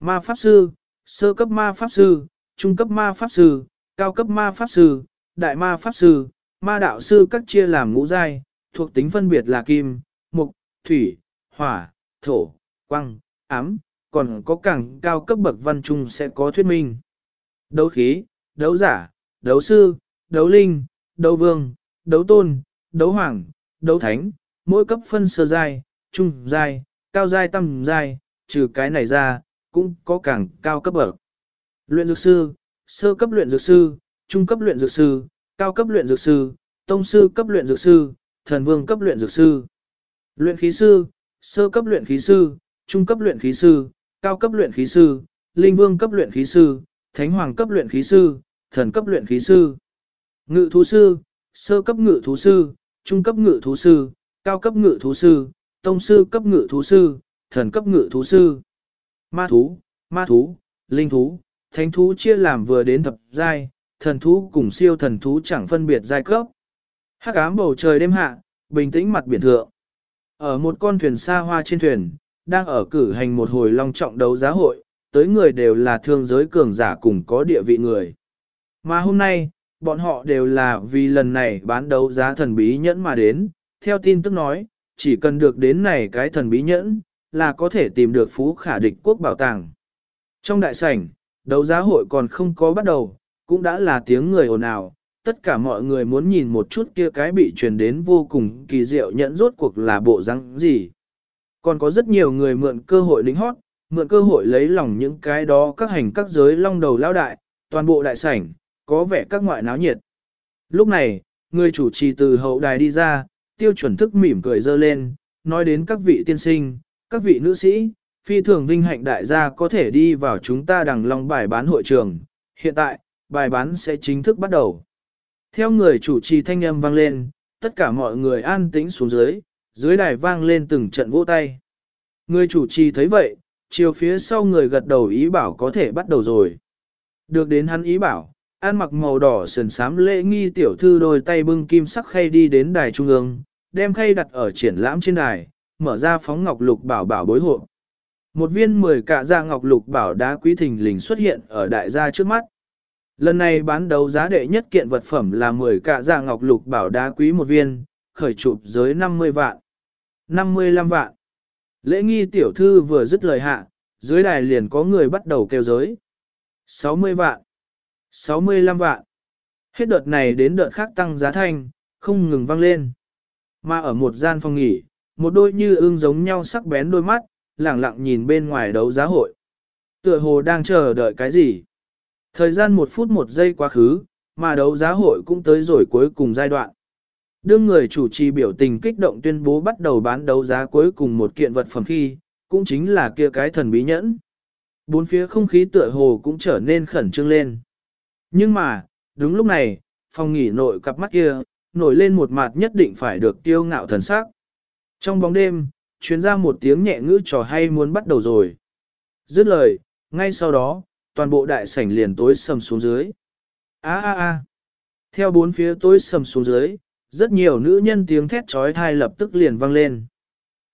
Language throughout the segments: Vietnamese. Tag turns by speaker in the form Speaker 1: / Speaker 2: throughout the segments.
Speaker 1: Ma Pháp Sư, Sơ cấp Ma Pháp Sư, Trung cấp Ma Pháp Sư, Cao cấp Ma Pháp Sư, Đại Ma Pháp Sư, Ma Đạo Sư các chia làm ngũ giai, thuộc tính phân biệt là Kim, Mục, Thủy, Hỏa, Thổ, Quăng, Ám, còn có càng cao cấp bậc văn trung sẽ có thuyết minh. Đấu khí, đấu giả, đấu sư, đấu linh, đấu vương, đấu tôn, đấu hoàng, đấu thánh, mỗi cấp phân sơ giai, trung giai, cao giai tam giai, trừ cái này ra, cũng có càng cao cấp bậc. Luyện dược sư, sơ cấp luyện dược sư, trung cấp luyện dược sư, cao cấp luyện dược sư, tông sư cấp luyện dược sư, thần vương cấp luyện dược sư. Luyện khí sư, sơ cấp luyện khí sư, trung cấp luyện khí sư, cao cấp luyện khí sư, linh vương cấp luyện khí sư, thánh hoàng cấp luyện khí sư, thần cấp luyện khí sư. Ngự thú sư, sơ cấp ngự thú sư, trung cấp ngự thú sư, cao cấp ngự thú sư, tông sư cấp ngự thú sư, thần cấp ngự thú sư. Ma thú, ma thú, linh thú, thánh thú chia làm vừa đến thập giai, thần thú cùng siêu thần thú chẳng phân biệt giai cấp. Hắc ám bầu trời đêm hạ, bình tĩnh mặt biển thượng. Ở một con thuyền xa hoa trên thuyền, đang ở cử hành một hồi long trọng đấu giá hội, tới người đều là thương giới cường giả cùng có địa vị người. Mà hôm nay, bọn họ đều là vì lần này bán đấu giá thần bí nhẫn mà đến, theo tin tức nói, chỉ cần được đến này cái thần bí nhẫn, là có thể tìm được phú khả địch quốc bảo tàng. Trong đại sảnh, đấu giá hội còn không có bắt đầu, cũng đã là tiếng người ồn ào, tất cả mọi người muốn nhìn một chút kia cái bị truyền đến vô cùng kỳ diệu nhẫn rốt cuộc là bộ răng gì. Còn có rất nhiều người mượn cơ hội lính hót, mượn cơ hội lấy lòng những cái đó các hành các giới long đầu lao đại, toàn bộ đại sảnh, có vẻ các ngoại náo nhiệt. Lúc này, người chủ trì từ hậu đài đi ra, tiêu chuẩn thức mỉm cười dơ lên, nói đến các vị tiên sinh, các vị nữ sĩ, phi thường vinh hạnh đại gia có thể đi vào chúng ta đằng long bài bán hội trường. Hiện tại, bài bán sẽ chính thức bắt đầu. Theo người chủ trì thanh âm vang lên, tất cả mọi người an tĩnh xuống dưới, dưới đài vang lên từng trận vỗ tay. Người chủ trì thấy vậy, chiều phía sau người gật đầu ý bảo có thể bắt đầu rồi. Được đến hắn ý bảo, an mặc màu đỏ sườn sám lễ nghi tiểu thư đôi tay bưng kim sắc khay đi đến đài trung ương, đem khay đặt ở triển lãm trên đài, mở ra phóng ngọc lục bảo bảo bối hộ. Một viên mười cạ ra ngọc lục bảo đá quý thình lình xuất hiện ở đại gia trước mắt. Lần này bán đấu giá đệ nhất kiện vật phẩm là 10 cạ ra ngọc lục bảo đá quý một viên, khởi chụp giới 50 vạn. 55 vạn. Lễ nghi tiểu thư vừa dứt lời hạ, dưới đài liền có người bắt đầu kêu giới. 60 vạn. 65 vạn. Hết đợt này đến đợt khác tăng giá thanh, không ngừng vang lên. Mà ở một gian phòng nghỉ, một đôi như ương giống nhau sắc bén đôi mắt, lẳng lặng nhìn bên ngoài đấu giá hội. Tựa hồ đang chờ đợi cái gì? Thời gian một phút một giây quá khứ, mà đấu giá hội cũng tới rồi cuối cùng giai đoạn. Đương người chủ trì biểu tình kích động tuyên bố bắt đầu bán đấu giá cuối cùng một kiện vật phẩm khi, cũng chính là kia cái thần bí nhẫn. Bốn phía không khí tựa hồ cũng trở nên khẩn trương lên. Nhưng mà, đúng lúc này, phòng nghỉ nội cặp mắt kia, nổi lên một mặt nhất định phải được tiêu ngạo thần sắc. Trong bóng đêm, chuyến ra một tiếng nhẹ ngữ trò hay muốn bắt đầu rồi. Dứt lời, ngay sau đó, toàn bộ đại sảnh liền tối sầm xuống dưới. A a a. Theo bốn phía tối sầm xuống dưới, rất nhiều nữ nhân tiếng thét trói thai lập tức liền vang lên.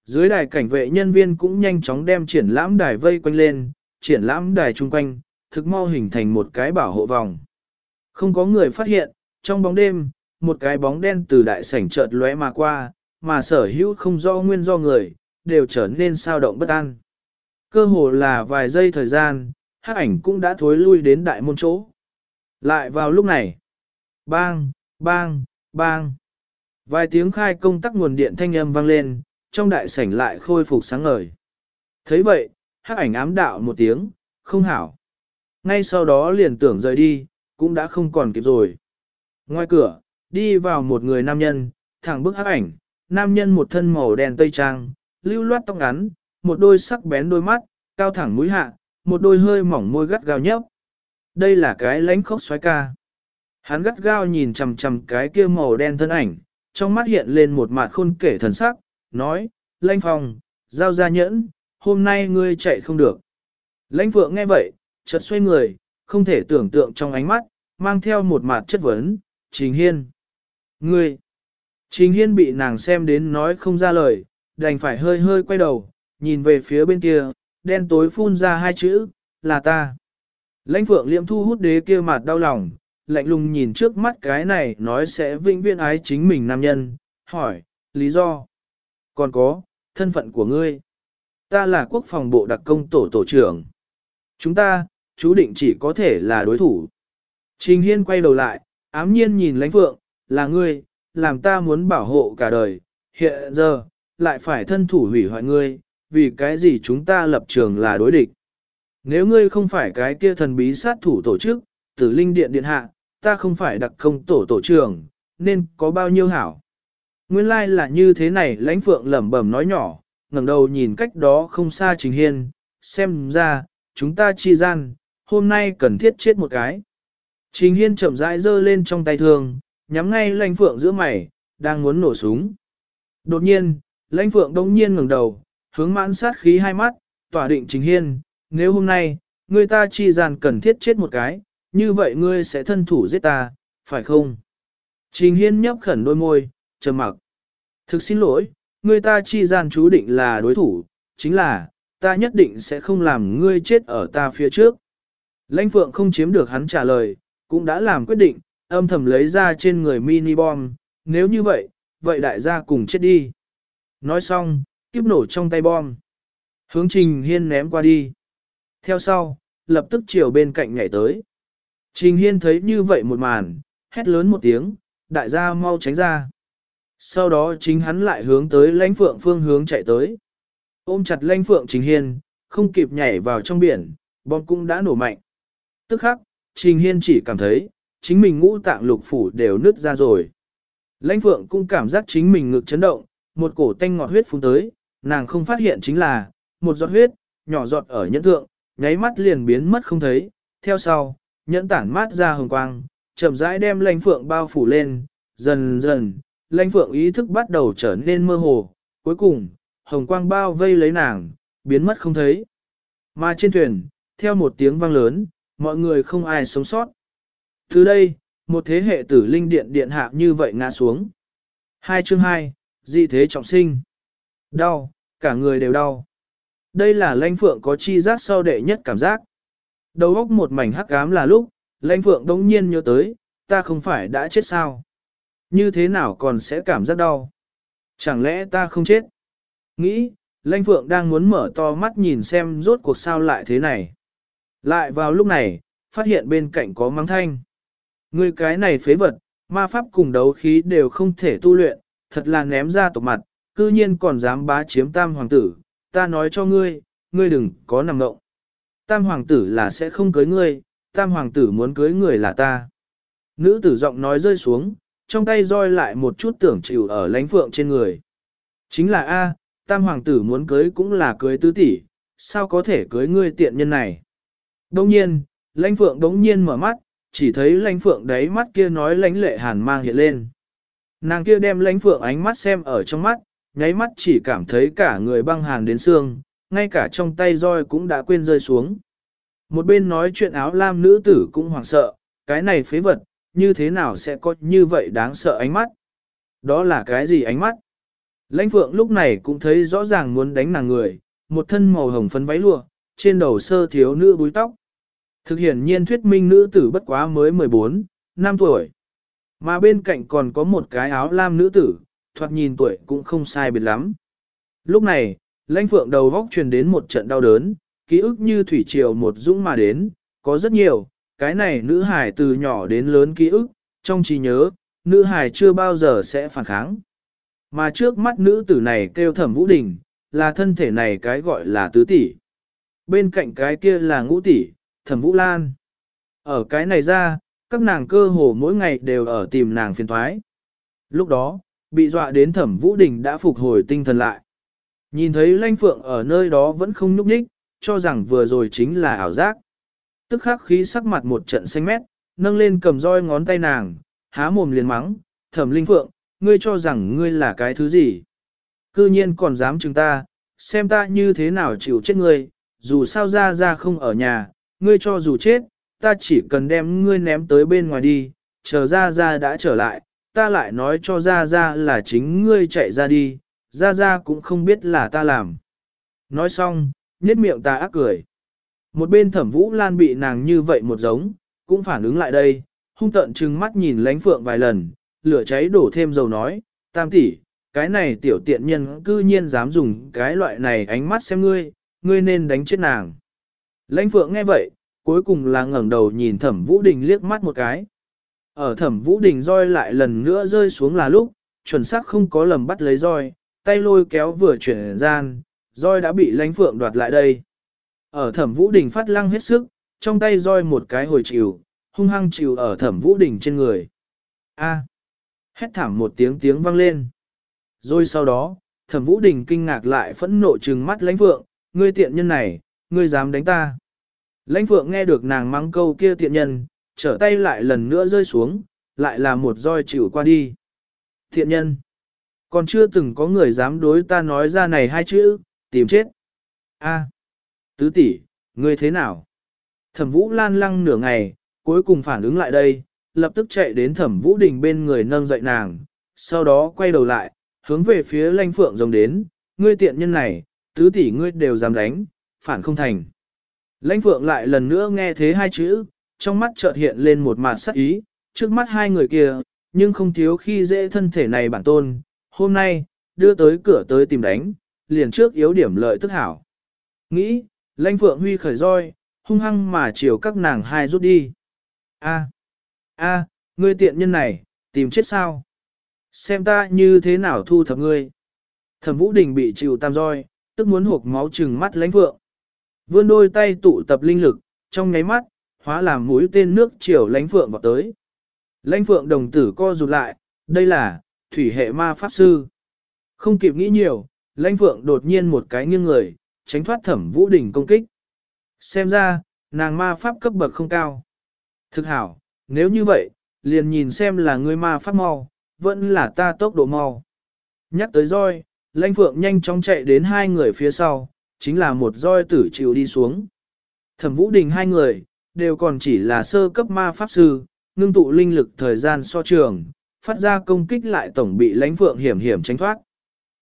Speaker 1: Dưới đài cảnh vệ nhân viên cũng nhanh chóng đem triển lãm đài vây quanh lên, triển lãm đài chung quanh, thực mau hình thành một cái bảo hộ vòng. Không có người phát hiện, trong bóng đêm, một cái bóng đen từ đại sảnh chợt lóe mà qua, mà sở hữu không do nguyên do người, đều trở nên sao động bất an. Cơ hồ là vài giây thời gian, hắc ảnh cũng đã thối lui đến đại môn chỗ. Lại vào lúc này, bang, bang, bang. Vài tiếng khai công tắc nguồn điện thanh âm vang lên, trong đại sảnh lại khôi phục sáng ngời. thấy vậy, hắc ảnh ám đạo một tiếng, không hảo. Ngay sau đó liền tưởng rời đi, cũng đã không còn kịp rồi. Ngoài cửa, đi vào một người nam nhân, thẳng bức hắc ảnh, nam nhân một thân màu đen tây trang, lưu loát tóc ngắn, một đôi sắc bén đôi mắt, cao thẳng mũi hạ, một đôi hơi mỏng môi gắt gao nhấp. Đây là cái lãnh khốc xoái ca. Hắn gắt gao nhìn chằm chằm cái kia màu đen thân ảnh, trong mắt hiện lên một mặt khôn kể thần sắc, nói, lãnh phòng, giao ra nhẫn, hôm nay ngươi chạy không được. Lãnh phượng nghe vậy, chợt xoay người, không thể tưởng tượng trong ánh mắt, mang theo một mặt chất vấn, Trình Hiên. Ngươi! Trình Hiên bị nàng xem đến nói không ra lời, đành phải hơi hơi quay đầu, nhìn về phía bên kia, đen tối phun ra hai chữ, là ta. Lãnh phượng liễm thu hút đế kia mặt đau lòng, lạnh lùng nhìn trước mắt cái này nói sẽ vĩnh viễn ái chính mình nam nhân, hỏi, lý do. Còn có, thân phận của ngươi. Ta là quốc phòng bộ đặc công tổ tổ trưởng. Chúng ta, chú định chỉ có thể là đối thủ. Trình Hiên quay đầu lại, ám nhiên nhìn lãnh phượng, là ngươi, làm ta muốn bảo hộ cả đời, hiện giờ, lại phải thân thủ hủy hoại ngươi, vì cái gì chúng ta lập trường là đối địch. Nếu ngươi không phải cái kia thần bí sát thủ tổ chức, tử linh điện điện hạ, ta không phải đặc công tổ tổ trưởng, nên có bao nhiêu hảo. Nguyên lai like là như thế này lãnh phượng lẩm bẩm nói nhỏ, ngẩng đầu nhìn cách đó không xa Trình Hiên, xem ra, chúng ta chi gian, hôm nay cần thiết chết một cái. Trình Hiên chậm rãi giơ lên trong tay thương, nhắm ngay lãnh phượng giữa mày, đang muốn nổ súng. Đột nhiên, lãnh phượng đông nhiên ngẩng đầu, hướng mãn sát khí hai mắt, tỏa định chính Hiên, nếu hôm nay, người ta chi gian cần thiết chết một cái, như vậy ngươi sẽ thân thủ giết ta, phải không? Trình Hiên nhấp khẩn đôi môi, trầm mặc. Thực xin lỗi, người ta chi gian chú định là đối thủ, chính là, ta nhất định sẽ không làm ngươi chết ở ta phía trước. Lãnh Phượng không chiếm được hắn trả lời, cũng đã làm quyết định, âm thầm lấy ra trên người mini bom, nếu như vậy, vậy đại gia cùng chết đi. Nói xong, kiếp nổ trong tay bom. Hướng Trình Hiên ném qua đi. Theo sau, lập tức chiều bên cạnh nhảy tới. Trình Hiên thấy như vậy một màn, hét lớn một tiếng, đại gia mau tránh ra. Sau đó chính hắn lại hướng tới lãnh phượng phương hướng chạy tới. Ôm chặt lãnh phượng Trình Hiên, không kịp nhảy vào trong biển, bom cũng đã nổ mạnh. Tức khắc, Trình Hiên chỉ cảm thấy, chính mình ngũ tạng lục phủ đều nứt ra rồi. Lãnh phượng cũng cảm giác chính mình ngực chấn động, một cổ tanh ngọt huyết phun tới, nàng không phát hiện chính là, một giọt huyết, nhỏ giọt ở nhẫn thượng, nháy mắt liền biến mất không thấy, theo sau, nhẫn tản mát ra hồng quang, chậm rãi đem lãnh phượng bao phủ lên, dần dần, lãnh phượng ý thức bắt đầu trở nên mơ hồ, cuối cùng, hồng quang bao vây lấy nàng, biến mất không thấy. Mà trên thuyền, theo một tiếng vang lớn, mọi người không ai sống sót. Từ đây, một thế hệ tử linh điện điện hạ như vậy ngã xuống. Hai chương hai, dị thế trọng sinh. Đau, cả người đều đau. Đây là lãnh phượng có chi giác sau đệ nhất cảm giác. Đầu óc một mảnh hắc ám là lúc, lãnh phượng đống nhiên nhớ tới, ta không phải đã chết sao? Như thế nào còn sẽ cảm giác đau? Chẳng lẽ ta không chết? Nghĩ, lãnh phượng đang muốn mở to mắt nhìn xem rốt cuộc sao lại thế này. Lại vào lúc này, phát hiện bên cạnh có mắng thanh. Ngươi cái này phế vật, ma pháp cùng đấu khí đều không thể tu luyện, thật là ném ra tộc mặt, cư nhiên còn dám bá chiếm tam hoàng tử, ta nói cho ngươi, ngươi đừng có nằm ngộng. Tam hoàng tử là sẽ không cưới ngươi, tam hoàng tử muốn cưới người là ta. Nữ tử giọng nói rơi xuống, trong tay roi lại một chút tưởng chịu ở lánh phượng trên người. Chính là A, tam hoàng tử muốn cưới cũng là cưới tứ tỷ, sao có thể cưới ngươi tiện nhân này. Đông nhiên, lãnh phượng đống nhiên mở mắt, chỉ thấy lãnh phượng đáy mắt kia nói lãnh lệ hàn mang hiện lên. Nàng kia đem lãnh phượng ánh mắt xem ở trong mắt, nháy mắt chỉ cảm thấy cả người băng hàn đến xương, ngay cả trong tay roi cũng đã quên rơi xuống. Một bên nói chuyện áo lam nữ tử cũng hoảng sợ, cái này phế vật, như thế nào sẽ có như vậy đáng sợ ánh mắt? Đó là cái gì ánh mắt? Lãnh phượng lúc này cũng thấy rõ ràng muốn đánh nàng người, một thân màu hồng phấn váy lụa, trên đầu sơ thiếu nữ búi tóc. Thực hiện nhiên thuyết minh nữ tử bất quá mới 14, năm tuổi. Mà bên cạnh còn có một cái áo lam nữ tử, thoạt nhìn tuổi cũng không sai biệt lắm. Lúc này, lãnh phượng đầu vóc truyền đến một trận đau đớn, ký ức như thủy triều một dũng mà đến, có rất nhiều, cái này nữ hải từ nhỏ đến lớn ký ức, trong trí nhớ, nữ hải chưa bao giờ sẽ phản kháng. Mà trước mắt nữ tử này kêu thẩm vũ đình, là thân thể này cái gọi là tứ tỷ. Bên cạnh cái kia là ngũ tỷ, thẩm vũ lan. Ở cái này ra, các nàng cơ hồ mỗi ngày đều ở tìm nàng phiền thoái. Lúc đó, bị dọa đến thẩm vũ đình đã phục hồi tinh thần lại. Nhìn thấy lanh phượng ở nơi đó vẫn không nhúc nhích, cho rằng vừa rồi chính là ảo giác. Tức khắc khí sắc mặt một trận xanh mét, nâng lên cầm roi ngón tay nàng, há mồm liền mắng, thẩm linh phượng, ngươi cho rằng ngươi là cái thứ gì. Cư nhiên còn dám chứng ta, xem ta như thế nào chịu chết ngươi, dù sao ra ra không ở nhà, ngươi cho dù chết, ta chỉ cần đem ngươi ném tới bên ngoài đi, chờ ra ra đã trở lại, ta lại nói cho ra ra là chính ngươi chạy ra đi, ra ra cũng không biết là ta làm. Nói xong, nhếch miệng ta ác cười. Một bên thẩm vũ lan bị nàng như vậy một giống, cũng phản ứng lại đây, hung tận trừng mắt nhìn lánh phượng vài lần, lửa cháy đổ thêm dầu nói, tam tỷ, cái này tiểu tiện nhân cư nhiên dám dùng cái loại này ánh mắt xem ngươi, ngươi nên đánh chết nàng. Lãnh phượng nghe vậy, cuối cùng là ngẩng đầu nhìn thẩm vũ đình liếc mắt một cái. Ở thẩm vũ đình roi lại lần nữa rơi xuống là lúc, chuẩn xác không có lầm bắt lấy roi, tay lôi kéo vừa chuyển gian, roi đã bị lãnh phượng đoạt lại đây. Ở thẩm vũ đình phát lăng hết sức, trong tay roi một cái hồi chịu, hung hăng chịu ở thẩm vũ đình trên người. A. Hét thảm một tiếng tiếng vang lên. Rồi sau đó, thẩm vũ đình kinh ngạc lại phẫn nộ trừng mắt lãnh phượng, ngươi tiện nhân này, ngươi dám đánh ta. Lãnh phượng nghe được nàng mắng câu kia tiện nhân, trở tay lại lần nữa rơi xuống, lại là một roi chịu qua đi. Thiện nhân. Còn chưa từng có người dám đối ta nói ra này hai chữ, tìm chết. A. Tứ tỷ, ngươi thế nào? Thẩm vũ lan lăng nửa ngày, cuối cùng phản ứng lại đây, lập tức chạy đến thẩm vũ đình bên người nâng dậy nàng, sau đó quay đầu lại, hướng về phía lãnh phượng rồng đến, ngươi tiện nhân này, tứ tỷ ngươi đều dám đánh, phản không thành. Lãnh phượng lại lần nữa nghe thế hai chữ, trong mắt chợt hiện lên một mạt sắc ý, trước mắt hai người kia, nhưng không thiếu khi dễ thân thể này bản tôn, hôm nay, đưa tới cửa tới tìm đánh, liền trước yếu điểm lợi tức hảo. Nghĩ, lãnh phượng huy khởi roi, hung hăng mà chiều các nàng hai rút đi. A, a, ngươi tiện nhân này, tìm chết sao? Xem ta như thế nào thu thập ngươi. Thẩm Vũ Đình bị chịu tam roi, tức muốn hộp máu trừng mắt lãnh phượng. Vươn đôi tay tụ tập linh lực, trong nháy mắt, hóa làm mũi tên nước chiều lãnh phượng vào tới. Lãnh phượng đồng tử co rụt lại, đây là, thủy hệ ma pháp sư. Không kịp nghĩ nhiều, lãnh phượng đột nhiên một cái nghiêng người, tránh thoát thẩm vũ đỉnh công kích. Xem ra, nàng ma pháp cấp bậc không cao. Thực hảo, nếu như vậy, liền nhìn xem là người ma pháp mau, vẫn là ta tốc độ mau. Nhắc tới roi, lãnh phượng nhanh chóng chạy đến hai người phía sau, chính là một roi tử chịu đi xuống. Thẩm vũ đình hai người, đều còn chỉ là sơ cấp ma pháp sư, ngưng tụ linh lực thời gian so trường, phát ra công kích lại tổng bị lãnh phượng hiểm hiểm tránh thoát.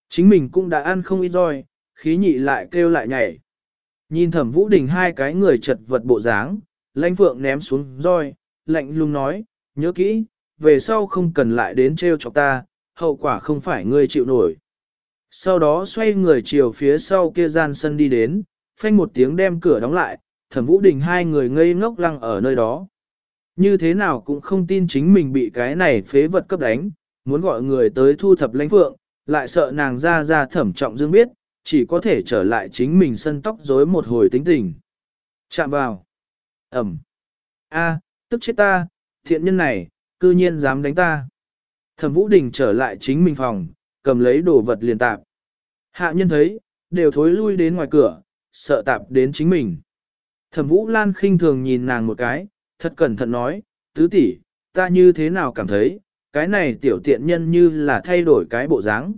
Speaker 1: Chính mình cũng đã ăn không ít roi, khí nhị lại kêu lại nhảy. Nhìn thẩm vũ đình hai cái người chật vật bộ dáng, lãnh phượng ném xuống roi, lạnh lùng nói, nhớ kỹ, về sau không cần lại đến treo chọc ta, hậu quả không phải ngươi chịu nổi. Sau đó xoay người chiều phía sau kia gian sân đi đến, phanh một tiếng đem cửa đóng lại, thẩm vũ đình hai người ngây ngốc lăng ở nơi đó. Như thế nào cũng không tin chính mình bị cái này phế vật cấp đánh, muốn gọi người tới thu thập lãnh phượng, lại sợ nàng ra ra thẩm trọng dương biết, chỉ có thể trở lại chính mình sân tóc rối một hồi tính tình. Chạm vào. Ẩm. A, tức chết ta, thiện nhân này, cư nhiên dám đánh ta. Thẩm Vũ Đình trở lại chính mình phòng, cầm lấy đồ vật liền tạp. Hạ nhân thấy, đều thối lui đến ngoài cửa, sợ tạp đến chính mình. Thẩm Vũ Lan khinh thường nhìn nàng một cái, thật cẩn thận nói, tứ tỷ, ta như thế nào cảm thấy, cái này tiểu tiện nhân như là thay đổi cái bộ dáng.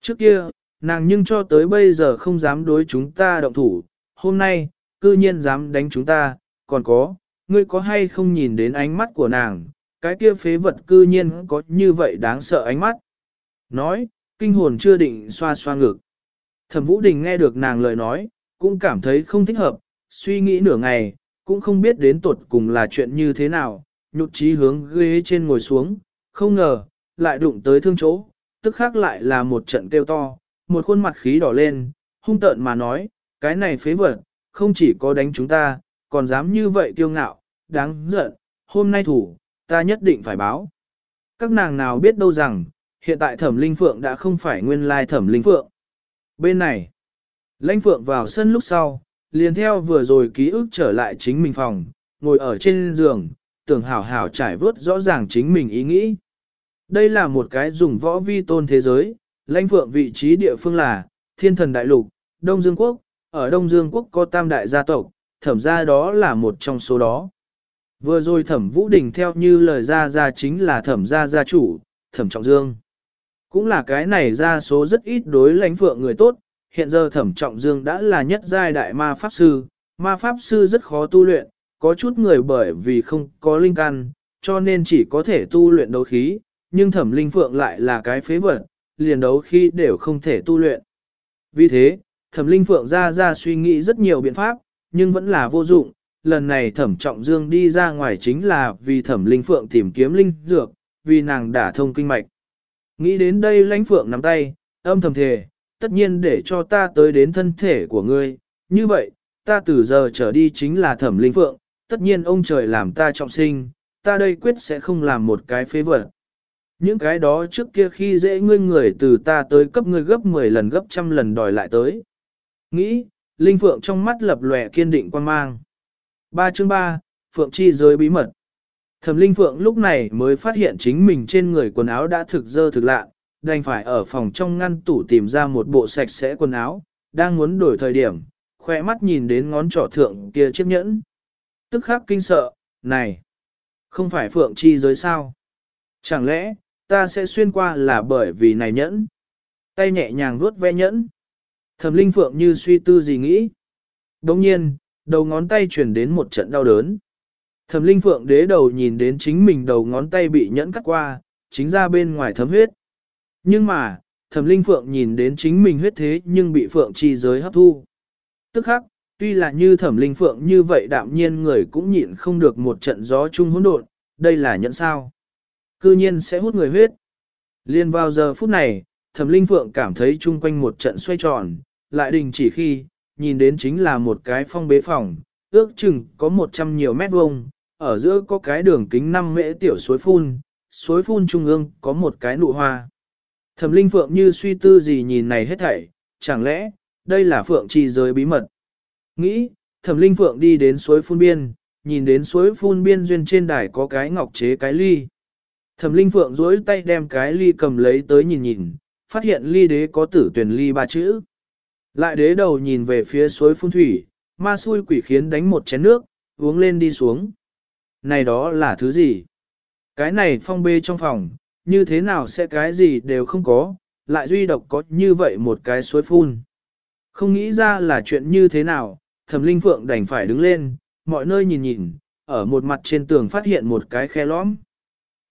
Speaker 1: Trước kia, nàng nhưng cho tới bây giờ không dám đối chúng ta động thủ, hôm nay, cư nhiên dám đánh chúng ta, còn có, ngươi có hay không nhìn đến ánh mắt của nàng, cái kia phế vật cư nhiên có như vậy đáng sợ ánh mắt. Nói, kinh hồn chưa định xoa xoa ngực. Thẩm Vũ Đình nghe được nàng lời nói, cũng cảm thấy không thích hợp, suy nghĩ nửa ngày, cũng không biết đến tuột cùng là chuyện như thế nào, nhụt chí hướng ghế trên ngồi xuống, không ngờ, lại đụng tới thương chỗ, tức khác lại là một trận kêu to, một khuôn mặt khí đỏ lên, hung tợn mà nói, cái này phế vật, không chỉ có đánh chúng ta, còn dám như vậy kiêu ngạo, đáng giận, hôm nay thủ, ta nhất định phải báo. Các nàng nào biết đâu rằng, hiện tại thẩm linh phượng đã không phải nguyên lai thẩm linh phượng. Bên này, lãnh phượng vào sân lúc sau, liền theo vừa rồi ký ức trở lại chính mình phòng, ngồi ở trên giường, tưởng hảo hảo trải vớt rõ ràng chính mình ý nghĩ. Đây là một cái dùng võ vi tôn thế giới, lãnh phượng vị trí địa phương là Thiên Thần Đại Lục, Đông Dương Quốc, ở Đông Dương Quốc có tam đại gia tộc, thẩm ra đó là một trong số đó. Vừa rồi thẩm Vũ Đình theo như lời ra ra chính là thẩm gia gia chủ, thẩm Trọng Dương. Cũng là cái này ra số rất ít đối lãnh phượng người tốt, hiện giờ thẩm Trọng Dương đã là nhất giai đại ma pháp sư, ma pháp sư rất khó tu luyện, có chút người bởi vì không có linh căn, cho nên chỉ có thể tu luyện đấu khí, nhưng thẩm linh phượng lại là cái phế vật, liền đấu khí đều không thể tu luyện. Vì thế, Thẩm Linh Phượng ra ra suy nghĩ rất nhiều biện pháp, nhưng vẫn là vô dụng. Lần này Thẩm Trọng Dương đi ra ngoài chính là vì Thẩm Linh Phượng tìm kiếm linh dược, vì nàng đã thông kinh mạch. Nghĩ đến đây lãnh Phượng nắm tay, âm thầm thề, tất nhiên để cho ta tới đến thân thể của ngươi. Như vậy, ta từ giờ trở đi chính là Thẩm Linh Phượng, tất nhiên ông trời làm ta trọng sinh, ta đây quyết sẽ không làm một cái phế vật. Những cái đó trước kia khi dễ ngươi người từ ta tới cấp ngươi gấp 10 lần gấp trăm lần đòi lại tới. Nghĩ, Linh Phượng trong mắt lập lòe kiên định quan mang. 3 chương 3, Phượng chi giới bí mật. Thẩm Linh Phượng lúc này mới phát hiện chính mình trên người quần áo đã thực dơ thực lạ, đành phải ở phòng trong ngăn tủ tìm ra một bộ sạch sẽ quần áo, đang muốn đổi thời điểm, khỏe mắt nhìn đến ngón trỏ thượng kia chiếc nhẫn. Tức khắc kinh sợ, này, không phải Phượng chi giới sao? Chẳng lẽ, ta sẽ xuyên qua là bởi vì này nhẫn? Tay nhẹ nhàng vuốt ve nhẫn. Thẩm Linh Phượng như suy tư gì nghĩ. Đồng nhiên, đầu ngón tay chuyển đến một trận đau đớn. Thẩm Linh Phượng đế đầu nhìn đến chính mình đầu ngón tay bị nhẫn cắt qua, chính ra bên ngoài thấm huyết. Nhưng mà, Thẩm Linh Phượng nhìn đến chính mình huyết thế nhưng bị Phượng chi giới hấp thu. Tức khắc, tuy là như Thẩm Linh Phượng như vậy đạm nhiên người cũng nhịn không được một trận gió chung hỗn độn, đây là nhẫn sao. Cư nhiên sẽ hút người huyết. Liên vào giờ phút này, Thẩm Linh Phượng cảm thấy chung quanh một trận xoay tròn, lại đình chỉ khi, nhìn đến chính là một cái phong bế phòng, ước chừng có 100 nhiều mét vuông, ở giữa có cái đường kính 5 mễ tiểu suối phun, suối phun trung ương có một cái nụ hoa. Thẩm Linh Phượng như suy tư gì nhìn này hết thảy, chẳng lẽ, đây là Phượng chi giới bí mật. Nghĩ, Thẩm Linh Phượng đi đến suối phun biên, nhìn đến suối phun biên duyên trên đài có cái ngọc chế cái ly. Thẩm Linh Phượng duỗi tay đem cái ly cầm lấy tới nhìn nhìn, phát hiện ly đế có tử tuyển ly ba chữ. Lại đế đầu nhìn về phía suối phun thủy, ma xui quỷ khiến đánh một chén nước, uống lên đi xuống. Này đó là thứ gì? Cái này phong bê trong phòng, như thế nào sẽ cái gì đều không có, lại duy độc có như vậy một cái suối phun. Không nghĩ ra là chuyện như thế nào, thẩm linh phượng đành phải đứng lên, mọi nơi nhìn nhìn, ở một mặt trên tường phát hiện một cái khe lõm.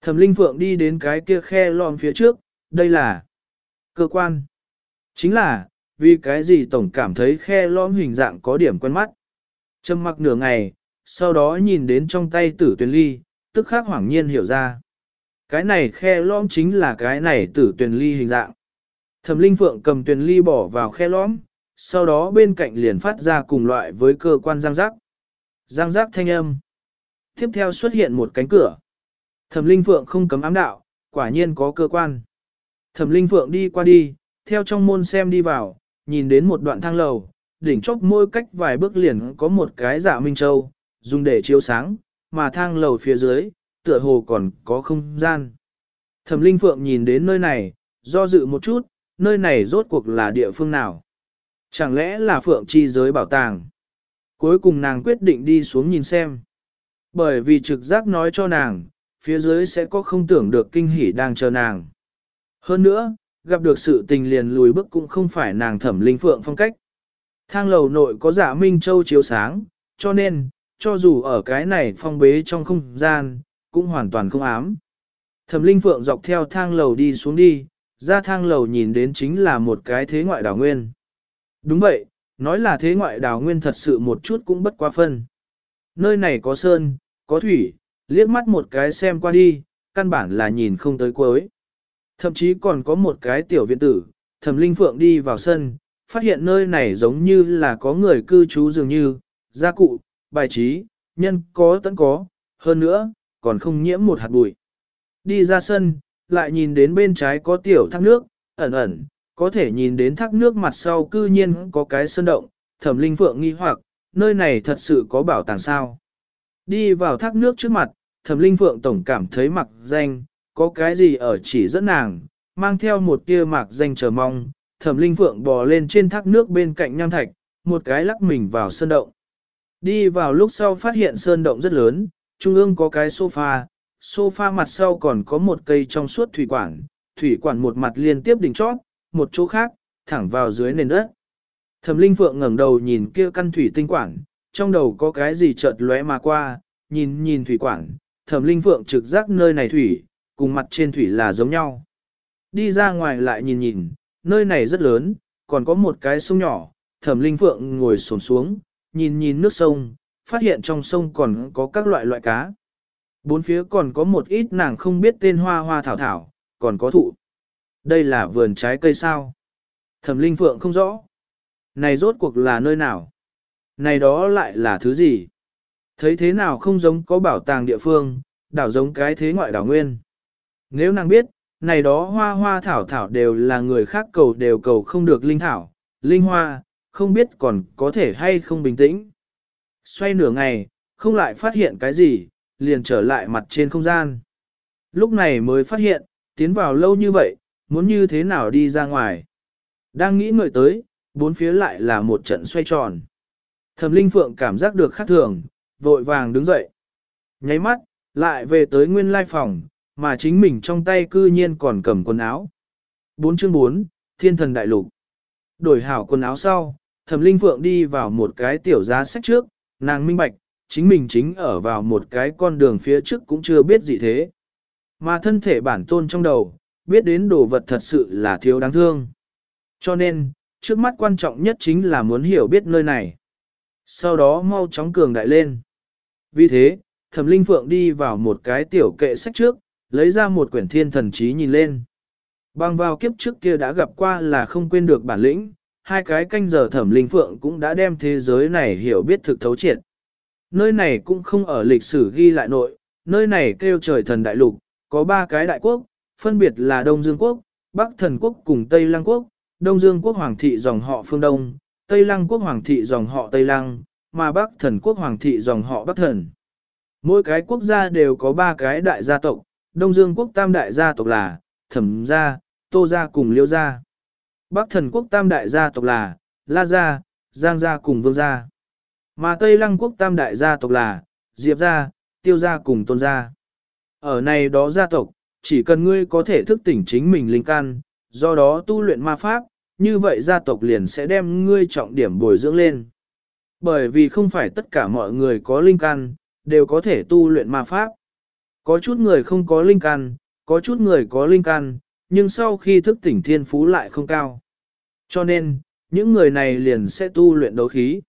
Speaker 1: Thẩm linh phượng đi đến cái kia khe lõm phía trước, đây là cơ quan. Chính là, vì cái gì tổng cảm thấy khe lõm hình dạng có điểm quen mắt. Trầm mặc nửa ngày, sau đó nhìn đến trong tay tử tuyển ly, tức khắc hoảng nhiên hiểu ra. Cái này khe lõm chính là cái này tử tuyển ly hình dạng. Thẩm linh phượng cầm tuyển ly bỏ vào khe lõm, sau đó bên cạnh liền phát ra cùng loại với cơ quan giang giác. Giang giác thanh âm. Tiếp theo xuất hiện một cánh cửa. Thẩm linh phượng không cấm ám đạo, quả nhiên có cơ quan. Thẩm linh phượng đi qua đi, theo trong môn xem đi vào, nhìn đến một đoạn thang lầu, đỉnh chóp môi cách vài bước liền có một cái dạ minh châu, dùng để chiếu sáng, mà thang lầu phía dưới, tựa hồ còn có không gian. Thẩm Linh Phượng nhìn đến nơi này, do dự một chút, nơi này rốt cuộc là địa phương nào? Chẳng lẽ là Phượng chi giới bảo tàng? Cuối cùng nàng quyết định đi xuống nhìn xem. Bởi vì trực giác nói cho nàng, phía dưới sẽ có không tưởng được kinh hỉ đang chờ nàng. Hơn nữa, gặp được sự tình liền lùi bước cũng không phải nàng thẩm linh phượng phong cách. Thang lầu nội có giả minh châu chiếu sáng, cho nên, cho dù ở cái này phong bế trong không gian, cũng hoàn toàn không ám. Thẩm linh phượng dọc theo thang lầu đi xuống đi, ra thang lầu nhìn đến chính là một cái thế ngoại đảo nguyên. Đúng vậy, nói là thế ngoại đảo nguyên thật sự một chút cũng bất quá phân. Nơi này có sơn, có thủy, liếc mắt một cái xem qua đi, căn bản là nhìn không tới cuối. Thậm chí còn có một cái tiểu viện tử, thẩm linh phượng đi vào sân, phát hiện nơi này giống như là có người cư trú dường như, gia cụ, bài trí, nhân có tấn có, hơn nữa, còn không nhiễm một hạt bụi. Đi ra sân, lại nhìn đến bên trái có tiểu thác nước, ẩn ẩn, có thể nhìn đến thác nước mặt sau cư nhiên có cái sơn động, thẩm linh phượng nghi hoặc, nơi này thật sự có bảo tàng sao. Đi vào thác nước trước mặt, thẩm linh phượng tổng cảm thấy mặc danh, có cái gì ở chỉ dẫn nàng, mang theo một tia mạc danh chờ mong, thẩm linh phượng bò lên trên thác nước bên cạnh nham thạch, một cái lắc mình vào sơn động. Đi vào lúc sau phát hiện sơn động rất lớn, trung ương có cái sofa, sofa mặt sau còn có một cây trong suốt thủy quản, thủy quản một mặt liên tiếp đỉnh chót, một chỗ khác, thẳng vào dưới nền đất. Thẩm Linh Phượng ngẩng đầu nhìn kia căn thủy tinh quản, trong đầu có cái gì chợt lóe mà qua, nhìn nhìn thủy quản, Thẩm Linh Phượng trực giác nơi này thủy, cùng mặt trên thủy là giống nhau. Đi ra ngoài lại nhìn nhìn, nơi này rất lớn, còn có một cái sông nhỏ, thẩm linh phượng ngồi xổm xuống, nhìn nhìn nước sông, phát hiện trong sông còn có các loại loại cá. Bốn phía còn có một ít nàng không biết tên hoa hoa thảo thảo, còn có thụ. Đây là vườn trái cây sao? Thẩm linh phượng không rõ. Này rốt cuộc là nơi nào? Này đó lại là thứ gì? Thấy thế nào không giống có bảo tàng địa phương, đảo giống cái thế ngoại đảo nguyên. Nếu nàng biết, này đó hoa hoa thảo thảo đều là người khác cầu đều cầu không được linh thảo, linh hoa, không biết còn có thể hay không bình tĩnh. Xoay nửa ngày, không lại phát hiện cái gì, liền trở lại mặt trên không gian. Lúc này mới phát hiện, tiến vào lâu như vậy, muốn như thế nào đi ra ngoài. Đang nghĩ ngợi tới, bốn phía lại là một trận xoay tròn. Thẩm Linh Phượng cảm giác được khác thường, vội vàng đứng dậy. Nháy mắt, lại về tới nguyên lai phòng, mà chính mình trong tay cư nhiên còn cầm quần áo. 4 chương 4, Thiên thần đại lục. Đổi hảo quần áo sau, Thẩm Linh Phượng đi vào một cái tiểu giá sách trước, nàng minh bạch, chính mình chính ở vào một cái con đường phía trước cũng chưa biết gì thế. Mà thân thể bản tôn trong đầu, biết đến đồ vật thật sự là thiếu đáng thương. Cho nên, trước mắt quan trọng nhất chính là muốn hiểu biết nơi này. Sau đó mau chóng cường đại lên. Vì thế, Thẩm Linh Phượng đi vào một cái tiểu kệ sách trước, lấy ra một quyển thiên thần trí nhìn lên. Bằng vào kiếp trước kia đã gặp qua là không quên được bản lĩnh, hai cái canh giờ Thẩm Linh Phượng cũng đã đem thế giới này hiểu biết thực thấu triệt. Nơi này cũng không ở lịch sử ghi lại nội, nơi này kêu trời thần đại lục, có ba cái đại quốc, phân biệt là Đông Dương Quốc, Bắc Thần Quốc cùng Tây Lăng Quốc, Đông Dương Quốc Hoàng thị dòng họ phương Đông, Tây Lăng Quốc Hoàng thị dòng họ Tây Lăng, mà Bắc Thần Quốc Hoàng thị dòng họ Bắc Thần. Mỗi cái quốc gia đều có ba cái đại gia tộc, Đông Dương Quốc tam đại gia tộc là Thẩm gia, Tô gia cùng Liêu gia. Bắc Thần Quốc tam đại gia tộc là La gia, Giang gia cùng Vương gia. Mà Tây Lăng Quốc tam đại gia tộc là Diệp gia, Tiêu gia cùng Tôn gia. Ở này đó gia tộc, chỉ cần ngươi có thể thức tỉnh chính mình linh căn, do đó tu luyện ma pháp, như vậy gia tộc liền sẽ đem ngươi trọng điểm bồi dưỡng lên. Bởi vì không phải tất cả mọi người có linh căn, đều có thể tu luyện ma pháp. Có chút người không có linh căn, có chút người có linh căn, nhưng sau khi thức tỉnh thiên phú lại không cao. Cho nên, những người này liền sẽ tu luyện đấu khí.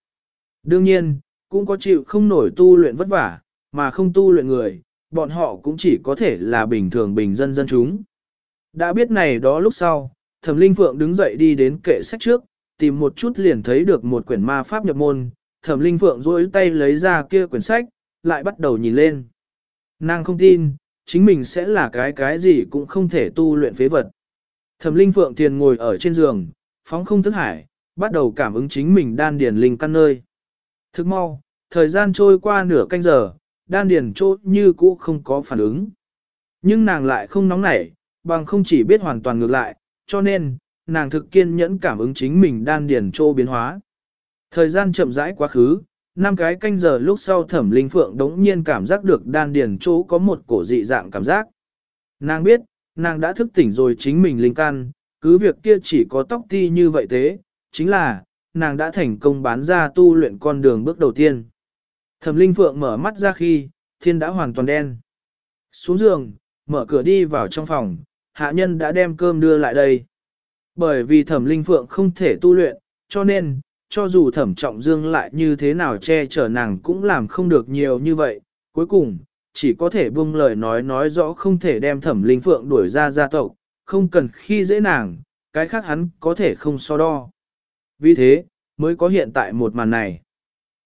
Speaker 1: Đương nhiên, cũng có chịu không nổi tu luyện vất vả, mà không tu luyện người, bọn họ cũng chỉ có thể là bình thường bình dân dân chúng. Đã biết này đó lúc sau, Thẩm Linh Phượng đứng dậy đi đến kệ sách trước, tìm một chút liền thấy được một quyển ma pháp nhập môn, Thẩm Linh Phượng duỗi tay lấy ra kia quyển sách, lại bắt đầu nhìn lên. Nàng không tin, chính mình sẽ là cái cái gì cũng không thể tu luyện phế vật. Thẩm Linh Phượng Tiền ngồi ở trên giường, phóng không thức hải, bắt đầu cảm ứng chính mình đan điền linh căn nơi. Thức mau, thời gian trôi qua nửa canh giờ, đan điền trốt như cũ không có phản ứng. Nhưng nàng lại không nóng nảy, bằng không chỉ biết hoàn toàn ngược lại, cho nên, nàng thực kiên nhẫn cảm ứng chính mình đan điền trô biến hóa. Thời gian chậm rãi quá khứ, năm cái canh giờ lúc sau thẩm linh phượng đống nhiên cảm giác được đan điền chỗ có một cổ dị dạng cảm giác. Nàng biết, nàng đã thức tỉnh rồi chính mình linh căn, cứ việc kia chỉ có tóc ti như vậy thế, chính là, nàng đã thành công bán ra tu luyện con đường bước đầu tiên. Thẩm linh phượng mở mắt ra khi, thiên đã hoàn toàn đen. Xuống giường, mở cửa đi vào trong phòng, hạ nhân đã đem cơm đưa lại đây. Bởi vì thẩm linh phượng không thể tu luyện, cho nên, cho dù thẩm trọng dương lại như thế nào che chở nàng cũng làm không được nhiều như vậy, cuối cùng, chỉ có thể buông lời nói nói rõ không thể đem thẩm linh phượng đuổi ra gia tộc, không cần khi dễ nàng, cái khác hắn có thể không so đo. Vì thế, mới có hiện tại một màn này.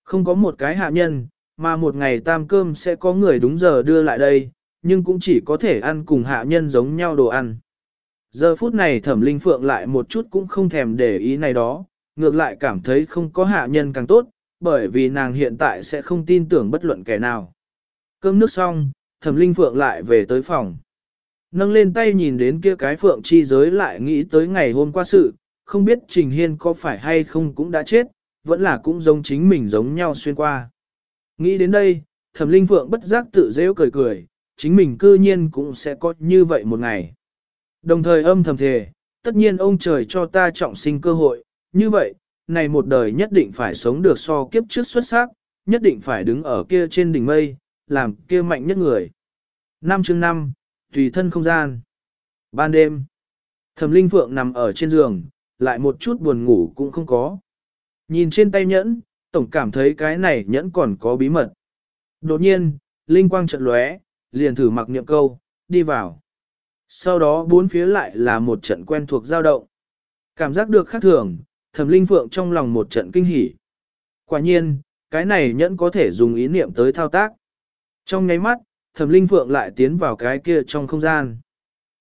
Speaker 1: Không có một cái hạ nhân, mà một ngày tam cơm sẽ có người đúng giờ đưa lại đây, nhưng cũng chỉ có thể ăn cùng hạ nhân giống nhau đồ ăn. Giờ phút này thẩm linh phượng lại một chút cũng không thèm để ý này đó, ngược lại cảm thấy không có hạ nhân càng tốt, bởi vì nàng hiện tại sẽ không tin tưởng bất luận kẻ nào. Cơm nước xong, thẩm linh phượng lại về tới phòng. Nâng lên tay nhìn đến kia cái phượng chi giới lại nghĩ tới ngày hôm qua sự, không biết Trình Hiên có phải hay không cũng đã chết, vẫn là cũng giống chính mình giống nhau xuyên qua. Nghĩ đến đây, thẩm linh phượng bất giác tự dễ cười cười, chính mình cư nhiên cũng sẽ có như vậy một ngày. Đồng thời âm thầm thề, tất nhiên ông trời cho ta trọng sinh cơ hội, như vậy, này một đời nhất định phải sống được so kiếp trước xuất sắc, nhất định phải đứng ở kia trên đỉnh mây, làm kia mạnh nhất người. Năm chương năm, tùy thân không gian. Ban đêm, thẩm linh phượng nằm ở trên giường, lại một chút buồn ngủ cũng không có. Nhìn trên tay nhẫn, tổng cảm thấy cái này nhẫn còn có bí mật. Đột nhiên, linh quang trận lóe, liền thử mặc niệm câu, đi vào. Sau đó bốn phía lại là một trận quen thuộc giao động. Cảm giác được khác thường, thẩm linh phượng trong lòng một trận kinh hỉ. Quả nhiên, cái này nhẫn có thể dùng ý niệm tới thao tác. Trong nháy mắt, thẩm linh phượng lại tiến vào cái kia trong không gian.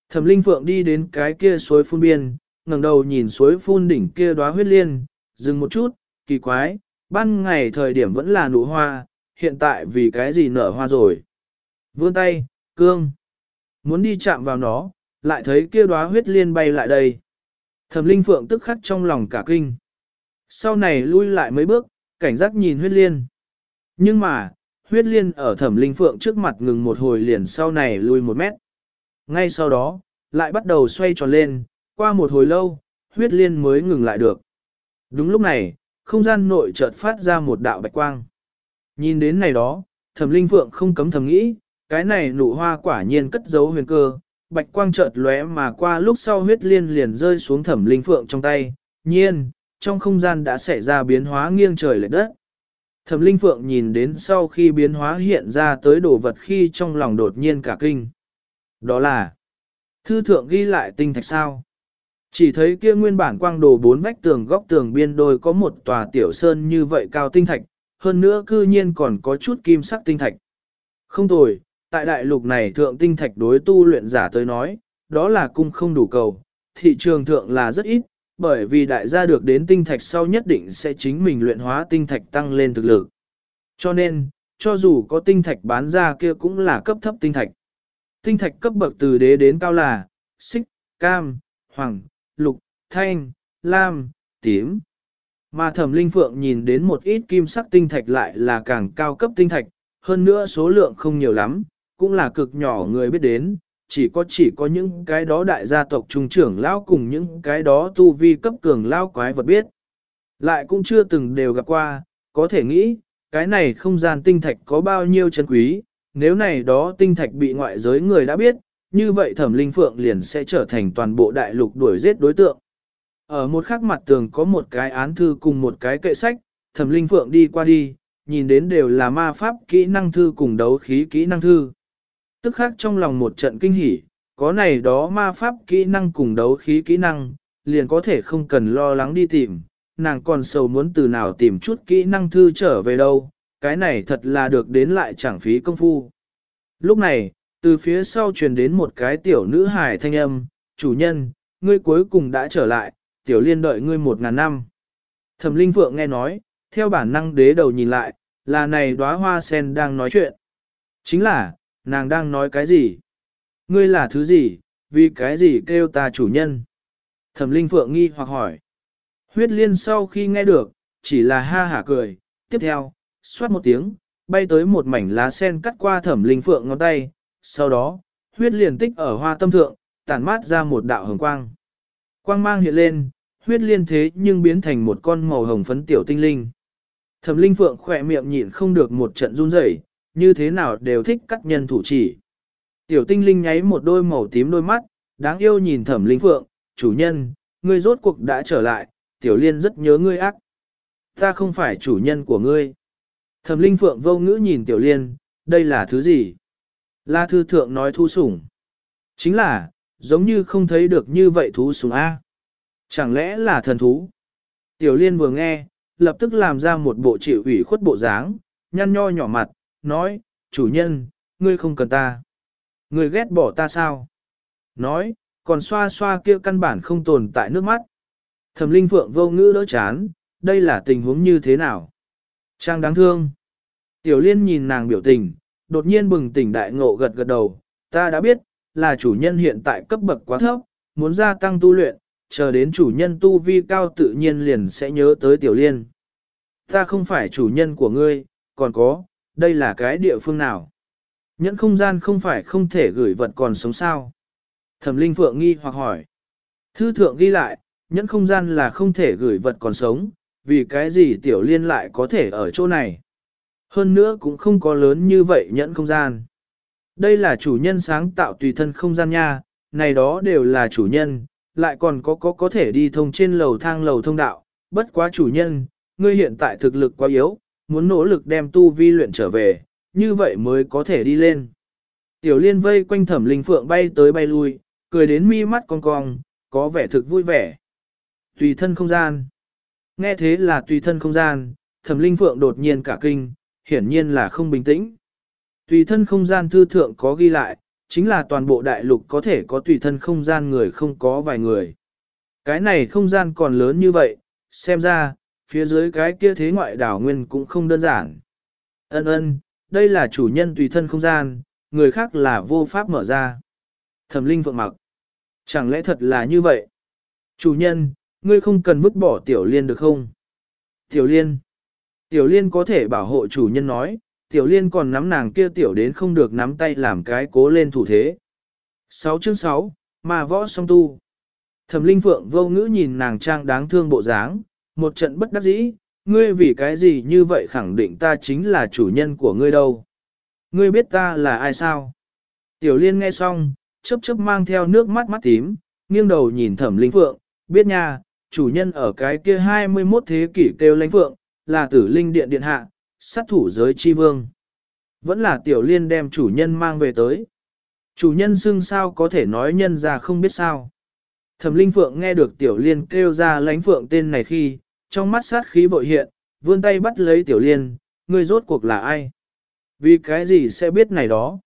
Speaker 1: Thẩm linh phượng đi đến cái kia suối phun biên, ngẩng đầu nhìn suối phun đỉnh kia đóa huyết liên, dừng một chút, kỳ quái, ban ngày thời điểm vẫn là nụ hoa, hiện tại vì cái gì nở hoa rồi. Vươn tay, cương, muốn đi chạm vào nó, lại thấy kia đóa huyết liên bay lại đây. Thẩm linh phượng tức khắc trong lòng cả kinh. Sau này lui lại mấy bước, cảnh giác nhìn huyết liên. Nhưng mà, huyết liên ở thẩm linh phượng trước mặt ngừng một hồi liền sau này lui một mét. Ngay sau đó, lại bắt đầu xoay tròn lên, qua một hồi lâu, huyết liên mới ngừng lại được. Đúng lúc này, không gian nội chợt phát ra một đạo bạch quang. Nhìn đến này đó, thẩm linh phượng không cấm thầm nghĩ, cái này nụ hoa quả nhiên cất giấu huyền cơ, bạch quang chợt lóe mà qua lúc sau huyết liên liền rơi xuống thẩm linh phượng trong tay, nhiên, trong không gian đã xảy ra biến hóa nghiêng trời lệch đất. Thẩm linh phượng nhìn đến sau khi biến hóa hiện ra tới đồ vật khi trong lòng đột nhiên cả kinh. Đó là, thư thượng ghi lại tinh thạch sao. Chỉ thấy kia nguyên bản quang đồ bốn vách tường góc tường biên đôi có một tòa tiểu sơn như vậy cao tinh thạch, hơn nữa cư nhiên còn có chút kim sắc tinh thạch. Không tồi, tại đại lục này thượng tinh thạch đối tu luyện giả tới nói, đó là cung không đủ cầu, thị trường thượng là rất ít, bởi vì đại gia được đến tinh thạch sau nhất định sẽ chính mình luyện hóa tinh thạch tăng lên thực lực. Cho nên, cho dù có tinh thạch bán ra kia cũng là cấp thấp tinh thạch. Tinh thạch cấp bậc từ đế đến cao là xích, cam, hoàng, lục, thanh, lam, tím. Mà thẩm linh phượng nhìn đến một ít kim sắc tinh thạch lại là càng cao cấp tinh thạch, hơn nữa số lượng không nhiều lắm, cũng là cực nhỏ người biết đến, chỉ có chỉ có những cái đó đại gia tộc trung trưởng lão cùng những cái đó tu vi cấp cường lão quái vật biết. Lại cũng chưa từng đều gặp qua, có thể nghĩ, cái này không gian tinh thạch có bao nhiêu chân quý, nếu này đó tinh thạch bị ngoại giới người đã biết, như vậy thẩm linh phượng liền sẽ trở thành toàn bộ đại lục đuổi giết đối tượng. Ở một khắc mặt tường có một cái án thư cùng một cái kệ sách, thẩm linh phượng đi qua đi, nhìn đến đều là ma pháp kỹ năng thư cùng đấu khí kỹ năng thư. Tức khắc trong lòng một trận kinh hỉ, có này đó ma pháp kỹ năng cùng đấu khí kỹ năng, liền có thể không cần lo lắng đi tìm, nàng còn sầu muốn từ nào tìm chút kỹ năng thư trở về đâu, cái này thật là được đến lại chẳng phí công phu. Lúc này, từ phía sau truyền đến một cái tiểu nữ hài thanh âm, chủ nhân, ngươi cuối cùng đã trở lại, tiểu liên đợi ngươi một ngàn năm. Thẩm Linh Phượng nghe nói, theo bản năng đế đầu nhìn lại, là này đóa hoa sen đang nói chuyện. Chính là, nàng đang nói cái gì? Ngươi là thứ gì, vì cái gì kêu ta chủ nhân? Thẩm Linh Phượng nghi hoặc hỏi. Huyết liên sau khi nghe được, chỉ là ha hả cười, tiếp theo, xoát một tiếng, bay tới một mảnh lá sen cắt qua thẩm Linh Phượng ngón tay, sau đó, huyết liền tích ở hoa tâm thượng, tản mát ra một đạo hồng quang. Quang mang hiện lên, huyết liên thế nhưng biến thành một con màu hồng phấn tiểu tinh linh. Thẩm Linh Phượng khỏe miệng nhịn không được một trận run rẩy, như thế nào đều thích cắt nhân thủ chỉ. Tiểu tinh linh nháy một đôi màu tím đôi mắt, đáng yêu nhìn Thẩm Linh Phượng, chủ nhân, ngươi rốt cuộc đã trở lại, tiểu liên rất nhớ ngươi ác. Ta không phải chủ nhân của ngươi. Thẩm Linh Phượng vô ngữ nhìn tiểu liên, đây là thứ gì? La thư thượng nói thu sủng. Chính là, giống như không thấy được như vậy thú sủng A. Chẳng lẽ là thần thú? Tiểu liên vừa nghe, lập tức làm ra một bộ chịu ủy khuất bộ dáng, nhăn nho nhỏ mặt, nói, chủ nhân, ngươi không cần ta. Ngươi ghét bỏ ta sao? Nói, còn xoa xoa kia căn bản không tồn tại nước mắt. Thẩm linh phượng vô ngữ đỡ chán, đây là tình huống như thế nào? Trang đáng thương. Tiểu liên nhìn nàng biểu tình, đột nhiên bừng tỉnh đại ngộ gật gật đầu, ta đã biết, là chủ nhân hiện tại cấp bậc quá thấp, muốn gia tăng tu luyện, chờ đến chủ nhân tu vi cao tự nhiên liền sẽ nhớ tới tiểu liên. Ta không phải chủ nhân của ngươi, còn có, đây là cái địa phương nào? Nhẫn không gian không phải không thể gửi vật còn sống sao? Thẩm Linh Phượng nghi hoặc hỏi. Thư thượng ghi lại, nhẫn không gian là không thể gửi vật còn sống, vì cái gì tiểu liên lại có thể ở chỗ này? Hơn nữa cũng không có lớn như vậy nhẫn không gian. Đây là chủ nhân sáng tạo tùy thân không gian nha, này đó đều là chủ nhân, lại còn có có có thể đi thông trên lầu thang lầu thông đạo, bất quá chủ nhân, ngươi hiện tại thực lực quá yếu, muốn nỗ lực đem tu vi luyện trở về, như vậy mới có thể đi lên. Tiểu liên vây quanh thẩm linh phượng bay tới bay lui, cười đến mi mắt cong cong, có vẻ thực vui vẻ. Tùy thân không gian. Nghe thế là tùy thân không gian, thẩm linh phượng đột nhiên cả kinh, hiển nhiên là không bình tĩnh. Tùy thân không gian thư thượng có ghi lại, chính là toàn bộ đại lục có thể có tùy thân không gian người không có vài người. Cái này không gian còn lớn như vậy, xem ra, phía dưới cái kia thế ngoại đảo nguyên cũng không đơn giản. Ân ân, đây là chủ nhân tùy thân không gian, người khác là vô pháp mở ra. Thẩm linh vượng mặc. Chẳng lẽ thật là như vậy? Chủ nhân, ngươi không cần vứt bỏ tiểu liên được không? Tiểu liên. Tiểu liên có thể bảo hộ chủ nhân nói, tiểu liên còn nắm nàng kia tiểu đến không được nắm tay làm cái cố lên thủ thế. 6 chương 6, mà võ song tu. Thẩm linh phượng vô ngữ nhìn nàng trang đáng thương bộ dáng, một trận bất đắc dĩ, ngươi vì cái gì như vậy khẳng định ta chính là chủ nhân của ngươi đâu. Ngươi biết ta là ai sao? Tiểu liên nghe xong, chớp chớp mang theo nước mắt mắt tím, nghiêng đầu nhìn thẩm linh phượng, biết nha, chủ nhân ở cái kia 21 thế kỷ kêu lãnh phượng, là tử linh điện điện hạ, sát thủ giới chi vương. Vẫn là tiểu liên đem chủ nhân mang về tới. Chủ nhân xưng sao có thể nói nhân ra không biết sao. Thẩm linh phượng nghe được tiểu liên kêu ra lãnh phượng tên này khi, trong mắt sát khí vội hiện, vươn tay bắt lấy tiểu liên, ngươi rốt cuộc là ai? Vì cái gì sẽ biết này đó?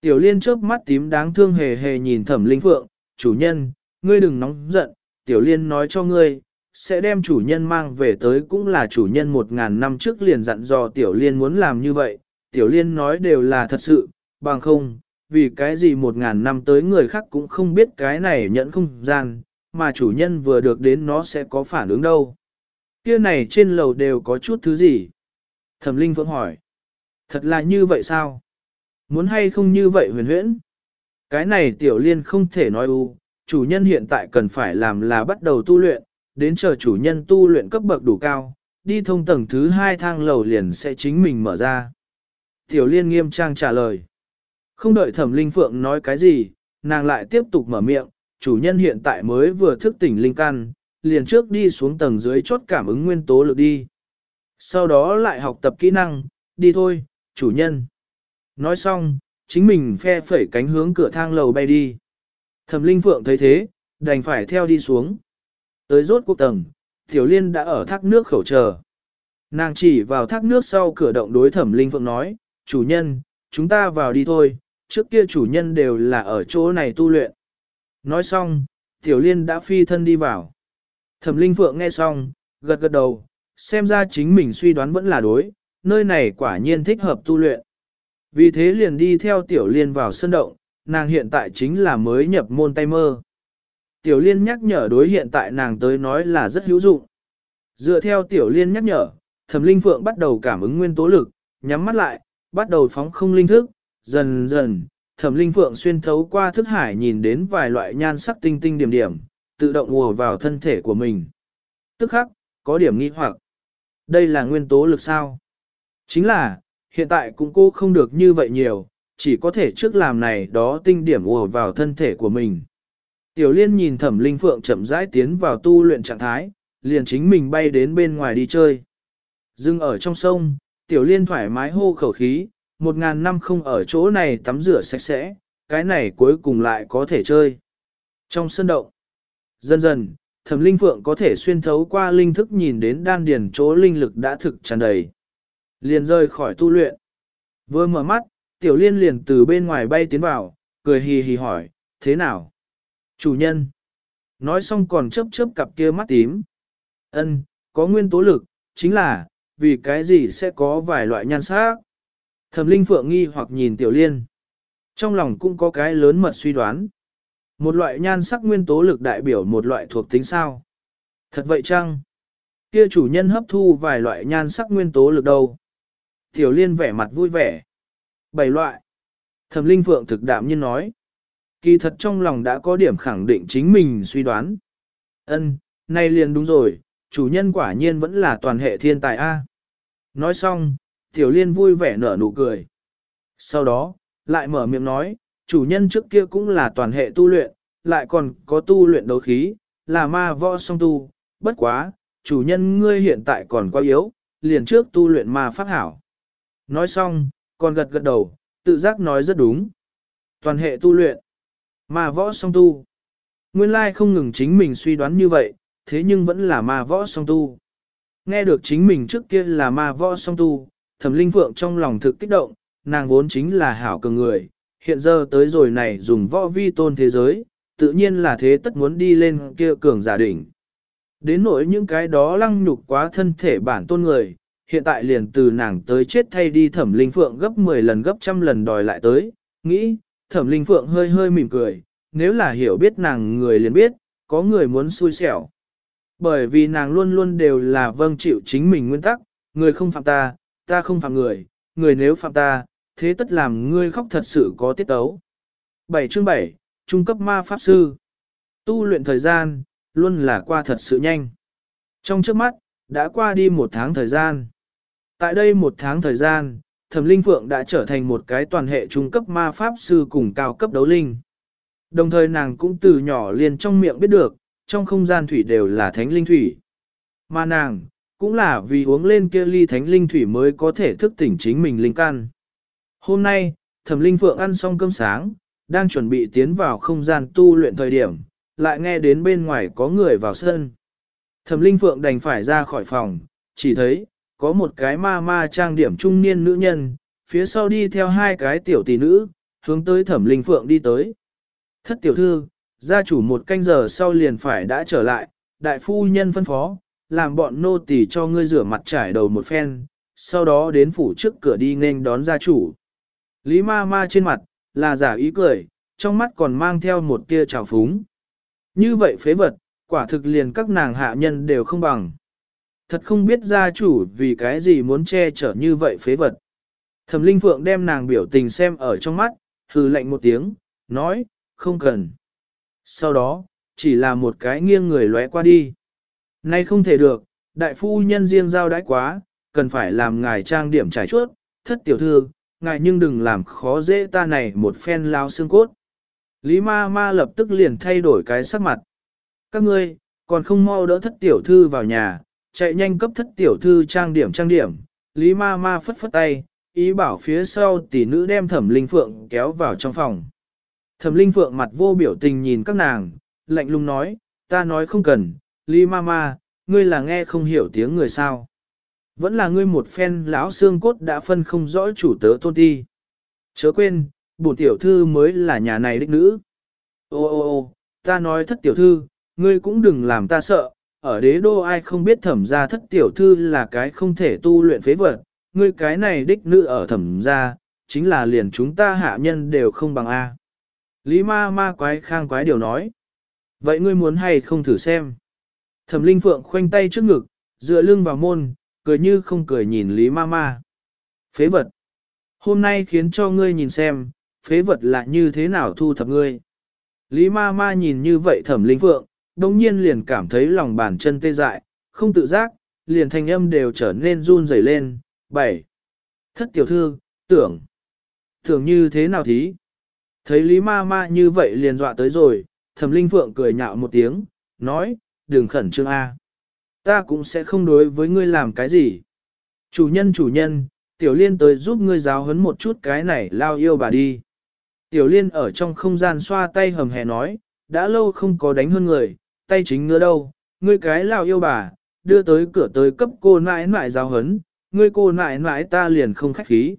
Speaker 1: Tiểu liên chớp mắt tím đáng thương hề hề nhìn thẩm linh phượng, chủ nhân, ngươi đừng nóng giận, tiểu liên nói cho ngươi, sẽ đem chủ nhân mang về tới cũng là chủ nhân một ngàn năm trước liền dặn dò tiểu liên muốn làm như vậy, tiểu liên nói đều là thật sự, bằng không, vì cái gì một ngàn năm tới người khác cũng không biết cái này nhận không gian, mà chủ nhân vừa được đến nó sẽ có phản ứng đâu. Kia này trên lầu đều có chút thứ gì? Thẩm Linh Phượng hỏi. Thật là như vậy sao? Muốn hay không như vậy huyền huyễn? Cái này tiểu liên không thể nói u, chủ nhân hiện tại cần phải làm là bắt đầu tu luyện, đến chờ chủ nhân tu luyện cấp bậc đủ cao, đi thông tầng thứ hai thang lầu liền sẽ chính mình mở ra. Tiểu liên nghiêm trang trả lời. Không đợi thẩm linh phượng nói cái gì, nàng lại tiếp tục mở miệng, chủ nhân hiện tại mới vừa thức tỉnh linh căn, liền trước đi xuống tầng dưới chốt cảm ứng nguyên tố lực đi. Sau đó lại học tập kỹ năng, đi thôi, chủ nhân. Nói xong, chính mình phe phẩy cánh hướng cửa thang lầu bay đi. Thẩm linh phượng thấy thế, đành phải theo đi xuống. Tới rốt cuộc tầng, tiểu liên đã ở thác nước khẩu chờ. Nàng chỉ vào thác nước sau cửa động đối thẩm linh phượng nói, chủ nhân, chúng ta vào đi thôi, trước kia chủ nhân đều là ở chỗ này tu luyện. Nói xong, tiểu liên đã phi thân đi vào. Thẩm linh phượng nghe xong, gật gật đầu, xem ra chính mình suy đoán vẫn là đối, nơi này quả nhiên thích hợp tu luyện. Vì thế liền đi theo tiểu liên vào sân động, nàng hiện tại chính là mới nhập môn tay mơ. Tiểu liên nhắc nhở đối hiện tại nàng tới nói là rất hữu dụng. Dựa theo tiểu liên nhắc nhở, thẩm linh phượng bắt đầu cảm ứng nguyên tố lực, nhắm mắt lại, bắt đầu phóng không linh thức, dần dần, thẩm linh phượng xuyên thấu qua thức hải nhìn đến vài loại nhan sắc tinh tinh điểm điểm, tự động ùa vào thân thể của mình. Tức khắc, có điểm nghi hoặc. Đây là nguyên tố lực sao? Chính là, hiện tại cũng cô không được như vậy nhiều, chỉ có thể trước làm này đó tinh điểm ùa vào thân thể của mình. Tiểu liên nhìn thẩm linh phượng chậm rãi tiến vào tu luyện trạng thái, liền chính mình bay đến bên ngoài đi chơi. Dưng ở trong sông, tiểu liên thoải mái hô khẩu khí, một ngàn năm không ở chỗ này tắm rửa sạch sẽ, cái này cuối cùng lại có thể chơi. Trong sân động, dần dần, thẩm linh phượng có thể xuyên thấu qua linh thức nhìn đến đan điền chỗ linh lực đã thực tràn đầy. Liền rơi khỏi tu luyện. Vừa mở mắt, tiểu liên liền từ bên ngoài bay tiến vào, cười hì hì hỏi, thế nào? Chủ nhân. Nói xong còn chớp chớp cặp kia mắt tím. Ân, có nguyên tố lực, chính là, vì cái gì sẽ có vài loại nhan sắc. Thẩm linh phượng nghi hoặc nhìn tiểu liên. Trong lòng cũng có cái lớn mật suy đoán. Một loại nhan sắc nguyên tố lực đại biểu một loại thuộc tính sao. Thật vậy chăng? Kia chủ nhân hấp thu vài loại nhan sắc nguyên tố lực đâu? Tiểu liên vẻ mặt vui vẻ. Bảy loại. Thẩm linh phượng thực đạm nhiên nói. Kỳ thật trong lòng đã có điểm khẳng định chính mình suy đoán. Ân, nay liền đúng rồi, chủ nhân quả nhiên vẫn là toàn hệ thiên tài A. Nói xong, tiểu liên vui vẻ nở nụ cười. Sau đó, lại mở miệng nói, chủ nhân trước kia cũng là toàn hệ tu luyện, lại còn có tu luyện đấu khí, là ma võ song tu, bất quá, chủ nhân ngươi hiện tại còn quá yếu, liền trước tu luyện ma pháp hảo. Nói xong, còn gật gật đầu, tự giác nói rất đúng. Toàn hệ tu luyện, ma võ song tu. Nguyên lai không ngừng chính mình suy đoán như vậy, thế nhưng vẫn là ma võ song tu. Nghe được chính mình trước kia là ma võ song tu, thẩm linh phượng trong lòng thực kích động, nàng vốn chính là hảo cường người, hiện giờ tới rồi này dùng võ vi tôn thế giới, tự nhiên là thế tất muốn đi lên kia cường giả đỉnh. Đến nỗi những cái đó lăng nhục quá thân thể bản tôn người, hiện tại liền từ nàng tới chết thay đi thẩm linh phượng gấp 10 lần gấp trăm lần đòi lại tới, nghĩ, thẩm linh phượng hơi hơi mỉm cười, nếu là hiểu biết nàng người liền biết, có người muốn xui xẻo. Bởi vì nàng luôn luôn đều là vâng chịu chính mình nguyên tắc, người không phạm ta, ta không phạm người, người nếu phạm ta, thế tất làm ngươi khóc thật sự có tiết tấu. 7 chương 7, Trung cấp ma pháp sư. Tu luyện thời gian, luôn là qua thật sự nhanh. Trong trước mắt, đã qua đi một tháng thời gian. Tại đây một tháng thời gian, Thẩm Linh Phượng đã trở thành một cái toàn hệ trung cấp ma pháp sư cùng cao cấp đấu linh. Đồng thời nàng cũng từ nhỏ liền trong miệng biết được, trong không gian thủy đều là thánh linh thủy. Mà nàng, cũng là vì uống lên kia ly thánh linh thủy mới có thể thức tỉnh chính mình linh căn. Hôm nay, Thẩm Linh Phượng ăn xong cơm sáng, đang chuẩn bị tiến vào không gian tu luyện thời điểm, lại nghe đến bên ngoài có người vào sân. Thẩm Linh Phượng đành phải ra khỏi phòng, chỉ thấy, có một cái ma ma trang điểm trung niên nữ nhân, phía sau đi theo hai cái tiểu tỷ nữ, hướng tới Thẩm Linh Phượng đi tới. Thất tiểu thư, gia chủ một canh giờ sau liền phải đã trở lại, đại phu nhân phân phó, làm bọn nô tỳ cho ngươi rửa mặt trải đầu một phen, sau đó đến phủ trước cửa đi nên đón gia chủ. Lý ma ma trên mặt, là giả ý cười, trong mắt còn mang theo một tia trào phúng. Như vậy phế vật, quả thực liền các nàng hạ nhân đều không bằng. Thật không biết gia chủ vì cái gì muốn che chở như vậy phế vật. Thẩm Linh Phượng đem nàng biểu tình xem ở trong mắt, hừ lạnh một tiếng, nói, không cần. Sau đó, chỉ là một cái nghiêng người lóe qua đi. Nay không thể được, đại phu nhân riêng giao đãi quá, cần phải làm ngài trang điểm trải chuốt, thất tiểu thư, ngài nhưng đừng làm khó dễ ta này một phen lao xương cốt. Lý ma ma lập tức liền thay đổi cái sắc mặt. Các ngươi, còn không mau đỡ thất tiểu thư vào nhà, chạy nhanh cấp thất tiểu thư trang điểm trang điểm. Lý ma ma phất phất tay, ý bảo phía sau tỷ nữ đem thẩm linh phượng kéo vào trong phòng. Thẩm linh phượng mặt vô biểu tình nhìn các nàng, lạnh lùng nói, ta nói không cần, Lý ma ma, ngươi là nghe không hiểu tiếng người sao. Vẫn là ngươi một phen lão xương cốt đã phân không rõ chủ tớ tôn ti. Chớ quên, bổn tiểu thư mới là nhà này đích nữ. Ô ô ô, ta nói thất tiểu thư, ngươi cũng đừng làm ta sợ, ở đế đô ai không biết thẩm gia thất tiểu thư là cái không thể tu luyện phế vật, ngươi cái này đích nữ ở thẩm gia, chính là liền chúng ta hạ nhân đều không bằng A. Lý ma ma quái khang quái điều nói. Vậy ngươi muốn hay không thử xem? Thẩm linh phượng khoanh tay trước ngực, dựa lưng vào môn, cười như không cười nhìn Lý ma ma. Phế vật. Hôm nay khiến cho ngươi nhìn xem, phế vật là như thế nào thu thập ngươi. Lý ma ma nhìn như vậy thẩm linh phượng, đồng nhiên liền cảm thấy lòng bàn chân tê dại, không tự giác, liền thanh âm đều trở nên run rẩy lên. Bảy. Thất tiểu thư, tưởng. Tưởng như thế nào thí? Thấy Lý ma ma như vậy liền dọa tới rồi, thẩm linh phượng cười nhạo một tiếng, nói, đừng khẩn trương A. Ta cũng sẽ không đối với ngươi làm cái gì. Chủ nhân chủ nhân, tiểu liên tới giúp ngươi giáo huấn một chút cái này lao yêu bà đi. Tiểu liên ở trong không gian xoa tay hầm hè nói, đã lâu không có đánh hơn người, tay chính ngứa đâu, ngươi cái lao yêu bà, đưa tới cửa tới cấp cô nãi nãi giáo hấn, ngươi cô nãi nãi ta liền không khách khí.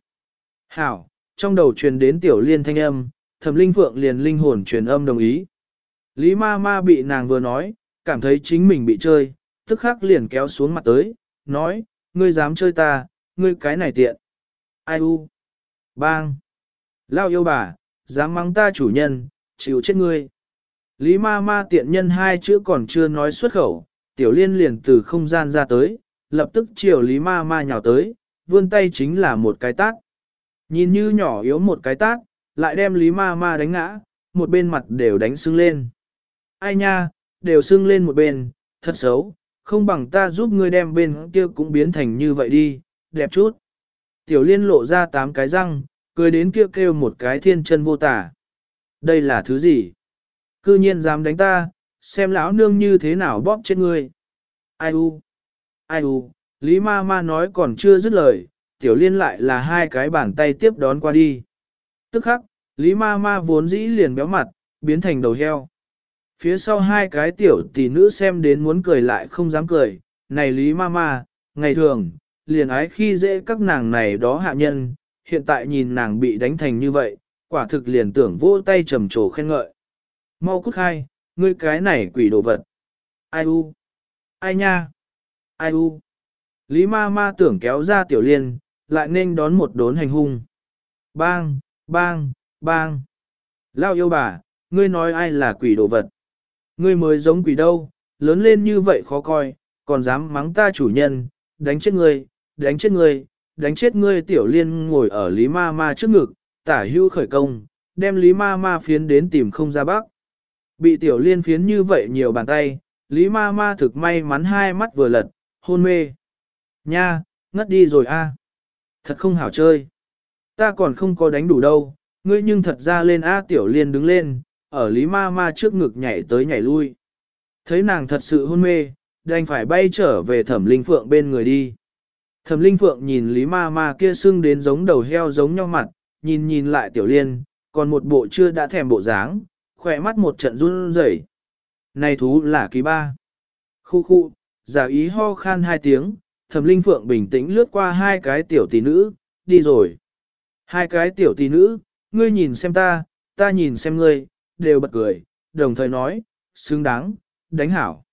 Speaker 1: Hảo, trong đầu truyền đến tiểu liên thanh âm, thẩm linh phượng liền linh hồn truyền âm đồng ý. Lý ma ma bị nàng vừa nói, cảm thấy chính mình bị chơi, tức khắc liền kéo xuống mặt tới, nói, ngươi dám chơi ta, ngươi cái này tiện. Ai u? Bang! Lao yêu bà, dám mắng ta chủ nhân, chịu chết ngươi. Lý ma ma tiện nhân hai chữ còn chưa nói xuất khẩu, tiểu liên liền từ không gian ra tới, lập tức chiều Lý ma ma nhào tới, vươn tay chính là một cái tác, Nhìn như nhỏ yếu một cái tác, lại đem Lý ma ma đánh ngã, một bên mặt đều đánh sưng lên. Ai nha, đều sưng lên một bên, thật xấu, không bằng ta giúp ngươi đem bên kia cũng biến thành như vậy đi, đẹp chút. Tiểu liên lộ ra tám cái răng, cười đến kia kêu một cái thiên chân vô tả. Đây là thứ gì? Cư nhiên dám đánh ta, xem lão nương như thế nào bóp chết ngươi. Ai u, Ai u, Lý ma ma nói còn chưa dứt lời, tiểu liên lại là hai cái bàn tay tiếp đón qua đi. Tức khắc, Lý ma ma vốn dĩ liền béo mặt, biến thành đầu heo. Phía sau hai cái tiểu tỷ nữ xem đến muốn cười lại không dám cười, này Lý ma ma, ngày thường, liền ái khi dễ các nàng này đó hạ nhân, hiện tại nhìn nàng bị đánh thành như vậy, quả thực liền tưởng vỗ tay trầm trồ khen ngợi. Mau cút khai, ngươi cái này quỷ đồ vật. Ai u? Ai nha? Ai u? Lý ma ma tưởng kéo ra tiểu liên, lại nên đón một đốn hành hung. Bang, bang, bang. Lao yêu bà, ngươi nói ai là quỷ đồ vật. Ngươi mới giống quỷ đâu, lớn lên như vậy khó coi, còn dám mắng ta chủ nhân, đánh chết ngươi, đánh chết ngươi, đánh chết ngươi tiểu liên ngồi ở Lý ma ma trước ngực, tả hưu khởi công, đem Lý ma ma phiến đến tìm không ra bắc. Bị tiểu liên phiến như vậy nhiều bàn tay, Lý ma ma thực may mắn hai mắt vừa lật, hôn mê. Nha, ngất đi rồi a. Thật không hảo chơi. Ta còn không có đánh đủ đâu, ngươi nhưng thật ra lên A tiểu liên đứng lên, ở Lý ma ma trước ngực nhảy tới nhảy lui. Thấy nàng thật sự hôn mê, đành phải bay trở về thẩm linh phượng bên người đi. Thẩm linh phượng nhìn Lý ma ma kia sưng đến giống đầu heo giống nhau mặt, nhìn nhìn lại tiểu liên, còn một bộ chưa đã thèm bộ dáng, khỏe mắt một trận run rẩy. Này thú là kỳ ba. Khu khu, giả ý ho khan hai tiếng, thẩm linh phượng bình tĩnh lướt qua hai cái tiểu tỷ nữ, đi rồi. Hai cái tiểu tỷ nữ, ngươi nhìn xem ta, ta nhìn xem ngươi, đều bật cười, đồng thời nói, xứng đáng, đánh hảo.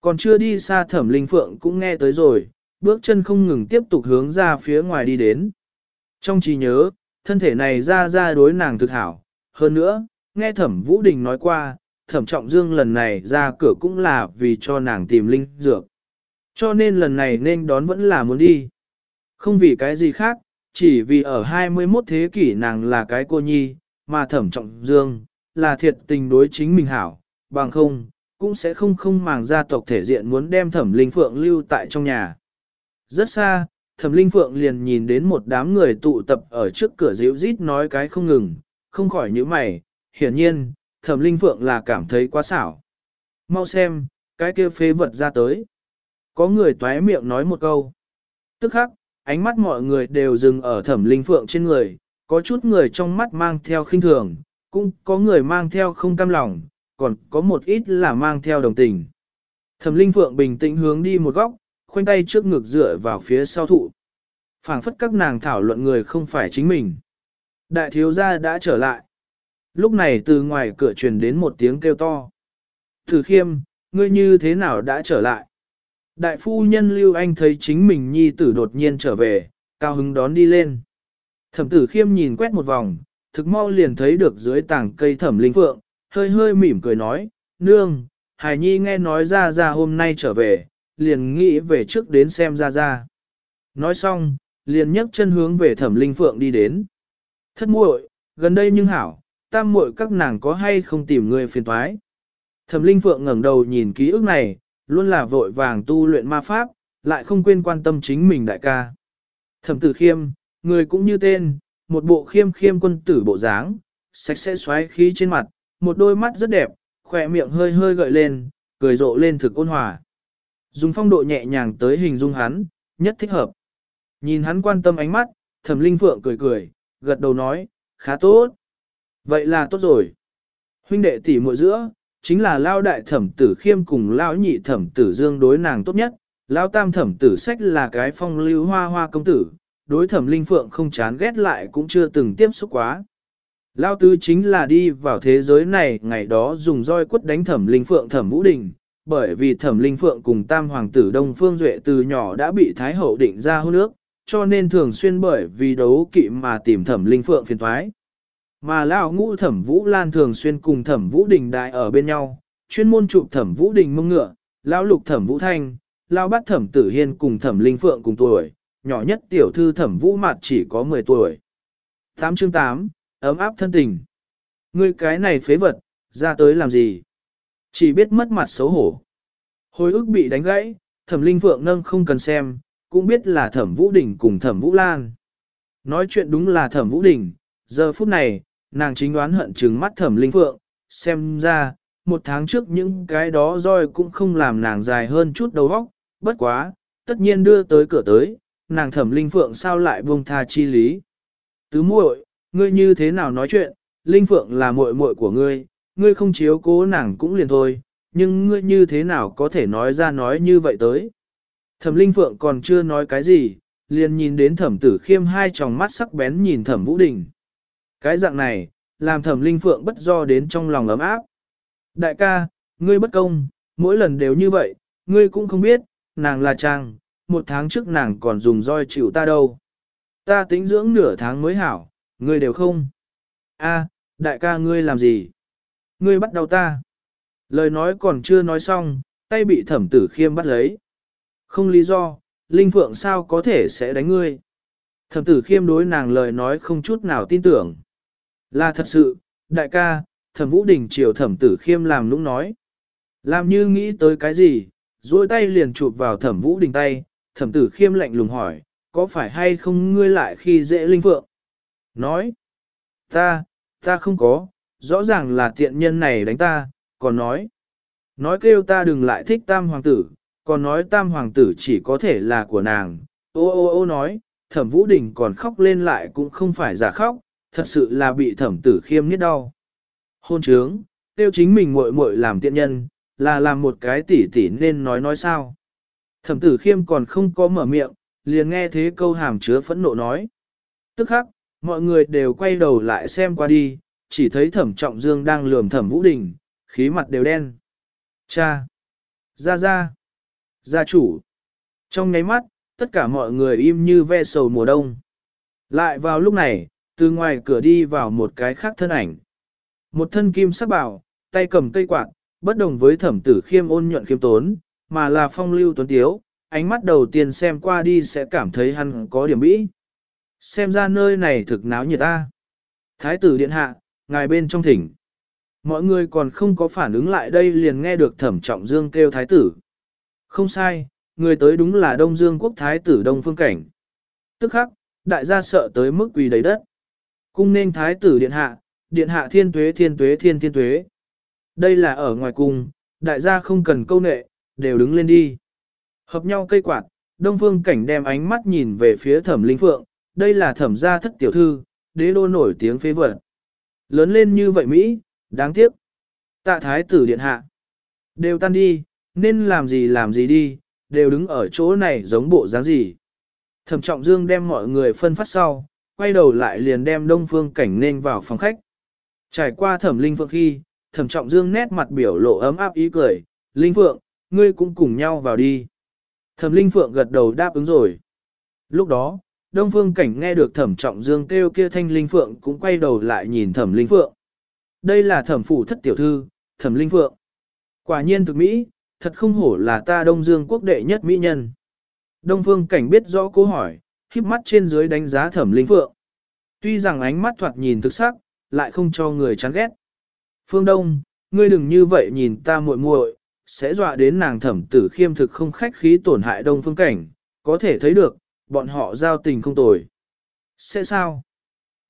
Speaker 1: Còn chưa đi xa thẩm linh phượng cũng nghe tới rồi, bước chân không ngừng tiếp tục hướng ra phía ngoài đi đến. Trong trí nhớ, thân thể này ra ra đối nàng thực hảo. Hơn nữa, nghe thẩm Vũ Đình nói qua, thẩm trọng dương lần này ra cửa cũng là vì cho nàng tìm linh dược. Cho nên lần này nên đón vẫn là muốn đi. Không vì cái gì khác, chỉ vì ở 21 thế kỷ nàng là cái cô nhi, mà thẩm trọng dương, là thiệt tình đối chính mình hảo, bằng không, cũng sẽ không không màng gia tộc thể diện muốn đem thẩm linh phượng lưu tại trong nhà. Rất xa, thẩm linh phượng liền nhìn đến một đám người tụ tập ở trước cửa dịu rít nói cái không ngừng, không khỏi những mày, hiển nhiên, thẩm linh phượng là cảm thấy quá xảo. Mau xem, cái kia phế vật ra tới. Có người toé miệng nói một câu. Tức khắc, ánh mắt mọi người đều dừng ở thẩm linh phượng trên người, có chút người trong mắt mang theo khinh thường, cũng có người mang theo không cam lòng, còn có một ít là mang theo đồng tình. Thẩm linh phượng bình tĩnh hướng đi một góc, khoanh tay trước ngực dựa vào phía sau thụ. phảng phất các nàng thảo luận người không phải chính mình. Đại thiếu gia đã trở lại. Lúc này từ ngoài cửa truyền đến một tiếng kêu to. Thử khiêm, ngươi như thế nào đã trở lại? Đại phu nhân Lưu Anh thấy chính mình nhi tử đột nhiên trở về, cao hứng đón đi lên. Thẩm tử khiêm nhìn quét một vòng, thực mau liền thấy được dưới tảng cây thẩm linh phượng, hơi hơi mỉm cười nói, nương, Hải Nhi nghe nói ra ra hôm nay trở về, liền nghĩ về trước đến xem ra ra. Nói xong, liền nhấc chân hướng về thẩm linh phượng đi đến. Thất muội, gần đây nhưng hảo, tam muội các nàng có hay không tìm người phiền toái. Thẩm linh phượng ngẩng đầu nhìn ký ức này, luôn là vội vàng tu luyện ma pháp, lại không quên quan tâm chính mình đại ca. Thẩm tử khiêm, người cũng như tên, một bộ khiêm khiêm quân tử bộ dáng, sạch sẽ xoáy khí trên mặt, một đôi mắt rất đẹp, khỏe miệng hơi hơi gợi lên, cười rộ lên thực ôn hòa. Dùng phong độ nhẹ nhàng tới hình dung hắn, nhất thích hợp. Nhìn hắn quan tâm ánh mắt, thẩm linh phượng cười cười, gật đầu nói, khá tốt. Vậy là tốt rồi. Huynh đệ tỷ muội giữa, chính là lao đại thẩm tử khiêm cùng lao nhị thẩm tử dương đối nàng tốt nhất. Lao tam thẩm tử sách là cái phong lưu hoa hoa công tử, đối thẩm linh phượng không chán ghét lại cũng chưa từng tiếp xúc quá. Lao tứ chính là đi vào thế giới này ngày đó dùng roi quất đánh thẩm linh phượng thẩm vũ đình, bởi vì thẩm linh phượng cùng tam hoàng tử Đông Phương Duệ từ nhỏ đã bị Thái Hậu định ra hôn nước, cho nên thường xuyên bởi vì đấu kỵ mà tìm thẩm linh phượng phiền thoái. Mà Lão ngũ thẩm vũ lan thường xuyên cùng thẩm vũ đình đại ở bên nhau, chuyên môn chụp thẩm vũ đình mông ngựa, Lão lục thẩm vũ thanh, Lão bắt thẩm tử hiên cùng thẩm linh phượng cùng tuổi, nhỏ nhất tiểu thư thẩm vũ mạt chỉ có 10 tuổi. 8 chương 8, ấm áp thân tình. Ngươi cái này phế vật, ra tới làm gì? Chỉ biết mất mặt xấu hổ. Hồi ức bị đánh gãy, thẩm linh phượng nâng không cần xem, cũng biết là thẩm vũ đình cùng thẩm vũ lan. Nói chuyện đúng là thẩm vũ đình, giờ phút này, nàng chính đoán hận trừng mắt thẩm linh phượng, xem ra, một tháng trước những cái đó roi cũng không làm nàng dài hơn chút đầu óc, bất quá, tất nhiên đưa tới cửa tới, nàng thẩm linh phượng sao lại buông tha chi lý. Tứ muội, ngươi như thế nào nói chuyện, linh phượng là muội muội của ngươi, ngươi không chiếu cố nàng cũng liền thôi, nhưng ngươi như thế nào có thể nói ra nói như vậy tới. Thẩm linh phượng còn chưa nói cái gì, liền nhìn đến thẩm tử khiêm hai tròng mắt sắc bén nhìn thẩm vũ đình. Cái dạng này, làm thẩm linh phượng bất do đến trong lòng ấm áp. Đại ca, ngươi bất công, mỗi lần đều như vậy, ngươi cũng không biết, nàng là trang, một tháng trước nàng còn dùng roi chịu ta đâu. Ta tính dưỡng nửa tháng mới hảo, ngươi đều không. A, đại ca ngươi làm gì? Ngươi bắt đầu ta. Lời nói còn chưa nói xong, tay bị thẩm tử khiêm bắt lấy. Không lý do, Linh Phượng sao có thể sẽ đánh ngươi? Thẩm tử khiêm đối nàng lời nói không chút nào tin tưởng. Là thật sự, đại ca, thẩm vũ đình chiều thẩm tử khiêm làm nũng nói. Làm như nghĩ tới cái gì, duỗi tay liền chụp vào thẩm vũ đình tay, thẩm tử khiêm lạnh lùng hỏi, có phải hay không ngươi lại khi dễ linh phượng? Nói, ta, ta không có, rõ ràng là tiện nhân này đánh ta, còn nói, nói kêu ta đừng lại thích tam hoàng tử, còn nói tam hoàng tử chỉ có thể là của nàng, ô ô ô nói, thẩm vũ đình còn khóc lên lại cũng không phải giả khóc, thật sự là bị thẩm tử khiêm nhất đau. Hôn trướng, tiêu chính mình muội muội làm tiện nhân, là làm một cái tỷ tỷ nên nói nói sao. Thẩm tử khiêm còn không có mở miệng, liền nghe thế câu hàm chứa phẫn nộ nói. Tức khắc, mọi người đều quay đầu lại xem qua đi, chỉ thấy thẩm trọng dương đang lườm thẩm vũ đình, khí mặt đều đen. Cha! gia gia, Gia chủ! Trong nháy mắt, tất cả mọi người im như ve sầu mùa đông. Lại vào lúc này, từ ngoài cửa đi vào một cái khác thân ảnh. Một thân kim sắc bảo, tay cầm cây quạt, bất đồng với thẩm tử khiêm ôn nhuận khiêm tốn, mà là phong lưu tuấn tiếu, ánh mắt đầu tiên xem qua đi sẽ cảm thấy hắn có điểm bĩ. Xem ra nơi này thực náo nhiệt ta. Thái tử điện hạ, ngài bên trong thỉnh. Mọi người còn không có phản ứng lại đây liền nghe được thẩm trọng dương kêu thái tử. Không sai, người tới đúng là Đông Dương quốc thái tử Đông Phương Cảnh. Tức khắc, đại gia sợ tới mức quỳ đầy đất. Cung nên thái tử điện hạ, điện hạ thiên tuế thiên tuế thiên thiên tuế. Đây là ở ngoài cung, đại gia không cần câu nệ, đều đứng lên đi. Hợp nhau cây quạt, Đông Phương Cảnh đem ánh mắt nhìn về phía thẩm linh phượng, đây là thẩm gia thất tiểu thư, đế đô nổi tiếng phế vật. Lớn lên như vậy Mỹ, đáng tiếc. Tạ thái tử điện hạ. Đều tan đi, nên làm gì làm gì đi, đều đứng ở chỗ này giống bộ dáng gì. Thẩm trọng dương đem mọi người phân phát sau, quay đầu lại liền đem đông phương cảnh nên vào phòng khách. Trải qua thẩm linh phượng khi, thẩm trọng dương nét mặt biểu lộ ấm áp ý cười, linh phượng, ngươi cũng cùng nhau vào đi. Thẩm linh phượng gật đầu đáp ứng rồi. Lúc đó, đông phương cảnh nghe được thẩm trọng dương kêu kia thanh linh phượng cũng quay đầu lại nhìn thẩm linh phượng. Đây là thẩm phủ thất tiểu thư, thẩm linh phượng. Quả nhiên thực mỹ, thật không hổ là ta đông dương quốc đệ nhất mỹ nhân. Đông phương cảnh biết rõ câu hỏi, khiếp mắt trên dưới đánh giá thẩm linh phượng. Tuy rằng ánh mắt thoạt nhìn thực sắc, lại không cho người chán ghét. Phương Đông, ngươi đừng như vậy nhìn ta muội muội, sẽ dọa đến nàng thẩm tử khiêm thực không khách khí tổn hại đông phương cảnh, có thể thấy được, bọn họ giao tình không tồi. Sẽ sao?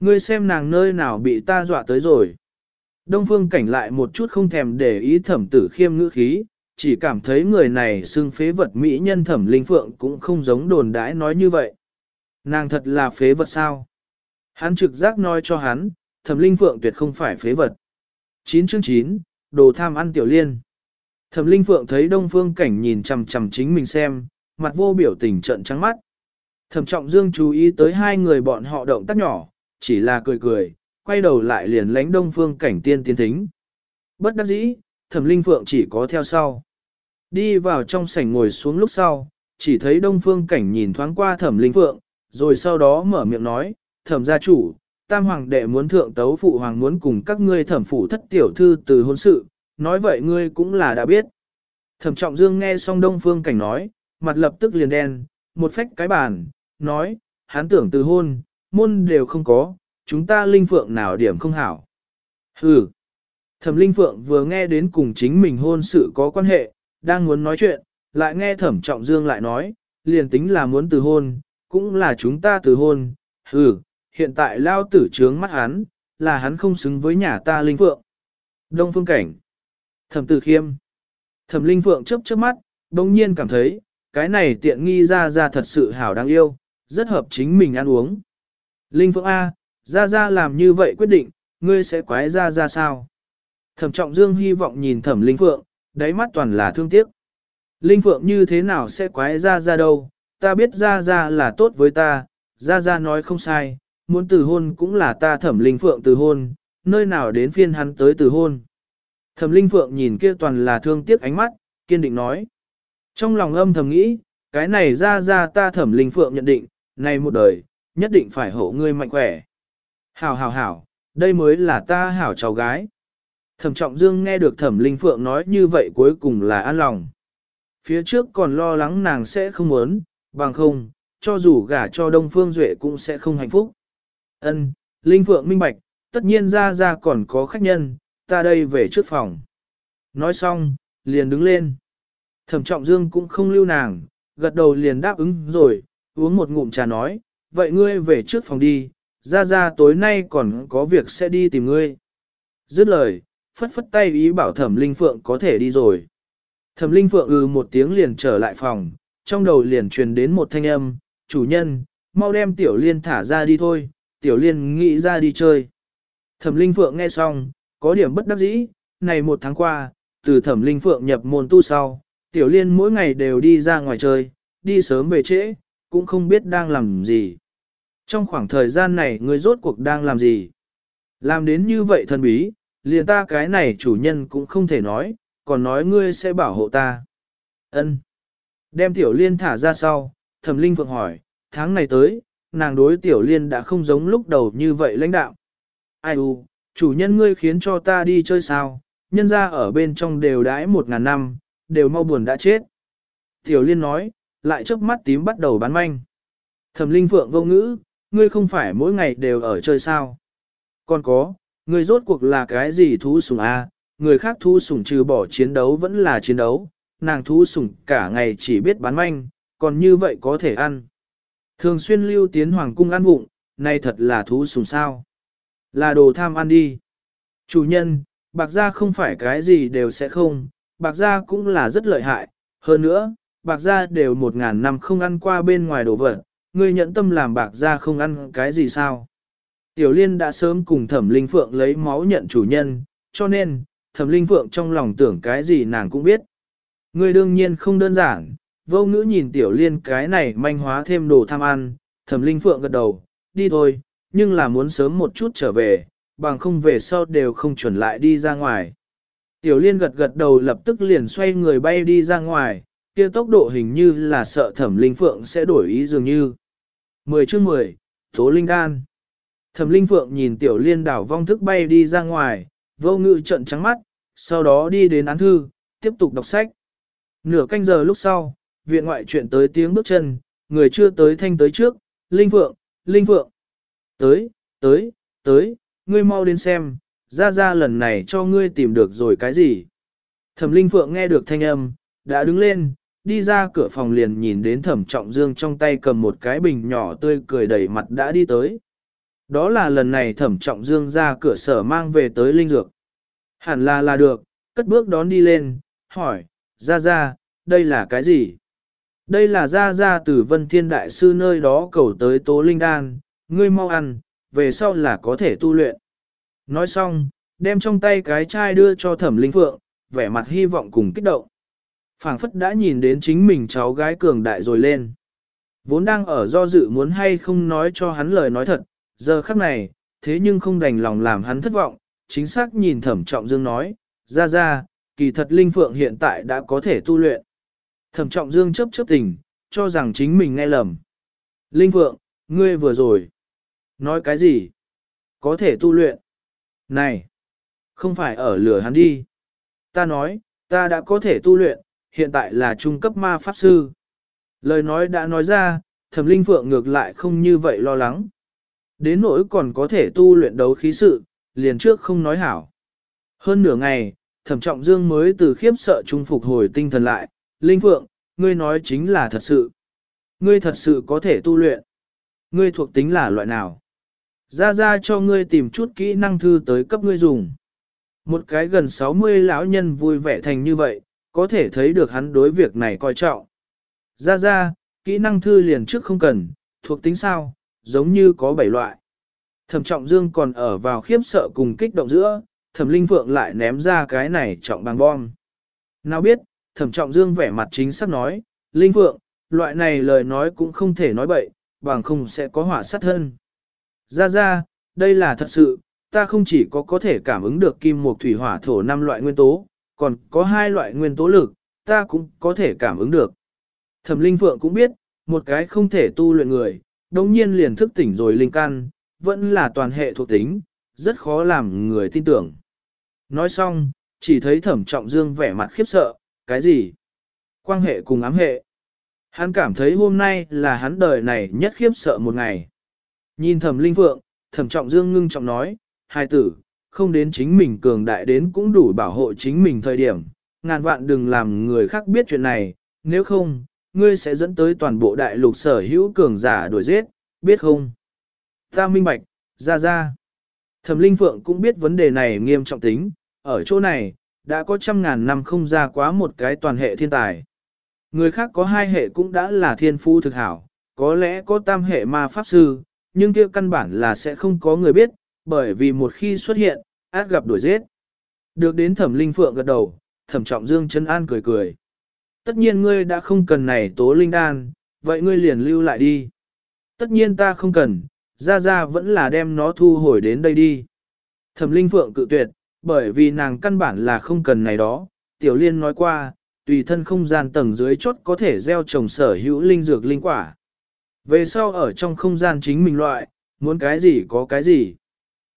Speaker 1: Ngươi xem nàng nơi nào bị ta dọa tới rồi. Đông phương cảnh lại một chút không thèm để ý thẩm tử khiêm ngữ khí, chỉ cảm thấy người này xưng phế vật mỹ nhân thẩm linh phượng cũng không giống đồn đãi nói như vậy. Nàng thật là phế vật sao? Hắn trực giác nói cho hắn, thẩm linh phượng tuyệt không phải phế vật. 9 chương 9, đồ tham ăn tiểu liên. Thẩm linh phượng thấy đông phương cảnh nhìn chằm chằm chính mình xem, mặt vô biểu tình trận trắng mắt. Thẩm trọng dương chú ý tới hai người bọn họ động tác nhỏ, chỉ là cười cười, quay đầu lại liền lánh đông phương cảnh tiên tiến thính. Bất đắc dĩ, thẩm linh phượng chỉ có theo sau. Đi vào trong sảnh ngồi xuống lúc sau, chỉ thấy đông phương cảnh nhìn thoáng qua thẩm linh phượng, rồi sau đó mở miệng nói, thẩm gia chủ, tam hoàng đệ muốn thượng tấu phụ hoàng muốn cùng các ngươi thẩm phủ thất tiểu thư từ hôn sự, nói vậy ngươi cũng là đã biết. Thẩm trọng dương nghe xong đông phương cảnh nói, mặt lập tức liền đen, một phách cái bàn, nói, hắn tưởng từ hôn, môn đều không có, chúng ta linh phượng nào điểm không hảo. Hừ. Thẩm linh phượng vừa nghe đến cùng chính mình hôn sự có quan hệ, đang muốn nói chuyện, lại nghe thẩm trọng dương lại nói, liền tính là muốn từ hôn, cũng là chúng ta từ hôn, hừ, hiện tại lao tử trướng mắt hắn, là hắn không xứng với nhà ta linh phượng. Đông phương cảnh. Thẩm tử khiêm. Thẩm linh phượng chớp chớp mắt, bỗng nhiên cảm thấy, cái này tiện nghi ra ra thật sự hảo đáng yêu, rất hợp chính mình ăn uống. Linh Phượng A, ra ra làm như vậy quyết định, ngươi sẽ quái ra ra sao? Thẩm trọng dương hy vọng nhìn thẩm Linh Phượng, đáy mắt toàn là thương tiếc. Linh Phượng như thế nào sẽ quái ra ra đâu, ta biết ra ra là tốt với ta, ra ra nói không sai, muốn từ hôn cũng là ta thẩm Linh Phượng từ hôn, nơi nào đến phiên hắn tới từ hôn. Thẩm Linh Phượng nhìn kia toàn là thương tiếc ánh mắt, kiên định nói. Trong lòng âm thầm nghĩ, cái này ra ra ta thẩm Linh Phượng nhận định, này một đời, nhất định phải hộ ngươi mạnh khỏe. Hảo hảo hảo, đây mới là ta hảo cháu gái. Thẩm Trọng Dương nghe được Thẩm Linh Phượng nói như vậy cuối cùng là an lòng. Phía trước còn lo lắng nàng sẽ không muốn, bằng không, cho dù gả cho Đông Phương Duệ cũng sẽ không hạnh phúc. Ân, Linh Phượng minh bạch, tất nhiên ra ra còn có khách nhân, ta đây về trước phòng. Nói xong, liền đứng lên. Thẩm Trọng Dương cũng không lưu nàng, gật đầu liền đáp ứng rồi, uống một ngụm trà nói, vậy ngươi về trước phòng đi, ra ra tối nay còn có việc sẽ đi tìm ngươi. Dứt lời, phất phất tay ý bảo thẩm linh phượng có thể đi rồi. Thẩm linh phượng ừ một tiếng liền trở lại phòng, trong đầu liền truyền đến một thanh âm, chủ nhân, mau đem tiểu liên thả ra đi thôi, tiểu liên nghĩ ra đi chơi. Thẩm linh phượng nghe xong, có điểm bất đắc dĩ, này một tháng qua, từ thẩm linh phượng nhập môn tu sau, tiểu liên mỗi ngày đều đi ra ngoài chơi, đi sớm về trễ, cũng không biết đang làm gì. Trong khoảng thời gian này người rốt cuộc đang làm gì? Làm đến như vậy thần bí, liền ta cái này chủ nhân cũng không thể nói, còn nói ngươi sẽ bảo hộ ta. Ân. Đem tiểu liên thả ra sau, thẩm linh phượng hỏi, tháng này tới, nàng đối tiểu liên đã không giống lúc đầu như vậy lãnh đạo. Ai u, chủ nhân ngươi khiến cho ta đi chơi sao, nhân ra ở bên trong đều đãi một ngàn năm, đều mau buồn đã chết. Tiểu liên nói, lại trước mắt tím bắt đầu bán manh. Thẩm linh phượng vô ngữ, ngươi không phải mỗi ngày đều ở chơi sao. Còn có, ngươi rốt cuộc là cái gì thú sủng a? người khác thú sủng trừ bỏ chiến đấu vẫn là chiến đấu, nàng thú sủng cả ngày chỉ biết bán manh, còn như vậy có thể ăn. Thường xuyên lưu tiến hoàng cung ăn vụng, nay thật là thú sủng sao. Là đồ tham ăn đi. Chủ nhân, bạc gia không phải cái gì đều sẽ không, bạc gia cũng là rất lợi hại, hơn nữa, bạc gia đều một ngàn năm không ăn qua bên ngoài đồ vật, ngươi nhận tâm làm bạc gia không ăn cái gì sao. Tiểu liên đã sớm cùng thẩm linh phượng lấy máu nhận chủ nhân, cho nên, thẩm linh phượng trong lòng tưởng cái gì nàng cũng biết. Ngươi đương nhiên không đơn giản, vô ngữ nhìn tiểu liên cái này manh hóa thêm đồ tham ăn, thẩm linh phượng gật đầu, đi thôi, nhưng là muốn sớm một chút trở về, bằng không về sau đều không chuẩn lại đi ra ngoài. Tiểu liên gật gật đầu lập tức liền xoay người bay đi ra ngoài, kia tốc độ hình như là sợ thẩm linh phượng sẽ đổi ý dường như. 10 chương 10, Tố Linh Đan Thẩm linh phượng nhìn tiểu liên đảo vong thức bay đi ra ngoài, vô ngự trận trắng mắt, sau đó đi đến án thư, tiếp tục đọc sách. Nửa canh giờ lúc sau, viện ngoại chuyện tới tiếng bước chân, người chưa tới thanh tới trước, Linh Phượng, Linh Phượng. Tới, tới, tới, ngươi mau đến xem, ra ra lần này cho ngươi tìm được rồi cái gì. Thẩm Linh Phượng nghe được thanh âm, đã đứng lên, đi ra cửa phòng liền nhìn đến thẩm trọng dương trong tay cầm một cái bình nhỏ tươi cười đầy mặt đã đi tới. Đó là lần này thẩm trọng dương ra cửa sở mang về tới linh dược. Hẳn là là được, cất bước đón đi lên, hỏi, ra ra, đây là cái gì? Đây là ra ra từ vân thiên đại sư nơi đó cầu tới tố linh đan, ngươi mau ăn, về sau là có thể tu luyện. Nói xong, đem trong tay cái chai đưa cho thẩm linh phượng, vẻ mặt hy vọng cùng kích động. phảng phất đã nhìn đến chính mình cháu gái cường đại rồi lên. Vốn đang ở do dự muốn hay không nói cho hắn lời nói thật, giờ khắc này, thế nhưng không đành lòng làm hắn thất vọng, chính xác nhìn thẩm trọng dương nói, ra ra, kỳ thật linh phượng hiện tại đã có thể tu luyện. Thẩm trọng dương chấp chấp tình, cho rằng chính mình nghe lầm. Linh phượng, ngươi vừa rồi. Nói cái gì? Có thể tu luyện. Này, không phải ở lửa hắn đi. Ta nói, ta đã có thể tu luyện, hiện tại là trung cấp ma pháp sư. Lời nói đã nói ra, thẩm linh phượng ngược lại không như vậy lo lắng. Đến nỗi còn có thể tu luyện đấu khí sự, liền trước không nói hảo. Hơn nửa ngày, thẩm trọng dương mới từ khiếp sợ trung phục hồi tinh thần lại, Linh Phượng, ngươi nói chính là thật sự. Ngươi thật sự có thể tu luyện. Ngươi thuộc tính là loại nào? Ra ra cho ngươi tìm chút kỹ năng thư tới cấp ngươi dùng. Một cái gần 60 lão nhân vui vẻ thành như vậy, có thể thấy được hắn đối việc này coi trọng. Ra ra, kỹ năng thư liền trước không cần, thuộc tính sao, giống như có 7 loại. Thẩm trọng dương còn ở vào khiếp sợ cùng kích động giữa, thẩm linh phượng lại ném ra cái này trọng bằng bom. Nào biết, thẩm trọng dương vẻ mặt chính xác nói, linh phượng, loại này lời nói cũng không thể nói bậy, bằng không sẽ có hỏa sát hơn. Ra ra, đây là thật sự, ta không chỉ có có thể cảm ứng được kim mộc thủy hỏa thổ năm loại nguyên tố, còn có hai loại nguyên tố lực, ta cũng có thể cảm ứng được. Thẩm Linh Phượng cũng biết, một cái không thể tu luyện người, đồng nhiên liền thức tỉnh rồi linh căn, vẫn là toàn hệ thuộc tính, rất khó làm người tin tưởng. Nói xong, chỉ thấy thẩm trọng dương vẻ mặt khiếp sợ, cái gì? Quan hệ cùng ám hệ. Hắn cảm thấy hôm nay là hắn đời này nhất khiếp sợ một ngày. Nhìn thẩm linh phượng, thẩm trọng dương ngưng trọng nói, hai tử, không đến chính mình cường đại đến cũng đủ bảo hộ chính mình thời điểm, ngàn vạn đừng làm người khác biết chuyện này, nếu không, ngươi sẽ dẫn tới toàn bộ đại lục sở hữu cường giả đuổi giết, biết không? Ta minh bạch, ra ra. Thẩm Linh Phượng cũng biết vấn đề này nghiêm trọng tính, ở chỗ này, đã có trăm ngàn năm không ra quá một cái toàn hệ thiên tài. Người khác có hai hệ cũng đã là thiên phu thực hảo, có lẽ có tam hệ ma pháp sư, nhưng kia căn bản là sẽ không có người biết, bởi vì một khi xuất hiện, át gặp đuổi giết. Được đến thẩm linh phượng gật đầu, thẩm trọng dương chân an cười cười. Tất nhiên ngươi đã không cần này tố linh đan, vậy ngươi liền lưu lại đi. Tất nhiên ta không cần, ra ra vẫn là đem nó thu hồi đến đây đi. Thẩm linh phượng cự tuyệt, bởi vì nàng căn bản là không cần này đó, tiểu liên nói qua, tùy thân không gian tầng dưới chốt có thể gieo trồng sở hữu linh dược linh quả. Về sau ở trong không gian chính mình loại, muốn cái gì có cái gì.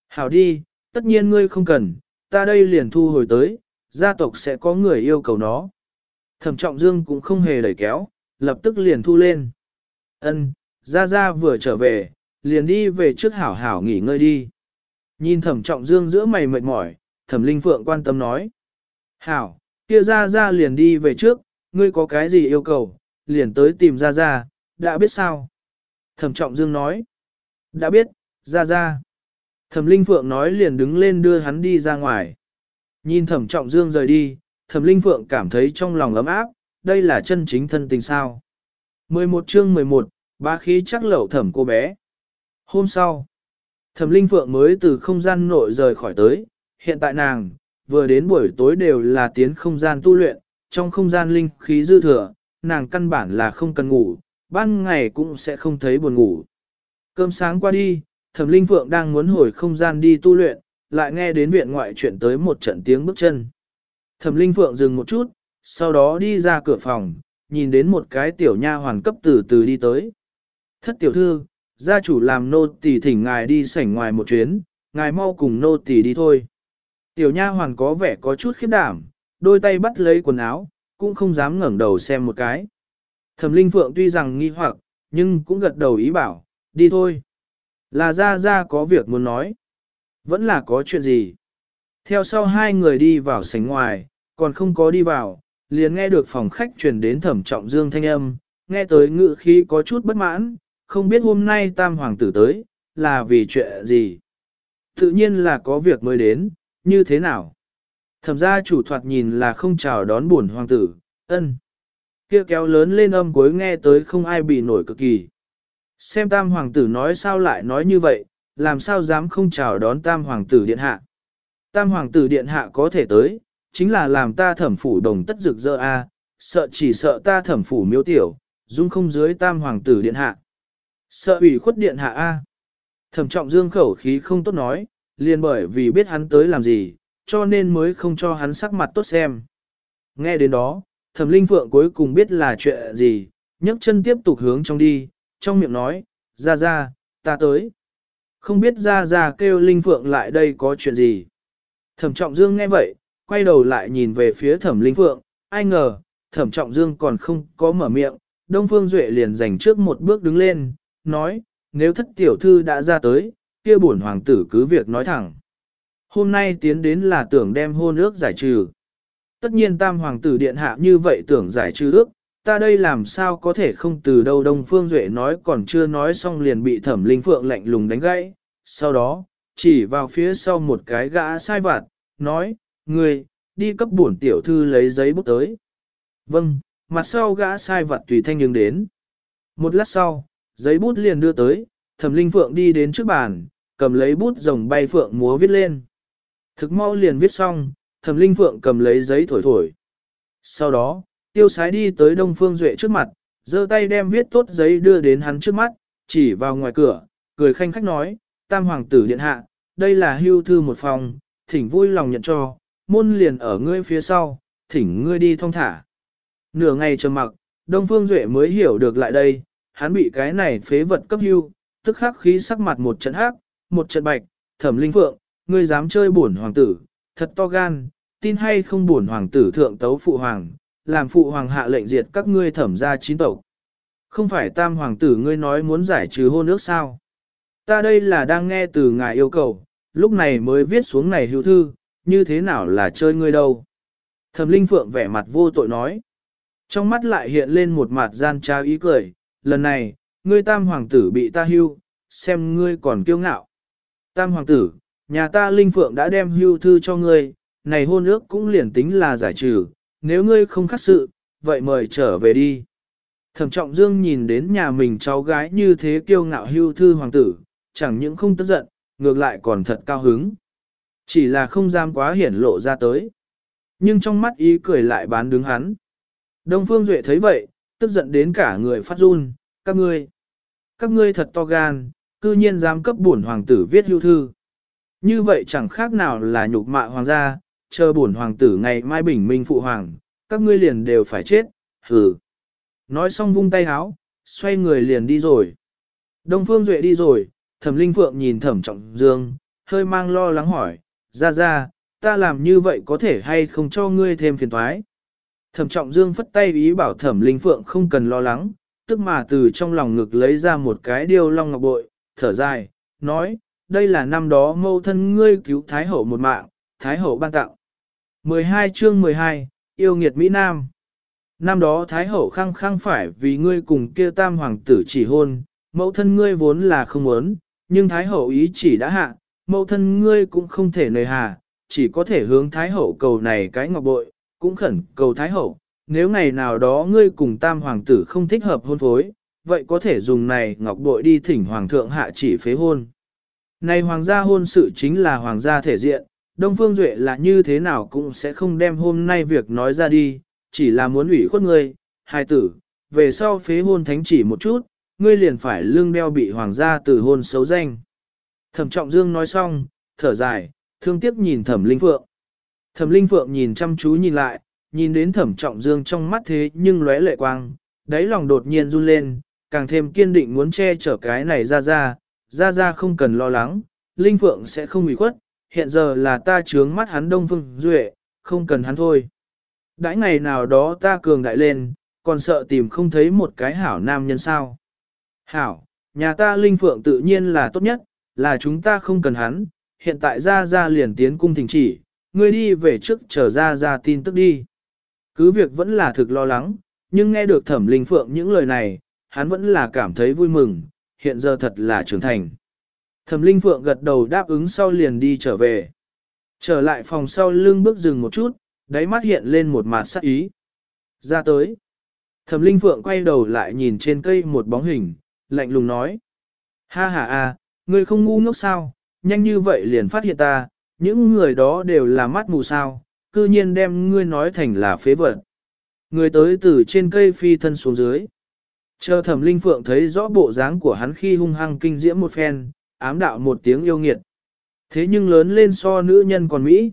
Speaker 1: Hảo đi, tất nhiên ngươi không cần, ta đây liền thu hồi tới, gia tộc sẽ có người yêu cầu nó. Thẩm trọng dương cũng không hề đẩy kéo, lập tức liền thu lên. Ân, Gia Gia vừa trở về, liền đi về trước hảo hảo nghỉ ngơi đi. Nhìn thẩm trọng dương giữa mày mệt mỏi, thẩm linh phượng quan tâm nói. Hảo, kia Gia Gia liền đi về trước, ngươi có cái gì yêu cầu, liền tới tìm Gia Gia, đã biết sao? Thẩm trọng dương nói. Đã biết, Ra Ra. Thẩm linh phượng nói liền đứng lên đưa hắn đi ra ngoài. Nhìn thẩm trọng dương rời đi, thẩm linh phượng cảm thấy trong lòng ấm áp, đây là chân chính thân tình sao. 11 chương 11, ba khí chắc lẩu thẩm cô bé. Hôm sau, thẩm linh phượng mới từ không gian nội rời khỏi tới, hiện tại nàng, vừa đến buổi tối đều là tiến không gian tu luyện, trong không gian linh khí dư thừa, nàng căn bản là không cần ngủ, ban ngày cũng sẽ không thấy buồn ngủ. Cơm sáng qua đi, thẩm linh phượng đang muốn hồi không gian đi tu luyện, lại nghe đến viện ngoại chuyện tới một trận tiếng bước chân. Thẩm linh phượng dừng một chút, sau đó đi ra cửa phòng, nhìn đến một cái tiểu nha hoàn cấp từ từ đi tới. Thất tiểu thư, gia chủ làm nô tỳ thỉnh ngài đi sảnh ngoài một chuyến, ngài mau cùng nô tỳ đi thôi. Tiểu nha hoàn có vẻ có chút khiếp đảm, đôi tay bắt lấy quần áo, cũng không dám ngẩng đầu xem một cái. Thẩm linh phượng tuy rằng nghi hoặc, nhưng cũng gật đầu ý bảo, đi thôi. Là ra ra có việc muốn nói. Vẫn là có chuyện gì. Theo sau hai người đi vào sảnh ngoài, còn không có đi vào, liền nghe được phòng khách truyền đến thẩm trọng dương thanh âm, nghe tới ngự khí có chút bất mãn, không biết hôm nay tam hoàng tử tới, là vì chuyện gì. Tự nhiên là có việc mới đến, như thế nào? Thẩm gia chủ thoạt nhìn là không chào đón buồn hoàng tử, ân. Kia kéo lớn lên âm cuối nghe tới không ai bị nổi cực kỳ. Xem tam hoàng tử nói sao lại nói như vậy, làm sao dám không chào đón tam hoàng tử điện hạ. Tam hoàng tử điện hạ có thể tới, chính là làm ta thẩm phủ đồng tất rực rỡ a, sợ chỉ sợ ta thẩm phủ miếu tiểu, dung không dưới tam hoàng tử điện hạ. Sợ ủy khuất điện hạ a. Thẩm trọng dương khẩu khí không tốt nói, liền bởi vì biết hắn tới làm gì, cho nên mới không cho hắn sắc mặt tốt xem. Nghe đến đó, thẩm linh phượng cuối cùng biết là chuyện gì, nhấc chân tiếp tục hướng trong đi, trong miệng nói, ra ra, ta tới. Không biết ra ra kêu linh phượng lại đây có chuyện gì. Thẩm trọng dương nghe vậy, quay đầu lại nhìn về phía thẩm linh phượng, ai ngờ, thẩm trọng dương còn không có mở miệng, Đông Phương Duệ liền dành trước một bước đứng lên, nói, nếu thất tiểu thư đã ra tới, kia bổn hoàng tử cứ việc nói thẳng. Hôm nay tiến đến là tưởng đem hôn ước giải trừ. Tất nhiên tam hoàng tử điện hạ như vậy tưởng giải trừ ước, ta đây làm sao có thể không từ đâu Đông Phương Duệ nói còn chưa nói xong liền bị thẩm linh phượng lạnh lùng đánh gãy. Sau đó, chỉ vào phía sau một cái gã sai vặt, nói, người đi cấp bổn tiểu thư lấy giấy bút tới. Vâng, mặt sau gã sai vật tùy thanh nhưng đến. Một lát sau, giấy bút liền đưa tới, thẩm linh phượng đi đến trước bàn, cầm lấy bút rồng bay phượng múa viết lên. Thực mau liền viết xong, thẩm linh phượng cầm lấy giấy thổi thổi. Sau đó, tiêu sái đi tới đông phương duệ trước mặt, giơ tay đem viết tốt giấy đưa đến hắn trước mắt, chỉ vào ngoài cửa, cười khanh khách nói, tam hoàng tử điện hạ, đây là hưu thư một phòng, thỉnh vui lòng nhận cho, môn liền ở ngươi phía sau, thỉnh ngươi đi thong thả. Nửa ngày trầm mặc, Đông Phương Duệ mới hiểu được lại đây, hắn bị cái này phế vật cấp hưu, tức khắc khí sắc mặt một trận hắc, một trận bạch, thẩm linh phượng, ngươi dám chơi bổn hoàng tử, thật to gan, tin hay không buồn hoàng tử thượng tấu phụ hoàng, làm phụ hoàng hạ lệnh diệt các ngươi thẩm ra chín tộc. Không phải tam hoàng tử ngươi nói muốn giải trừ hôn ước sao? Ta đây là đang nghe từ ngài yêu cầu, lúc này mới viết xuống này hữu thư, như thế nào là chơi ngươi đâu. Thẩm Linh Phượng vẻ mặt vô tội nói. Trong mắt lại hiện lên một mặt gian trá ý cười, lần này, ngươi tam hoàng tử bị ta hưu, xem ngươi còn kiêu ngạo. Tam hoàng tử, nhà ta Linh Phượng đã đem hưu thư cho ngươi, này hôn ước cũng liền tính là giải trừ, nếu ngươi không khắc sự, vậy mời trở về đi. Thẩm trọng dương nhìn đến nhà mình cháu gái như thế kiêu ngạo hưu thư hoàng tử, chẳng những không tức giận, ngược lại còn thật cao hứng. Chỉ là không dám quá hiển lộ ra tới. Nhưng trong mắt ý cười lại bán đứng hắn. Đông Phương Duệ thấy vậy, tức giận đến cả người phát run, các ngươi. Các ngươi thật to gan, cư nhiên dám cấp bổn hoàng tử viết hưu thư. Như vậy chẳng khác nào là nhục mạ hoàng gia, chờ bổn hoàng tử ngày mai bình minh phụ hoàng, các ngươi liền đều phải chết, hừ. Nói xong vung tay háo, xoay người liền đi rồi. Đông Phương Duệ đi rồi, thẩm linh phượng nhìn thẩm trọng dương, hơi mang lo lắng hỏi, ra ra, ta làm như vậy có thể hay không cho ngươi thêm phiền toái. Thẩm trọng dương phất tay ý bảo thẩm linh phượng không cần lo lắng, tức mà từ trong lòng ngực lấy ra một cái điêu long ngọc bội, thở dài, nói, đây là năm đó mâu thân ngươi cứu Thái Hậu một mạng, Thái Hậu ban tặng. 12 chương 12, yêu nghiệt Mỹ Nam. Năm đó Thái Hậu khăng khăng phải vì ngươi cùng kia tam hoàng tử chỉ hôn, mẫu thân ngươi vốn là không muốn, nhưng Thái Hậu ý chỉ đã hạ, mẫu thân ngươi cũng không thể nề hà, chỉ có thể hướng Thái Hậu cầu này cái ngọc bội, cũng khẩn cầu Thái Hậu, nếu ngày nào đó ngươi cùng tam hoàng tử không thích hợp hôn phối, vậy có thể dùng này ngọc bội đi thỉnh hoàng thượng hạ chỉ phế hôn. Này hoàng gia hôn sự chính là hoàng gia thể diện, Đông Phương Duệ là như thế nào cũng sẽ không đem hôm nay việc nói ra đi, chỉ là muốn ủy khuất ngươi, hai tử, về sau phế hôn thánh chỉ một chút, ngươi liền phải lương đeo bị hoàng gia từ hôn xấu danh. Thẩm Trọng Dương nói xong, thở dài, thương tiếc nhìn Thẩm Linh Phượng. Thẩm Linh Phượng nhìn chăm chú nhìn lại, nhìn đến Thẩm Trọng Dương trong mắt thế nhưng lóe lệ quang, đáy lòng đột nhiên run lên, càng thêm kiên định muốn che chở cái này ra ra, ra ra không cần lo lắng, Linh Phượng sẽ không bị khuất, hiện giờ là ta trướng mắt hắn Đông Phương Duệ, không cần hắn thôi. Đãi ngày nào đó ta cường đại lên, còn sợ tìm không thấy một cái hảo nam nhân sao. Hảo, nhà ta Linh Phượng tự nhiên là tốt nhất, là chúng ta không cần hắn, hiện tại ra ra liền tiến cung thỉnh chỉ, ngươi đi về trước chờ ra ra tin tức đi. Cứ việc vẫn là thực lo lắng, nhưng nghe được thẩm Linh Phượng những lời này, hắn vẫn là cảm thấy vui mừng, hiện giờ thật là trưởng thành. Thẩm Linh Phượng gật đầu đáp ứng sau liền đi trở về. Trở lại phòng sau lưng bước dừng một chút, đáy mắt hiện lên một mặt sắc ý. Ra tới. Thẩm Linh Phượng quay đầu lại nhìn trên cây một bóng hình, lạnh lùng nói. Ha ha a, ngươi không ngu ngốc sao, nhanh như vậy liền phát hiện ta, những người đó đều là mắt mù sao, cư nhiên đem ngươi nói thành là phế vật. Người tới từ trên cây phi thân xuống dưới. Chờ thẩm linh phượng thấy rõ bộ dáng của hắn khi hung hăng kinh diễm một phen, ám đạo một tiếng yêu nghiệt. Thế nhưng lớn lên so nữ nhân còn Mỹ.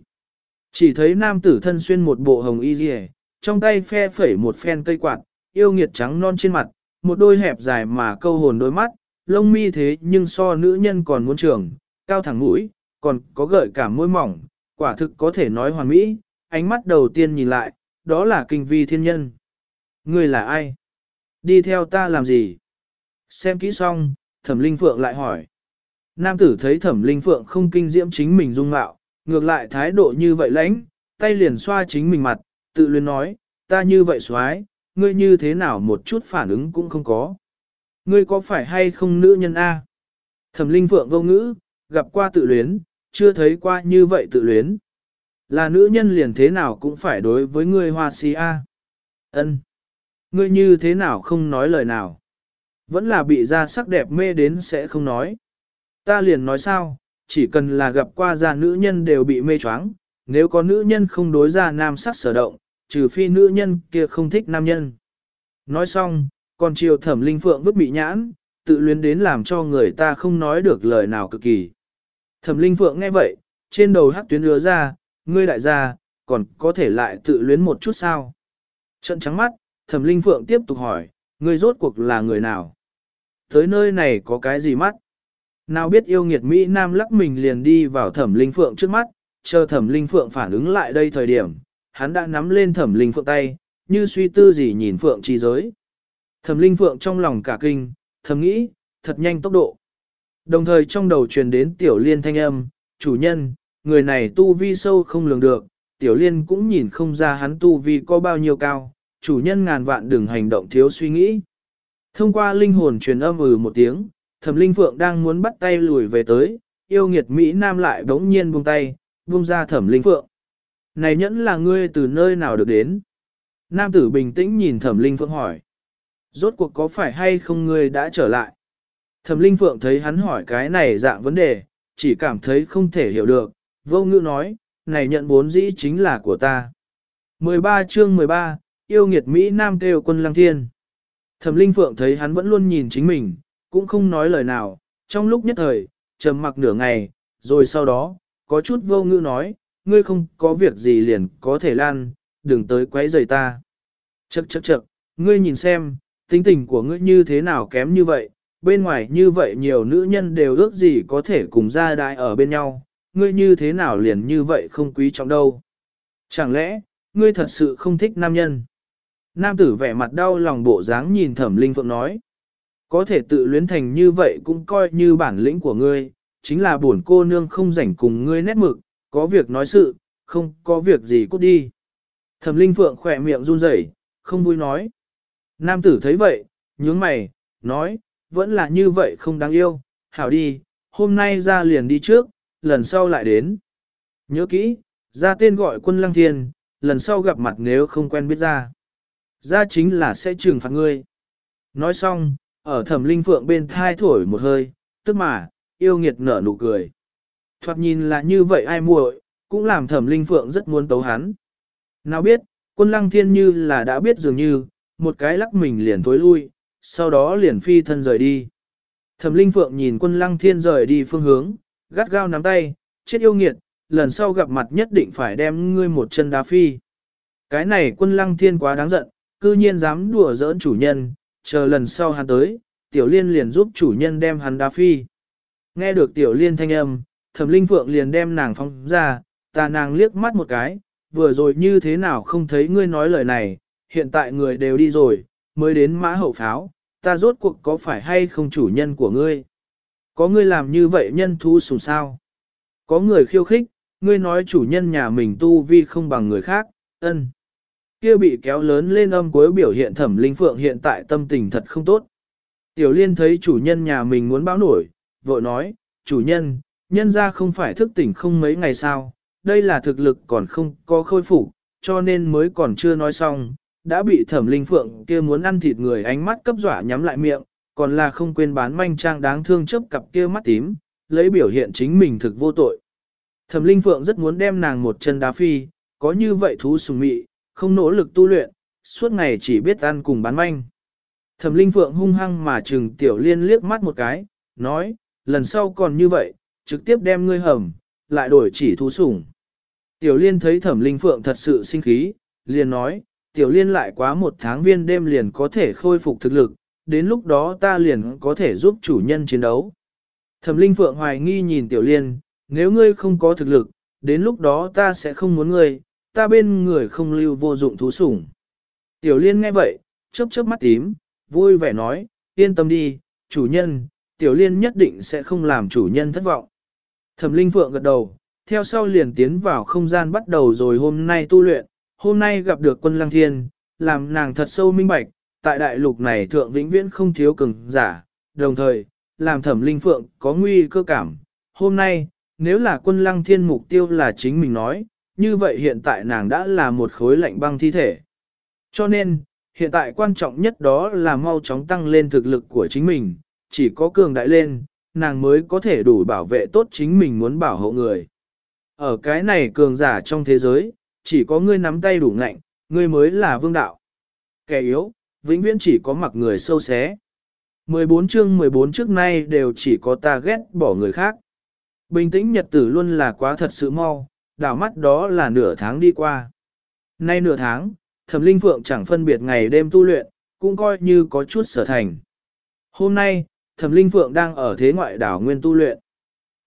Speaker 1: Chỉ thấy nam tử thân xuyên một bộ hồng y rìa, trong tay phe phẩy một phen cây quạt, yêu nghiệt trắng non trên mặt, một đôi hẹp dài mà câu hồn đôi mắt, lông mi thế nhưng so nữ nhân còn muốn trường, cao thẳng mũi, còn có gợi cả môi mỏng, quả thực có thể nói hoàn mỹ, ánh mắt đầu tiên nhìn lại, đó là kinh vi thiên nhân. Người là ai? Đi theo ta làm gì? Xem kỹ xong, thẩm linh phượng lại hỏi. Nam tử thấy thẩm linh phượng không kinh diễm chính mình dung mạo, ngược lại thái độ như vậy lãnh, tay liền xoa chính mình mặt, tự luyến nói, ta như vậy xoái, ngươi như thế nào một chút phản ứng cũng không có. Ngươi có phải hay không nữ nhân A? Thẩm linh phượng vô ngữ, gặp qua tự luyến, chưa thấy qua như vậy tự luyến. Là nữ nhân liền thế nào cũng phải đối với ngươi hoa si A. Ân ngươi như thế nào không nói lời nào. Vẫn là bị ra sắc đẹp mê đến sẽ không nói. Ta liền nói sao, chỉ cần là gặp qua ra nữ nhân đều bị mê choáng, nếu có nữ nhân không đối ra nam sắc sở động, trừ phi nữ nhân kia không thích nam nhân. Nói xong, còn chiều thẩm linh phượng vứt bị nhãn, tự luyến đến làm cho người ta không nói được lời nào cực kỳ. Thẩm linh phượng nghe vậy, trên đầu hắc tuyến lứa ra, ngươi đại gia, còn có thể lại tự luyến một chút sao? Trận trắng mắt, thẩm linh phượng tiếp tục hỏi, ngươi rốt cuộc là người nào? Tới nơi này có cái gì mắt? Nào biết yêu nghiệt Mỹ Nam lắc mình liền đi vào thẩm linh phượng trước mắt, chờ thẩm linh phượng phản ứng lại đây thời điểm, hắn đã nắm lên thẩm linh phượng tay, như suy tư gì nhìn phượng chi giới. Thẩm linh phượng trong lòng cả kinh, thầm nghĩ, thật nhanh tốc độ. Đồng thời trong đầu truyền đến tiểu liên thanh âm, chủ nhân, người này tu vi sâu không lường được, tiểu liên cũng nhìn không ra hắn tu vi có bao nhiêu cao, chủ nhân ngàn vạn đừng hành động thiếu suy nghĩ. Thông qua linh hồn truyền âm ừ một tiếng, thẩm linh phượng đang muốn bắt tay lùi về tới, yêu nghiệt Mỹ Nam lại bỗng nhiên buông tay, buông ra thẩm linh phượng. Này nhẫn là ngươi từ nơi nào được đến? Nam tử bình tĩnh nhìn thẩm linh phượng hỏi. Rốt cuộc có phải hay không ngươi đã trở lại? Thẩm linh phượng thấy hắn hỏi cái này dạng vấn đề, chỉ cảm thấy không thể hiểu được, vô ngữ nói, này nhận bốn dĩ chính là của ta. 13 chương 13, yêu nghiệt Mỹ Nam kêu quân lăng thiên. Thẩm linh phượng thấy hắn vẫn luôn nhìn chính mình, cũng không nói lời nào, trong lúc nhất thời, trầm mặc nửa ngày, rồi sau đó, có chút vô ngữ nói, ngươi không có việc gì liền có thể lan, đừng tới quấy rầy ta. Chậc chậc chậc, ngươi nhìn xem, tính tình của ngươi như thế nào kém như vậy, bên ngoài như vậy nhiều nữ nhân đều ước gì có thể cùng ra đại ở bên nhau, ngươi như thế nào liền như vậy không quý trọng đâu. Chẳng lẽ, ngươi thật sự không thích nam nhân? Nam tử vẻ mặt đau lòng bộ dáng nhìn thẩm linh phượng nói. Có thể tự luyến thành như vậy cũng coi như bản lĩnh của ngươi, chính là buồn cô nương không rảnh cùng ngươi nét mực, có việc nói sự, không có việc gì cút đi. Thẩm linh phượng khỏe miệng run rẩy, không vui nói. Nam tử thấy vậy, nhướng mày, nói, vẫn là như vậy không đáng yêu, hảo đi, hôm nay ra liền đi trước, lần sau lại đến. Nhớ kỹ, ra tên gọi quân lăng thiên, lần sau gặp mặt nếu không quen biết ra. Ra chính là sẽ trừng phạt ngươi. Nói xong, ở thẩm linh phượng bên thai thổi một hơi, tức mà, yêu nghiệt nở nụ cười. Thoạt nhìn là như vậy ai muội, cũng làm thẩm linh phượng rất muốn tấu hắn. Nào biết, quân lăng thiên như là đã biết dường như, một cái lắc mình liền tối lui, sau đó liền phi thân rời đi. Thẩm linh phượng nhìn quân lăng thiên rời đi phương hướng, gắt gao nắm tay, chết yêu nghiệt, lần sau gặp mặt nhất định phải đem ngươi một chân đá phi. Cái này quân lăng thiên quá đáng giận, cư nhiên dám đùa giỡn chủ nhân, chờ lần sau hắn tới, tiểu liên liền giúp chủ nhân đem hắn đá phi. Nghe được tiểu liên thanh âm, thẩm linh phượng liền đem nàng phóng ra, ta nàng liếc mắt một cái, vừa rồi như thế nào không thấy ngươi nói lời này, hiện tại người đều đi rồi, mới đến mã hậu pháo, ta rốt cuộc có phải hay không chủ nhân của ngươi? Có ngươi làm như vậy nhân thú sùng sao? Có người khiêu khích, ngươi nói chủ nhân nhà mình tu vi không bằng người khác, ân. Kia bị kéo lớn lên âm cuối biểu hiện thẩm linh phượng hiện tại tâm tình thật không tốt. Tiểu liên thấy chủ nhân nhà mình muốn báo nổi, vội nói, chủ nhân, nhân ra không phải thức tỉnh không mấy ngày sao, đây là thực lực còn không có khôi phục, cho nên mới còn chưa nói xong, đã bị thẩm linh phượng kia muốn ăn thịt người ánh mắt cấp dọa nhắm lại miệng, còn là không quên bán manh trang đáng thương chấp cặp kia mắt tím, lấy biểu hiện chính mình thực vô tội. Thẩm linh phượng rất muốn đem nàng một chân đá phi, có như vậy thú sùng mị, không nỗ lực tu luyện, suốt ngày chỉ biết ăn cùng bán manh. Thẩm linh phượng hung hăng mà trừng tiểu liên liếc mắt một cái, nói, lần sau còn như vậy, trực tiếp đem ngươi hầm, lại đổi chỉ thú sủng. Tiểu liên thấy thẩm linh phượng thật sự sinh khí, liền nói, tiểu liên lại quá một tháng viên đêm liền có thể khôi phục thực lực, đến lúc đó ta liền có thể giúp chủ nhân chiến đấu. Thẩm linh phượng hoài nghi nhìn tiểu liên, nếu ngươi không có thực lực, đến lúc đó ta sẽ không muốn ngươi, ta bên người không lưu vô dụng thú sủng. Tiểu liên nghe vậy, chớp chớp mắt tím, vui vẻ nói, yên tâm đi, chủ nhân, tiểu liên nhất định sẽ không làm chủ nhân thất vọng. Thẩm linh phượng gật đầu, theo sau liền tiến vào không gian bắt đầu rồi hôm nay tu luyện, hôm nay gặp được quân lăng thiên, làm nàng thật sâu minh bạch, tại đại lục này thượng vĩnh viễn không thiếu cường giả, đồng thời, làm thẩm linh phượng có nguy cơ cảm. Hôm nay, nếu là quân lăng thiên mục tiêu là chính mình nói, như vậy hiện tại nàng đã là một khối lạnh băng thi thể. Cho nên, hiện tại quan trọng nhất đó là mau chóng tăng lên thực lực của chính mình, chỉ có cường đại lên, nàng mới có thể đủ bảo vệ tốt chính mình muốn bảo hộ người. Ở cái này cường giả trong thế giới, chỉ có ngươi nắm tay đủ ngạnh, ngươi mới là vương đạo. Kẻ yếu, vĩnh viễn chỉ có mặc người sâu xé. 14 chương 14 trước nay đều chỉ có ta ghét bỏ người khác. Bình tĩnh nhật tử luôn là quá thật sự mau, đảo mắt đó là nửa tháng đi qua. Nay nửa tháng, thẩm linh phượng chẳng phân biệt ngày đêm tu luyện, cũng coi như có chút sở thành. Hôm nay, thẩm linh phượng đang ở thế ngoại đảo nguyên tu luyện.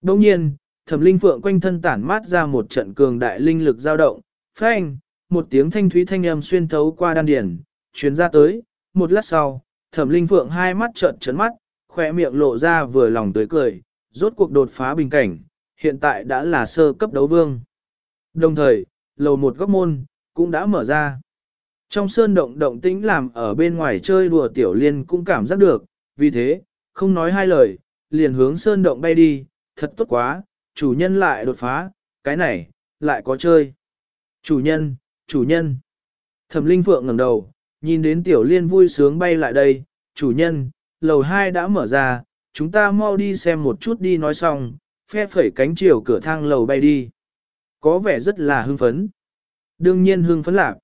Speaker 1: Đồng nhiên, thẩm linh phượng quanh thân tản mát ra một trận cường đại linh lực dao động, phanh, một tiếng thanh thúy thanh âm xuyên thấu qua đan điển, chuyến ra tới, một lát sau, thẩm linh phượng hai mắt trợn trấn mắt, khỏe miệng lộ ra vừa lòng tới cười, rốt cuộc đột phá bình cảnh, hiện tại đã là sơ cấp đấu vương. Đồng thời, lầu một góc môn, cũng đã mở ra. Trong sơn động động tĩnh làm ở bên ngoài chơi đùa tiểu liên cũng cảm giác được, vì thế, không nói hai lời, liền hướng sơn động bay đi, thật tốt quá, chủ nhân lại đột phá, cái này, lại có chơi. Chủ nhân, chủ nhân. Thẩm Linh Phượng ngẩng đầu, nhìn đến tiểu liên vui sướng bay lại đây, chủ nhân, lầu hai đã mở ra, chúng ta mau đi xem một chút đi nói xong, phe phẩy cánh chiều cửa thang lầu bay đi. Có vẻ rất là hưng phấn. Đương nhiên hưng phấn lạc.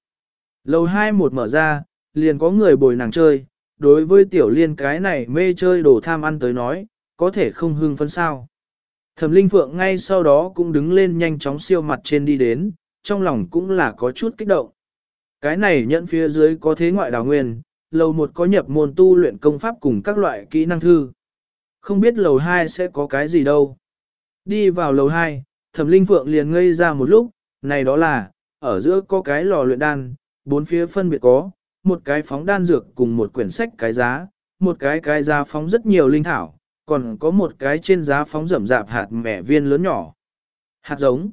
Speaker 1: Lầu hai một mở ra, liền có người bồi nàng chơi, đối với tiểu liên cái này mê chơi đồ tham ăn tới nói, có thể không hưng phấn sao. Thẩm Linh Phượng ngay sau đó cũng đứng lên nhanh chóng siêu mặt trên đi đến, trong lòng cũng là có chút kích động. Cái này nhận phía dưới có thế ngoại đào nguyên, lầu một có nhập môn tu luyện công pháp cùng các loại kỹ năng thư. Không biết lầu 2 sẽ có cái gì đâu. Đi vào lầu 2, thẩm linh phượng liền ngây ra một lúc, này đó là, ở giữa có cái lò luyện đan, bốn phía phân biệt có, một cái phóng đan dược cùng một quyển sách cái giá, một cái cái giá phóng rất nhiều linh thảo, còn có một cái trên giá phóng rậm rạp hạt mẻ viên lớn nhỏ. Hạt giống.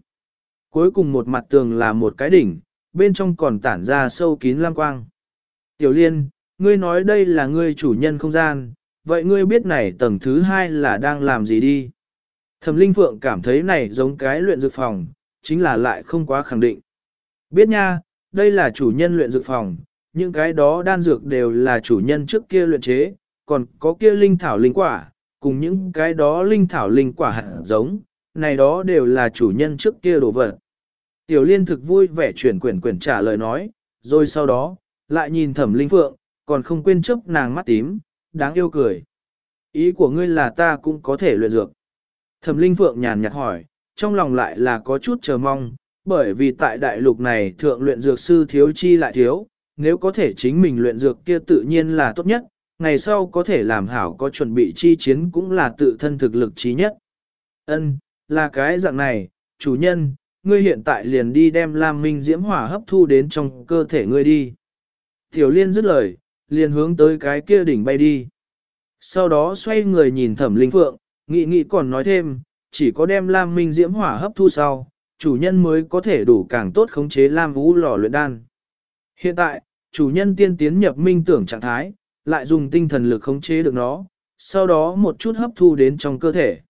Speaker 1: Cuối cùng một mặt tường là một cái đỉnh, bên trong còn tản ra sâu kín lam quang. Tiểu liên, ngươi nói đây là ngươi chủ nhân không gian, vậy ngươi biết này tầng thứ hai là đang làm gì đi? Thẩm Linh Phượng cảm thấy này giống cái luyện dược phòng, chính là lại không quá khẳng định. Biết nha, đây là chủ nhân luyện dược phòng, những cái đó đan dược đều là chủ nhân trước kia luyện chế, còn có kia linh thảo linh quả, cùng những cái đó linh thảo linh quả hạt giống, này đó đều là chủ nhân trước kia đổ vật. Tiểu liên thực vui vẻ chuyển quyển quyển trả lời nói, rồi sau đó, lại nhìn thẩm linh phượng, còn không quên chớp nàng mắt tím, đáng yêu cười. Ý của ngươi là ta cũng có thể luyện dược. Thẩm linh phượng nhàn nhạt hỏi, trong lòng lại là có chút chờ mong, bởi vì tại đại lục này thượng luyện dược sư thiếu chi lại thiếu, nếu có thể chính mình luyện dược kia tự nhiên là tốt nhất, ngày sau có thể làm hảo có chuẩn bị chi chiến cũng là tự thân thực lực trí nhất. Ân, là cái dạng này, chủ nhân, ngươi hiện tại liền đi đem Lam Minh Diễm Hỏa hấp thu đến trong cơ thể ngươi đi. Tiểu Liên dứt lời, liền hướng tới cái kia đỉnh bay đi. Sau đó xoay người nhìn Thẩm Linh Phượng, nghị nghị còn nói thêm, chỉ có đem Lam Minh Diễm Hỏa hấp thu sau, chủ nhân mới có thể đủ càng tốt khống chế Lam Vũ lò luyện đan. Hiện tại, chủ nhân tiên tiến nhập minh tưởng trạng thái, lại dùng tinh thần lực khống chế được nó, sau đó một chút hấp thu đến trong cơ thể.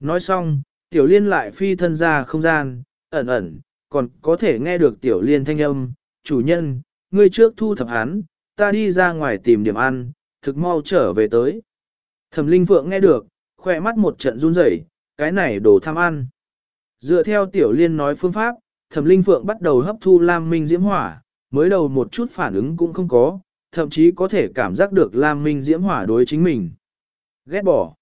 Speaker 1: Nói xong, tiểu liên lại phi thân ra không gian, ẩn ẩn, còn có thể nghe được tiểu liên thanh âm, chủ nhân, ngươi trước thu thập hắn, ta đi ra ngoài tìm điểm ăn, thực mau trở về tới. Thẩm linh phượng nghe được, khỏe mắt một trận run rẩy, cái này đồ tham ăn. Dựa theo tiểu liên nói phương pháp, thẩm linh phượng bắt đầu hấp thu lam minh diễm hỏa, mới đầu một chút phản ứng cũng không có, thậm chí có thể cảm giác được lam minh diễm hỏa đối chính mình. Ghét bỏ.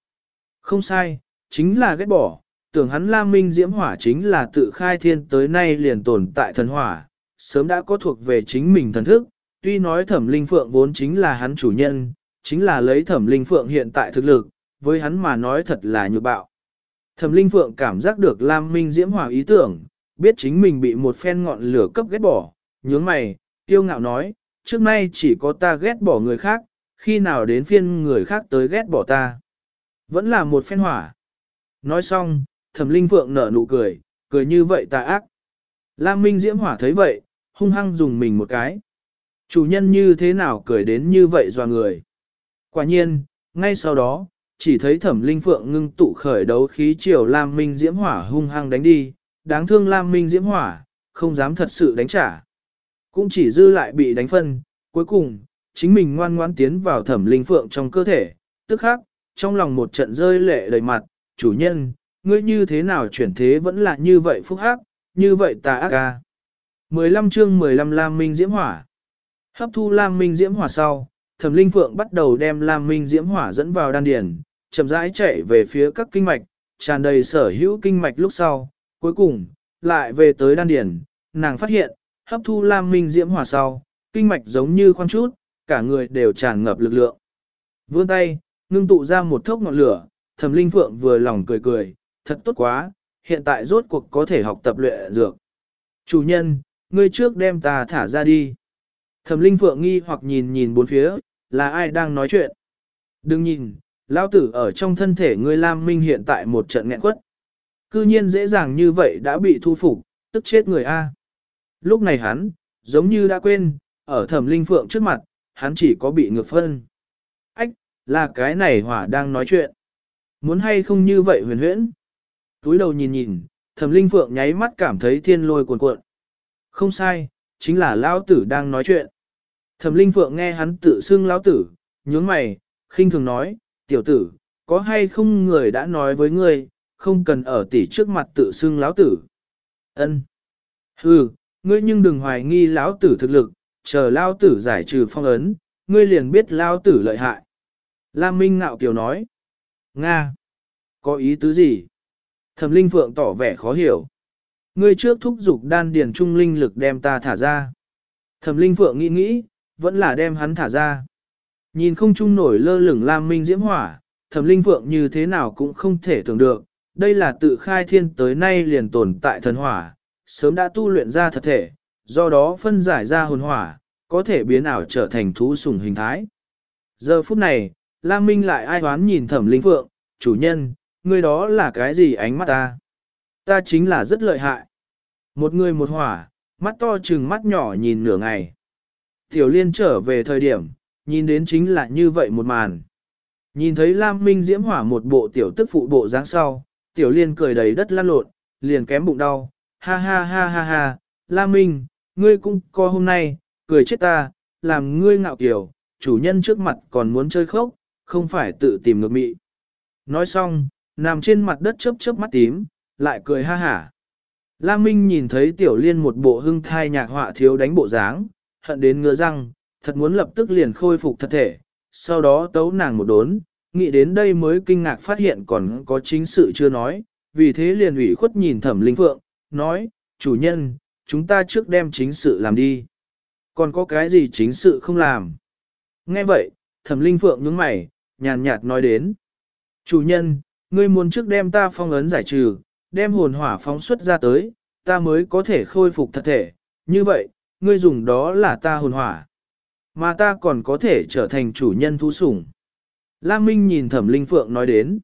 Speaker 1: Không sai, chính là ghét bỏ, tưởng hắn lam minh diễm hỏa chính là tự khai thiên tới nay liền tồn tại thần hỏa, sớm đã có thuộc về chính mình thần thức, tuy nói thẩm linh phượng vốn chính là hắn chủ nhân, chính là lấy thẩm linh phượng hiện tại thực lực, với hắn mà nói thật là nhược bạo. Thẩm linh phượng cảm giác được Lam Minh diễm hòa ý tưởng, biết chính mình bị một phen ngọn lửa cấp ghét bỏ, nhướng mày, tiêu ngạo nói, trước nay chỉ có ta ghét bỏ người khác, khi nào đến phiên người khác tới ghét bỏ ta. Vẫn là một phen hỏa. Nói xong, thẩm linh phượng nở nụ cười, cười như vậy tà ác. Lam Minh diễm hỏa thấy vậy, hung hăng dùng mình một cái. Chủ nhân như thế nào cười đến như vậy dò người. Quả nhiên, ngay sau đó, chỉ thấy thẩm linh phượng ngưng tụ khởi đấu khí chiều Lam Minh diễm hỏa hung hăng đánh đi, đáng thương Lam Minh diễm hỏa, không dám thật sự đánh trả. Cũng chỉ dư lại bị đánh phân, cuối cùng, chính mình ngoan ngoãn tiến vào thẩm linh phượng trong cơ thể, tức khắc, trong lòng một trận rơi lệ đầy mặt, chủ nhân, ngươi như thế nào chuyển thế vẫn là như vậy phúc hắc, như vậy tà ác à? ca. 15 chương 15 Lam Minh Diễm Hỏa. Hấp thu Lam Minh Diễm Hỏa sau, Thẩm Linh Phượng bắt đầu đem Lam Minh Diễm Hỏa dẫn vào đan điền, chậm rãi chạy về phía các kinh mạch, tràn đầy sở hữu kinh mạch lúc sau, cuối cùng, lại về tới đan điền, nàng phát hiện, hấp thu Lam Minh Diễm hòa sau, kinh mạch giống như khoan chút, cả người đều tràn ngập lực lượng. Vươn tay, ngưng tụ ra một thốc ngọn lửa, Thẩm Linh Phượng vừa lòng cười cười, thật tốt quá, hiện tại rốt cuộc có thể học tập luyện dược. Chủ nhân, ngươi trước đem ta thả ra đi. Thẩm Linh Phượng nghi hoặc nhìn nhìn bốn phía, là ai đang nói chuyện. Đừng nhìn, lão tử ở trong thân thể ngươi Lam Minh hiện tại một trận nghẹn quất. Cư nhiên dễ dàng như vậy đã bị thu phục, tức chết người A. Lúc này hắn, giống như đã quên, ở thẩm linh phượng trước mặt, hắn chỉ có bị ngược phân. Ách, là cái này hỏa đang nói chuyện. Muốn hay không như vậy huyền huyễn. Túi đầu nhìn nhìn, thẩm linh phượng nháy mắt cảm thấy thiên lôi cuồn cuộn. Không sai, chính là lão tử đang nói chuyện. Thẩm linh phượng nghe hắn tự xưng lão tử, nhướng mày, khinh thường nói, tiểu tử, có hay không người đã nói với ngươi, không cần ở tỉ trước mặt tự xưng lão tử. Ân. Hừ, ngươi nhưng đừng hoài nghi lão tử thực lực, chờ lão tử giải trừ phong ấn, ngươi liền biết lão tử lợi hại. Lam Minh ngạo kiều nói. Nga. Có ý tứ gì? Thẩm Linh Phượng tỏ vẻ khó hiểu. Ngươi trước thúc giục đan điền trung linh lực đem ta thả ra. Thẩm Linh Phượng nghĩ nghĩ, vẫn là đem hắn thả ra. Nhìn không trung nổi lơ lửng Lam Minh diễm hỏa, Thẩm Linh Phượng như thế nào cũng không thể tưởng được, đây là tự khai thiên tới nay liền tồn tại thần hỏa, sớm đã tu luyện ra thật thể, do đó phân giải ra hồn hỏa, có thể biến ảo trở thành thú sùng hình thái. Giờ phút này, Lam Minh lại ai hoán nhìn Thẩm Linh Phượng, chủ nhân, người đó là cái gì ánh mắt ta? Ta chính là rất lợi hại. Một người một hỏa, mắt to chừng mắt nhỏ nhìn nửa ngày. Tiểu liên trở về thời điểm, nhìn đến chính là như vậy một màn. Nhìn thấy Lam Minh diễm hỏa một bộ tiểu tức phụ bộ dáng sau, tiểu liên cười đầy đất lăn lộn, liền kém bụng đau, ha ha ha ha ha, Lam Minh, ngươi cũng có hôm nay, cười chết ta, làm ngươi ngạo kiểu, chủ nhân trước mặt còn muốn chơi khốc, không phải tự tìm ngược mị. Nói xong, nằm trên mặt đất chớp chớp mắt tím, lại cười ha hả. Lam Minh nhìn thấy tiểu liên một bộ hưng thai nhạc họa thiếu đánh bộ dáng, hận đến ngứa răng, thật muốn lập tức liền khôi phục thật thể, sau đó tấu nàng một đốn, nghĩ đến đây mới kinh ngạc phát hiện còn có chính sự chưa nói, vì thế liền ủy khuất nhìn thẩm linh phượng, nói, chủ nhân, chúng ta trước đem chính sự làm đi. Còn có cái gì chính sự không làm? Nghe vậy, thẩm linh phượng nhướng mày, nhàn nhạt nói đến. Chủ nhân, ngươi muốn trước đem ta phong ấn giải trừ, đem hồn hỏa phóng xuất ra tới, ta mới có thể khôi phục thật thể. Như vậy, ngươi dùng đó là ta hồn hỏa. Mà ta còn có thể trở thành chủ nhân thú sủng. Lam Minh nhìn thẩm linh phượng nói đến.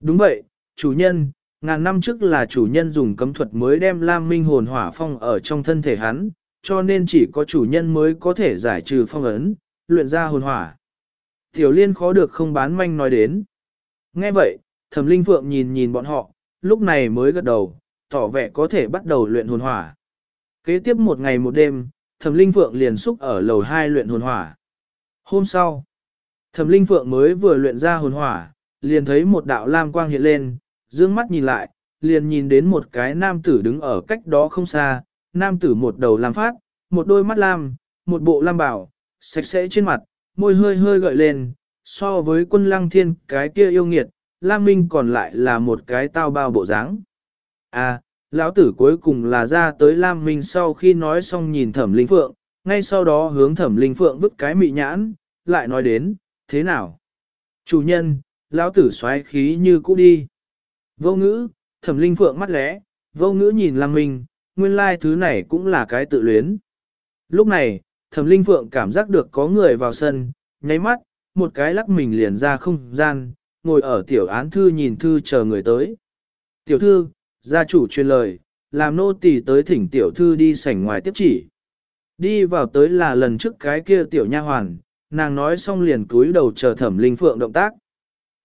Speaker 1: Đúng vậy, chủ nhân, ngàn năm trước là chủ nhân dùng cấm thuật mới đem Lam Minh hồn hỏa phong ở trong thân thể hắn, cho nên chỉ có chủ nhân mới có thể giải trừ phong ấn, luyện ra hồn hỏa. Tiểu liên khó được không bán manh nói đến. Nghe vậy, thẩm linh phượng nhìn nhìn bọn họ, lúc này mới gật đầu, tỏ vẻ có thể bắt đầu luyện hồn hỏa. Kế tiếp một ngày một đêm, thẩm linh phượng liền xúc ở lầu 2 luyện hồn hỏa. Hôm sau, thẩm linh phượng mới vừa luyện ra hồn hỏa, liền thấy một đạo lam quang hiện lên, dương mắt nhìn lại, liền nhìn đến một cái nam tử đứng ở cách đó không xa, nam tử một đầu lam phát, một đôi mắt lam, một bộ lam bảo, sạch sẽ trên mặt, môi hơi hơi gợi lên, so với quân lăng thiên cái kia yêu nghiệt, lam minh còn lại là một cái tao bao bộ dáng. À, lão tử cuối cùng là ra tới lam minh sau khi nói xong nhìn thẩm linh phượng, ngay sau đó hướng thẩm linh phượng vứt cái mị nhãn, lại nói đến, thế nào? Chủ nhân, lão tử xoáy khí như cũ đi. Vô ngữ, thẩm linh phượng mắt lẽ, vô ngữ nhìn lam minh, nguyên lai thứ này cũng là cái tự luyến. Lúc này, thẩm linh phượng cảm giác được có người vào sân, nháy mắt, một cái lắc mình liền ra không gian, ngồi ở tiểu án thư nhìn thư chờ người tới. Tiểu thư, gia chủ truyền lời, làm nô tỳ tới thỉnh tiểu thư đi sảnh ngoài tiếp chỉ. Đi vào tới là lần trước cái kia tiểu nha hoàn, nàng nói xong liền cúi đầu chờ thẩm linh phượng động tác.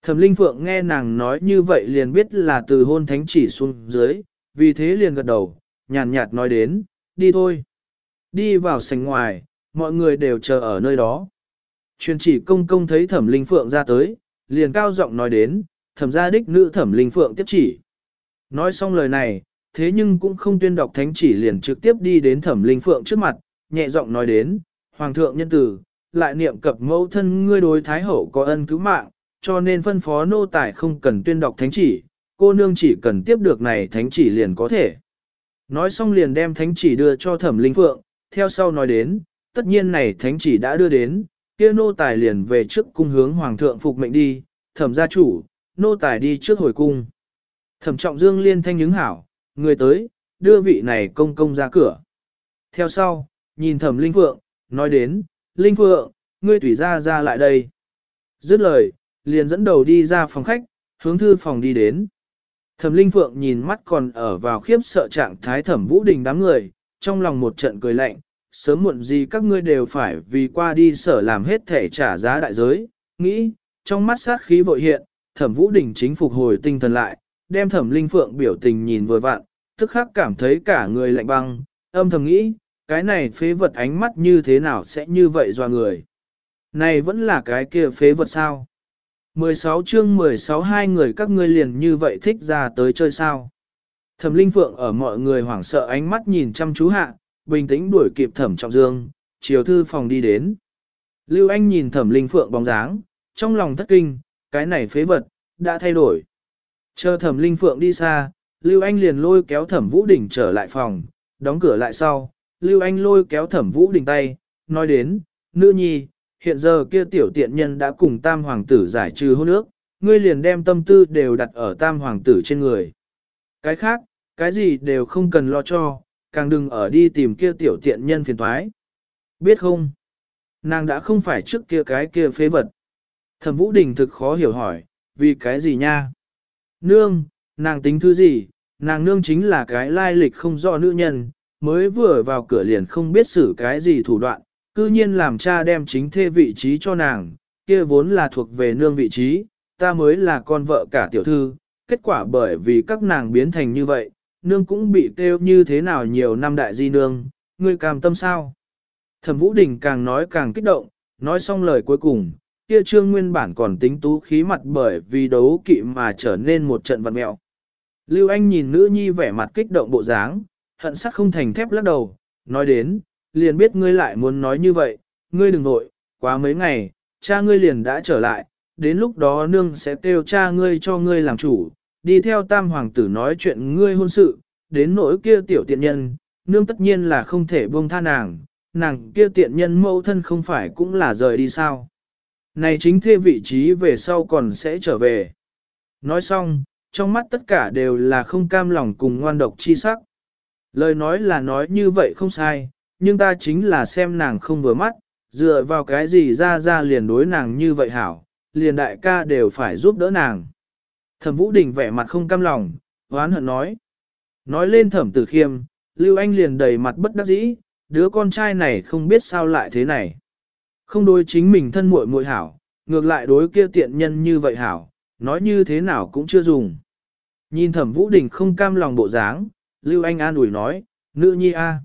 Speaker 1: Thẩm linh phượng nghe nàng nói như vậy liền biết là từ hôn thánh chỉ xuống dưới, vì thế liền gật đầu, nhàn nhạt nói đến, đi thôi. Đi vào sảnh ngoài, mọi người đều chờ ở nơi đó. Truyền chỉ công công thấy thẩm linh phượng ra tới, liền cao giọng nói đến, thẩm gia đích nữ thẩm linh phượng tiếp chỉ. Nói xong lời này, thế nhưng cũng không tuyên đọc thánh chỉ liền trực tiếp đi đến thẩm linh phượng trước mặt, nhẹ giọng nói đến, Hoàng thượng nhân tử, lại niệm cập mẫu thân ngươi đối thái hậu có ân cứu mạng, cho nên phân phó nô tài không cần tuyên đọc thánh chỉ, cô nương chỉ cần tiếp được này thánh chỉ liền có thể. Nói xong liền đem thánh chỉ đưa cho thẩm linh phượng, theo sau nói đến, tất nhiên này thánh chỉ đã đưa đến, kia nô tài liền về trước cung hướng hoàng thượng phục mệnh đi, thẩm gia chủ, nô tài đi trước hồi cung. Thẩm trọng dương liên thanh những hảo, người tới, đưa vị này công công ra cửa. Theo sau, nhìn thẩm linh phượng, nói đến, linh phượng, ngươi tùy ra ra lại đây. Dứt lời, liền dẫn đầu đi ra phòng khách, hướng thư phòng đi đến. Thẩm linh phượng nhìn mắt còn ở vào khiếp sợ trạng thái thẩm vũ đình đám người, trong lòng một trận cười lạnh, sớm muộn gì các ngươi đều phải vì qua đi sở làm hết thể trả giá đại giới, nghĩ, trong mắt sát khí vội hiện, thẩm vũ đình chính phục hồi tinh thần lại, đem thẩm linh phượng biểu tình nhìn vừa vặn, tức khắc cảm thấy cả người lạnh băng, âm thầm nghĩ, cái này phế vật ánh mắt như thế nào sẽ như vậy doa người. Này vẫn là cái kia phế vật sao? 16 chương 16 hai người các ngươi liền như vậy thích ra tới chơi sao? Thẩm Linh Phượng ở mọi người hoảng sợ ánh mắt nhìn chăm chú hạ, bình tĩnh đuổi kịp Thẩm Trọng Dương, chiều thư phòng đi đến. Lưu Anh nhìn Thẩm Linh Phượng bóng dáng, trong lòng thất kinh, cái này phế vật, đã thay đổi. Chờ Thẩm Linh Phượng đi xa, Lưu Anh liền lôi kéo Thẩm Vũ Đình trở lại phòng, đóng cửa lại sau, Lưu Anh lôi kéo Thẩm Vũ Đình tay, nói đến, nữ nhi, hiện giờ kia tiểu tiện nhân đã cùng tam hoàng tử giải trừ hôn ước, ngươi liền đem tâm tư đều đặt ở tam hoàng tử trên người. Cái khác, cái gì đều không cần lo cho, càng đừng ở đi tìm kia tiểu tiện nhân phiền thoái. Biết không? Nàng đã không phải trước kia cái kia phế vật. Thẩm Vũ Đình thực khó hiểu hỏi, vì cái gì nha? Nương, nàng tính thứ gì? Nàng nương chính là cái lai lịch không rõ nữ nhân, mới vừa vào cửa liền không biết xử cái gì thủ đoạn, cư nhiên làm cha đem chính thê vị trí cho nàng, kia vốn là thuộc về nương vị trí, ta mới là con vợ cả tiểu thư, kết quả bởi vì các nàng biến thành như vậy, nương cũng bị kêu như thế nào nhiều năm đại di nương, ngươi cam tâm sao? Thẩm Vũ Đình càng nói càng kích động, nói xong lời cuối cùng, kia trương nguyên bản còn tính tú khí mặt bởi vì đấu kỵ mà trở nên một trận vật mẹo. Lưu Anh nhìn nữ nhi vẻ mặt kích động bộ dáng, hận sắc không thành thép lắc đầu, nói đến, liền biết ngươi lại muốn nói như vậy, ngươi đừng nội, quá mấy ngày, cha ngươi liền đã trở lại, đến lúc đó nương sẽ kêu cha ngươi cho ngươi làm chủ, đi theo tam hoàng tử nói chuyện ngươi hôn sự, đến nỗi kia tiểu tiện nhân, nương tất nhiên là không thể buông tha nàng, nàng kia tiện nhân mẫu thân không phải cũng là rời đi sao. Này chính thê vị trí về sau còn sẽ trở về. Nói xong, trong mắt tất cả đều là không cam lòng cùng ngoan độc chi sắc. Lời nói là nói như vậy không sai, nhưng ta chính là xem nàng không vừa mắt, dựa vào cái gì ra ra liền đối nàng như vậy hảo, liền đại ca đều phải giúp đỡ nàng. Thẩm Vũ Đình vẻ mặt không cam lòng, hoán hận nói. Nói lên thẩm tử khiêm, Lưu Anh liền đầy mặt bất đắc dĩ, đứa con trai này không biết sao lại thế này. Không đối chính mình thân muội muội hảo, ngược lại đối kia tiện nhân như vậy hảo, nói như thế nào cũng chưa dùng. Nhìn thẩm Vũ Đình không cam lòng bộ dáng, Lưu Anh an ủi nói, nữ nhi a,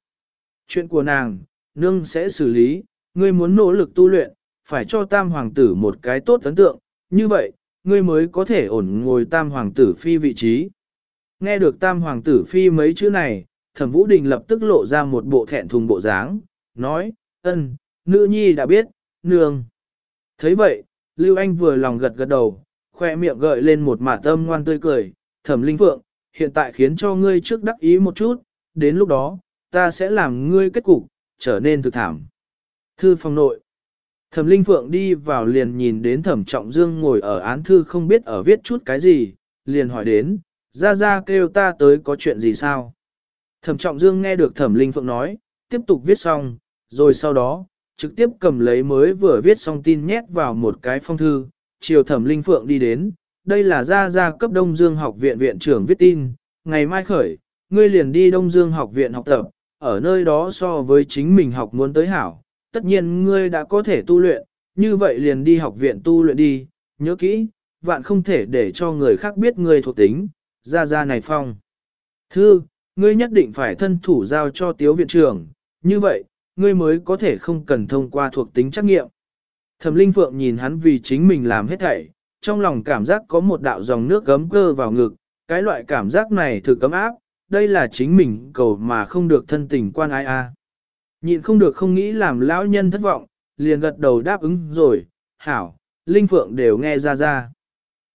Speaker 1: Chuyện của nàng, nương sẽ xử lý, ngươi muốn nỗ lực tu luyện, phải cho tam hoàng tử một cái tốt ấn tượng, như vậy, ngươi mới có thể ổn ngồi tam hoàng tử phi vị trí. Nghe được tam hoàng tử phi mấy chữ này, thẩm vũ đình lập tức lộ ra một bộ thẹn thùng bộ dáng, nói, ân, nữ nhi đã biết, nương. thấy vậy, Lưu Anh vừa lòng gật gật đầu, khoe miệng gợi lên một mả tâm ngoan tươi cười, thẩm linh phượng, hiện tại khiến cho ngươi trước đắc ý một chút, đến lúc đó, ta sẽ làm ngươi kết cục, trở nên thực thảm. Thư phòng nội. Thẩm Linh Phượng đi vào liền nhìn đến Thẩm Trọng Dương ngồi ở án thư không biết ở viết chút cái gì, liền hỏi đến, ra ra kêu ta tới có chuyện gì sao? Thẩm Trọng Dương nghe được Thẩm Linh Phượng nói, tiếp tục viết xong, rồi sau đó, trực tiếp cầm lấy mới vừa viết xong tin nhét vào một cái phong thư, chiều Thẩm Linh Phượng đi đến, đây là ra ra cấp Đông Dương học viện viện trưởng viết tin, ngày mai khởi, ngươi liền đi Đông Dương học viện học tập, ở nơi đó so với chính mình học muốn tới hảo, tất nhiên ngươi đã có thể tu luyện, như vậy liền đi học viện tu luyện đi, nhớ kỹ, vạn không thể để cho người khác biết ngươi thuộc tính, ra ra này phong. Thư, ngươi nhất định phải thân thủ giao cho tiếu viện trưởng, như vậy, ngươi mới có thể không cần thông qua thuộc tính trắc nghiệm. Thẩm Linh Phượng nhìn hắn vì chính mình làm hết thảy, trong lòng cảm giác có một đạo dòng nước gấm cơ vào ngực, cái loại cảm giác này thực cấm áp, đây là chính mình cầu mà không được thân tình quan ai a. Nhịn không được không nghĩ làm lão nhân thất vọng, liền gật đầu đáp ứng rồi, hảo, Linh Phượng đều nghe ra ra.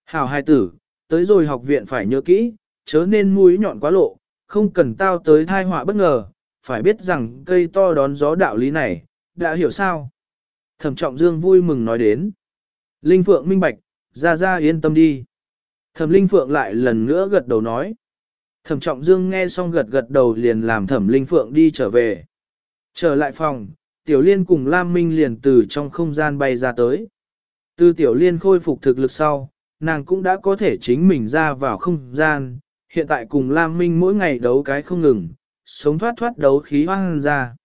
Speaker 1: Hảo hai tử, tới rồi học viện phải nhớ kỹ, chớ nên mũi nhọn quá lộ, không cần tao tới thai họa bất ngờ, phải biết rằng cây to đón gió đạo lý này, đã hiểu sao? Thẩm trọng dương vui mừng nói đến. Linh Phượng minh bạch, ra ra yên tâm đi. Thẩm Linh Phượng lại lần nữa gật đầu nói. Thẩm trọng dương nghe xong gật gật đầu liền làm thẩm Linh Phượng đi trở về. Trở lại phòng, Tiểu Liên cùng Lam Minh liền từ trong không gian bay ra tới. Từ Tiểu Liên khôi phục thực lực sau, nàng cũng đã có thể chính mình ra vào không gian, hiện tại cùng Lam Minh mỗi ngày đấu cái không ngừng, sống thoát thoát đấu khí hoang ra.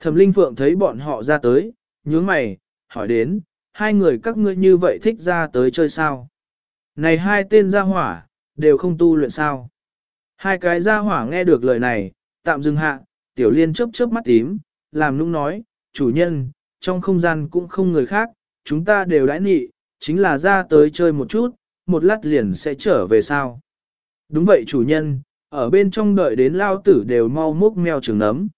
Speaker 1: Thẩm Linh Phượng thấy bọn họ ra tới, nhướng mày, hỏi đến, hai người các ngươi như vậy thích ra tới chơi sao? Này hai tên gia hỏa, đều không tu luyện sao? Hai cái gia hỏa nghe được lời này, tạm dừng hạ, tiểu liên chớp chớp mắt tím, làm nũng nói, chủ nhân, trong không gian cũng không người khác, chúng ta đều đãi nị, chính là ra tới chơi một chút, một lát liền sẽ trở về sao. Đúng vậy chủ nhân, ở bên trong đợi đến lao tử đều mau múc mèo trường nấm.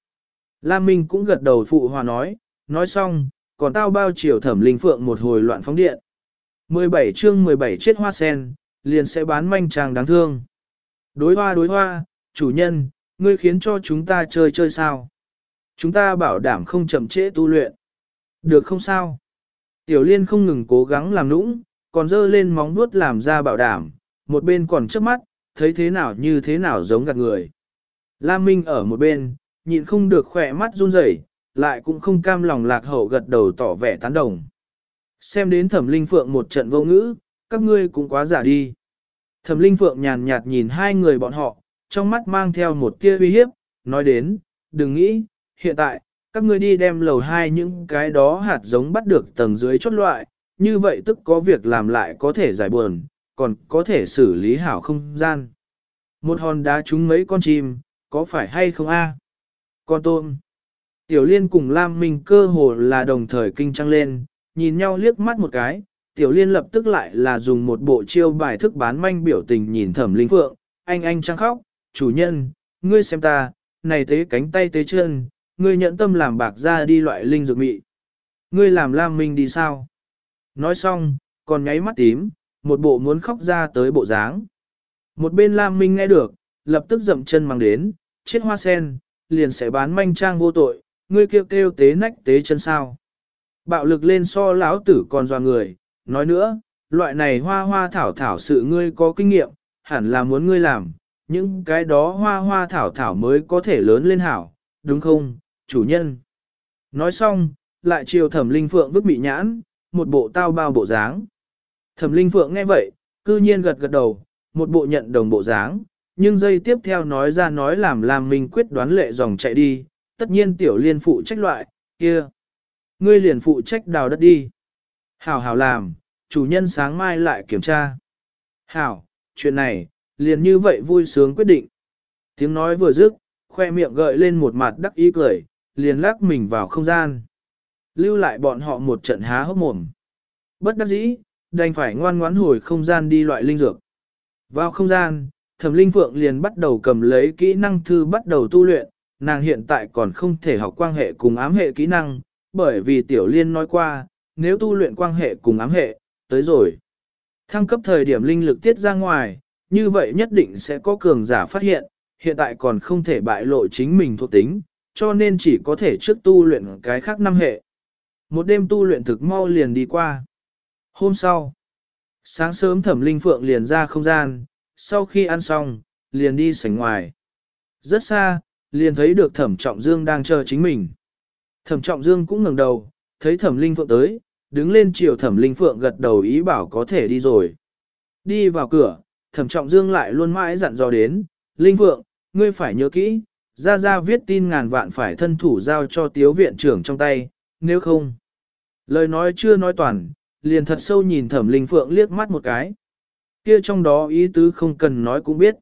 Speaker 1: Lam Minh cũng gật đầu phụ hòa nói, nói xong, còn tao bao chiều thẩm linh phượng một hồi loạn phóng điện. 17 chương 17 chết hoa sen, liền sẽ bán manh chàng đáng thương. Đối hoa đối hoa, chủ nhân, ngươi khiến cho chúng ta chơi chơi sao? Chúng ta bảo đảm không chậm trễ tu luyện. Được không sao? Tiểu liên không ngừng cố gắng làm nũng, còn dơ lên móng vuốt làm ra bảo đảm, một bên còn trước mắt, thấy thế nào như thế nào giống gạt người. Lam Minh ở một bên, nhịn không được khỏe mắt run rẩy, lại cũng không cam lòng lạc hậu gật đầu tỏ vẻ tán đồng. Xem đến thẩm linh phượng một trận vô ngữ, các ngươi cũng quá giả đi. Thẩm linh phượng nhàn nhạt nhìn hai người bọn họ, trong mắt mang theo một tia uy hiếp, nói đến, đừng nghĩ, hiện tại, các ngươi đi đem lầu hai những cái đó hạt giống bắt được tầng dưới chốt loại, như vậy tức có việc làm lại có thể giải buồn, còn có thể xử lý hảo không gian. Một hòn đá trúng mấy con chim, có phải hay không a? Con tôm. Tiểu liên cùng Lam Minh cơ hồ là đồng thời kinh trăng lên, nhìn nhau liếc mắt một cái, tiểu liên lập tức lại là dùng một bộ chiêu bài thức bán manh biểu tình nhìn thẩm linh phượng, anh anh trăng khóc, chủ nhân, ngươi xem ta, này tế cánh tay tế chân, ngươi nhận tâm làm bạc ra đi loại linh dược mị. Ngươi làm Lam Minh đi sao? Nói xong, còn nháy mắt tím, một bộ muốn khóc ra tới bộ dáng. Một bên Lam Minh nghe được, lập tức dậm chân mang đến, chết hoa sen, liền sẽ bán manh trang vô tội, ngươi kêu kêu tế nách tế chân sao. Bạo lực lên so lão tử còn doa người, nói nữa, loại này hoa hoa thảo thảo sự ngươi có kinh nghiệm, hẳn là muốn ngươi làm, những cái đó hoa hoa thảo thảo mới có thể lớn lên hảo, đúng không, chủ nhân. Nói xong, lại chiều thẩm linh phượng vứt bị nhãn, một bộ tao bao bộ dáng. Thẩm linh phượng nghe vậy, cư nhiên gật gật đầu, một bộ nhận đồng bộ dáng, nhưng giây tiếp theo nói ra nói làm làm mình quyết đoán lệ dòng chạy đi, tất nhiên tiểu liên phụ trách loại, kia. Ngươi liền phụ trách đào đất đi. Hảo hảo làm, chủ nhân sáng mai lại kiểm tra. Hảo, chuyện này, liền như vậy vui sướng quyết định. Tiếng nói vừa dứt, khoe miệng gợi lên một mặt đắc ý cười, liền lắc mình vào không gian. Lưu lại bọn họ một trận há hốc mồm. Bất đắc dĩ, đành phải ngoan ngoãn hồi không gian đi loại linh dược. Vào không gian, thẩm linh phượng liền bắt đầu cầm lấy kỹ năng thư bắt đầu tu luyện, nàng hiện tại còn không thể học quan hệ cùng ám hệ kỹ năng, bởi vì tiểu liên nói qua, nếu tu luyện quan hệ cùng ám hệ, tới rồi. Thăng cấp thời điểm linh lực tiết ra ngoài, như vậy nhất định sẽ có cường giả phát hiện, hiện tại còn không thể bại lộ chính mình thuộc tính, cho nên chỉ có thể trước tu luyện cái khác năm hệ. Một đêm tu luyện thực mau liền đi qua. Hôm sau, sáng sớm thẩm linh phượng liền ra không gian, sau khi ăn xong, liền đi sảnh ngoài. Rất xa, liền thấy được thẩm trọng dương đang chờ chính mình. Thẩm trọng dương cũng ngẩng đầu, thấy thẩm linh phượng tới, đứng lên chiều thẩm linh phượng gật đầu ý bảo có thể đi rồi. Đi vào cửa, thẩm trọng dương lại luôn mãi dặn dò đến, linh phượng, ngươi phải nhớ kỹ, ra ra viết tin ngàn vạn phải thân thủ giao cho tiếu viện trưởng trong tay, nếu không. Lời nói chưa nói toàn, liền thật sâu nhìn thẩm linh phượng liếc mắt một cái. Kia trong đó ý tứ không cần nói cũng biết.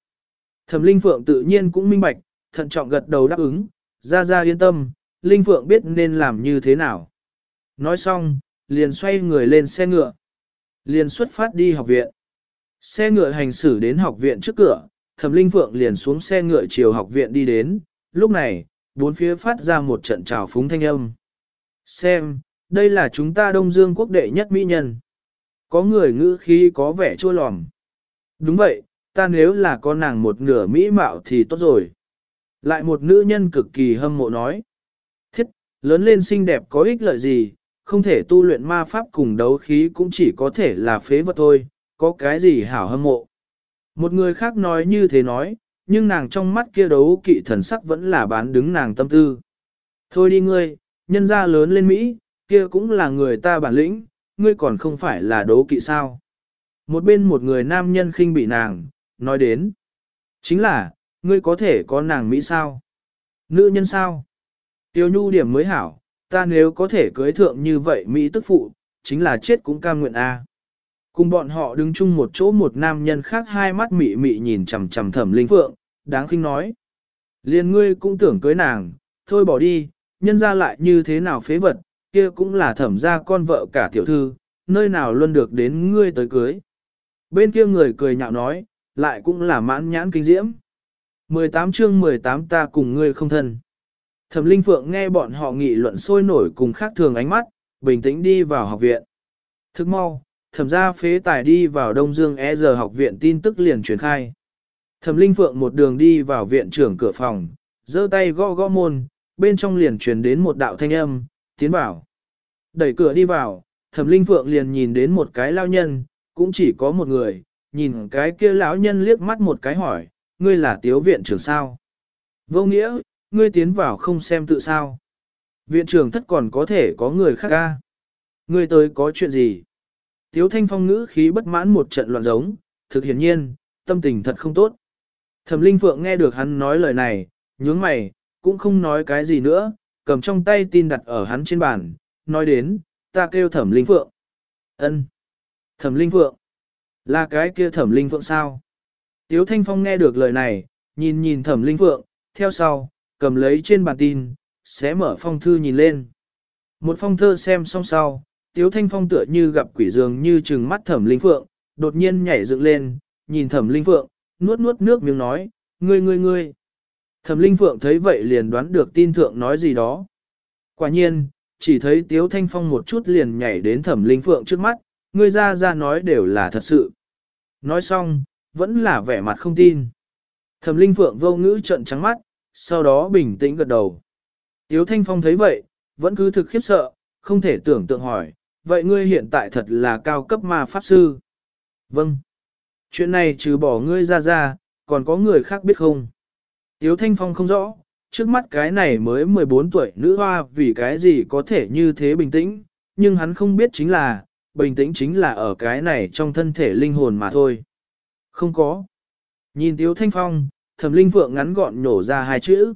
Speaker 1: Thẩm linh phượng tự nhiên cũng minh bạch, thận trọng gật đầu đáp ứng, ra ra yên tâm, Linh Phượng biết nên làm như thế nào. Nói xong, liền xoay người lên xe ngựa. Liền xuất phát đi học viện. Xe ngựa hành xử đến học viện trước cửa, Thẩm Linh Phượng liền xuống xe ngựa chiều học viện đi đến. Lúc này, bốn phía phát ra một trận trào phúng thanh âm. Xem, đây là chúng ta Đông Dương quốc đệ nhất mỹ nhân. Có người ngữ khí có vẻ chua lòm. Đúng vậy, ta nếu là con nàng một nửa mỹ mạo thì tốt rồi. Lại một nữ nhân cực kỳ hâm mộ nói. Thiết, lớn lên xinh đẹp có ích lợi gì, không thể tu luyện ma pháp cùng đấu khí cũng chỉ có thể là phế vật thôi, có cái gì hảo hâm mộ. Một người khác nói như thế nói, nhưng nàng trong mắt kia đấu kỵ thần sắc vẫn là bán đứng nàng tâm tư. Thôi đi ngươi, nhân gia lớn lên Mỹ, kia cũng là người ta bản lĩnh, ngươi còn không phải là đố kỵ sao. Một bên một người nam nhân khinh bị nàng, nói đến. Chính là, ngươi có thể có nàng Mỹ sao? Nữ nhân sao? Tiêu nhu điểm mới hảo, ta nếu có thể cưới thượng như vậy Mỹ tức phụ, chính là chết cũng cam nguyện A. Cùng bọn họ đứng chung một chỗ một nam nhân khác hai mắt mị mị nhìn chằm chằm thẩm linh phượng, đáng khinh nói. Liên ngươi cũng tưởng cưới nàng, thôi bỏ đi, nhân ra lại như thế nào phế vật, kia cũng là thẩm ra con vợ cả tiểu thư, nơi nào luôn được đến ngươi tới cưới. Bên kia người cười nhạo nói, lại cũng là mãn nhãn kinh diễm. 18 chương 18 ta cùng ngươi không thân. Thẩm Linh Phượng nghe bọn họ nghị luận sôi nổi cùng khác thường ánh mắt, bình tĩnh đi vào học viện. Thức mau, thẩm gia phế tài đi vào Đông Dương E giờ học viện tin tức liền truyền khai. Thẩm Linh Phượng một đường đi vào viện trưởng cửa phòng, giơ tay gõ gõ môn, bên trong liền truyền đến một đạo thanh âm, tiến vào. Đẩy cửa đi vào, Thẩm Linh Phượng liền nhìn đến một cái lao nhân, cũng chỉ có một người, nhìn cái kia lão nhân liếc mắt một cái hỏi, ngươi là tiếu viện trưởng sao? Vô nghĩa, ngươi tiến vào không xem tự sao? Viện trưởng thất còn có thể có người khác ca. Ngươi tới có chuyện gì? Tiếu thanh phong ngữ khí bất mãn một trận loạn giống, thực hiển nhiên, tâm tình thật không tốt. Thẩm Linh Phượng nghe được hắn nói lời này, nhướng mày, cũng không nói cái gì nữa, cầm trong tay tin đặt ở hắn trên bàn, nói đến, ta kêu Thẩm Linh Phượng. Ân. Thẩm Linh Phượng. Là cái kia Thẩm Linh Phượng sao? Tiếu Thanh Phong nghe được lời này, nhìn nhìn Thẩm Linh Phượng, theo sau, cầm lấy trên bàn tin, sẽ mở phong thư nhìn lên. Một phong thơ xem xong sau, Tiếu Thanh Phong tựa như gặp quỷ dường như trừng mắt Thẩm Linh Phượng, đột nhiên nhảy dựng lên, nhìn Thẩm Linh Phượng, nuốt nuốt nước miếng nói, ngươi ngươi ngươi. Thẩm Linh Phượng thấy vậy liền đoán được tin thượng nói gì đó. Quả nhiên, chỉ thấy Tiếu Thanh Phong một chút liền nhảy đến Thẩm Linh Phượng trước mắt, người ra ra nói đều là thật sự. Nói xong, vẫn là vẻ mặt không tin. Thẩm Linh Phượng vô ngữ trận trắng mắt, sau đó bình tĩnh gật đầu. Tiếu Thanh Phong thấy vậy, vẫn cứ thực khiếp sợ, không thể tưởng tượng hỏi, vậy ngươi hiện tại thật là cao cấp ma pháp sư. Vâng. Chuyện này trừ bỏ ngươi ra ra, còn có người khác biết không? Tiếu Thanh Phong không rõ, trước mắt cái này mới 14 tuổi nữ hoa vì cái gì có thể như thế bình tĩnh, nhưng hắn không biết chính là, bình tĩnh chính là ở cái này trong thân thể linh hồn mà thôi. Không có. Nhìn Tiếu Thanh Phong, thẩm linh phượng ngắn gọn nhổ ra hai chữ.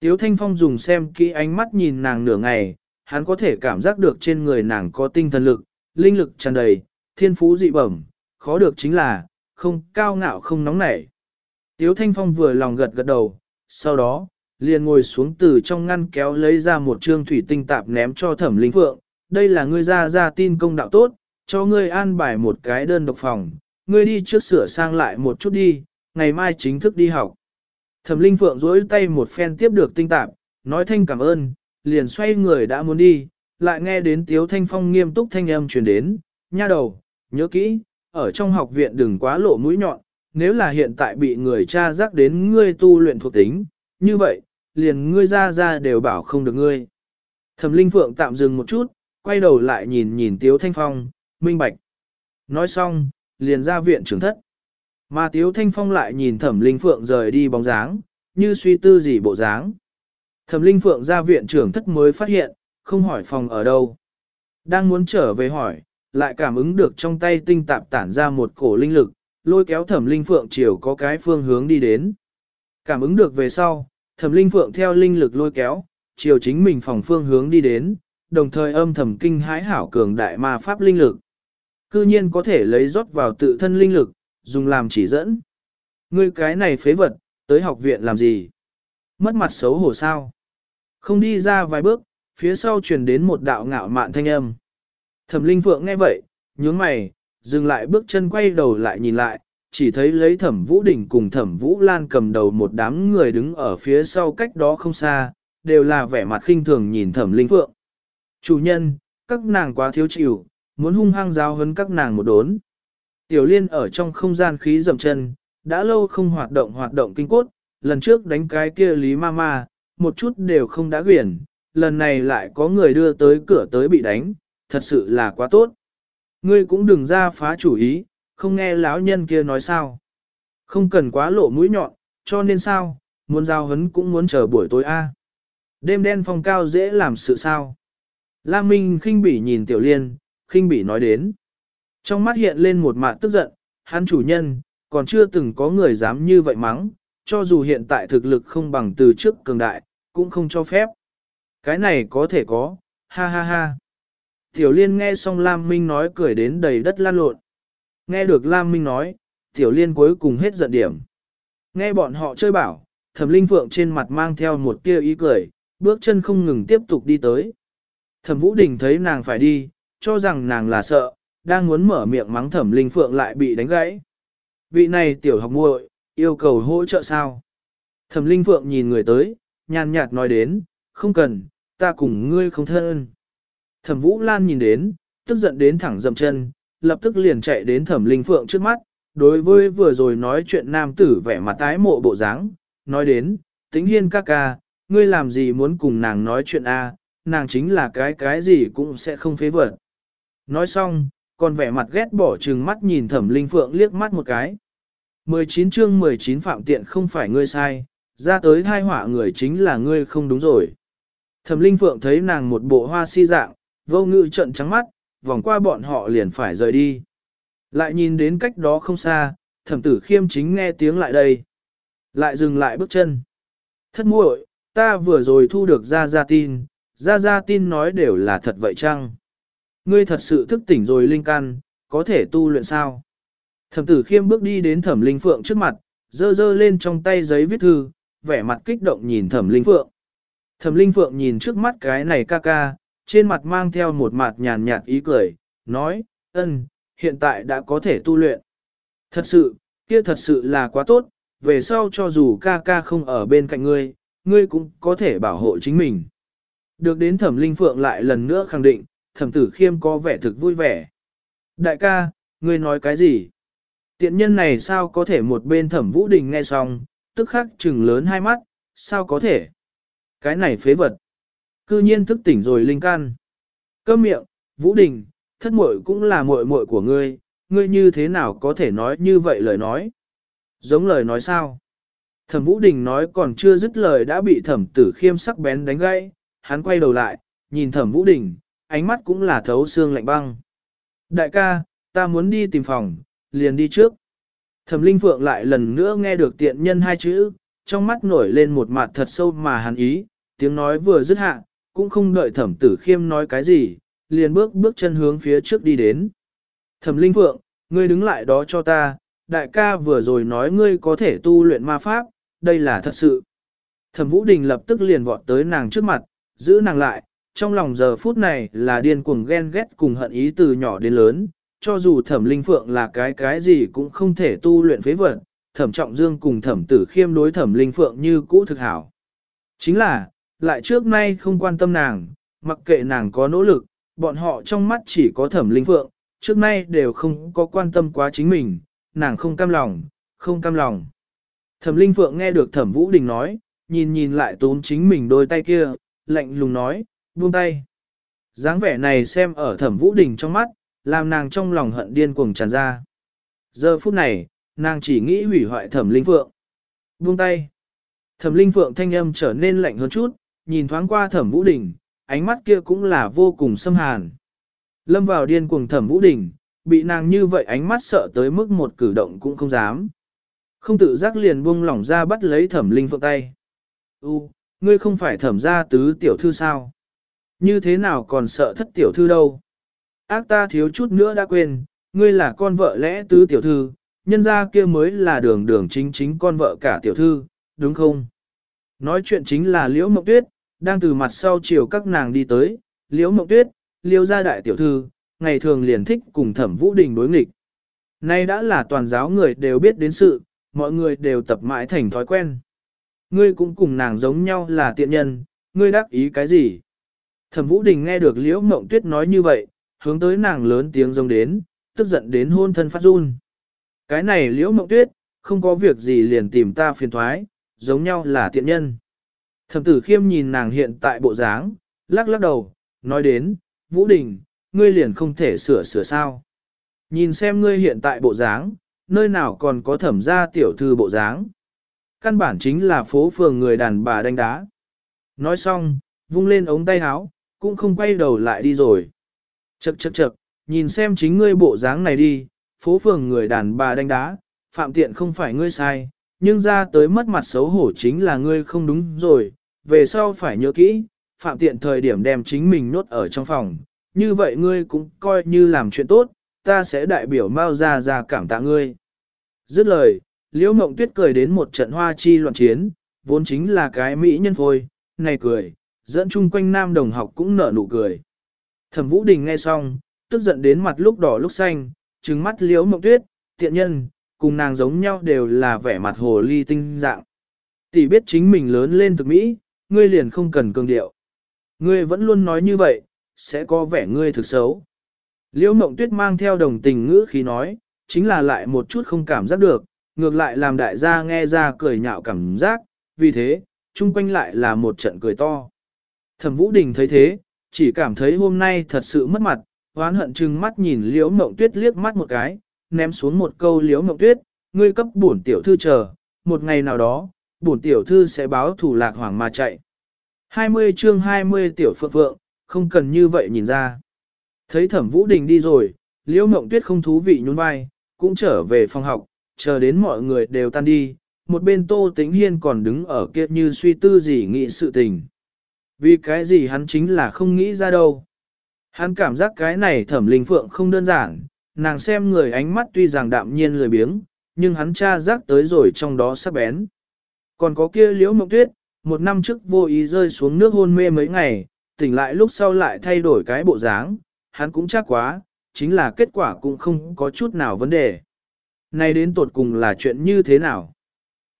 Speaker 1: Tiếu Thanh Phong dùng xem kỹ ánh mắt nhìn nàng nửa ngày, hắn có thể cảm giác được trên người nàng có tinh thần lực, linh lực tràn đầy, thiên phú dị bẩm, khó được chính là, không cao ngạo không nóng nảy. Tiếu Thanh Phong vừa lòng gật gật đầu, sau đó, liền ngồi xuống từ trong ngăn kéo lấy ra một trương thủy tinh tạp ném cho thẩm linh phượng. Đây là ngươi ra ra tin công đạo tốt, cho ngươi an bài một cái đơn độc phòng, ngươi đi trước sửa sang lại một chút đi, ngày mai chính thức đi học. Thẩm linh phượng dối tay một phen tiếp được tinh tạp, nói thanh cảm ơn, liền xoay người đã muốn đi, lại nghe đến tiếu thanh phong nghiêm túc thanh âm truyền đến, nha đầu, nhớ kỹ, ở trong học viện đừng quá lộ mũi nhọn, nếu là hiện tại bị người cha rắc đến ngươi tu luyện thuộc tính, như vậy, liền ngươi ra ra đều bảo không được ngươi. Thẩm Linh Phượng tạm dừng một chút, quay đầu lại nhìn nhìn Tiếu Thanh Phong, minh bạch. Nói xong, liền ra viện trưởng thất. Mà Tiếu Thanh Phong lại nhìn Thẩm Linh Phượng rời đi bóng dáng, như suy tư gì bộ dáng. Thẩm Linh Phượng ra viện trưởng thất mới phát hiện, không hỏi phòng ở đâu. Đang muốn trở về hỏi, lại cảm ứng được trong tay tinh tạp tản ra một cổ linh lực, lôi kéo Thẩm Linh Phượng chiều có cái phương hướng đi đến. Cảm ứng được về sau, Thẩm Linh Phượng theo linh lực lôi kéo, chiều chính mình phòng phương hướng đi đến, đồng thời âm thầm kinh hãi hảo cường đại ma pháp linh lực. Cư nhiên có thể lấy rót vào tự thân linh lực, dùng làm chỉ dẫn. Ngươi cái này phế vật, tới học viện làm gì? Mất mặt xấu hổ sao? Không đi ra vài bước, phía sau truyền đến một đạo ngạo mạn thanh âm. Thẩm Linh Phượng nghe vậy, nhướng mày, dừng lại bước chân quay đầu lại nhìn lại, chỉ thấy lấy Thẩm Vũ đỉnh cùng Thẩm Vũ Lan cầm đầu một đám người đứng ở phía sau cách đó không xa, đều là vẻ mặt khinh thường nhìn Thẩm Linh Phượng. Chủ nhân, các nàng quá thiếu chịu, muốn hung hăng giáo hấn các nàng một đốn. Tiểu Liên ở trong không gian khí dầm chân, đã lâu không hoạt động hoạt động kinh cốt, lần trước đánh cái kia Lý ma ma một chút đều không đã quyển, lần này lại có người đưa tới cửa tới bị đánh, thật sự là quá tốt. Ngươi cũng đừng ra phá chủ ý, không nghe lão nhân kia nói sao. Không cần quá lộ mũi nhọn, cho nên sao, muốn giao hấn cũng muốn chờ buổi tối a. À. Đêm đen phòng cao dễ làm sự sao. Lam Minh khinh bỉ nhìn Tiểu Liên, khinh bỉ nói đến. Trong mắt hiện lên một mạt tức giận, hắn chủ nhân, còn chưa từng có người dám như vậy mắng, cho dù hiện tại thực lực không bằng từ trước cường đại, cũng không cho phép. Cái này có thể có, ha ha ha. Tiểu Liên nghe xong Lam Minh nói cười đến đầy đất lan lộn. Nghe được Lam Minh nói, Tiểu Liên cuối cùng hết giận điểm. Nghe bọn họ chơi bảo, Thẩm Linh Phượng trên mặt mang theo một tia ý cười, bước chân không ngừng tiếp tục đi tới. Thẩm Vũ Đình thấy nàng phải đi, cho rằng nàng là sợ, đang muốn mở miệng mắng Thẩm Linh Phượng lại bị đánh gãy. Vị này tiểu học muội, yêu cầu hỗ trợ sao? Thẩm Linh Phượng nhìn người tới, nhàn nhạt nói đến, không cần, ta cùng ngươi không thân. Thẩm Vũ Lan nhìn đến, tức giận đến thẳng dậm chân, lập tức liền chạy đến Thẩm Linh Phượng trước mắt, đối với vừa rồi nói chuyện nam tử vẻ mặt tái mộ bộ dáng, nói đến, tính hiên ca ca, ngươi làm gì muốn cùng nàng nói chuyện a? nàng chính là cái cái gì cũng sẽ không phế vật. Nói xong, còn vẻ mặt ghét bỏ trừng mắt nhìn Thẩm Linh Phượng liếc mắt một cái. 19 chương 19 phạm tiện không phải ngươi sai, ra tới thai họa người chính là ngươi không đúng rồi. Thẩm Linh Phượng thấy nàng một bộ hoa si dạng, vô ngự trận trắng mắt, vòng qua bọn họ liền phải rời đi. Lại nhìn đến cách đó không xa, thẩm tử khiêm chính nghe tiếng lại đây. Lại dừng lại bước chân. Thất muội, ta vừa rồi thu được ra ra tin, ra ra tin nói đều là thật vậy chăng? Ngươi thật sự thức tỉnh rồi linh căn, có thể tu luyện sao? Thẩm tử khiêm bước đi đến thẩm linh phượng trước mặt, dơ dơ lên trong tay giấy viết thư, vẻ mặt kích động nhìn thẩm linh phượng. Thẩm linh phượng nhìn trước mắt cái này ca ca, trên mặt mang theo một mặt nhàn nhạt ý cười, nói, ân, hiện tại đã có thể tu luyện. Thật sự, kia thật sự là quá tốt, về sau cho dù ca ca không ở bên cạnh ngươi, ngươi cũng có thể bảo hộ chính mình. Được đến thẩm linh phượng lại lần nữa khẳng định, thẩm tử khiêm có vẻ thực vui vẻ. Đại ca, ngươi nói cái gì? Tiện nhân này sao có thể một bên thẩm vũ đình nghe xong, tức khắc chừng lớn hai mắt, sao có thể? Cái này phế vật. Cư nhiên thức tỉnh rồi linh can. Câm miệng, vũ đình, thất muội cũng là muội muội của ngươi, ngươi như thế nào có thể nói như vậy lời nói? Giống lời nói sao? Thẩm Vũ Đình nói còn chưa dứt lời đã bị thẩm tử khiêm sắc bén đánh gãy, hắn quay đầu lại, nhìn thẩm Vũ Đình, ánh mắt cũng là thấu xương lạnh băng. Đại ca, ta muốn đi tìm phòng, liền đi trước. Thẩm Linh Phượng lại lần nữa nghe được tiện nhân hai chữ, trong mắt nổi lên một mặt thật sâu mà hắn ý, tiếng nói vừa dứt hạ, cũng không đợi thẩm tử khiêm nói cái gì, liền bước bước chân hướng phía trước đi đến. Thẩm Linh Phượng, ngươi đứng lại đó cho ta, đại ca vừa rồi nói ngươi có thể tu luyện ma pháp, đây là thật sự. Thẩm Vũ Đình lập tức liền vọt tới nàng trước mặt, giữ nàng lại, trong lòng giờ phút này là điên cuồng ghen ghét cùng hận ý từ nhỏ đến lớn, cho dù thẩm linh phượng là cái cái gì cũng không thể tu luyện phế vật, thẩm trọng dương cùng thẩm tử khiêm đối thẩm linh phượng như cũ thực hảo. Chính là, lại trước nay không quan tâm nàng, mặc kệ nàng có nỗ lực, bọn họ trong mắt chỉ có thẩm linh phượng, trước nay đều không có quan tâm quá chính mình, nàng không cam lòng, không cam lòng. Thẩm linh phượng nghe được thẩm vũ đình nói, nhìn nhìn lại tốn chính mình đôi tay kia, lạnh lùng nói, buông tay. dáng vẻ này xem ở thẩm vũ đình trong mắt, làm nàng trong lòng hận điên cuồng tràn ra. Giờ phút này, nàng chỉ nghĩ hủy hoại thẩm linh phượng. Buông tay. Thẩm linh phượng thanh âm trở nên lạnh hơn chút, nhìn thoáng qua thẩm vũ đình, ánh mắt kia cũng là vô cùng xâm hàn. Lâm vào điên cuồng thẩm vũ đình, bị nàng như vậy ánh mắt sợ tới mức một cử động cũng không dám. Không tự giác liền buông lỏng ra bắt lấy thẩm linh phượng tay. U, ngươi không phải thẩm gia tứ tiểu thư sao? Như thế nào còn sợ thất tiểu thư đâu? Ác ta thiếu chút nữa đã quên, ngươi là con vợ lẽ tứ tiểu thư, nhân gia kia mới là đường đường chính chính con vợ cả tiểu thư, đúng không? Nói chuyện chính là liễu mộng tuyết, đang từ mặt sau chiều các nàng đi tới, liễu mộng tuyết, liễu gia đại tiểu thư, ngày thường liền thích cùng thẩm vũ đình đối nghịch. Nay đã là toàn giáo người đều biết đến sự, mọi người đều tập mãi thành thói quen. Ngươi cũng cùng nàng giống nhau là tiện nhân, ngươi đắc ý cái gì? Thẩm Vũ Đình nghe được Liễu Mộng Tuyết nói như vậy, hướng tới nàng lớn tiếng giống đến, tức giận đến hôn thân phát run. Cái này Liễu Mộng Tuyết, không có việc gì liền tìm ta phiền thoái, giống nhau là tiện nhân. Thẩm tử khiêm nhìn nàng hiện tại bộ dáng, lắc lắc đầu, nói đến, Vũ Đình, ngươi liền không thể sửa sửa sao. Nhìn xem ngươi hiện tại bộ dáng, nơi nào còn có thẩm gia tiểu thư bộ dáng. Căn bản chính là phố phường người đàn bà đánh đá. Nói xong, vung lên ống tay áo, cũng không quay đầu lại đi rồi. Chậc chậc chậc, nhìn xem chính ngươi bộ dáng này đi, phố phường người đàn bà đánh đá, phạm tiện không phải ngươi sai, nhưng ra tới mất mặt xấu hổ chính là ngươi không đúng rồi, về sau phải nhớ kỹ, phạm tiện thời điểm đem chính mình nốt ở trong phòng, như vậy ngươi cũng coi như làm chuyện tốt, ta sẽ đại biểu Mao ra ra cảm tạ ngươi. Dứt lời, Liễu Mộng Tuyết cười đến một trận hoa chi loạn chiến, vốn chính là cái mỹ nhân phôi, này cười, dẫn chung quanh nam đồng học cũng nở nụ cười. Thẩm Vũ Đình nghe xong, tức giận đến mặt lúc đỏ lúc xanh, trừng mắt Liễu Mộng Tuyết, tiện nhân, cùng nàng giống nhau đều là vẻ mặt hồ ly tinh dạng. Tỷ biết chính mình lớn lên thực mỹ, ngươi liền không cần cường điệu. Ngươi vẫn luôn nói như vậy, sẽ có vẻ ngươi thực xấu. Liễu Mộng Tuyết mang theo đồng tình ngữ khí nói, chính là lại một chút không cảm giác được, ngược lại làm đại gia nghe ra cười nhạo cảm giác, vì thế, chung quanh lại là một trận cười to. Thẩm Vũ Đình thấy thế, chỉ cảm thấy hôm nay thật sự mất mặt, oán hận chừng mắt nhìn Liễu Mộng Tuyết liếc mắt một cái, ném xuống một câu Liễu Mộng Tuyết, ngươi cấp bổn tiểu thư chờ, một ngày nào đó, bổn tiểu thư sẽ báo thủ lạc hoàng mà chạy. 20 chương 20 tiểu phượng phượng, không cần như vậy nhìn ra. Thấy thẩm vũ đình đi rồi, liễu mộng tuyết không thú vị nhún vai, cũng trở về phòng học, chờ đến mọi người đều tan đi, một bên tô tĩnh hiên còn đứng ở kia như suy tư gì nghĩ sự tình. Vì cái gì hắn chính là không nghĩ ra đâu. Hắn cảm giác cái này thẩm linh phượng không đơn giản, nàng xem người ánh mắt tuy rằng đạm nhiên lười biếng, nhưng hắn tra giác tới rồi trong đó sắc bén. Còn có kia liễu mộng tuyết, một năm trước vô ý rơi xuống nước hôn mê mấy ngày, tỉnh lại lúc sau lại thay đổi cái bộ dáng, hắn cũng chắc quá, chính là kết quả cũng không có chút nào vấn đề. nay đến tột cùng là chuyện như thế nào?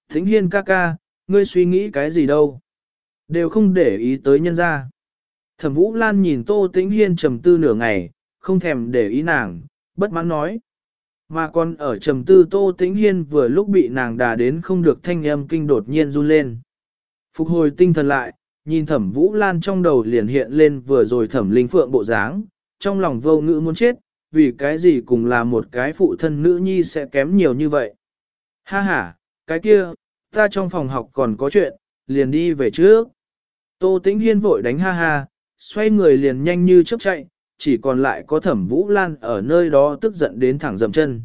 Speaker 1: Thính hiên ca ca, ngươi suy nghĩ cái gì đâu? Đều không để ý tới nhân ra. Thẩm Vũ Lan nhìn Tô Tĩnh Hiên trầm tư nửa ngày, không thèm để ý nàng, bất mãn nói. Mà còn ở trầm tư Tô Tĩnh Hiên vừa lúc bị nàng đà đến không được thanh âm kinh đột nhiên run lên. Phục hồi tinh thần lại, nhìn thẩm Vũ Lan trong đầu liền hiện lên vừa rồi thẩm linh phượng bộ dáng, trong lòng vô ngữ muốn chết, vì cái gì cùng là một cái phụ thân nữ nhi sẽ kém nhiều như vậy. Ha ha, cái kia, ta trong phòng học còn có chuyện, liền đi về trước. Tô Tĩnh Hiên vội đánh ha ha, xoay người liền nhanh như chớp chạy, chỉ còn lại có thẩm Vũ Lan ở nơi đó tức giận đến thẳng dầm chân.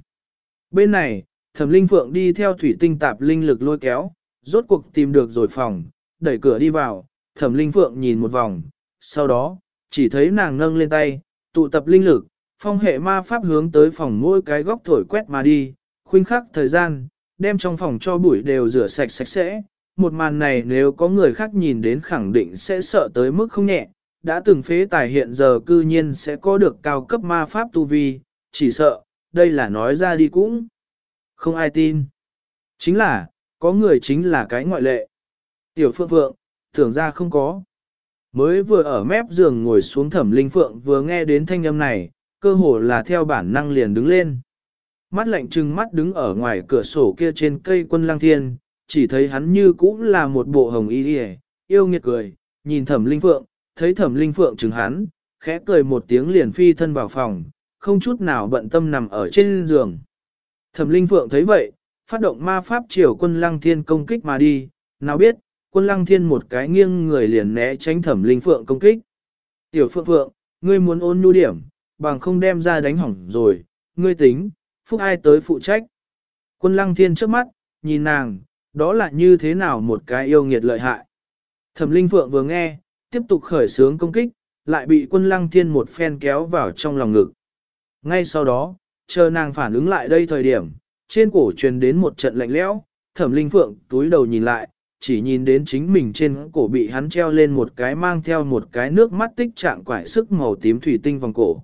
Speaker 1: Bên này, thẩm Linh Phượng đi theo thủy tinh tạp linh lực lôi kéo, rốt cuộc tìm được rồi phòng, đẩy cửa đi vào, thẩm Linh Phượng nhìn một vòng, sau đó, chỉ thấy nàng nâng lên tay, tụ tập linh lực, phong hệ ma pháp hướng tới phòng mỗi cái góc thổi quét mà đi, khuynh khắc thời gian, đem trong phòng cho bụi đều rửa sạch sạch sẽ. Một màn này nếu có người khác nhìn đến khẳng định sẽ sợ tới mức không nhẹ, đã từng phế tài hiện giờ cư nhiên sẽ có được cao cấp ma pháp tu vi, chỉ sợ, đây là nói ra đi cũng không ai tin. Chính là, có người chính là cái ngoại lệ. Tiểu Phượng Phượng, tưởng ra không có. Mới vừa ở mép giường ngồi xuống thẩm linh phượng vừa nghe đến thanh âm này, cơ hồ là theo bản năng liền đứng lên. Mắt lạnh trừng mắt đứng ở ngoài cửa sổ kia trên cây quân lang thiên, chỉ thấy hắn như cũ là một bộ hồng y đi yêu nghiệt cười, nhìn thẩm linh phượng, thấy thẩm linh phượng chừng hắn, khẽ cười một tiếng liền phi thân vào phòng, không chút nào bận tâm nằm ở trên giường. Thẩm linh phượng thấy vậy, phát động ma pháp triều quân lăng thiên công kích mà đi, nào biết, quân lăng thiên một cái nghiêng người liền né tránh thẩm linh phượng công kích. Tiểu phượng phượng, ngươi muốn ôn nhu điểm, bằng không đem ra đánh hỏng rồi, ngươi tính, phúc ai tới phụ trách. Quân lăng thiên trước mắt, nhìn nàng, đó là như thế nào một cái yêu nghiệt lợi hại. Thẩm linh phượng vừa nghe, tiếp tục khởi sướng công kích, lại bị quân lăng thiên một phen kéo vào trong lòng ngực. Ngay sau đó, chờ nàng phản ứng lại đây thời điểm, trên cổ truyền đến một trận lạnh lẽo, thẩm linh phượng túi đầu nhìn lại, chỉ nhìn đến chính mình trên cổ bị hắn treo lên một cái mang theo một cái nước mắt tích trạng quải sức màu tím thủy tinh vòng cổ.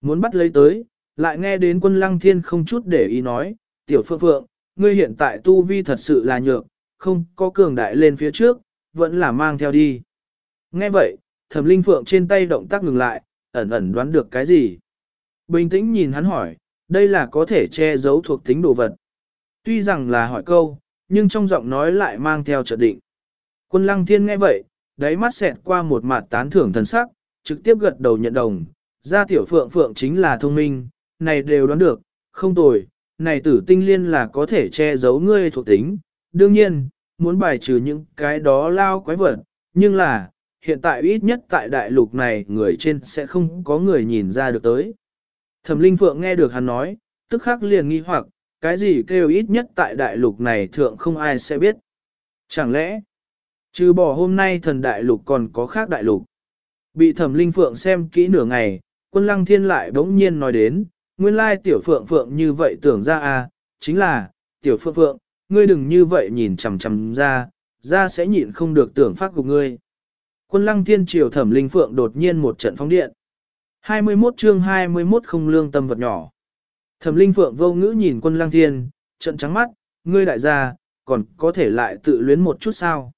Speaker 1: Muốn bắt lấy tới, lại nghe đến quân lăng thiên không chút để ý nói, tiểu phượng phượng, ngươi hiện tại tu vi thật sự là nhược, không có cường đại lên phía trước, vẫn là mang theo đi. Nghe vậy, thẩm linh phượng trên tay động tác ngừng lại, ẩn ẩn đoán được cái gì. Bình tĩnh nhìn hắn hỏi, đây là có thể che giấu thuộc tính đồ vật. Tuy rằng là hỏi câu, nhưng trong giọng nói lại mang theo trợ định. Quân lăng thiên nghe vậy, đáy mắt xẹt qua một mặt tán thưởng thần sắc, trực tiếp gật đầu nhận đồng, gia tiểu phượng phượng chính là thông minh, này đều đoán được, không tồi, này tử tinh liên là có thể che giấu ngươi thuộc tính, đương nhiên, muốn bài trừ những cái đó lao quái vật, nhưng là, hiện tại ít nhất tại đại lục này người trên sẽ không có người nhìn ra được tới. Thẩm Linh Phượng nghe được hắn nói, tức khắc liền nghi hoặc, cái gì kêu ít nhất tại đại lục này thượng không ai sẽ biết. Chẳng lẽ, trừ bỏ hôm nay thần đại lục còn có khác đại lục. Bị Thẩm Linh Phượng xem kỹ nửa ngày, quân lăng thiên lại bỗng nhiên nói đến, nguyên lai tiểu phượng phượng như vậy tưởng ra à, chính là, tiểu phượng phượng, ngươi đừng như vậy nhìn chằm chằm ra, ra sẽ nhịn không được tưởng phát của ngươi. Quân lăng thiên triều thẩm linh phượng đột nhiên một trận phóng điện. 21 chương 21 không lương tâm vật nhỏ. Thẩm linh phượng vô ngữ nhìn quân lăng thiên, trận trắng mắt, ngươi đại gia, còn có thể lại tự luyến một chút sao?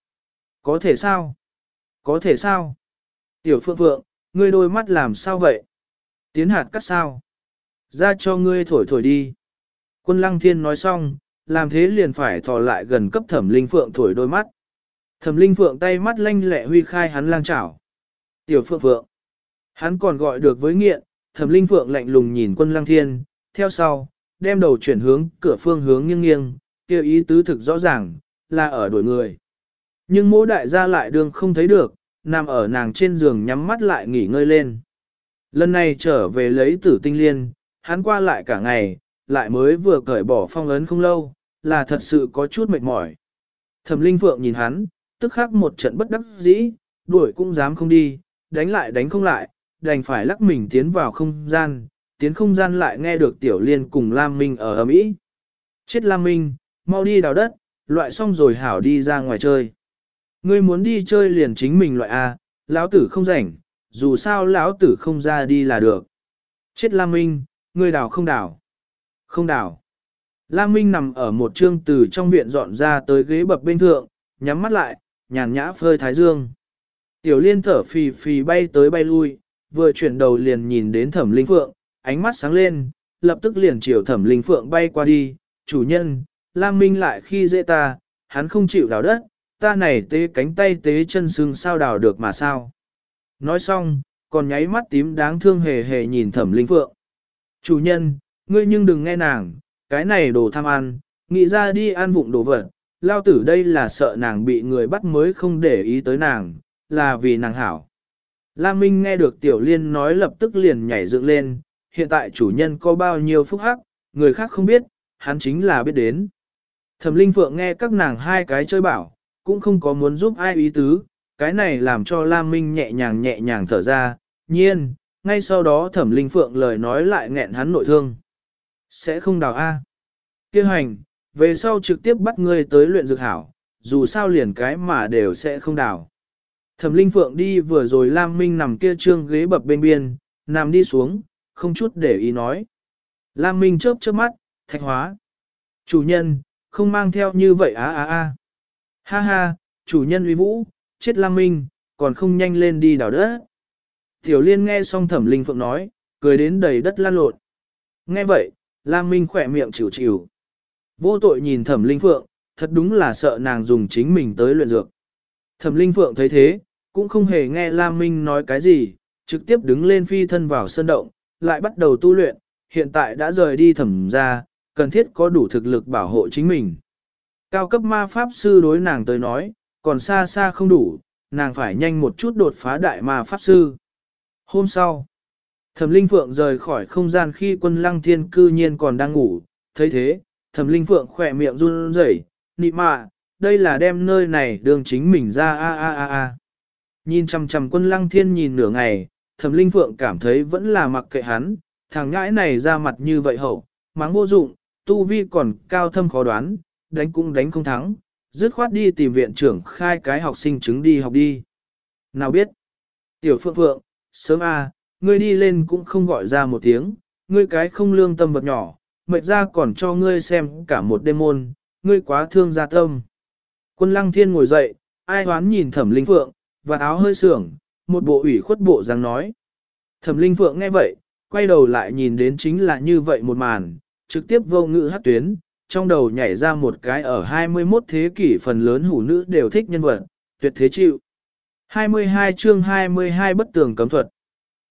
Speaker 1: Có thể sao? Có thể sao? Tiểu phượng phượng, ngươi đôi mắt làm sao vậy? Tiến hạt cắt sao? Ra cho ngươi thổi thổi đi. Quân lăng thiên nói xong, làm thế liền phải thò lại gần cấp thẩm linh phượng thổi đôi mắt. Thẩm linh phượng tay mắt lanh lẹ huy khai hắn lang chảo. Tiểu phượng phượng. Hắn còn gọi được với nghiện, thẩm linh phượng lạnh lùng nhìn quân Lang thiên, theo sau, đem đầu chuyển hướng cửa phương hướng nghiêng nghiêng, kêu ý tứ thực rõ ràng, là ở đuổi người. Nhưng mỗi đại gia lại đường không thấy được, nằm ở nàng trên giường nhắm mắt lại nghỉ ngơi lên. Lần này trở về lấy tử tinh liên, hắn qua lại cả ngày, lại mới vừa cởi bỏ phong ấn không lâu, là thật sự có chút mệt mỏi. Thẩm Linh Phượng nhìn hắn, tức khắc một trận bất đắc dĩ, đuổi cũng dám không đi, đánh lại đánh không lại, đành phải lắc mình tiến vào không gian, tiến không gian lại nghe được Tiểu Liên cùng Lam Minh ở ầm ĩ. Chết Lam Minh, mau đi đào đất, loại xong rồi hảo đi ra ngoài chơi. Ngươi muốn đi chơi liền chính mình loại A, lão tử không rảnh, dù sao lão tử không ra đi là được. Chết Lam Minh, ngươi đào không đào. Không đào. Lam Minh nằm ở một trương từ trong viện dọn ra tới ghế bập bên thượng, nhắm mắt lại, nhàn nhã phơi thái dương. Tiểu liên thở phì phì bay tới bay lui, vừa chuyển đầu liền nhìn đến thẩm linh phượng, ánh mắt sáng lên, lập tức liền chiều thẩm linh phượng bay qua đi, chủ nhân, Lam Minh lại khi dễ ta, hắn không chịu đào đất, ta này tế cánh tay tế chân xương sao đào được mà sao. Nói xong, còn nháy mắt tím đáng thương hề hề nhìn thẩm linh phượng. Chủ nhân, ngươi nhưng đừng nghe nàng, cái này đồ tham ăn, nghĩ ra đi ăn vụng đồ vật, lao tử đây là sợ nàng bị người bắt mới không để ý tới nàng, là vì nàng hảo. Lam Minh nghe được Tiểu Liên nói lập tức liền nhảy dựng lên, hiện tại chủ nhân có bao nhiêu phúc hắc, người khác không biết, hắn chính là biết đến. Thẩm Linh Phượng nghe các nàng hai cái chơi bảo, cũng không có muốn giúp ai ý tứ, cái này làm cho Lam Minh nhẹ nhàng nhẹ nhàng thở ra, nhiên, ngay sau đó Thẩm Linh Phượng lời nói lại nghẹn hắn nội thương. Sẽ không đào A. Kêu hành, về sau trực tiếp bắt ngươi tới luyện dược hảo, dù sao liền cái mà đều sẽ không đảo Thẩm Linh Phượng đi vừa rồi Lam Minh nằm kia trương ghế bập bên biên, nằm đi xuống, không chút để ý nói. Lam Minh chớp chớp mắt, thạch hóa. Chủ nhân, không mang theo như vậy á á á. Ha ha, chủ nhân uy vũ, chết Lam Minh, còn không nhanh lên đi đào đất. Tiểu Liên nghe xong Thẩm Linh Phượng nói, cười đến đầy đất lan lộn. Nghe vậy, Lam Minh khỏe miệng chịu chịu. Vô tội nhìn Thẩm Linh Phượng, thật đúng là sợ nàng dùng chính mình tới luyện dược. Thẩm Linh Phượng thấy thế, cũng không hề nghe Lam Minh nói cái gì, trực tiếp đứng lên phi thân vào sân động, lại bắt đầu tu luyện, hiện tại đã rời đi thẩm ra, cần thiết có đủ thực lực bảo hộ chính mình. Cao cấp ma pháp sư đối nàng tới nói, còn xa xa không đủ, nàng phải nhanh một chút đột phá đại ma pháp sư. Hôm sau, Thẩm Linh Phượng rời khỏi không gian khi quân lăng thiên cư nhiên còn đang ngủ, thấy thế, Thẩm Linh Phượng khỏe miệng run rẩy, nị mạ, đây là đem nơi này đường chính mình ra a a a a. Nhìn chằm chằm quân lăng thiên nhìn nửa ngày, Thẩm Linh Phượng cảm thấy vẫn là mặc kệ hắn, thằng ngãi này ra mặt như vậy hậu, mắng vô dụng, tu vi còn cao thâm khó đoán, đánh cũng đánh không thắng, dứt khoát đi tìm viện trưởng khai cái học sinh chứng đi học đi. Nào biết, tiểu phượng phượng, sớm a, ngươi đi lên cũng không gọi ra một tiếng, ngươi cái không lương tâm vật nhỏ, mệt ra còn cho ngươi xem cả một đêm môn, ngươi quá thương gia tâm. Quân lăng thiên ngồi dậy, ai hoán nhìn thẩm linh phượng, và áo hơi sưởng, một bộ ủy khuất bộ dáng nói. Thẩm linh phượng nghe vậy, quay đầu lại nhìn đến chính là như vậy một màn, trực tiếp vô ngữ hát tuyến, trong đầu nhảy ra một cái ở 21 thế kỷ phần lớn hủ nữ đều thích nhân vật, tuyệt thế chịu. 22 chương 22 bất tường cấm thuật.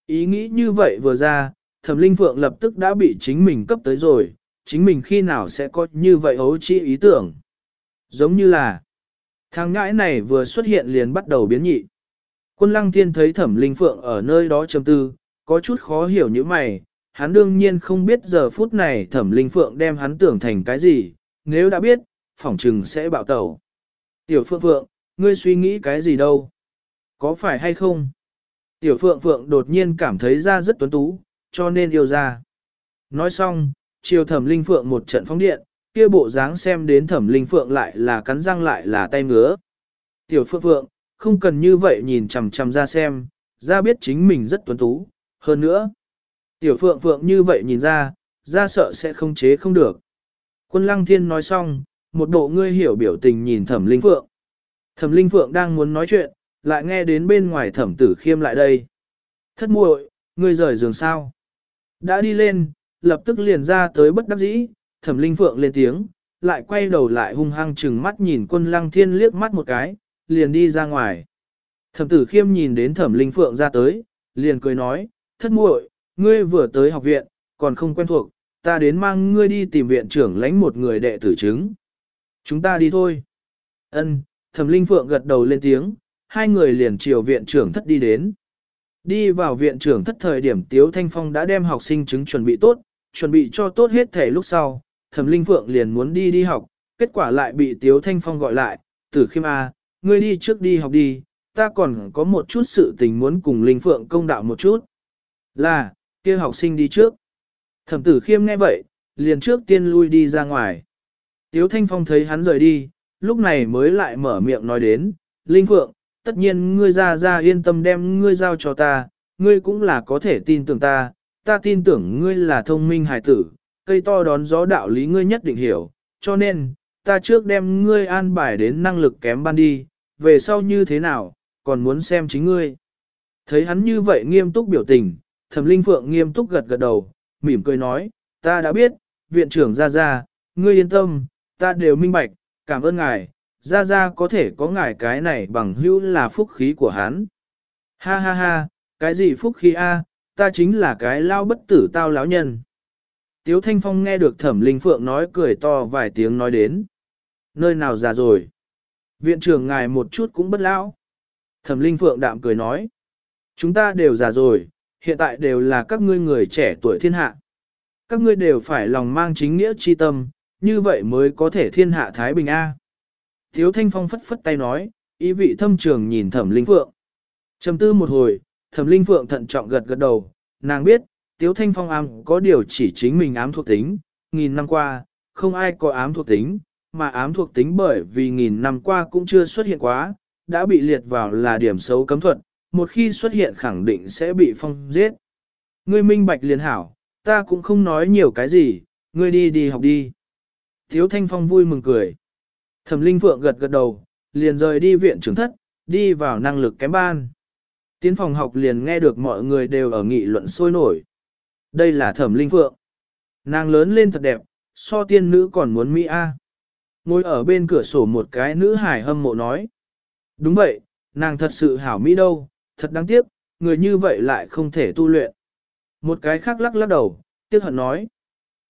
Speaker 1: Ý nghĩ như vậy vừa ra, thẩm linh phượng lập tức đã bị chính mình cấp tới rồi, chính mình khi nào sẽ có như vậy ấu chi ý tưởng. Giống như là, thằng ngãi này vừa xuất hiện liền bắt đầu biến nhị. Quân lăng thiên thấy thẩm linh phượng ở nơi đó trầm tư, có chút khó hiểu như mày, hắn đương nhiên không biết giờ phút này thẩm linh phượng đem hắn tưởng thành cái gì, nếu đã biết, phỏng trừng sẽ bạo tẩu. Tiểu phượng phượng, ngươi suy nghĩ cái gì đâu? Có phải hay không? Tiểu phượng phượng đột nhiên cảm thấy ra rất tuấn tú, cho nên yêu ra. Nói xong, chiều thẩm linh phượng một trận phóng điện, kia bộ dáng xem đến thẩm linh phượng lại là cắn răng lại là tay ngứa. Tiểu phượng phượng, không cần như vậy nhìn chằm chằm ra xem, ra biết chính mình rất tuấn tú, hơn nữa. Tiểu phượng phượng như vậy nhìn ra, ra sợ sẽ không chế không được. Quân lăng thiên nói xong, một bộ ngươi hiểu biểu tình nhìn thẩm linh phượng. Thẩm linh phượng đang muốn nói chuyện, lại nghe đến bên ngoài thẩm tử khiêm lại đây. Thất muội, ngươi rời giường sao? Đã đi lên, lập tức liền ra tới bất đắc dĩ, thẩm linh phượng lên tiếng, lại quay đầu lại hung hăng chừng mắt nhìn quân lăng thiên liếc mắt một cái, liền đi ra ngoài. Thẩm tử khiêm nhìn đến thẩm linh phượng ra tới, liền cười nói, thất muội, ngươi vừa tới học viện, còn không quen thuộc, ta đến mang ngươi đi tìm viện trưởng lãnh một người đệ tử chứng. Chúng ta đi thôi. Ân, thẩm linh phượng gật đầu lên tiếng, hai người liền chiều viện trưởng thất đi đến. Đi vào viện trưởng thất thời điểm Tiếu Thanh Phong đã đem học sinh chứng chuẩn bị tốt, chuẩn bị cho tốt hết thể lúc sau, thẩm linh phượng liền muốn đi đi học, kết quả lại bị Tiếu Thanh Phong gọi lại, tử khiêm A, ngươi đi trước đi học đi, ta còn có một chút sự tình muốn cùng linh phượng công đạo một chút. Là, kia học sinh đi trước. Thẩm tử khiêm nghe vậy, liền trước tiên lui đi ra ngoài. Tiếu Thanh Phong thấy hắn rời đi, lúc này mới lại mở miệng nói đến, Linh Phượng, tất nhiên ngươi ra ra yên tâm đem ngươi giao cho ta, ngươi cũng là có thể tin tưởng ta, ta tin tưởng ngươi là thông minh hài tử, cây to đón gió đạo lý ngươi nhất định hiểu, cho nên, ta trước đem ngươi an bài đến năng lực kém ban đi, về sau như thế nào, còn muốn xem chính ngươi. Thấy hắn như vậy nghiêm túc biểu tình, thẩm linh phượng nghiêm túc gật gật đầu, mỉm cười nói, ta đã biết, viện trưởng ra ra, ngươi yên tâm, ta đều minh bạch, cảm ơn ngài, ra ra có thể có ngài cái này bằng hữu là phúc khí của hắn. Ha ha ha, cái gì phúc khí a? ta chính là cái lao bất tử tao lão nhân. Tiếu Thanh Phong nghe được thẩm linh phượng nói cười to vài tiếng nói đến. Nơi nào già rồi? Viện trưởng ngài một chút cũng bất lão. Thẩm linh phượng đạm cười nói. Chúng ta đều già rồi, hiện tại đều là các ngươi người trẻ tuổi thiên hạ. Các ngươi đều phải lòng mang chính nghĩa chi tâm, như vậy mới có thể thiên hạ Thái Bình A. Thiếu Thanh Phong phất phất tay nói, ý vị thâm trường nhìn Thẩm Linh Phượng. Trầm tư một hồi, Thẩm Linh Phượng thận trọng gật gật đầu, nàng biết, Tiếu Thanh Phong ám có điều chỉ chính mình ám thuộc tính, nghìn năm qua, không ai có ám thuộc tính, mà ám thuộc tính bởi vì nghìn năm qua cũng chưa xuất hiện quá, đã bị liệt vào là điểm xấu cấm thuật, một khi xuất hiện khẳng định sẽ bị phong giết. Ngươi minh bạch liền hảo, ta cũng không nói nhiều cái gì, ngươi đi đi học đi. Tiếu Thanh Phong vui mừng cười. Thẩm Linh Phượng gật gật đầu, liền rời đi viện trưởng thất, đi vào năng lực kém ban. Tiến phòng học liền nghe được mọi người đều ở nghị luận sôi nổi. Đây là Thẩm Linh Phượng. Nàng lớn lên thật đẹp, so tiên nữ còn muốn Mỹ A. À. Ngồi ở bên cửa sổ một cái nữ hải hâm mộ nói. Đúng vậy, nàng thật sự hảo Mỹ đâu, thật đáng tiếc, người như vậy lại không thể tu luyện. Một cái khác lắc lắc đầu, tiếc hận nói.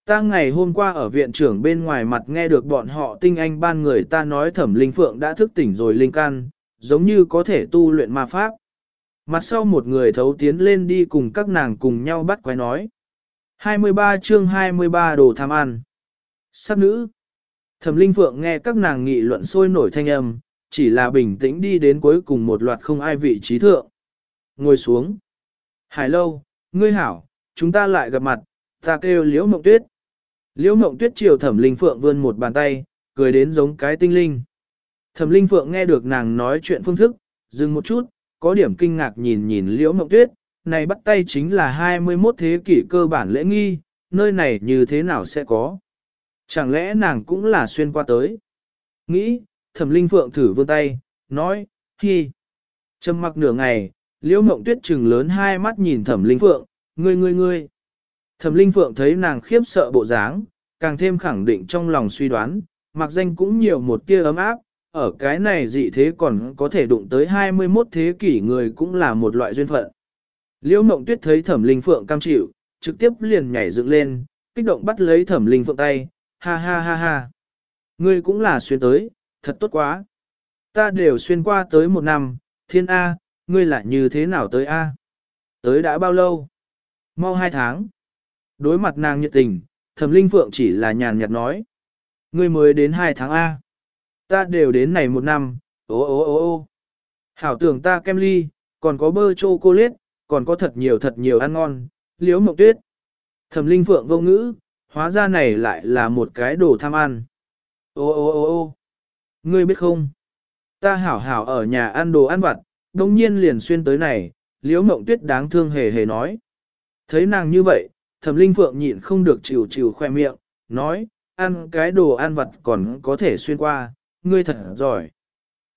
Speaker 1: Ta ngày hôm qua ở viện trưởng bên ngoài mặt nghe được bọn họ tinh anh ban người ta nói thẩm linh phượng đã thức tỉnh rồi linh can, giống như có thể tu luyện ma pháp. Mặt sau một người thấu tiến lên đi cùng các nàng cùng nhau bắt quái nói. 23 chương 23 đồ tham ăn. Sắc nữ. Thẩm linh phượng nghe các nàng nghị luận sôi nổi thanh âm, chỉ là bình tĩnh đi đến cuối cùng một loạt không ai vị trí thượng. Ngồi xuống. Hải lâu, ngươi hảo, chúng ta lại gặp mặt, ta kêu liễu mộng tuyết. Liễu mộng tuyết chiều thẩm linh phượng vươn một bàn tay, cười đến giống cái tinh linh. Thẩm Linh Phượng nghe được nàng nói chuyện phương thức, dừng một chút, có điểm kinh ngạc nhìn nhìn Liễu Mộng Tuyết, này bắt tay chính là 21 thế kỷ cơ bản lễ nghi, nơi này như thế nào sẽ có. Chẳng lẽ nàng cũng là xuyên qua tới? Nghĩ, Thẩm Linh Phượng thử vươn tay, nói, hi. Trầm mặc nửa ngày, Liễu Mộng Tuyết trừng lớn hai mắt nhìn Thẩm Linh Phượng, ngươi ngươi ngươi. Thẩm Linh Phượng thấy nàng khiếp sợ bộ dáng, càng thêm khẳng định trong lòng suy đoán, mặc danh cũng nhiều một tia ấm áp, ở cái này dị thế còn có thể đụng tới 21 thế kỷ người cũng là một loại duyên phận. Liễu Mộng Tuyết thấy Thẩm Linh Phượng cam chịu, trực tiếp liền nhảy dựng lên, kích động bắt lấy Thẩm Linh Phượng tay, ha ha ha ha. Ngươi cũng là xuyên tới, thật tốt quá. Ta đều xuyên qua tới một năm, thiên A, ngươi lại như thế nào tới A? Tới đã bao lâu? Mau hai tháng. Đối mặt nàng nhiệt tình, Thẩm Linh Phượng chỉ là nhàn nhạt nói. Ngươi mới đến hai tháng A. Ta đều đến này một năm, ô ô ô ô. Hảo tưởng ta kem ly, còn có bơ chocolate, còn có thật nhiều thật nhiều ăn ngon, liếu mộng tuyết. Thẩm Linh Phượng vô ngữ, hóa ra này lại là một cái đồ tham ăn. Ô ô ô ô. Ngươi biết không? Ta hảo hảo ở nhà ăn đồ ăn vặt, đồng nhiên liền xuyên tới này, liếu mộng tuyết đáng thương hề hề nói. Thấy nàng như vậy, thẩm linh phượng nhịn không được chịu chịu khoe miệng, nói, ăn cái đồ ăn vặt còn có thể xuyên qua, ngươi thật giỏi.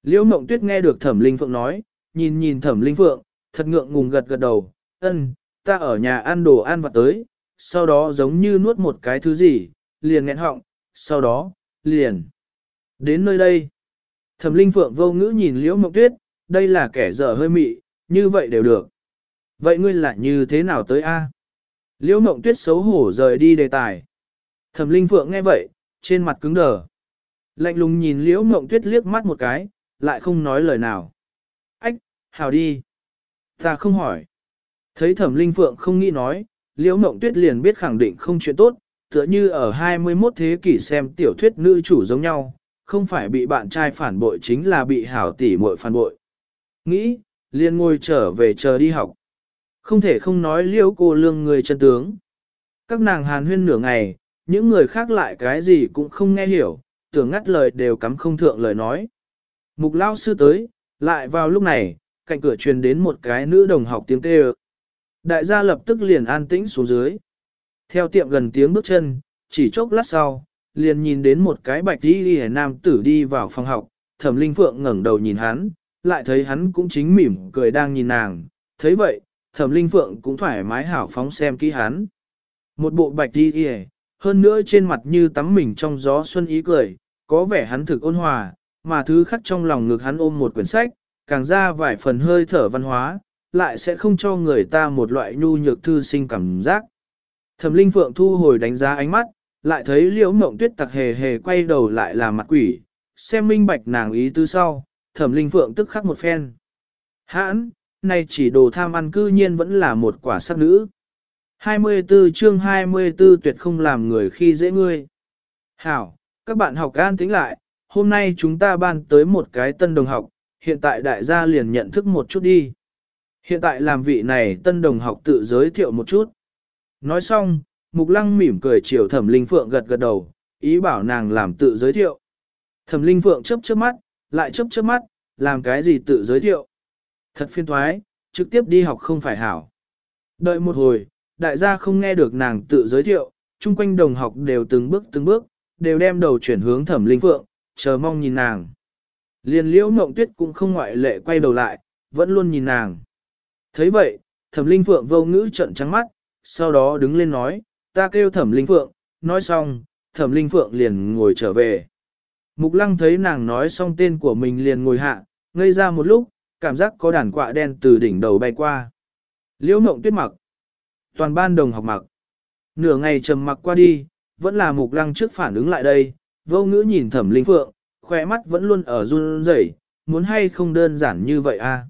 Speaker 1: Liễu mộng tuyết nghe được thẩm linh phượng nói, nhìn nhìn thẩm linh phượng, thật ngượng ngùng gật gật đầu, ân, ta ở nhà ăn đồ ăn vặt tới, sau đó giống như nuốt một cái thứ gì, liền nghẹn họng, sau đó, liền. Đến nơi đây, thẩm linh phượng vô ngữ nhìn liễu mộng tuyết, đây là kẻ dở hơi mị, như vậy đều được. Vậy ngươi lại như thế nào tới a? Liễu mộng tuyết xấu hổ rời đi đề tài. Thẩm linh phượng nghe vậy, trên mặt cứng đờ. Lạnh lùng nhìn liễu mộng tuyết liếc mắt một cái, lại không nói lời nào. Ách, hào đi. Ta không hỏi. Thấy thẩm linh phượng không nghĩ nói, liễu mộng tuyết liền biết khẳng định không chuyện tốt, tựa như ở 21 thế kỷ xem tiểu thuyết nữ chủ giống nhau, không phải bị bạn trai phản bội chính là bị hảo tỷ muội phản bội. Nghĩ, liền ngồi trở về chờ đi học. Không thể không nói liễu cô lương người chân tướng. Các nàng hàn huyên nửa ngày, những người khác lại cái gì cũng không nghe hiểu, tưởng ngắt lời đều cắm không thượng lời nói. Mục lao sư tới, lại vào lúc này, cạnh cửa truyền đến một cái nữ đồng học tiếng kêu. Đại gia lập tức liền an tĩnh xuống dưới. Theo tiệm gần tiếng bước chân, chỉ chốc lát sau, liền nhìn đến một cái bạch đi đi nam tử đi vào phòng học, thẩm linh phượng ngẩng đầu nhìn hắn, lại thấy hắn cũng chính mỉm cười đang nhìn nàng, thấy vậy, thẩm linh phượng cũng thoải mái hảo phóng xem kỹ hắn. Một bộ bạch đi đi hơn nữa trên mặt như tắm mình trong gió xuân ý cười, có vẻ hắn thực ôn hòa, mà thứ khắc trong lòng ngực hắn ôm một quyển sách, càng ra vài phần hơi thở văn hóa, lại sẽ không cho người ta một loại nhu nhược thư sinh cảm giác. Thẩm Linh Phượng thu hồi đánh giá ánh mắt, lại thấy Liễu Mộng Tuyết tặc hề hề quay đầu lại là mặt quỷ, xem minh bạch nàng ý tư sau, Thẩm Linh Phượng tức khắc một phen. Hãn, nay chỉ đồ tham ăn cư nhiên vẫn là một quả sắc nữ. 24 chương 24 tuyệt không làm người khi dễ ngươi. Hảo, các bạn học an tính lại, hôm nay chúng ta ban tới một cái tân đồng học, hiện tại đại gia liền nhận thức một chút đi. Hiện tại làm vị này tân đồng học tự giới thiệu một chút. Nói xong, Mục Lăng mỉm cười chiều Thẩm Linh Phượng gật gật đầu, ý bảo nàng làm tự giới thiệu. Thẩm Linh Phượng chớp chớp mắt, lại chớp chớp mắt, làm cái gì tự giới thiệu. Thật phiên thoái, trực tiếp đi học không phải hảo. Đợi một hồi, đại gia không nghe được nàng tự giới thiệu, chung quanh đồng học đều từng bước từng bước, đều đem đầu chuyển hướng thẩm linh phượng, chờ mong nhìn nàng. liền liễu mộng tuyết cũng không ngoại lệ quay đầu lại, vẫn luôn nhìn nàng. thấy vậy, thẩm linh phượng vô ngữ trận trắng mắt, sau đó đứng lên nói, ta kêu thẩm linh phượng, nói xong, thẩm linh phượng liền ngồi trở về. Mục lăng thấy nàng nói xong tên của mình liền ngồi hạ, ngây ra một lúc, cảm giác có đàn quạ đen từ đỉnh đầu bay qua. Liễu mộng tuyết mặc. Toàn ban đồng học mặc. Nửa ngày trầm mặc qua đi, vẫn là mục lăng trước phản ứng lại đây, vô ngữ nhìn thẩm linh phượng, khỏe mắt vẫn luôn ở run rẩy, muốn hay không đơn giản như vậy a? À?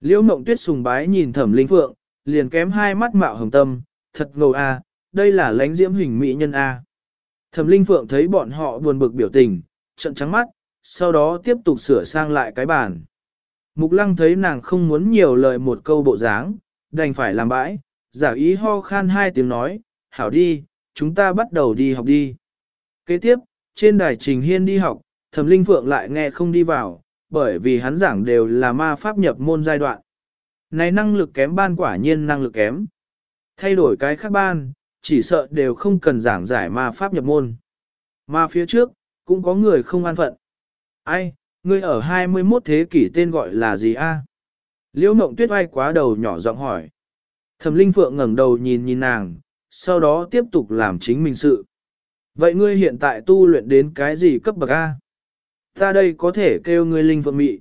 Speaker 1: Liễu mộng tuyết sùng bái nhìn thẩm linh phượng, liền kém hai mắt mạo hồng tâm, thật ngầu a, à, đây là lánh diễm hình mỹ nhân a. À. Thẩm linh phượng thấy bọn họ buồn bực biểu tình, trận trắng mắt, sau đó tiếp tục sửa sang lại cái bàn. Mục lăng thấy nàng không muốn nhiều lời một câu bộ dáng, đành phải làm bãi, giả ý ho khan hai tiếng nói, hảo đi, chúng ta bắt đầu đi học đi. Kế tiếp, trên đài trình hiên đi học, Thẩm Linh Phượng lại nghe không đi vào, bởi vì hắn giảng đều là ma pháp nhập môn giai đoạn. Này năng lực kém ban quả nhiên năng lực kém. Thay đổi cái khác ban, chỉ sợ đều không cần giảng giải ma pháp nhập môn. Mà phía trước, cũng có người không an phận. Ai, ngươi ở 21 thế kỷ tên gọi là gì a? Liễu mộng tuyết oai quá đầu nhỏ giọng hỏi. Thẩm Linh Phượng ngẩng đầu nhìn nhìn nàng, sau đó tiếp tục làm chính mình sự. Vậy ngươi hiện tại tu luyện đến cái gì cấp bậc A? Ta đây có thể kêu ngươi Linh Phượng mị.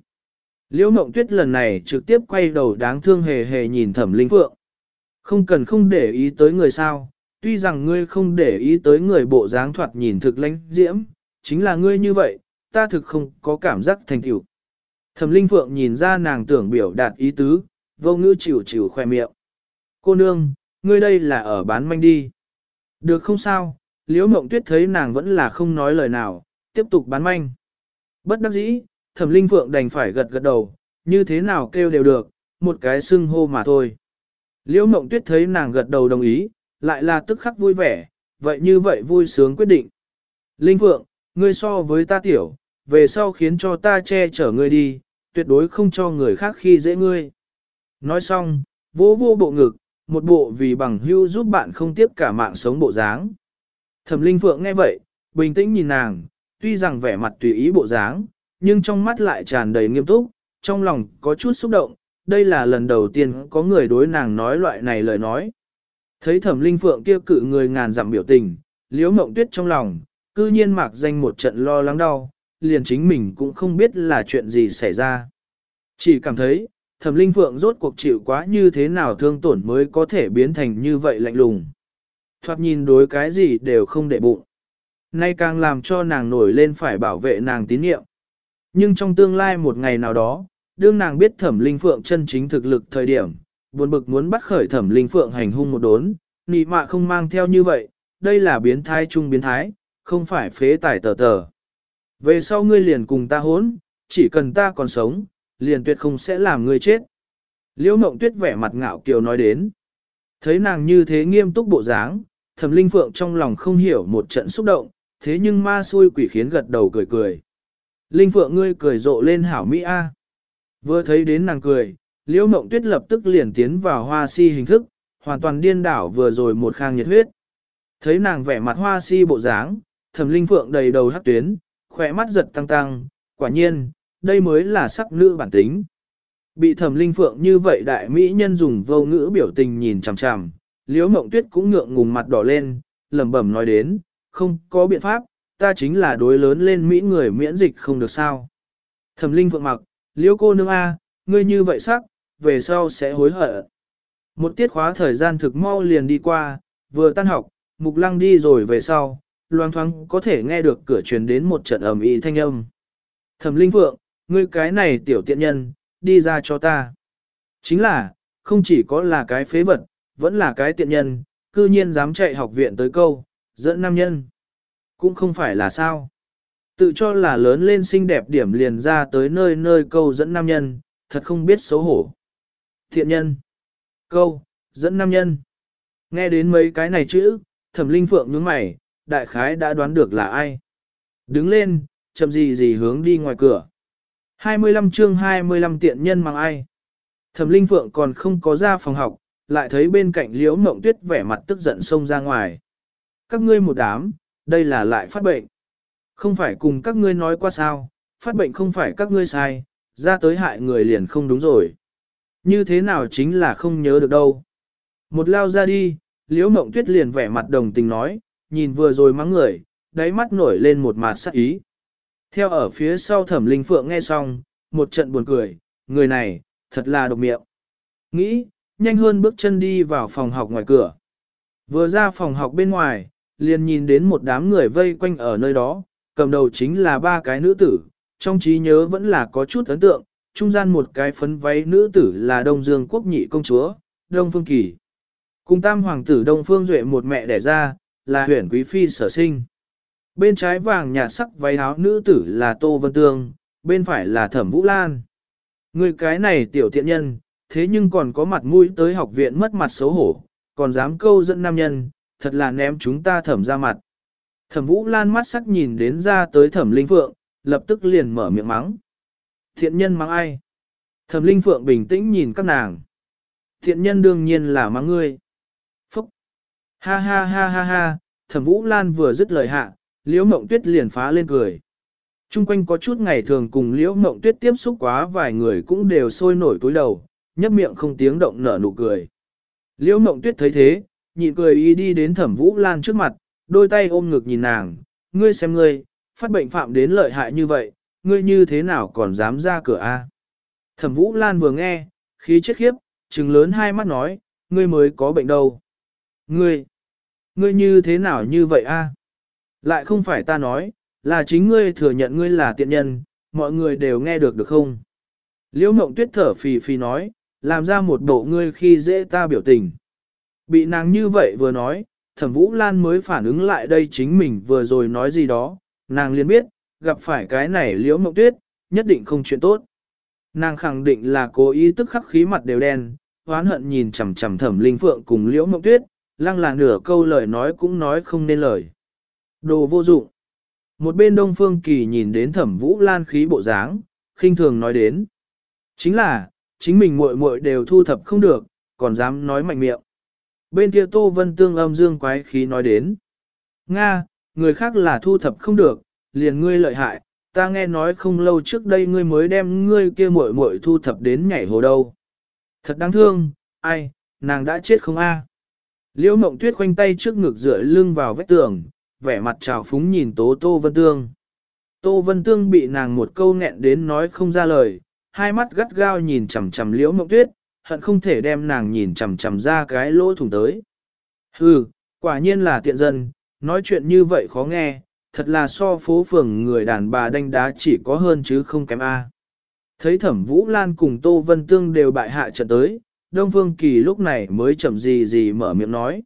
Speaker 1: Liễu Mộng Tuyết lần này trực tiếp quay đầu đáng thương hề hề nhìn Thẩm Linh Phượng. Không cần không để ý tới người sao, tuy rằng ngươi không để ý tới người bộ dáng thoạt nhìn thực lãnh diễm, chính là ngươi như vậy, ta thực không có cảm giác thành tựu. Thẩm Linh Phượng nhìn ra nàng tưởng biểu đạt ý tứ, vô ngữ chịu chịu khoe miệng. Cô nương, ngươi đây là ở bán manh đi. Được không sao, Liễu Mộng Tuyết thấy nàng vẫn là không nói lời nào, tiếp tục bán manh. Bất đắc dĩ, Thẩm Linh Phượng đành phải gật gật đầu, như thế nào kêu đều được, một cái xưng hô mà thôi. Liễu Mộng Tuyết thấy nàng gật đầu đồng ý, lại là tức khắc vui vẻ, vậy như vậy vui sướng quyết định. Linh Phượng, ngươi so với ta tiểu, về sau khiến cho ta che chở ngươi đi, tuyệt đối không cho người khác khi dễ ngươi. Nói xong, vô vô bộ ngực, một bộ vì bằng hưu giúp bạn không tiếp cả mạng sống bộ dáng. Thẩm Linh Phượng nghe vậy, bình tĩnh nhìn nàng, tuy rằng vẻ mặt tùy ý bộ dáng, nhưng trong mắt lại tràn đầy nghiêm túc, trong lòng có chút xúc động, đây là lần đầu tiên có người đối nàng nói loại này lời nói. Thấy Thẩm Linh Phượng kia cự người ngàn dặm biểu tình, liễu mộng tuyết trong lòng, cư nhiên mạc danh một trận lo lắng đau, liền chính mình cũng không biết là chuyện gì xảy ra. Chỉ cảm thấy, thẩm linh phượng rốt cuộc chịu quá như thế nào thương tổn mới có thể biến thành như vậy lạnh lùng. Thoạt nhìn đối cái gì đều không để bụng. Nay càng làm cho nàng nổi lên phải bảo vệ nàng tín nhiệm. Nhưng trong tương lai một ngày nào đó, đương nàng biết thẩm linh phượng chân chính thực lực thời điểm, buồn bực muốn bắt khởi thẩm linh phượng hành hung một đốn, nị mạ không mang theo như vậy, đây là biến thái chung biến thái, không phải phế tài tờ tờ. Về sau ngươi liền cùng ta hốn, chỉ cần ta còn sống, liền tuyệt không sẽ làm ngươi chết. Liễu mộng tuyết vẻ mặt ngạo kiều nói đến. Thấy nàng như thế nghiêm túc bộ dáng, thẩm linh phượng trong lòng không hiểu một trận xúc động, thế nhưng ma xui quỷ khiến gật đầu cười cười. Linh phượng ngươi cười rộ lên hảo Mỹ A. Vừa thấy đến nàng cười, liễu mộng tuyết lập tức liền tiến vào hoa si hình thức, hoàn toàn điên đảo vừa rồi một khang nhiệt huyết. Thấy nàng vẻ mặt hoa si bộ dáng, thẩm linh phượng đầy đầu hắc tuyến, khỏe mắt giật tăng tăng, quả nhiên, đây mới là sắc nữ bản tính. Bị thẩm linh phượng như vậy đại mỹ nhân dùng vô ngữ biểu tình nhìn chằm chằm, liễu mộng tuyết cũng ngượng ngùng mặt đỏ lên, lẩm bẩm nói đến, không có biện pháp, ta chính là đối lớn lên mỹ người miễn dịch không được sao. Thẩm linh phượng mặc, liễu cô nương A, ngươi như vậy sắc, về sau sẽ hối hận. Một tiết khóa thời gian thực mau liền đi qua, vừa tan học, mục lăng đi rồi về sau, loang thoáng có thể nghe được cửa truyền đến một trận ầm ĩ thanh âm. Thẩm Linh Phượng, ngươi cái này tiểu tiện nhân, đi ra cho ta. Chính là, không chỉ có là cái phế vật, vẫn là cái tiện nhân, cư nhiên dám chạy học viện tới câu, dẫn nam nhân. Cũng không phải là sao. Tự cho là lớn lên xinh đẹp điểm liền ra tới nơi nơi câu dẫn nam nhân, thật không biết xấu hổ. Thiện nhân. Câu, dẫn nam nhân. Nghe đến mấy cái này chữ, thẩm linh phượng nhướng mày, đại khái đã đoán được là ai. Đứng lên, chậm gì gì hướng đi ngoài cửa. 25 chương 25 tiện nhân mang ai. Thẩm Linh Phượng còn không có ra phòng học, lại thấy bên cạnh Liễu Mộng Tuyết vẻ mặt tức giận xông ra ngoài. Các ngươi một đám, đây là lại phát bệnh. Không phải cùng các ngươi nói qua sao, phát bệnh không phải các ngươi sai, ra tới hại người liền không đúng rồi. Như thế nào chính là không nhớ được đâu. Một lao ra đi, Liễu Mộng Tuyết liền vẻ mặt đồng tình nói, nhìn vừa rồi mắng người, đáy mắt nổi lên một mặt sắc ý. Theo ở phía sau thẩm linh phượng nghe xong, một trận buồn cười, người này, thật là độc miệng. Nghĩ, nhanh hơn bước chân đi vào phòng học ngoài cửa. Vừa ra phòng học bên ngoài, liền nhìn đến một đám người vây quanh ở nơi đó, cầm đầu chính là ba cái nữ tử, trong trí nhớ vẫn là có chút ấn tượng, trung gian một cái phấn váy nữ tử là Đông Dương Quốc nhị công chúa, Đông Phương Kỳ. Cùng tam hoàng tử Đông Phương Duệ một mẹ đẻ ra, là huyền quý phi sở sinh. Bên trái vàng nhạt sắc váy áo nữ tử là Tô Vân Tương, bên phải là Thẩm Vũ Lan. Người cái này tiểu tiện nhân, thế nhưng còn có mặt mũi tới học viện mất mặt xấu hổ, còn dám câu dẫn nam nhân, thật là ném chúng ta thẩm ra mặt. Thẩm Vũ Lan mắt sắc nhìn đến ra tới thẩm linh phượng, lập tức liền mở miệng mắng. Thiện nhân mắng ai? Thẩm Linh Phượng bình tĩnh nhìn các nàng. Thiện nhân đương nhiên là mắng ngươi. Ha ha ha ha ha! Thẩm Vũ Lan vừa dứt lời hạ, Liễu Mộng Tuyết liền phá lên cười. Trung quanh có chút ngày thường cùng Liễu Mộng Tuyết tiếp xúc quá vài người cũng đều sôi nổi cúi đầu, nhấp miệng không tiếng động nở nụ cười. Liễu Mộng Tuyết thấy thế, nhịn cười y đi đến Thẩm Vũ Lan trước mặt, đôi tay ôm ngực nhìn nàng, ngươi xem ngươi, phát bệnh phạm đến lợi hại như vậy, ngươi như thế nào còn dám ra cửa a? Thẩm Vũ Lan vừa nghe, khí chết khiếp, trừng lớn hai mắt nói, ngươi mới có bệnh đâu. Ngươi, ngươi như thế nào như vậy a? Lại không phải ta nói, là chính ngươi thừa nhận ngươi là tiện nhân, mọi người đều nghe được được không? Liễu mộng tuyết thở phì phì nói, làm ra một bộ ngươi khi dễ ta biểu tình. Bị nàng như vậy vừa nói, thẩm vũ lan mới phản ứng lại đây chính mình vừa rồi nói gì đó, nàng liền biết, gặp phải cái này liễu mộng tuyết, nhất định không chuyện tốt. Nàng khẳng định là cố ý tức khắc khí mặt đều đen, oán hận nhìn chằm chằm thẩm linh phượng cùng liễu mộng tuyết, lăng là nửa câu lời nói cũng nói không nên lời. Đồ vô dụng. Một bên Đông Phương Kỳ nhìn đến thẩm vũ lan khí bộ dáng, khinh thường nói đến. Chính là, chính mình muội muội đều thu thập không được, còn dám nói mạnh miệng. Bên kia Tô Vân Tương âm dương quái khí nói đến. Nga, người khác là thu thập không được, liền ngươi lợi hại, ta nghe nói không lâu trước đây ngươi mới đem ngươi kia muội muội thu thập đến nhảy hồ đâu. Thật đáng thương, ai, nàng đã chết không a? Liễu mộng tuyết khoanh tay trước ngực dựa lưng vào vách tường, vẻ mặt trào phúng nhìn tố Tô Vân Tương. Tô Vân Tương bị nàng một câu nghẹn đến nói không ra lời, hai mắt gắt gao nhìn chằm chằm liễu mộng tuyết, hận không thể đem nàng nhìn chằm chằm ra cái lỗ thủng tới. Hừ, quả nhiên là tiện dân, nói chuyện như vậy khó nghe, thật là so phố phường người đàn bà đánh đá chỉ có hơn chứ không kém A. Thấy thẩm Vũ Lan cùng Tô Vân Tương đều bại hạ trận tới, Đông Phương Kỳ lúc này mới chậm gì gì mở miệng nói.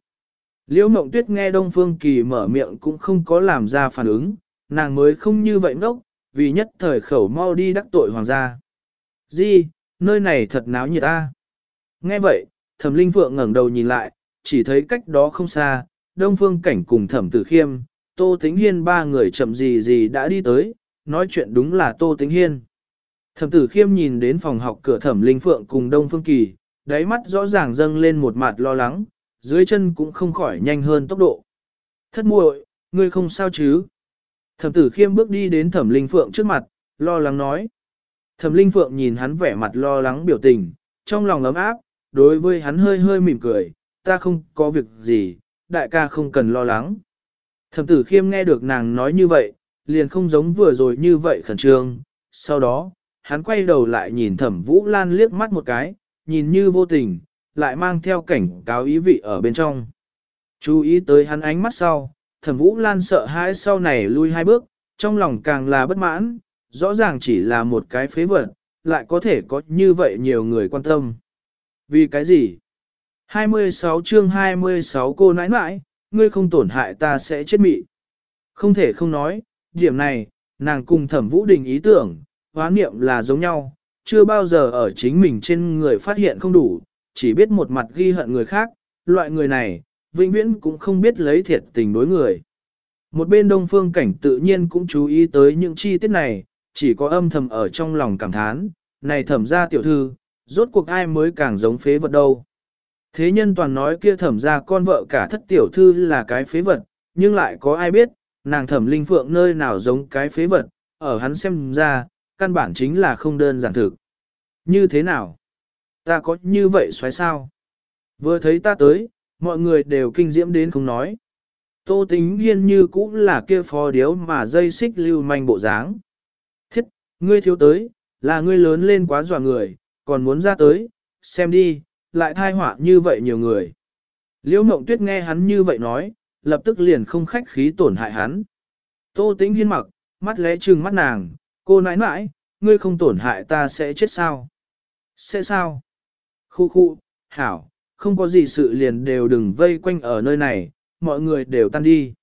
Speaker 1: Liễu Mộng Tuyết nghe Đông Phương Kỳ mở miệng cũng không có làm ra phản ứng, nàng mới không như vậy ngốc, vì nhất thời khẩu mau đi đắc tội hoàng gia. Di, nơi này thật náo nhiệt ta. Nghe vậy, thẩm linh phượng ngẩng đầu nhìn lại, chỉ thấy cách đó không xa, đông phương cảnh cùng thẩm tử khiêm, tô Tĩnh hiên ba người chậm gì gì đã đi tới, nói chuyện đúng là tô Tĩnh hiên. Thẩm tử khiêm nhìn đến phòng học cửa thẩm linh phượng cùng đông phương kỳ, đáy mắt rõ ràng dâng lên một mặt lo lắng, dưới chân cũng không khỏi nhanh hơn tốc độ. Thất muội, ngươi không sao chứ? Thẩm tử khiêm bước đi đến thẩm linh phượng trước mặt, lo lắng nói. Thẩm linh phượng nhìn hắn vẻ mặt lo lắng biểu tình, trong lòng ấm áp, đối với hắn hơi hơi mỉm cười, ta không có việc gì, đại ca không cần lo lắng. Thẩm tử khiêm nghe được nàng nói như vậy, liền không giống vừa rồi như vậy khẩn trương, sau đó, hắn quay đầu lại nhìn thẩm vũ lan liếc mắt một cái, nhìn như vô tình, lại mang theo cảnh cáo ý vị ở bên trong. Chú ý tới hắn ánh mắt sau, thẩm vũ lan sợ hãi sau này lui hai bước, trong lòng càng là bất mãn, rõ ràng chỉ là một cái phế vật, lại có thể có như vậy nhiều người quan tâm. Vì cái gì? 26 chương 26 cô nãi nãi, ngươi không tổn hại ta sẽ chết mị. Không thể không nói, điểm này, nàng cùng thẩm vũ đình ý tưởng, hóa niệm là giống nhau, chưa bao giờ ở chính mình trên người phát hiện không đủ, chỉ biết một mặt ghi hận người khác, loại người này, vĩnh viễn cũng không biết lấy thiệt tình đối người. Một bên đông phương cảnh tự nhiên cũng chú ý tới những chi tiết này, chỉ có âm thầm ở trong lòng cảm thán, này thẩm ra tiểu thư, rốt cuộc ai mới càng giống phế vật đâu. Thế nhân toàn nói kia thẩm ra con vợ cả thất tiểu thư là cái phế vật, nhưng lại có ai biết, nàng thẩm linh phượng nơi nào giống cái phế vật, ở hắn xem ra, căn bản chính là không đơn giản thực. Như thế nào? Ta có như vậy xoáy sao? Vừa thấy ta tới, mọi người đều kinh diễm đến không nói. Tô tính hiên như cũng là kia phó điếu mà dây xích lưu manh bộ dáng. Thiết, ngươi thiếu tới, là ngươi lớn lên quá dọa người, còn muốn ra tới, xem đi, lại thai họa như vậy nhiều người. Liễu mộng tuyết nghe hắn như vậy nói, lập tức liền không khách khí tổn hại hắn. Tô tĩnh hiên mặc, mắt lẽ trừng mắt nàng, cô nãi nãi, ngươi không tổn hại ta sẽ chết sao? Sẽ sao? Khu khu, hảo, không có gì sự liền đều đừng vây quanh ở nơi này, mọi người đều tan đi.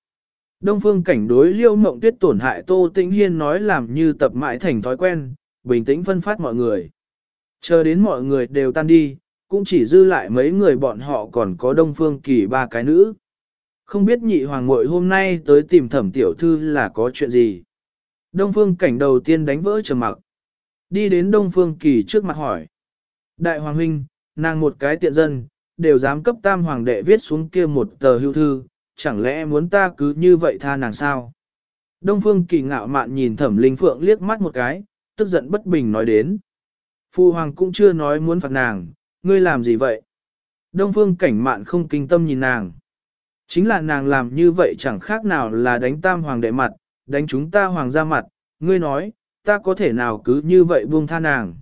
Speaker 1: Đông phương cảnh đối liêu mộng tuyết tổn hại Tô Tĩnh Hiên nói làm như tập mãi thành thói quen, bình tĩnh phân phát mọi người. Chờ đến mọi người đều tan đi, cũng chỉ dư lại mấy người bọn họ còn có đông phương kỳ ba cái nữ. Không biết nhị hoàng muội hôm nay tới tìm thẩm tiểu thư là có chuyện gì. Đông phương cảnh đầu tiên đánh vỡ trầm mặc. Đi đến Đông phương kỳ trước mặt hỏi. Đại hoàng huynh, nàng một cái tiện dân, đều dám cấp tam hoàng đệ viết xuống kia một tờ hưu thư, chẳng lẽ muốn ta cứ như vậy tha nàng sao? Đông phương kỳ ngạo mạn nhìn thẩm linh phượng liếc mắt một cái, tức giận bất bình nói đến. Phu hoàng cũng chưa nói muốn phạt nàng, ngươi làm gì vậy? Đông phương cảnh mạn không kinh tâm nhìn nàng. Chính là nàng làm như vậy chẳng khác nào là đánh tam hoàng đệ mặt, đánh chúng ta hoàng ra mặt, ngươi nói, ta có thể nào cứ như vậy buông tha nàng.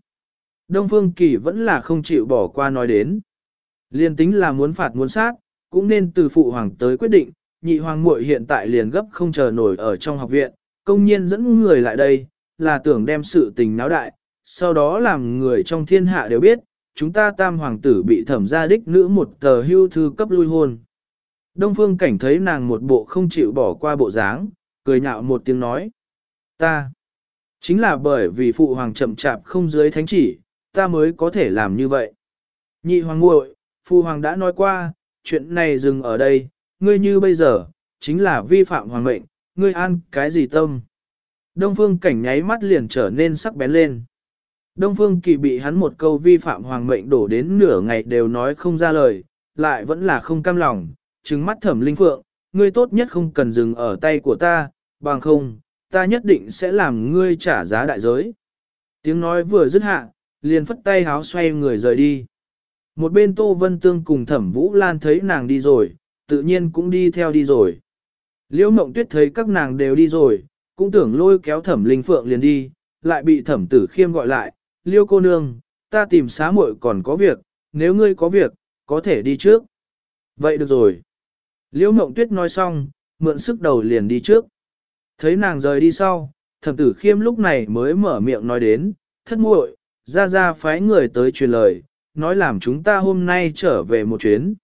Speaker 1: Đông phương kỳ vẫn là không chịu bỏ qua nói đến. Liên tính là muốn phạt muốn sát, cũng nên từ phụ hoàng tới quyết định, nhị hoàng muội hiện tại liền gấp không chờ nổi ở trong học viện, công nhiên dẫn người lại đây, là tưởng đem sự tình náo đại, sau đó làm người trong thiên hạ đều biết, chúng ta tam hoàng tử bị thẩm gia đích nữ một tờ hưu thư cấp lui hôn. Đông phương cảnh thấy nàng một bộ không chịu bỏ qua bộ dáng, cười nhạo một tiếng nói. Ta, chính là bởi vì phụ hoàng chậm chạp không dưới thánh chỉ, ta mới có thể làm như vậy. Nhị hoàng muội, phụ hoàng đã nói qua, chuyện này dừng ở đây, ngươi như bây giờ, chính là vi phạm hoàng mệnh, ngươi ăn cái gì tâm. Đông phương cảnh nháy mắt liền trở nên sắc bén lên. Đông phương kỳ bị hắn một câu vi phạm hoàng mệnh đổ đến nửa ngày đều nói không ra lời, lại vẫn là không cam lòng, trừng mắt thẩm linh phượng, ngươi tốt nhất không cần dừng ở tay của ta, bằng không, ta nhất định sẽ làm ngươi trả giá đại giới. Tiếng nói vừa dứt hạ, liền phất tay háo xoay người rời đi. Một bên Tô Vân Tương cùng thẩm Vũ Lan thấy nàng đi rồi, tự nhiên cũng đi theo đi rồi. Liễu Mộng Tuyết thấy các nàng đều đi rồi, cũng tưởng lôi kéo thẩm linh phượng liền đi, lại bị thẩm tử khiêm gọi lại, liêu cô nương, ta tìm xá muội còn có việc, nếu ngươi có việc, có thể đi trước. Vậy được rồi. Liễu Mộng Tuyết nói xong, mượn sức đầu liền đi trước. Thấy nàng rời đi sau, thẩm tử khiêm lúc này mới mở miệng nói đến, thất muội, ra ra phái người tới truyền lời, nói làm chúng ta hôm nay trở về một chuyến.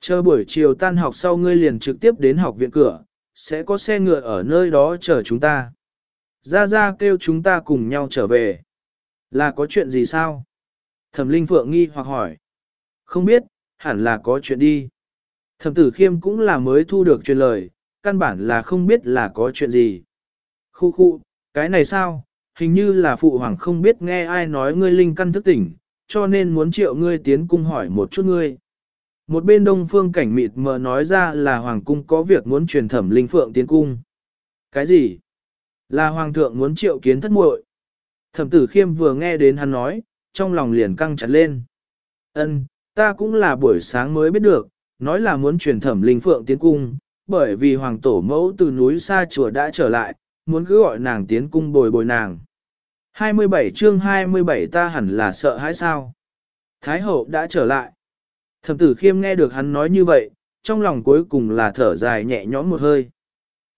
Speaker 1: Chờ buổi chiều tan học sau ngươi liền trực tiếp đến học viện cửa, sẽ có xe ngựa ở nơi đó chờ chúng ta. Ra ra kêu chúng ta cùng nhau trở về. Là có chuyện gì sao? Thẩm Linh Phượng nghi hoặc hỏi. Không biết, hẳn là có chuyện đi. Thẩm Tử Khiêm cũng là mới thu được truyền lời, căn bản là không biết là có chuyện gì. Khu khu, cái này sao? Hình như là phụ hoàng không biết nghe ai nói ngươi linh căn thức tỉnh, cho nên muốn triệu ngươi tiến cung hỏi một chút ngươi. Một bên đông phương cảnh mịt mờ nói ra là hoàng cung có việc muốn truyền thẩm linh phượng tiến cung. Cái gì? Là hoàng thượng muốn triệu kiến thất muội. Thẩm tử khiêm vừa nghe đến hắn nói, trong lòng liền căng chặt lên. Ân, ta cũng là buổi sáng mới biết được, nói là muốn truyền thẩm linh phượng tiến cung, bởi vì hoàng tổ mẫu từ núi xa chùa đã trở lại, muốn cứ gọi nàng tiến cung bồi bồi nàng. 27 chương 27 ta hẳn là sợ hãi sao? Thái hậu đã trở lại. Thẩm tử khiêm nghe được hắn nói như vậy, trong lòng cuối cùng là thở dài nhẹ nhõm một hơi.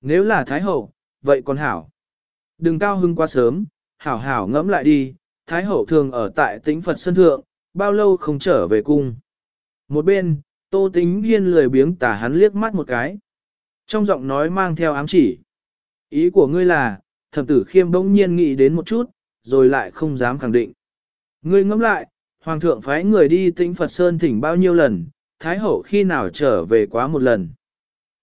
Speaker 1: Nếu là Thái hậu, vậy còn hảo. Đừng cao hưng quá sớm, hảo hảo ngẫm lại đi, Thái hậu thường ở tại tĩnh Phật Sơn Thượng, bao lâu không trở về cung. Một bên, tô tính hiên lười biếng tả hắn liếc mắt một cái. Trong giọng nói mang theo ám chỉ. Ý của ngươi là, thẩm tử khiêm bỗng nhiên nghĩ đến một chút, rồi lại không dám khẳng định. Ngươi ngẫm lại, Hoàng thượng phái người đi tĩnh Phật Sơn thỉnh bao nhiêu lần, Thái hậu khi nào trở về quá một lần.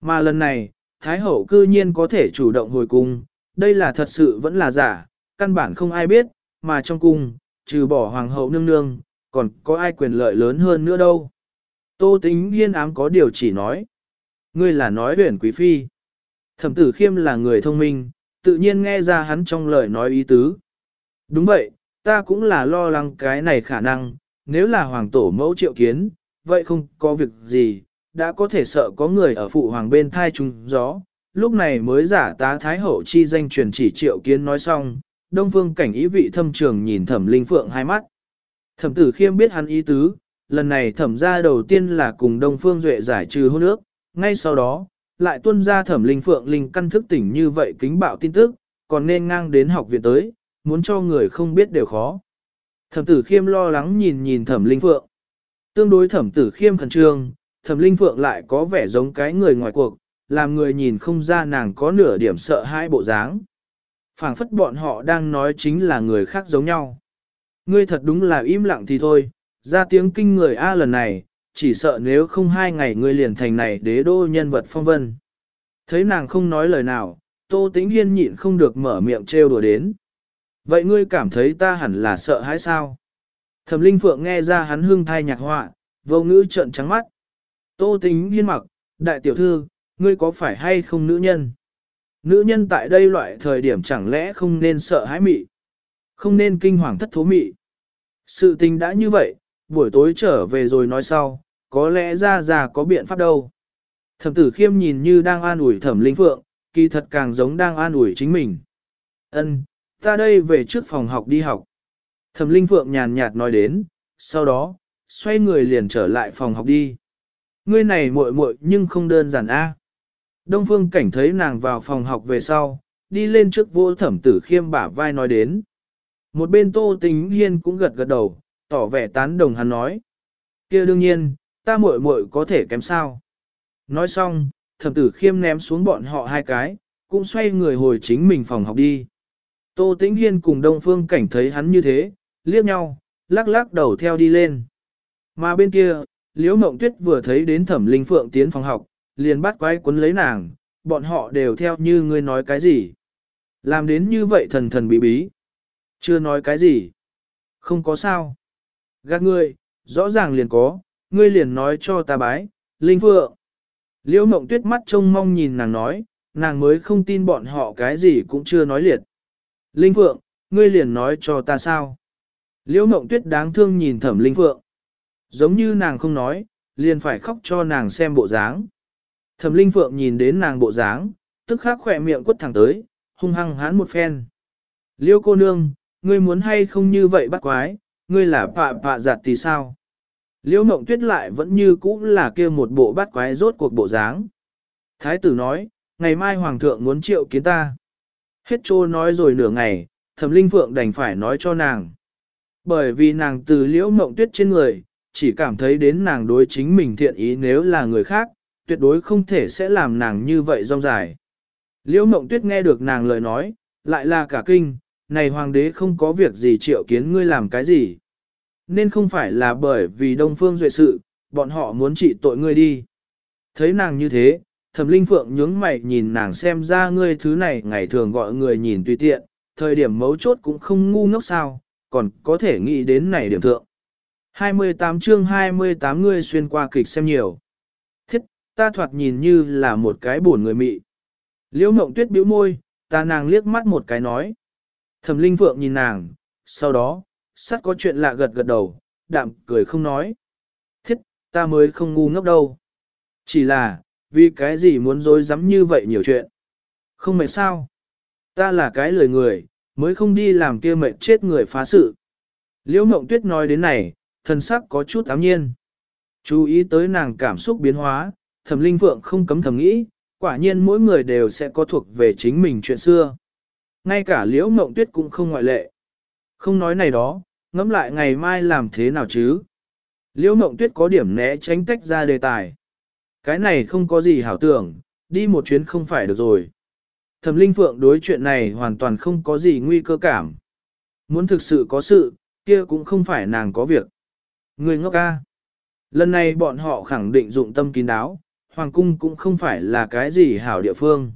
Speaker 1: Mà lần này, Thái hậu cư nhiên có thể chủ động hồi cung, đây là thật sự vẫn là giả, căn bản không ai biết, mà trong cung, trừ bỏ Hoàng hậu nương nương, còn có ai quyền lợi lớn hơn nữa đâu. Tô tính yên ám có điều chỉ nói. Ngươi là nói huyền quý phi. Thẩm tử khiêm là người thông minh, tự nhiên nghe ra hắn trong lời nói ý tứ. Đúng vậy, ta cũng là lo lắng cái này khả năng, nếu là hoàng tổ mẫu triệu kiến, vậy không có việc gì, đã có thể sợ có người ở phụ hoàng bên thai trùng gió. Lúc này mới giả tá thái hậu chi danh truyền chỉ triệu kiến nói xong, đông phương cảnh ý vị thâm trường nhìn thẩm linh phượng hai mắt. Thẩm tử khiêm biết hắn ý tứ, lần này thẩm ra đầu tiên là cùng đông phương duệ giải trừ hôn ước, ngay sau đó, lại tuân ra thẩm linh phượng linh căn thức tỉnh như vậy kính bạo tin tức, còn nên ngang đến học viện tới, muốn cho người không biết đều khó. Thẩm tử khiêm lo lắng nhìn nhìn thẩm linh phượng. Tương đối thẩm tử khiêm khẩn trương, thẩm linh phượng lại có vẻ giống cái người ngoài cuộc, làm người nhìn không ra nàng có nửa điểm sợ hai bộ dáng. phảng phất bọn họ đang nói chính là người khác giống nhau. Ngươi thật đúng là im lặng thì thôi, ra tiếng kinh người A lần này, chỉ sợ nếu không hai ngày ngươi liền thành này đế đô nhân vật phong vân. Thấy nàng không nói lời nào, Tô Tĩnh Hiên nhịn không được mở miệng trêu đùa đến. Vậy ngươi cảm thấy ta hẳn là sợ hãi sao? Thẩm Linh Phượng nghe ra hắn hương thai nhạc họa, vô ngữ trợn trắng mắt. Tô Tĩnh Hiên mặc, đại tiểu thư, ngươi có phải hay không nữ nhân? Nữ nhân tại đây loại thời điểm chẳng lẽ không nên sợ hãi mị? Không nên kinh hoàng thất thố mị? Sự tình đã như vậy, buổi tối trở về rồi nói sau, có lẽ ra già có biện pháp đâu. Thẩm tử khiêm nhìn như đang an ủi thẩm linh phượng, kỳ thật càng giống đang an ủi chính mình. Ân, ta đây về trước phòng học đi học. Thẩm linh phượng nhàn nhạt nói đến, sau đó, xoay người liền trở lại phòng học đi. Ngươi này muội muội nhưng không đơn giản a. Đông phương cảnh thấy nàng vào phòng học về sau, đi lên trước vô thẩm tử khiêm bả vai nói đến. Một bên tô tính hiên cũng gật gật đầu, tỏ vẻ tán đồng hắn nói. kia đương nhiên, ta muội muội có thể kém sao. Nói xong, thẩm tử khiêm ném xuống bọn họ hai cái, cũng xoay người hồi chính mình phòng học đi. Tô Tĩnh Hiên cùng Đông Phương Cảnh thấy hắn như thế, liếc nhau, lắc lắc đầu theo đi lên. Mà bên kia, Liễu Mộng Tuyết vừa thấy đến Thẩm Linh Phượng tiến phòng học, liền bắt quái quấn lấy nàng, bọn họ đều theo như ngươi nói cái gì. Làm đến như vậy thần thần bí bí. Chưa nói cái gì. Không có sao. Gạt ngươi, rõ ràng liền có, ngươi liền nói cho ta bái, Linh Phượng. Liễu mộng tuyết mắt trông mong nhìn nàng nói, nàng mới không tin bọn họ cái gì cũng chưa nói liệt. Linh Phượng, ngươi liền nói cho ta sao. Liễu mộng tuyết đáng thương nhìn thẩm Linh Phượng. Giống như nàng không nói, liền phải khóc cho nàng xem bộ dáng. Thẩm Linh Phượng nhìn đến nàng bộ dáng, tức khắc khỏe miệng quất thẳng tới, hung hăng hán một phen. Liêu cô nương, ngươi muốn hay không như vậy bắt quái, ngươi là pạ pạ giặt thì sao? Liễu mộng tuyết lại vẫn như cũ là kia một bộ bắt quái rốt cuộc bộ dáng. Thái tử nói, ngày mai hoàng thượng muốn triệu kiến ta. Hết trô nói rồi nửa ngày, thẩm linh phượng đành phải nói cho nàng. Bởi vì nàng từ liễu mộng tuyết trên người, chỉ cảm thấy đến nàng đối chính mình thiện ý nếu là người khác, tuyệt đối không thể sẽ làm nàng như vậy rong dài. Liễu mộng tuyết nghe được nàng lời nói, lại là cả kinh, này hoàng đế không có việc gì triệu kiến ngươi làm cái gì. Nên không phải là bởi vì đông phương duệ sự, bọn họ muốn trị tội ngươi đi. Thấy nàng như thế, thẩm linh phượng nhướng mày nhìn nàng xem ra ngươi thứ này ngày thường gọi người nhìn tùy tiện, thời điểm mấu chốt cũng không ngu ngốc sao, còn có thể nghĩ đến này điểm thượng. 28 chương 28 ngươi xuyên qua kịch xem nhiều. Thiết, ta thoạt nhìn như là một cái buồn người mị. Liễu mộng tuyết bĩu môi, ta nàng liếc mắt một cái nói. Thẩm linh phượng nhìn nàng, sau đó, sát có chuyện lạ gật gật đầu, đạm cười không nói. Thiết, ta mới không ngu ngốc đâu. Chỉ là, vì cái gì muốn dối dám như vậy nhiều chuyện. Không mệt sao? Ta là cái lời người, mới không đi làm kia mệt chết người phá sự. Liễu mộng tuyết nói đến này, thần sắc có chút ám nhiên. Chú ý tới nàng cảm xúc biến hóa, thẩm linh phượng không cấm thầm nghĩ, quả nhiên mỗi người đều sẽ có thuộc về chính mình chuyện xưa. Ngay cả liễu mộng tuyết cũng không ngoại lệ. Không nói này đó, ngẫm lại ngày mai làm thế nào chứ? Liễu mộng tuyết có điểm né tránh tách ra đề tài. Cái này không có gì hảo tưởng, đi một chuyến không phải được rồi. Thẩm Linh Phượng đối chuyện này hoàn toàn không có gì nguy cơ cảm. Muốn thực sự có sự, kia cũng không phải nàng có việc. Người ngốc ca. Lần này bọn họ khẳng định dụng tâm kín đáo, Hoàng cung cũng không phải là cái gì hảo địa phương.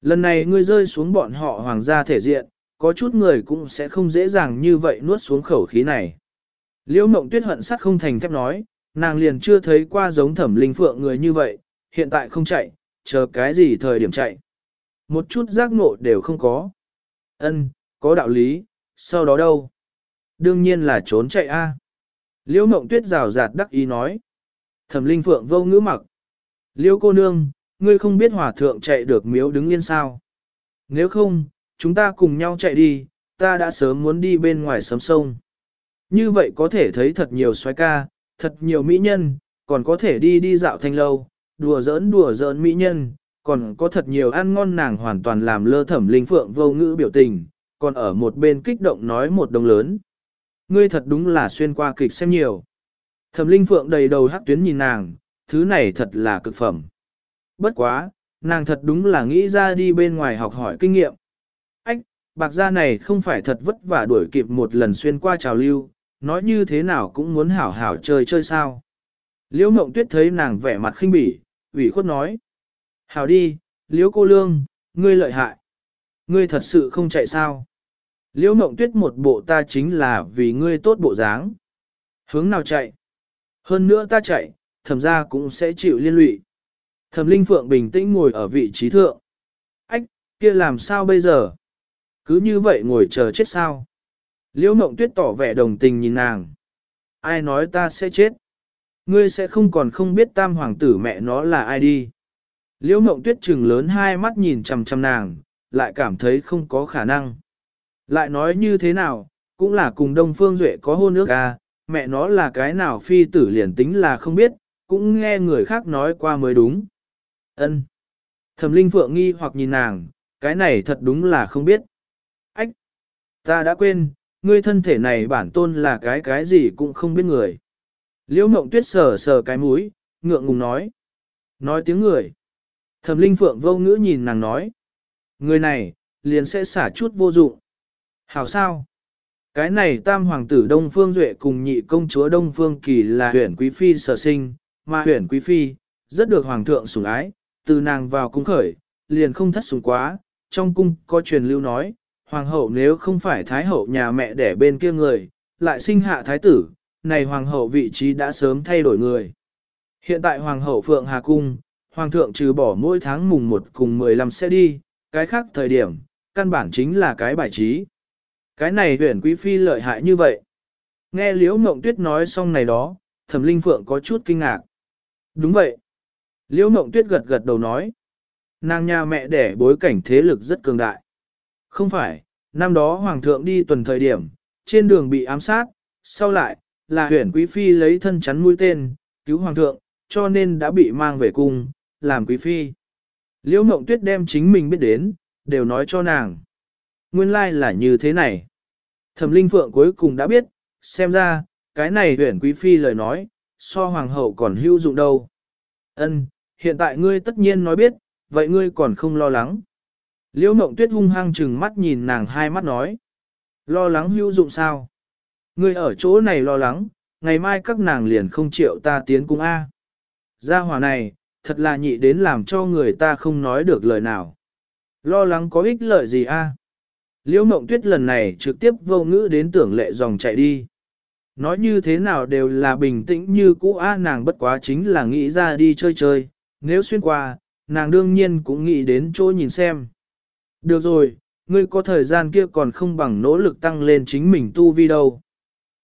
Speaker 1: Lần này ngươi rơi xuống bọn họ hoàng gia thể diện, có chút người cũng sẽ không dễ dàng như vậy nuốt xuống khẩu khí này. Liễu mộng tuyết hận sắt không thành thép nói, nàng liền chưa thấy qua giống thẩm linh phượng người như vậy, hiện tại không chạy, chờ cái gì thời điểm chạy. Một chút giác ngộ đều không có. Ân, có đạo lý, sau đó đâu? Đương nhiên là trốn chạy a. Liễu mộng tuyết rào rạt đắc ý nói. Thẩm linh phượng vô ngữ mặc. Liễu cô nương, ngươi không biết hỏa thượng chạy được miếu đứng yên sao. Nếu không, chúng ta cùng nhau chạy đi, ta đã sớm muốn đi bên ngoài sấm sông. Như vậy có thể thấy thật nhiều xoái ca, thật nhiều mỹ nhân, còn có thể đi đi dạo thanh lâu, đùa giỡn đùa giỡn mỹ nhân, còn có thật nhiều ăn ngon nàng hoàn toàn làm lơ thẩm linh phượng vô ngữ biểu tình, còn ở một bên kích động nói một đồng lớn. Ngươi thật đúng là xuyên qua kịch xem nhiều. Thẩm linh phượng đầy đầu hắc tuyến nhìn nàng, thứ này thật là cực phẩm. Bất quá, nàng thật đúng là nghĩ ra đi bên ngoài học hỏi kinh nghiệm. Bạc gia này không phải thật vất vả đuổi kịp một lần xuyên qua trào lưu, nói như thế nào cũng muốn hảo hảo chơi chơi sao. Liễu mộng tuyết thấy nàng vẻ mặt khinh bỉ, ủy khuất nói. Hảo đi, liễu cô lương, ngươi lợi hại. Ngươi thật sự không chạy sao. Liễu mộng tuyết một bộ ta chính là vì ngươi tốt bộ dáng. Hướng nào chạy? Hơn nữa ta chạy, thẩm ra cũng sẽ chịu liên lụy. Thẩm linh phượng bình tĩnh ngồi ở vị trí thượng. Ách, kia làm sao bây giờ? Cứ như vậy ngồi chờ chết sao? Liễu mộng tuyết tỏ vẻ đồng tình nhìn nàng. Ai nói ta sẽ chết? Ngươi sẽ không còn không biết tam hoàng tử mẹ nó là ai đi. Liễu mộng tuyết trừng lớn hai mắt nhìn chằm chằm nàng, lại cảm thấy không có khả năng. Lại nói như thế nào, cũng là cùng Đông Phương Duệ có hôn ước à, mẹ nó là cái nào phi tử liền tính là không biết, cũng nghe người khác nói qua mới đúng. Ân. Thẩm Linh Phượng nghi hoặc nhìn nàng, cái này thật đúng là không biết. Ta đã quên, ngươi thân thể này bản tôn là cái cái gì cũng không biết người. Liễu mộng tuyết sờ sờ cái mũi, ngượng ngùng nói. Nói tiếng người. Thẩm Linh Phượng vô ngữ nhìn nàng nói. Người này, liền sẽ xả chút vô dụng. Hảo sao? Cái này tam hoàng tử Đông Phương Duệ cùng nhị công chúa Đông Phương Kỳ là huyện quý phi sở sinh, mà huyện quý phi, rất được hoàng thượng sủng ái, từ nàng vào cung khởi, liền không thất sủng quá, trong cung có truyền lưu nói, hoàng hậu nếu không phải thái hậu nhà mẹ đẻ bên kia người, lại sinh hạ thái tử, này hoàng hậu vị trí đã sớm thay đổi người. Hiện tại hoàng hậu Phượng Hà Cung, hoàng thượng trừ bỏ mỗi tháng mùng 1 cùng 15 sẽ đi, cái khác thời điểm, căn bản chính là cái bài trí. Cái này huyền quý phi lợi hại như vậy. Nghe Liễu Mộng Tuyết nói xong này đó, Thẩm Linh Phượng có chút kinh ngạc. Đúng vậy. Liễu Mộng Tuyết gật gật đầu nói. Nàng nhà mẹ đẻ bối cảnh thế lực rất cường đại. Không phải, năm đó Hoàng thượng đi tuần thời điểm, trên đường bị ám sát, sau lại, là huyền quý phi lấy thân chắn mũi tên, cứu Hoàng thượng, cho nên đã bị mang về cung, làm quý phi. Liễu Mộng Tuyết đem chính mình biết đến, đều nói cho nàng. Nguyên lai like là như thế này. Thẩm Linh Phượng cuối cùng đã biết, xem ra, cái này huyền quý phi lời nói, so hoàng hậu còn hữu dụng đâu. Ân, hiện tại ngươi tất nhiên nói biết, vậy ngươi còn không lo lắng. Liễu Mộng Tuyết hung hăng chừng mắt nhìn nàng hai mắt nói. Lo lắng hữu dụng sao? Ngươi ở chỗ này lo lắng, ngày mai các nàng liền không chịu ta tiến cung A. Gia hỏa này, thật là nhị đến làm cho người ta không nói được lời nào. Lo lắng có ích lợi gì A? Liễu Mộng Tuyết lần này trực tiếp vô ngữ đến tưởng lệ dòng chạy đi. Nói như thế nào đều là bình tĩnh như cũ A nàng bất quá chính là nghĩ ra đi chơi chơi, nếu xuyên qua, nàng đương nhiên cũng nghĩ đến chỗ nhìn xem. Được rồi, ngươi có thời gian kia còn không bằng nỗ lực tăng lên chính mình tu vi đâu.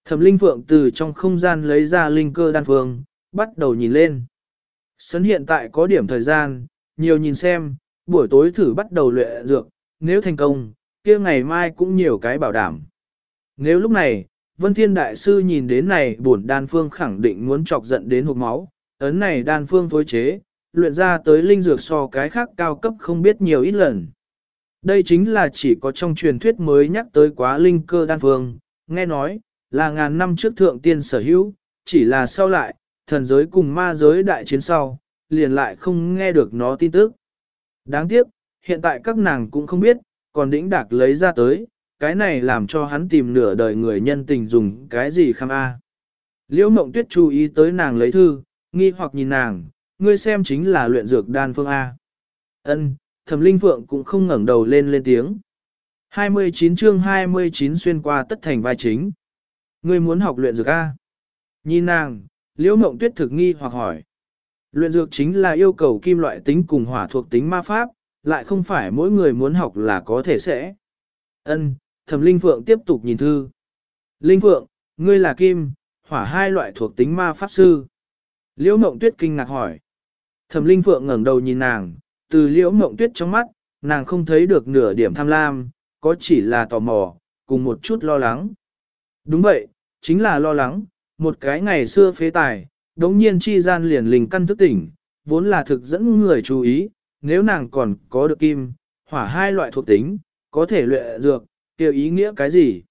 Speaker 1: Thẩm Linh Phượng từ trong không gian lấy ra linh cơ đan phương, bắt đầu nhìn lên. Sấn hiện tại có điểm thời gian, nhiều nhìn xem, buổi tối thử bắt đầu luyện dược, nếu thành công, kia ngày mai cũng nhiều cái bảo đảm. Nếu lúc này, Vân Thiên Đại Sư nhìn đến này bổn đan phương khẳng định muốn chọc giận đến hộp máu, ấn này đan phương phối chế, luyện ra tới linh dược so cái khác cao cấp không biết nhiều ít lần. Đây chính là chỉ có trong truyền thuyết mới nhắc tới quá linh cơ đan phương, nghe nói, là ngàn năm trước thượng tiên sở hữu, chỉ là sau lại, thần giới cùng ma giới đại chiến sau, liền lại không nghe được nó tin tức. Đáng tiếc, hiện tại các nàng cũng không biết, còn đĩnh đạc lấy ra tới, cái này làm cho hắn tìm nửa đời người nhân tình dùng cái gì kham a. Liễu mộng tuyết chú ý tới nàng lấy thư, nghi hoặc nhìn nàng, ngươi xem chính là luyện dược đan phương A. Ân, thẩm linh phượng cũng không ngẩng đầu lên lên tiếng. 29 chương 29 xuyên qua tất thành vai chính. Ngươi muốn học luyện dược A. Nhìn nàng, liễu mộng tuyết thực nghi hoặc hỏi. Luyện dược chính là yêu cầu kim loại tính cùng hỏa thuộc tính ma pháp, lại không phải mỗi người muốn học là có thể sẽ. Ân, thẩm linh phượng tiếp tục nhìn thư. Linh phượng, ngươi là kim, hỏa hai loại thuộc tính ma pháp sư. Liễu mộng tuyết kinh ngạc hỏi. Thẩm linh phượng ngẩng đầu nhìn nàng, từ liễu mộng tuyết trong mắt, nàng không thấy được nửa điểm tham lam, có chỉ là tò mò, cùng một chút lo lắng. Đúng vậy, chính là lo lắng, một cái ngày xưa phế tài, đống nhiên chi gian liền lình căn thức tỉnh, vốn là thực dẫn người chú ý, nếu nàng còn có được kim, hỏa hai loại thuộc tính, có thể luyện dược, kêu ý nghĩa cái gì?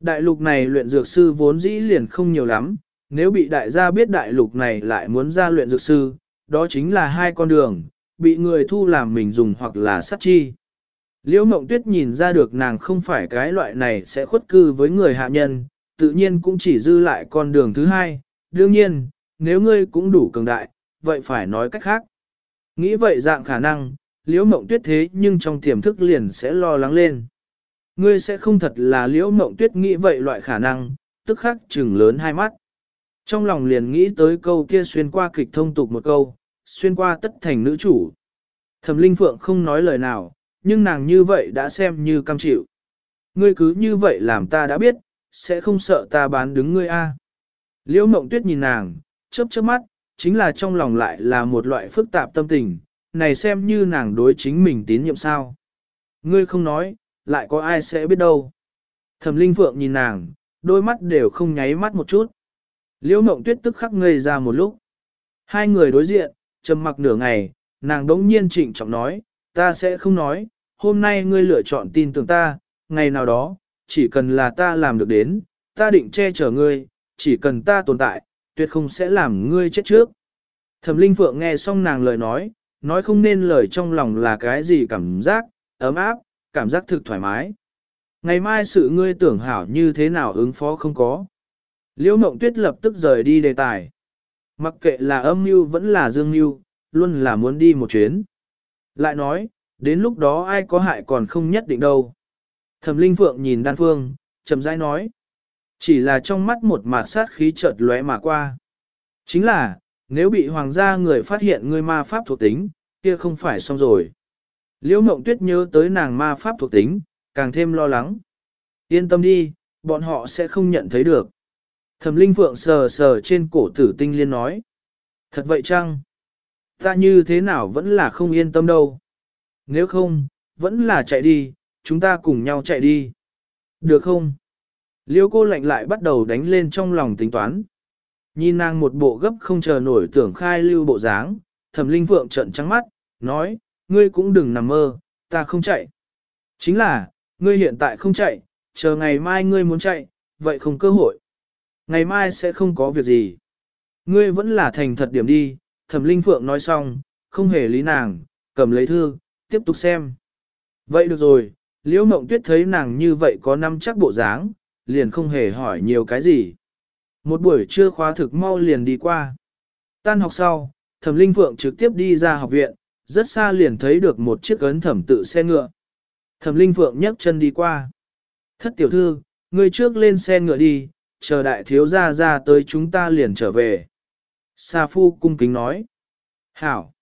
Speaker 1: Đại lục này luyện dược sư vốn dĩ liền không nhiều lắm, nếu bị đại gia biết đại lục này lại muốn ra luyện dược sư, đó chính là hai con đường, bị người thu làm mình dùng hoặc là sát chi. Liễu Mộng Tuyết nhìn ra được nàng không phải cái loại này sẽ khuất cư với người hạ nhân, tự nhiên cũng chỉ dư lại con đường thứ hai. Đương nhiên, nếu ngươi cũng đủ cường đại, vậy phải nói cách khác. Nghĩ vậy dạng khả năng, liễu mộng tuyết thế nhưng trong tiềm thức liền sẽ lo lắng lên. Ngươi sẽ không thật là liễu mộng tuyết nghĩ vậy loại khả năng, tức khắc trừng lớn hai mắt. Trong lòng liền nghĩ tới câu kia xuyên qua kịch thông tục một câu, xuyên qua tất thành nữ chủ. Thẩm Linh Phượng không nói lời nào, nhưng nàng như vậy đã xem như cam chịu. Ngươi cứ như vậy làm ta đã biết, sẽ không sợ ta bán đứng ngươi a. Liễu Mộng Tuyết nhìn nàng, chớp chớp mắt, chính là trong lòng lại là một loại phức tạp tâm tình, này xem như nàng đối chính mình tín nhiệm sao. Ngươi không nói, lại có ai sẽ biết đâu. Thẩm Linh Phượng nhìn nàng, đôi mắt đều không nháy mắt một chút. Liễu Mộng Tuyết tức khắc ngây ra một lúc. Hai người đối diện, trầm mặc nửa ngày, nàng đống nhiên trịnh trọng nói, ta sẽ không nói, hôm nay ngươi lựa chọn tin tưởng ta, ngày nào đó, chỉ cần là ta làm được đến, ta định che chở ngươi, chỉ cần ta tồn tại, tuyệt không sẽ làm ngươi chết trước. Thẩm Linh Phượng nghe xong nàng lời nói, nói không nên lời trong lòng là cái gì cảm giác, ấm áp, cảm giác thực thoải mái. Ngày mai sự ngươi tưởng hảo như thế nào ứng phó không có. Liễu Mộng Tuyết lập tức rời đi đề tài. Mặc kệ là âm mưu vẫn là dương mưu, luôn là muốn đi một chuyến. Lại nói, đến lúc đó ai có hại còn không nhất định đâu. Thẩm Linh Phượng nhìn Đan Phương, chậm rãi nói. Chỉ là trong mắt một mạt sát khí chợt lóe mà qua. Chính là, nếu bị hoàng gia người phát hiện ngươi ma pháp thuộc tính, kia không phải xong rồi. Liễu Mộng Tuyết nhớ tới nàng ma pháp thuộc tính, càng thêm lo lắng. Yên tâm đi, bọn họ sẽ không nhận thấy được. Thẩm Linh Phượng sờ sờ trên cổ tử tinh liên nói. Thật vậy chăng? Ta như thế nào vẫn là không yên tâm đâu. Nếu không, vẫn là chạy đi, chúng ta cùng nhau chạy đi. Được không? Liêu cô lạnh lại bắt đầu đánh lên trong lòng tính toán. Nhìn nàng một bộ gấp không chờ nổi tưởng khai lưu bộ dáng, thẩm linh phượng trận trắng mắt, nói, ngươi cũng đừng nằm mơ, ta không chạy. Chính là, ngươi hiện tại không chạy, chờ ngày mai ngươi muốn chạy, vậy không cơ hội. Ngày mai sẽ không có việc gì. Ngươi vẫn là thành thật điểm đi, thẩm linh phượng nói xong, không hề lý nàng, cầm lấy thư, tiếp tục xem. Vậy được rồi, liễu mộng tuyết thấy nàng như vậy có năm chắc bộ dáng, liền không hề hỏi nhiều cái gì. Một buổi trưa khóa thực mau liền đi qua. Tan học sau, thẩm linh phượng trực tiếp đi ra học viện, rất xa liền thấy được một chiếc ấn thẩm tự xe ngựa. Thẩm linh phượng nhấc chân đi qua. Thất tiểu thư, ngươi trước lên xe ngựa đi, chờ đại thiếu gia ra tới chúng ta liền trở về. Sa phu cung kính nói. Hảo.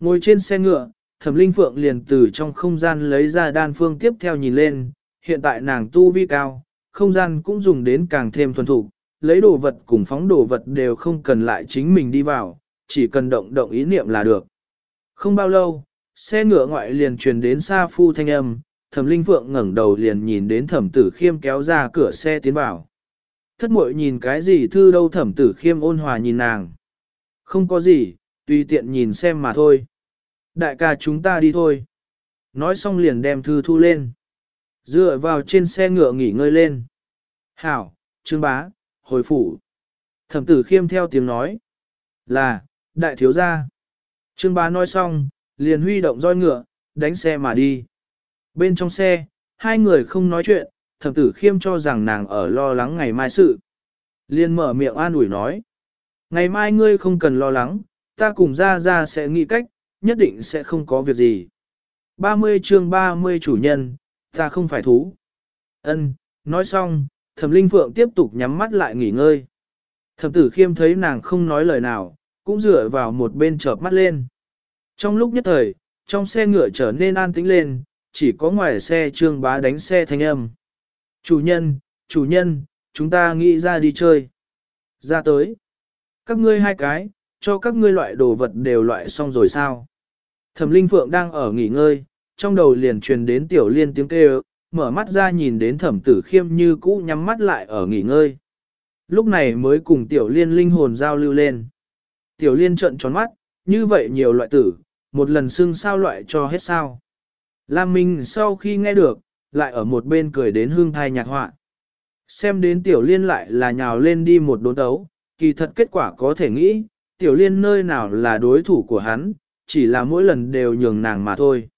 Speaker 1: Ngồi trên xe ngựa, thẩm linh phượng liền từ trong không gian lấy ra đan phương tiếp theo nhìn lên, hiện tại nàng tu vi cao, không gian cũng dùng đến càng thêm thuần thục. lấy đồ vật cùng phóng đồ vật đều không cần lại chính mình đi vào, chỉ cần động động ý niệm là được. Không bao lâu, xe ngựa ngoại liền truyền đến Sa phu thanh âm, thẩm linh phượng ngẩng đầu liền nhìn đến thẩm tử khiêm kéo ra cửa xe tiến vào. Thất muội nhìn cái gì thư đâu thẩm tử khiêm ôn hòa nhìn nàng. Không có gì, tùy tiện nhìn xem mà thôi. Đại ca chúng ta đi thôi. Nói xong liền đem thư thu lên. Dựa vào trên xe ngựa nghỉ ngơi lên. Hảo, trương bá, hồi phủ. Thẩm tử khiêm theo tiếng nói. Là, đại thiếu gia. Trương bá nói xong, liền huy động roi ngựa, đánh xe mà đi. Bên trong xe, hai người không nói chuyện, thẩm tử khiêm cho rằng nàng ở lo lắng ngày mai sự. Liên mở miệng an ủi nói. Ngày mai ngươi không cần lo lắng, ta cùng ra ra sẽ nghĩ cách, nhất định sẽ không có việc gì. 30 chương 30 chủ nhân, ta không phải thú. Ân, nói xong, thẩm linh phượng tiếp tục nhắm mắt lại nghỉ ngơi. Thẩm tử khiêm thấy nàng không nói lời nào, cũng dựa vào một bên chợp mắt lên. Trong lúc nhất thời, trong xe ngựa trở nên an tĩnh lên, chỉ có ngoài xe trương bá đánh xe thanh âm. Chủ nhân, chủ nhân, chúng ta nghĩ ra đi chơi. Ra tới. Các ngươi hai cái, cho các ngươi loại đồ vật đều loại xong rồi sao? Thẩm Linh Phượng đang ở nghỉ ngơi, trong đầu liền truyền đến tiểu liên tiếng kêu, mở mắt ra nhìn đến thẩm tử khiêm như cũ nhắm mắt lại ở nghỉ ngơi. Lúc này mới cùng tiểu liên linh hồn giao lưu lên. Tiểu liên trợn tròn mắt, như vậy nhiều loại tử, một lần xưng sao loại cho hết sao. Lam Minh sau khi nghe được, lại ở một bên cười đến hương thai nhạc họa. Xem đến tiểu liên lại là nhào lên đi một đốn đấu, kỳ thật kết quả có thể nghĩ, tiểu liên nơi nào là đối thủ của hắn, chỉ là mỗi lần đều nhường nàng mà thôi.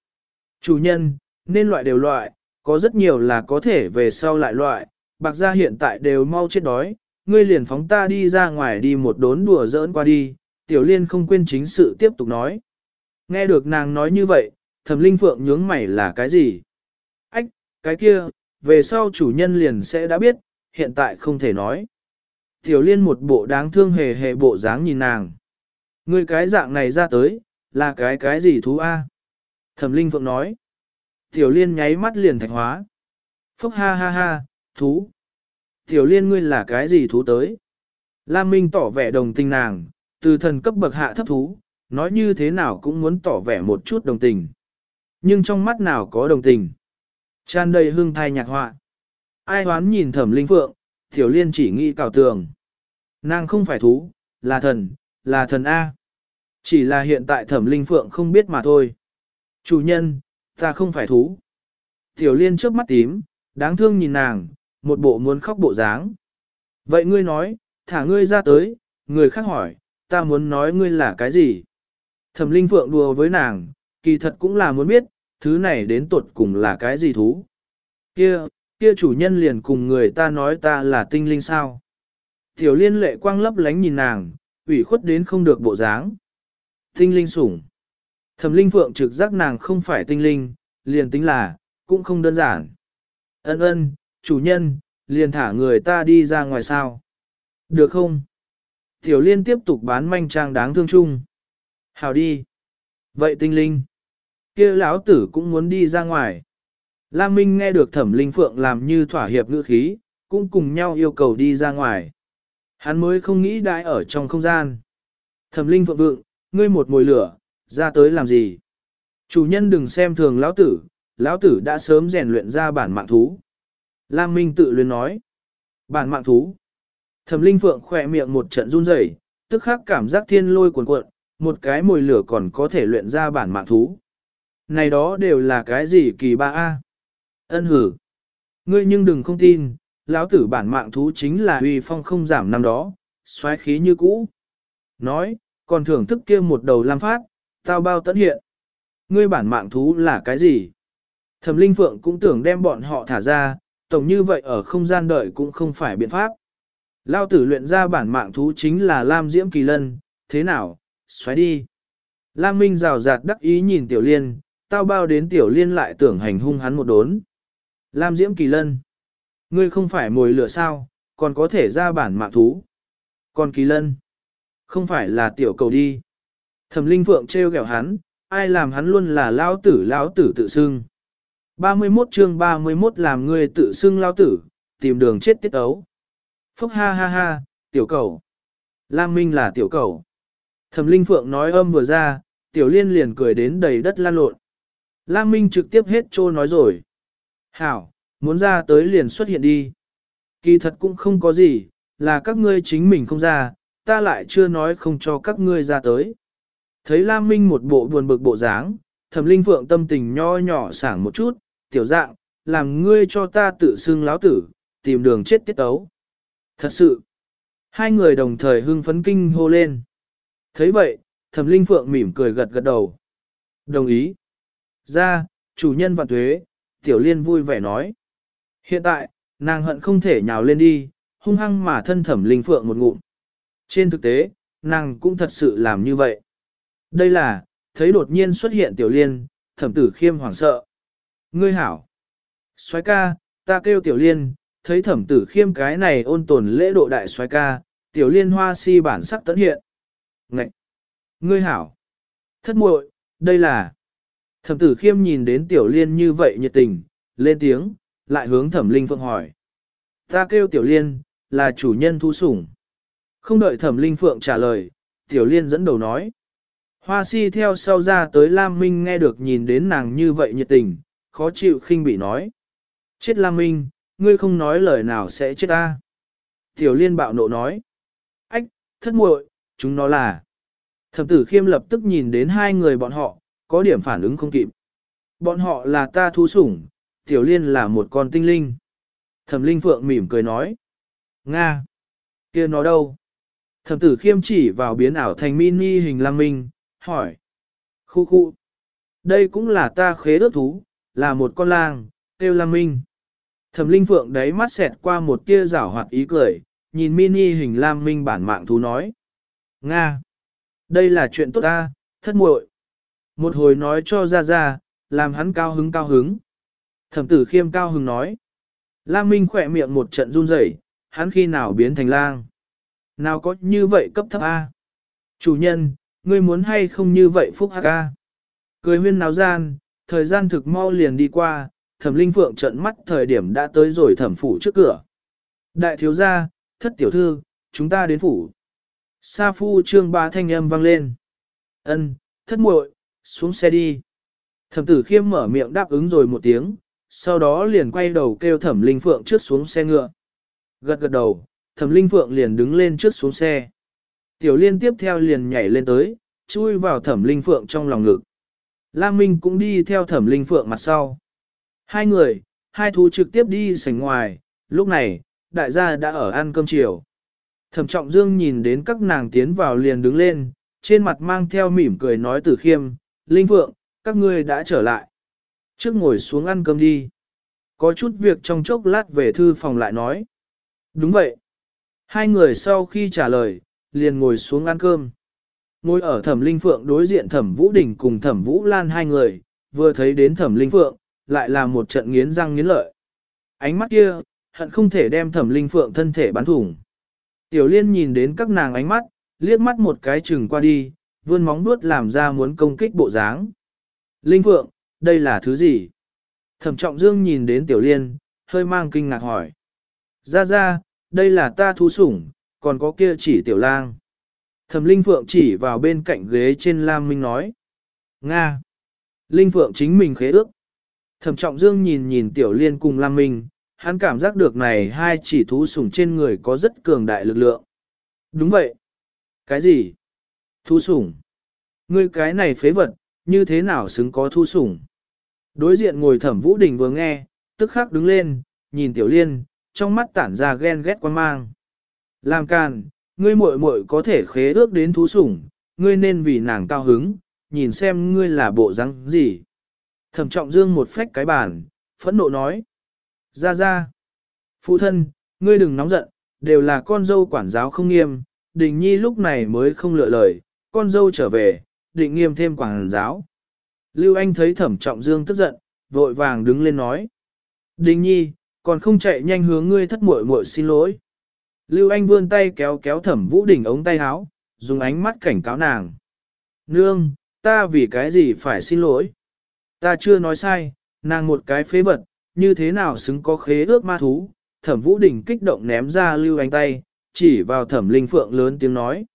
Speaker 1: Chủ nhân, nên loại đều loại, có rất nhiều là có thể về sau lại loại, bạc gia hiện tại đều mau chết đói, ngươi liền phóng ta đi ra ngoài đi một đốn đùa giỡn qua đi, tiểu liên không quên chính sự tiếp tục nói. Nghe được nàng nói như vậy, thẩm linh phượng nhướng mày là cái gì? Cái kia, về sau chủ nhân liền sẽ đã biết, hiện tại không thể nói. Tiểu liên một bộ đáng thương hề hề bộ dáng nhìn nàng. Ngươi cái dạng này ra tới, là cái cái gì thú a? Thẩm linh phượng nói. Tiểu liên nháy mắt liền thạch hóa. Phúc ha ha ha, thú. Tiểu liên ngươi là cái gì thú tới? Lam Minh tỏ vẻ đồng tình nàng, từ thần cấp bậc hạ thấp thú, nói như thế nào cũng muốn tỏ vẻ một chút đồng tình. Nhưng trong mắt nào có đồng tình. Tràn đầy hương thai nhạc họa. Ai hoán nhìn thẩm linh phượng, tiểu liên chỉ nghĩ cào tường. Nàng không phải thú, là thần, là thần A. Chỉ là hiện tại thẩm linh phượng không biết mà thôi. Chủ nhân, ta không phải thú. Tiểu liên trước mắt tím, đáng thương nhìn nàng, một bộ muốn khóc bộ dáng. Vậy ngươi nói, thả ngươi ra tới, người khác hỏi, ta muốn nói ngươi là cái gì? Thẩm linh phượng đùa với nàng, kỳ thật cũng là muốn biết, thứ này đến tuột cùng là cái gì thú? Kia, kia chủ nhân liền cùng người ta nói ta là tinh linh sao? Tiểu liên lệ quang lấp lánh nhìn nàng, ủy khuất đến không được bộ dáng. Tinh linh sủng. Thẩm linh phượng trực giác nàng không phải tinh linh, liền tính là, cũng không đơn giản. Ân ân, chủ nhân, liền thả người ta đi ra ngoài sao. Được không? Tiểu liên tiếp tục bán manh trang đáng thương chung. Hào đi. Vậy tinh linh kia lão tử cũng muốn đi ra ngoài. Lam Minh nghe được thẩm linh phượng làm như thỏa hiệp ngữ khí, cũng cùng nhau yêu cầu đi ra ngoài. Hắn mới không nghĩ đại ở trong không gian. Thẩm linh phượng vượng, ngươi một mồi lửa, ra tới làm gì? Chủ nhân đừng xem thường lão tử, lão tử đã sớm rèn luyện ra bản mạng thú. Lam Minh tự luyến nói. Bản mạng thú. Thẩm Linh Phượng khỏe miệng một trận run rẩy, tức khắc cảm giác thiên lôi cuồn cuộn, một cái mồi lửa còn có thể luyện ra bản mạng thú. Này đó đều là cái gì kỳ ba a? Ân hử. Ngươi nhưng đừng không tin, lão tử bản mạng thú chính là uy phong không giảm năm đó, xoáy khí như cũ. Nói, còn thưởng thức kia một đầu lam phát, tao bao tận hiện. Ngươi bản mạng thú là cái gì? Thẩm Linh Phượng cũng tưởng đem bọn họ thả ra, tổng như vậy ở không gian đợi cũng không phải biện pháp. Lao tử luyện ra bản mạng thú chính là Lam Diễm Kỳ Lân, thế nào, xoáy đi. Lam Minh rào rạt đắc ý nhìn Tiểu Liên, tao bao đến Tiểu Liên lại tưởng hành hung hắn một đốn. Lam Diễm Kỳ Lân, ngươi không phải mồi lửa sao, còn có thể ra bản mạng thú. Còn Kỳ Lân, không phải là Tiểu cầu đi. Thẩm Linh Phượng trêu ghẹo hắn, ai làm hắn luôn là lao tử lao tử tự xưng. 31 chương 31 làm ngươi tự xưng lao tử, tìm đường chết tiết ấu. Phúc ha ha ha, tiểu cầu. Lam Minh là tiểu cầu. Thẩm Linh Phượng nói âm vừa ra, tiểu liên liền cười đến đầy đất lan lộn. Lam Minh trực tiếp hết trô nói rồi. Hảo, muốn ra tới liền xuất hiện đi. Kỳ thật cũng không có gì, là các ngươi chính mình không ra, ta lại chưa nói không cho các ngươi ra tới. Thấy Lam Minh một bộ buồn bực bộ dáng, Thẩm Linh Phượng tâm tình nho nhỏ sảng một chút, tiểu dạng, làm ngươi cho ta tự xưng láo tử, tìm đường chết tiết tấu. Thật sự, hai người đồng thời hưng phấn kinh hô lên. thấy vậy, thẩm linh phượng mỉm cười gật gật đầu. Đồng ý. Ra, chủ nhân vạn thuế, tiểu liên vui vẻ nói. Hiện tại, nàng hận không thể nhào lên đi, hung hăng mà thân thẩm linh phượng một ngụm. Trên thực tế, nàng cũng thật sự làm như vậy. Đây là, thấy đột nhiên xuất hiện tiểu liên, thẩm tử khiêm hoảng sợ. Ngươi hảo. soái ca, ta kêu tiểu liên, thấy thẩm tử khiêm cái này ôn tồn lễ độ đại soái ca, tiểu liên hoa si bản sắc tấn hiện. Ngậy! Ngươi hảo! Thất muội, đây là... Thẩm tử khiêm nhìn đến tiểu liên như vậy nhiệt tình, lên tiếng, lại hướng thẩm linh phượng hỏi. Ta kêu tiểu liên, là chủ nhân thu sủng. Không đợi thẩm linh phượng trả lời, tiểu liên dẫn đầu nói. Hoa si theo sau ra tới Lam Minh nghe được nhìn đến nàng như vậy nhiệt tình, khó chịu khinh bị nói. Chết Lam Minh, ngươi không nói lời nào sẽ chết ta. Tiểu liên bạo nộ nói. Ách, thất muội, chúng nó là. Thẩm tử khiêm lập tức nhìn đến hai người bọn họ, có điểm phản ứng không kịp. Bọn họ là ta thú sủng, tiểu liên là một con tinh linh. Thẩm linh phượng mỉm cười nói. Nga! kia nó đâu? Thẩm tử khiêm chỉ vào biến ảo thành mini hình lang minh, hỏi. Khu khu! Đây cũng là ta khế ước thú, là một con lang, kêu lang minh. Thẩm Linh Phượng đấy mắt xẹt qua một tia rảo hoạt ý cười, nhìn mini hình lam minh bản mạng thú nói. Nga! Đây là chuyện tốt ta, thất muội. Một hồi nói cho ra ra, làm hắn cao hứng cao hứng. Thẩm tử khiêm cao hứng nói. Lam Minh khỏe miệng một trận run rẩy, hắn khi nào biến thành lang. Nào có như vậy cấp thấp A. Chủ nhân, ngươi muốn hay không như vậy phúc hắc A. Cười huyên náo gian, thời gian thực mau liền đi qua, thẩm linh phượng trận mắt thời điểm đã tới rồi thẩm phủ trước cửa. Đại thiếu gia, thất tiểu thư, chúng ta đến phủ. Sa phu trương ba thanh âm vang lên. Ân, thất muội, xuống xe đi. Thẩm tử khiêm mở miệng đáp ứng rồi một tiếng, sau đó liền quay đầu kêu thẩm linh phượng trước xuống xe ngựa. Gật gật đầu, thẩm linh phượng liền đứng lên trước xuống xe. Tiểu liên tiếp theo liền nhảy lên tới, chui vào thẩm linh phượng trong lòng ngực. Lam Minh cũng đi theo thẩm linh phượng mặt sau. Hai người, hai thú trực tiếp đi sảnh ngoài, lúc này, đại gia đã ở ăn cơm chiều. Thẩm trọng dương nhìn đến các nàng tiến vào liền đứng lên, trên mặt mang theo mỉm cười nói tử khiêm, linh phượng, các ngươi đã trở lại. Trước ngồi xuống ăn cơm đi. Có chút việc trong chốc lát về thư phòng lại nói. Đúng vậy. Hai người sau khi trả lời, liền ngồi xuống ăn cơm. Ngồi ở thẩm linh phượng đối diện thẩm vũ đình cùng thẩm vũ lan hai người, vừa thấy đến thẩm linh phượng, lại là một trận nghiến răng nghiến lợi. Ánh mắt kia, hận không thể đem thẩm linh phượng thân thể bắn thủng. Tiểu liên nhìn đến các nàng ánh mắt, liếc mắt một cái chừng qua đi, vươn móng vuốt làm ra muốn công kích bộ dáng. Linh phượng, đây là thứ gì? Thẩm trọng dương nhìn đến tiểu liên, hơi mang kinh ngạc hỏi. Ra ra, đây là ta thú sủng, còn có kia chỉ tiểu lang. Thẩm Linh Phượng chỉ vào bên cạnh ghế trên Lam Minh nói. Nga. Linh Phượng chính mình khế ước. Thẩm Trọng Dương nhìn nhìn Tiểu Liên cùng Lam Minh, hắn cảm giác được này hai chỉ thú sủng trên người có rất cường đại lực lượng. Đúng vậy. Cái gì? Thu sủng. Ngươi cái này phế vật, như thế nào xứng có thu sủng? Đối diện ngồi Thẩm Vũ Đình vừa nghe, tức khắc đứng lên, nhìn Tiểu Liên, trong mắt tản ra ghen ghét quan mang. Làm càn, ngươi muội muội có thể khế ước đến thú sủng, ngươi nên vì nàng cao hứng, nhìn xem ngươi là bộ răng gì. Thẩm trọng dương một phách cái bàn, phẫn nộ nói. Ra ra. Phụ thân, ngươi đừng nóng giận, đều là con dâu quản giáo không nghiêm, đình nhi lúc này mới không lựa lời, con dâu trở về, định nghiêm thêm quảng giáo. Lưu Anh thấy thẩm trọng dương tức giận, vội vàng đứng lên nói. Đình nhi, còn không chạy nhanh hướng ngươi thất muội muội xin lỗi. Lưu Anh vươn tay kéo kéo thẩm vũ đỉnh ống tay áo, dùng ánh mắt cảnh cáo nàng. Nương, ta vì cái gì phải xin lỗi? Ta chưa nói sai, nàng một cái phế vật, như thế nào xứng có khế ước ma thú? Thẩm vũ đỉnh kích động ném ra Lưu Anh tay, chỉ vào thẩm linh phượng lớn tiếng nói.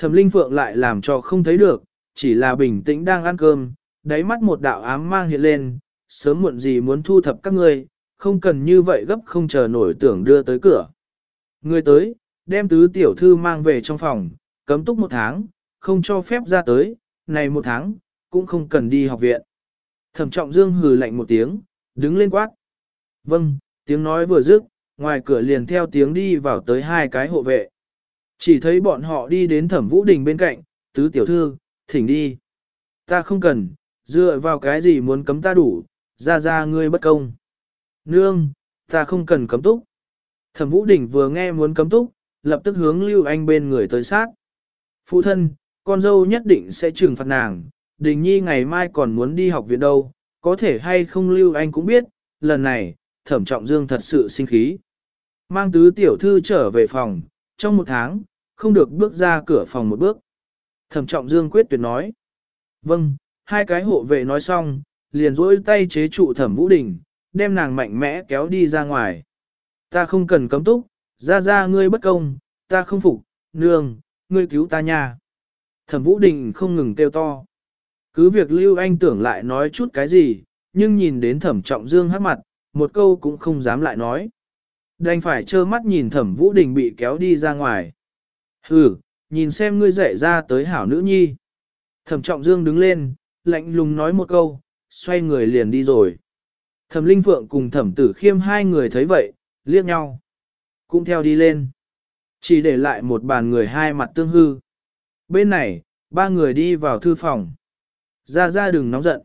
Speaker 1: Thẩm linh phượng lại làm cho không thấy được, chỉ là bình tĩnh đang ăn cơm, đáy mắt một đạo ám mang hiện lên, sớm muộn gì muốn thu thập các ngươi, không cần như vậy gấp không chờ nổi tưởng đưa tới cửa. Người tới, đem tứ tiểu thư mang về trong phòng, cấm túc một tháng, không cho phép ra tới, này một tháng, cũng không cần đi học viện. Thẩm trọng dương hừ lạnh một tiếng, đứng lên quát. Vâng, tiếng nói vừa dứt, ngoài cửa liền theo tiếng đi vào tới hai cái hộ vệ. Chỉ thấy bọn họ đi đến thẩm vũ đình bên cạnh, tứ tiểu thư, thỉnh đi. Ta không cần, dựa vào cái gì muốn cấm ta đủ, ra ra ngươi bất công. Nương, ta không cần cấm túc. Thẩm Vũ Đình vừa nghe muốn cấm túc, lập tức hướng Lưu Anh bên người tới sát. Phụ thân, con dâu nhất định sẽ trừng phạt nàng, Đình Nhi ngày mai còn muốn đi học viện đâu, có thể hay không Lưu Anh cũng biết, lần này, Thẩm Trọng Dương thật sự sinh khí. Mang tứ tiểu thư trở về phòng, trong một tháng, không được bước ra cửa phòng một bước. Thẩm Trọng Dương quyết tuyệt nói. Vâng, hai cái hộ vệ nói xong, liền rỗi tay chế trụ Thẩm Vũ Đình, đem nàng mạnh mẽ kéo đi ra ngoài. Ta không cần cấm túc, ra ra ngươi bất công, ta không phục, nương, ngươi cứu ta nha. Thẩm Vũ Đình không ngừng kêu to. Cứ việc Lưu Anh tưởng lại nói chút cái gì, nhưng nhìn đến thẩm trọng dương hát mặt, một câu cũng không dám lại nói. Đành phải trơ mắt nhìn thẩm Vũ Đình bị kéo đi ra ngoài. Hừ, nhìn xem ngươi dạy ra tới hảo nữ nhi. Thẩm trọng dương đứng lên, lạnh lùng nói một câu, xoay người liền đi rồi. Thẩm Linh Phượng cùng thẩm tử khiêm hai người thấy vậy, liếc nhau. Cũng theo đi lên. Chỉ để lại một bàn người hai mặt tương hư. Bên này, ba người đi vào thư phòng. Ra ra đừng nóng giận.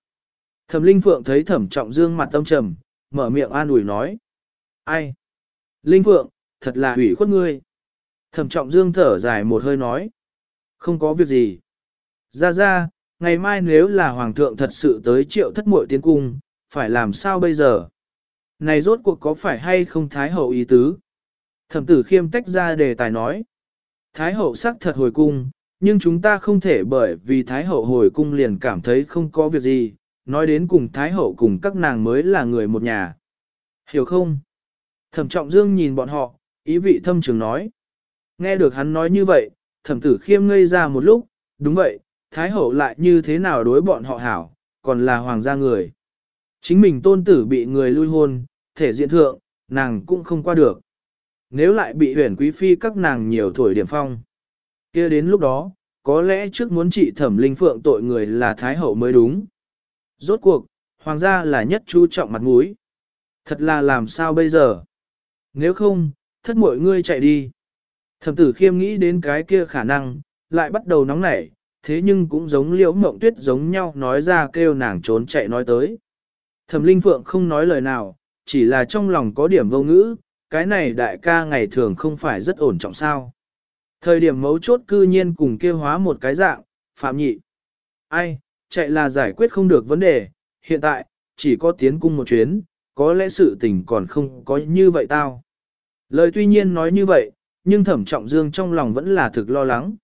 Speaker 1: Thẩm Linh Phượng thấy thẩm trọng dương mặt tâm trầm, mở miệng an ủi nói. Ai? Linh Phượng, thật là hủy khuất ngươi. Thẩm trọng dương thở dài một hơi nói. Không có việc gì. Ra ra, ngày mai nếu là hoàng thượng thật sự tới triệu thất muội tiến cung, phải làm sao bây giờ? Này rốt cuộc có phải hay không Thái Hậu ý tứ? Thẩm tử khiêm tách ra đề tài nói. Thái Hậu sắc thật hồi cung, nhưng chúng ta không thể bởi vì Thái Hậu hồi cung liền cảm thấy không có việc gì, nói đến cùng Thái Hậu cùng các nàng mới là người một nhà. Hiểu không? Thẩm trọng dương nhìn bọn họ, ý vị thâm trường nói. Nghe được hắn nói như vậy, thẩm tử khiêm ngây ra một lúc, đúng vậy, Thái Hậu lại như thế nào đối bọn họ hảo, còn là hoàng gia người. Chính mình tôn tử bị người lui hôn, thể diện thượng, nàng cũng không qua được. Nếu lại bị huyền quý phi các nàng nhiều thổi điểm phong. kia đến lúc đó, có lẽ trước muốn trị thẩm linh phượng tội người là Thái Hậu mới đúng. Rốt cuộc, hoàng gia là nhất chú trọng mặt mũi. Thật là làm sao bây giờ? Nếu không, thất mọi ngươi chạy đi. Thẩm tử khiêm nghĩ đến cái kia khả năng, lại bắt đầu nóng nảy, thế nhưng cũng giống liễu mộng tuyết giống nhau nói ra kêu nàng trốn chạy nói tới. Thẩm linh phượng không nói lời nào, chỉ là trong lòng có điểm vô ngữ, cái này đại ca ngày thường không phải rất ổn trọng sao. Thời điểm mấu chốt cư nhiên cùng kêu hóa một cái dạng, phạm nhị. Ai, chạy là giải quyết không được vấn đề, hiện tại, chỉ có tiến cung một chuyến, có lẽ sự tình còn không có như vậy tao. Lời tuy nhiên nói như vậy, nhưng thẩm trọng dương trong lòng vẫn là thực lo lắng.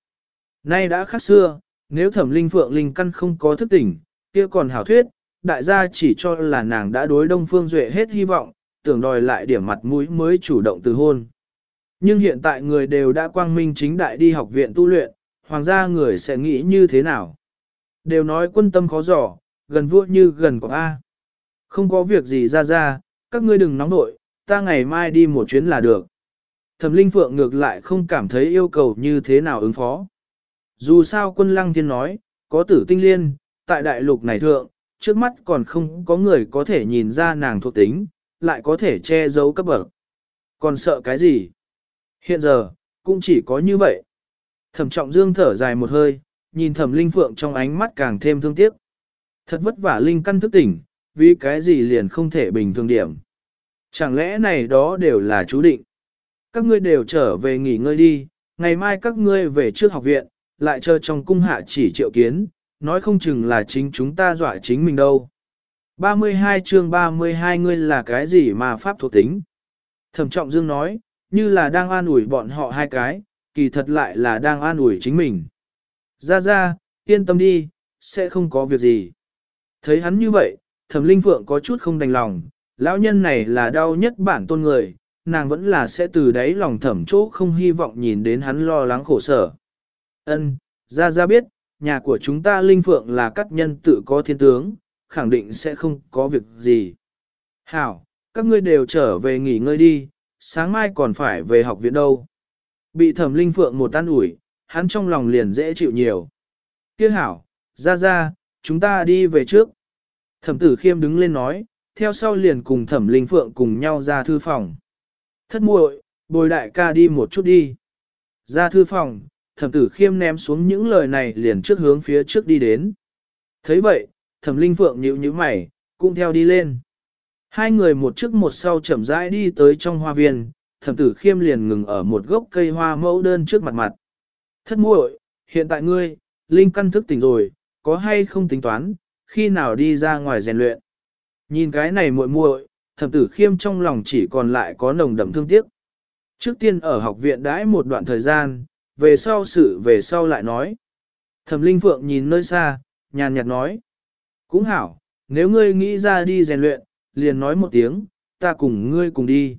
Speaker 1: Nay đã khác xưa, nếu thẩm linh phượng linh căn không có thức tỉnh, kia còn hảo thuyết, đại gia chỉ cho là nàng đã đối đông phương duệ hết hy vọng, tưởng đòi lại điểm mặt mũi mới chủ động từ hôn. Nhưng hiện tại người đều đã quang minh chính đại đi học viện tu luyện, hoàng gia người sẽ nghĩ như thế nào? Đều nói quân tâm khó giỏ, gần vua như gần có A. Không có việc gì ra ra, các ngươi đừng nóng nội, ta ngày mai đi một chuyến là được. Thẩm Linh Phượng ngược lại không cảm thấy yêu cầu như thế nào ứng phó. Dù sao quân lăng thiên nói, có tử tinh liên, tại đại lục này thượng, trước mắt còn không có người có thể nhìn ra nàng thuộc tính, lại có thể che giấu cấp bậc. Còn sợ cái gì? Hiện giờ, cũng chỉ có như vậy. Thẩm trọng dương thở dài một hơi, nhìn thẩm linh phượng trong ánh mắt càng thêm thương tiếc. Thật vất vả linh căn thức tỉnh, vì cái gì liền không thể bình thường điểm. Chẳng lẽ này đó đều là chú định. Các ngươi đều trở về nghỉ ngơi đi, ngày mai các ngươi về trước học viện, lại chờ trong cung hạ chỉ triệu kiến, nói không chừng là chính chúng ta dọa chính mình đâu. 32 chương 32 ngươi là cái gì mà pháp thuộc tính? Thẩm trọng dương nói, như là đang an ủi bọn họ hai cái, kỳ thật lại là đang an ủi chính mình. Ra ra, yên tâm đi, sẽ không có việc gì. Thấy hắn như vậy, thẩm linh phượng có chút không đành lòng, lão nhân này là đau nhất bản tôn người, nàng vẫn là sẽ từ đáy lòng thẩm chỗ không hy vọng nhìn đến hắn lo lắng khổ sở. Ân, ra ra biết, nhà của chúng ta linh phượng là các nhân tự có thiên tướng, khẳng định sẽ không có việc gì. Hảo, các ngươi đều trở về nghỉ ngơi đi, sáng mai còn phải về học viện đâu. Bị thẩm linh phượng một tan ủi, hắn trong lòng liền dễ chịu nhiều. Kia hảo, ra ra, chúng ta đi về trước. Thẩm tử khiêm đứng lên nói, theo sau liền cùng thẩm linh phượng cùng nhau ra thư phòng. Thất muội, bồi đại ca đi một chút đi. Ra thư phòng, thẩm tử khiêm ném xuống những lời này liền trước hướng phía trước đi đến. thấy vậy, thẩm linh phượng nhíu nhíu mày, cũng theo đi lên. Hai người một trước một sau chậm rãi đi tới trong hoa viên, thẩm tử khiêm liền ngừng ở một gốc cây hoa mẫu đơn trước mặt mặt. Thất muội, hiện tại ngươi, linh căn thức tỉnh rồi, có hay không tính toán, khi nào đi ra ngoài rèn luyện. Nhìn cái này muội muội, thẩm tử khiêm trong lòng chỉ còn lại có nồng đậm thương tiếc. Trước tiên ở học viện đãi một đoạn thời gian, về sau sự về sau lại nói. Thẩm linh phượng nhìn nơi xa, nhàn nhạt nói. Cũng hảo, nếu ngươi nghĩ ra đi rèn luyện, liền nói một tiếng, ta cùng ngươi cùng đi.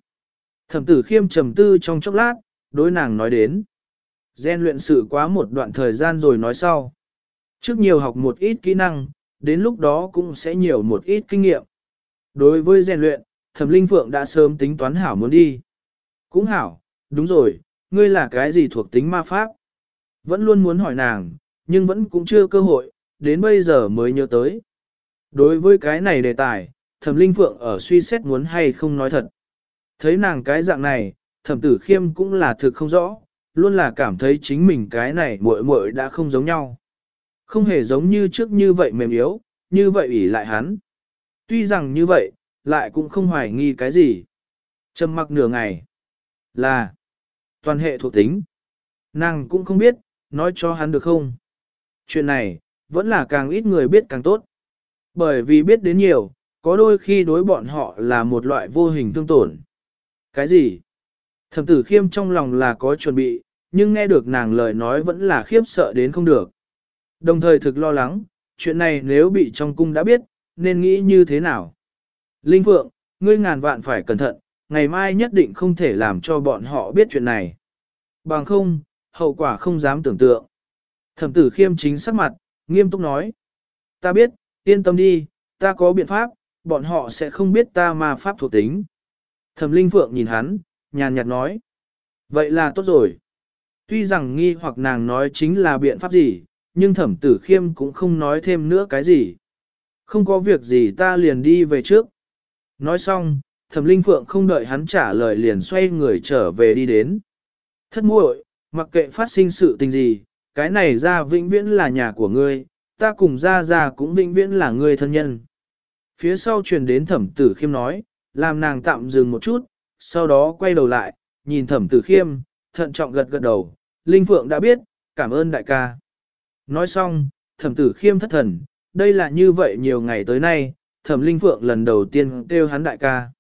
Speaker 1: Thẩm tử khiêm trầm tư trong chốc lát, đối nàng nói đến. Gen luyện sự quá một đoạn thời gian rồi nói sau. Trước nhiều học một ít kỹ năng, đến lúc đó cũng sẽ nhiều một ít kinh nghiệm. Đối với rèn luyện, thẩm linh phượng đã sớm tính toán hảo muốn đi. Cũng hảo, đúng rồi, ngươi là cái gì thuộc tính ma pháp? Vẫn luôn muốn hỏi nàng, nhưng vẫn cũng chưa cơ hội, đến bây giờ mới nhớ tới. Đối với cái này đề tài, thẩm linh phượng ở suy xét muốn hay không nói thật. Thấy nàng cái dạng này, thẩm tử khiêm cũng là thực không rõ, luôn là cảm thấy chính mình cái này muội muội đã không giống nhau. Không hề giống như trước như vậy mềm yếu, như vậy ủy lại hắn. Tuy rằng như vậy, lại cũng không hoài nghi cái gì. Trầm mặc nửa ngày. Là toàn hệ thuộc tính. Nàng cũng không biết, nói cho hắn được không. Chuyện này, vẫn là càng ít người biết càng tốt. Bởi vì biết đến nhiều, có đôi khi đối bọn họ là một loại vô hình thương tổn. Cái gì? Thẩm tử khiêm trong lòng là có chuẩn bị, nhưng nghe được nàng lời nói vẫn là khiếp sợ đến không được. Đồng thời thực lo lắng, chuyện này nếu bị trong cung đã biết, nên nghĩ như thế nào? Linh Phượng, ngươi ngàn vạn phải cẩn thận, ngày mai nhất định không thể làm cho bọn họ biết chuyện này. Bằng không, hậu quả không dám tưởng tượng. Thẩm tử khiêm chính sắc mặt, nghiêm túc nói. Ta biết, yên tâm đi, ta có biện pháp, bọn họ sẽ không biết ta ma pháp thuộc tính. Thẩm Linh Phượng nhìn hắn, nhàn nhạt nói. Vậy là tốt rồi. Tuy rằng nghi hoặc nàng nói chính là biện pháp gì, nhưng thẩm tử khiêm cũng không nói thêm nữa cái gì. Không có việc gì ta liền đi về trước. Nói xong, thẩm linh phượng không đợi hắn trả lời liền xoay người trở về đi đến. Thất muội, mặc kệ phát sinh sự tình gì, cái này ra vĩnh viễn là nhà của ngươi, ta cùng ra ra cũng vĩnh viễn là ngươi thân nhân. Phía sau truyền đến thẩm tử khiêm nói, làm nàng tạm dừng một chút, sau đó quay đầu lại, nhìn thẩm tử khiêm, thận trọng gật gật đầu, Linh Phượng đã biết, cảm ơn đại ca. Nói xong, thẩm tử khiêm thất thần, đây là như vậy nhiều ngày tới nay, thẩm Linh Phượng lần đầu tiên kêu hắn đại ca.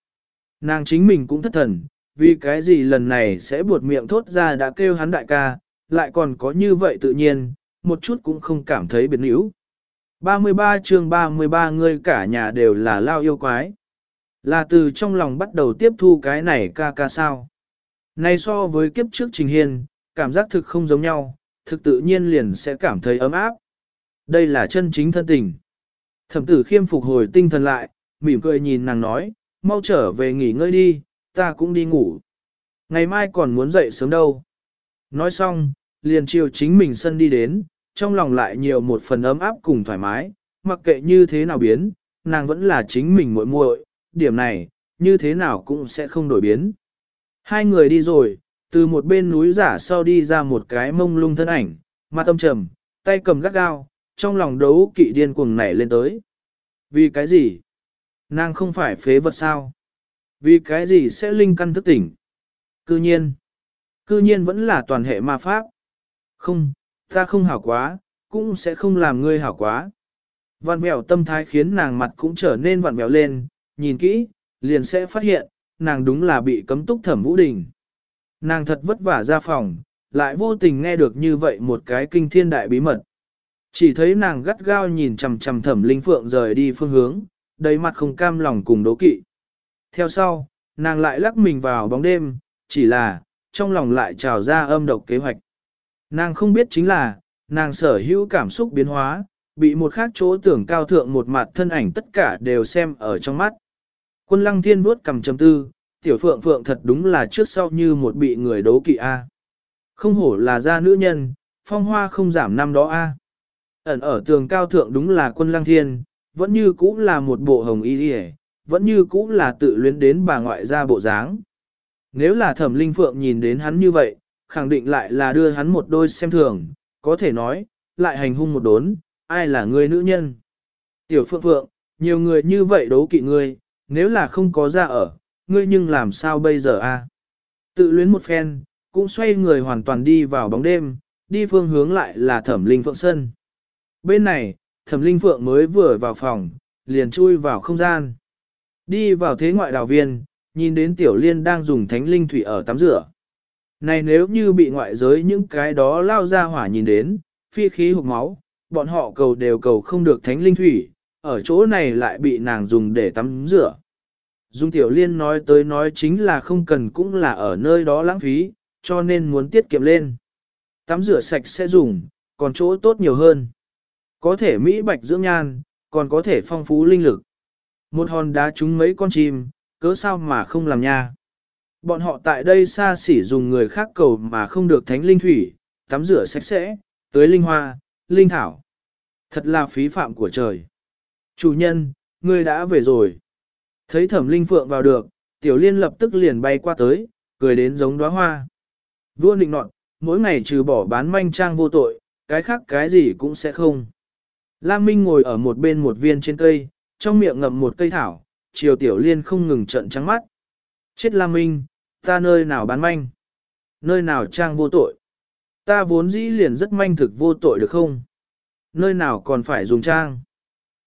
Speaker 1: Nàng chính mình cũng thất thần, vì cái gì lần này sẽ buột miệng thốt ra đã kêu hắn đại ca, lại còn có như vậy tự nhiên, một chút cũng không cảm thấy biệt níu. 33 chương 33 người cả nhà đều là lao yêu quái. Là từ trong lòng bắt đầu tiếp thu cái này ca ca sao. Này so với kiếp trước Trình Hiên, cảm giác thực không giống nhau, thực tự nhiên liền sẽ cảm thấy ấm áp. Đây là chân chính thân tình. Thẩm tử khiêm phục hồi tinh thần lại, mỉm cười nhìn nàng nói, mau trở về nghỉ ngơi đi, ta cũng đi ngủ. Ngày mai còn muốn dậy sớm đâu. Nói xong, liền chiều chính mình sân đi đến, trong lòng lại nhiều một phần ấm áp cùng thoải mái, mặc kệ như thế nào biến, nàng vẫn là chính mình muội muội, điểm này, như thế nào cũng sẽ không đổi biến. Hai người đi rồi, từ một bên núi giả sau đi ra một cái mông lung thân ảnh, mặt âm trầm, tay cầm gắt gao, trong lòng đấu kỵ điên cuồng nảy lên tới. Vì cái gì? Nàng không phải phế vật sao? Vì cái gì sẽ linh căn thức tỉnh? Cư nhiên. Cư nhiên vẫn là toàn hệ ma pháp. Không, ta không hảo quá, cũng sẽ không làm ngươi hảo quá. Vạn mèo tâm thái khiến nàng mặt cũng trở nên vạn mèo lên, nhìn kỹ, liền sẽ phát hiện, nàng đúng là bị cấm túc thẩm vũ đình. Nàng thật vất vả ra phòng, lại vô tình nghe được như vậy một cái kinh thiên đại bí mật. Chỉ thấy nàng gắt gao nhìn chằm chằm thẩm linh phượng rời đi phương hướng, đầy mặt không cam lòng cùng đố kỵ. Theo sau, nàng lại lắc mình vào bóng đêm, chỉ là, trong lòng lại trào ra âm độc kế hoạch. Nàng không biết chính là, nàng sở hữu cảm xúc biến hóa, bị một khác chỗ tưởng cao thượng một mặt thân ảnh tất cả đều xem ở trong mắt. Quân lăng thiên vuốt cầm chấm tư, tiểu phượng phượng thật đúng là trước sau như một bị người đố kỵ A. Không hổ là gia nữ nhân, phong hoa không giảm năm đó A. Ẩn ở tường cao thượng đúng là quân lăng thiên, vẫn như cũ là một bộ hồng y đi vẫn như cũ là tự luyến đến bà ngoại ra bộ dáng. Nếu là thẩm linh phượng nhìn đến hắn như vậy, khẳng định lại là đưa hắn một đôi xem thường, có thể nói, lại hành hung một đốn, ai là người nữ nhân. Tiểu phượng phượng, nhiều người như vậy đấu kỵ ngươi, nếu là không có ra ở, ngươi nhưng làm sao bây giờ a? Tự luyến một phen, cũng xoay người hoàn toàn đi vào bóng đêm, đi phương hướng lại là thẩm linh phượng sân. Bên này, thẩm linh phượng mới vừa vào phòng, liền chui vào không gian. Đi vào thế ngoại đào viên, nhìn đến tiểu liên đang dùng thánh linh thủy ở tắm rửa. Này nếu như bị ngoại giới những cái đó lao ra hỏa nhìn đến, phi khí hụt máu, bọn họ cầu đều cầu không được thánh linh thủy, ở chỗ này lại bị nàng dùng để tắm rửa. Dung Tiểu Liên nói tới nói chính là không cần cũng là ở nơi đó lãng phí, cho nên muốn tiết kiệm lên. Tắm rửa sạch sẽ dùng, còn chỗ tốt nhiều hơn. Có thể mỹ bạch dưỡng nhan, còn có thể phong phú linh lực. Một hòn đá trúng mấy con chim, cớ sao mà không làm nha. Bọn họ tại đây xa xỉ dùng người khác cầu mà không được thánh linh thủy, tắm rửa sạch sẽ, tới linh hoa, linh thảo. Thật là phí phạm của trời. Chủ nhân, ngươi đã về rồi. Thấy thẩm linh phượng vào được, tiểu liên lập tức liền bay qua tới, cười đến giống đóa hoa. Vua định nọt, mỗi ngày trừ bỏ bán manh trang vô tội, cái khác cái gì cũng sẽ không. Lam Minh ngồi ở một bên một viên trên cây, trong miệng ngậm một cây thảo, Triều tiểu liên không ngừng trận trắng mắt. Chết Lam Minh, ta nơi nào bán manh? Nơi nào trang vô tội? Ta vốn dĩ liền rất manh thực vô tội được không? nơi nào còn phải dùng trang.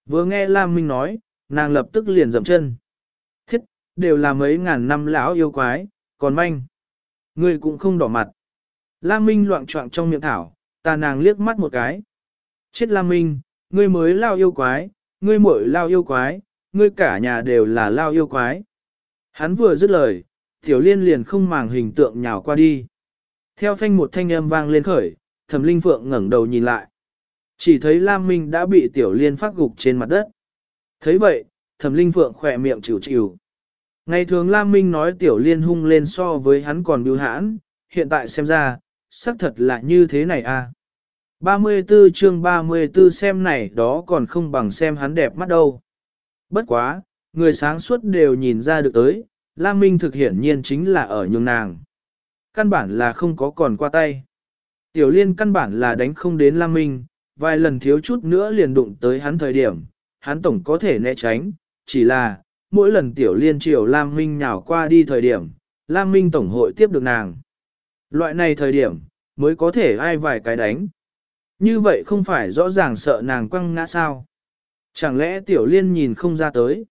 Speaker 1: Vừa nghe Lam Minh nói, nàng lập tức liền dậm chân. Thiết, đều là mấy ngàn năm lão yêu quái, còn manh. Ngươi cũng không đỏ mặt. Lam Minh loạn trọng trong miệng thảo, ta nàng liếc mắt một cái. Chết Lam Minh, ngươi mới lao yêu quái, ngươi muội lao yêu quái, ngươi cả nhà đều là lao yêu quái. Hắn vừa dứt lời, tiểu liên liền không màng hình tượng nhào qua đi. Theo phanh một thanh âm vang lên khởi, thẩm linh phượng ngẩng đầu nhìn lại. Chỉ thấy Lam Minh đã bị tiểu liên phát gục trên mặt đất. thấy vậy, thẩm linh phượng khỏe miệng chịu chịu. Ngày thường Lam Minh nói tiểu liên hung lên so với hắn còn biêu hãn, hiện tại xem ra, xác thật là như thế này à. 34 chương 34 xem này đó còn không bằng xem hắn đẹp mắt đâu. Bất quá, người sáng suốt đều nhìn ra được tới, Lam Minh thực hiện nhiên chính là ở nhường nàng. Căn bản là không có còn qua tay. Tiểu liên căn bản là đánh không đến Lam Minh, vài lần thiếu chút nữa liền đụng tới hắn thời điểm, hắn tổng có thể né tránh, chỉ là, mỗi lần tiểu liên triều Lam Minh nhào qua đi thời điểm, Lam Minh tổng hội tiếp được nàng. Loại này thời điểm, mới có thể ai vài cái đánh. Như vậy không phải rõ ràng sợ nàng quăng ngã sao. Chẳng lẽ tiểu liên nhìn không ra tới.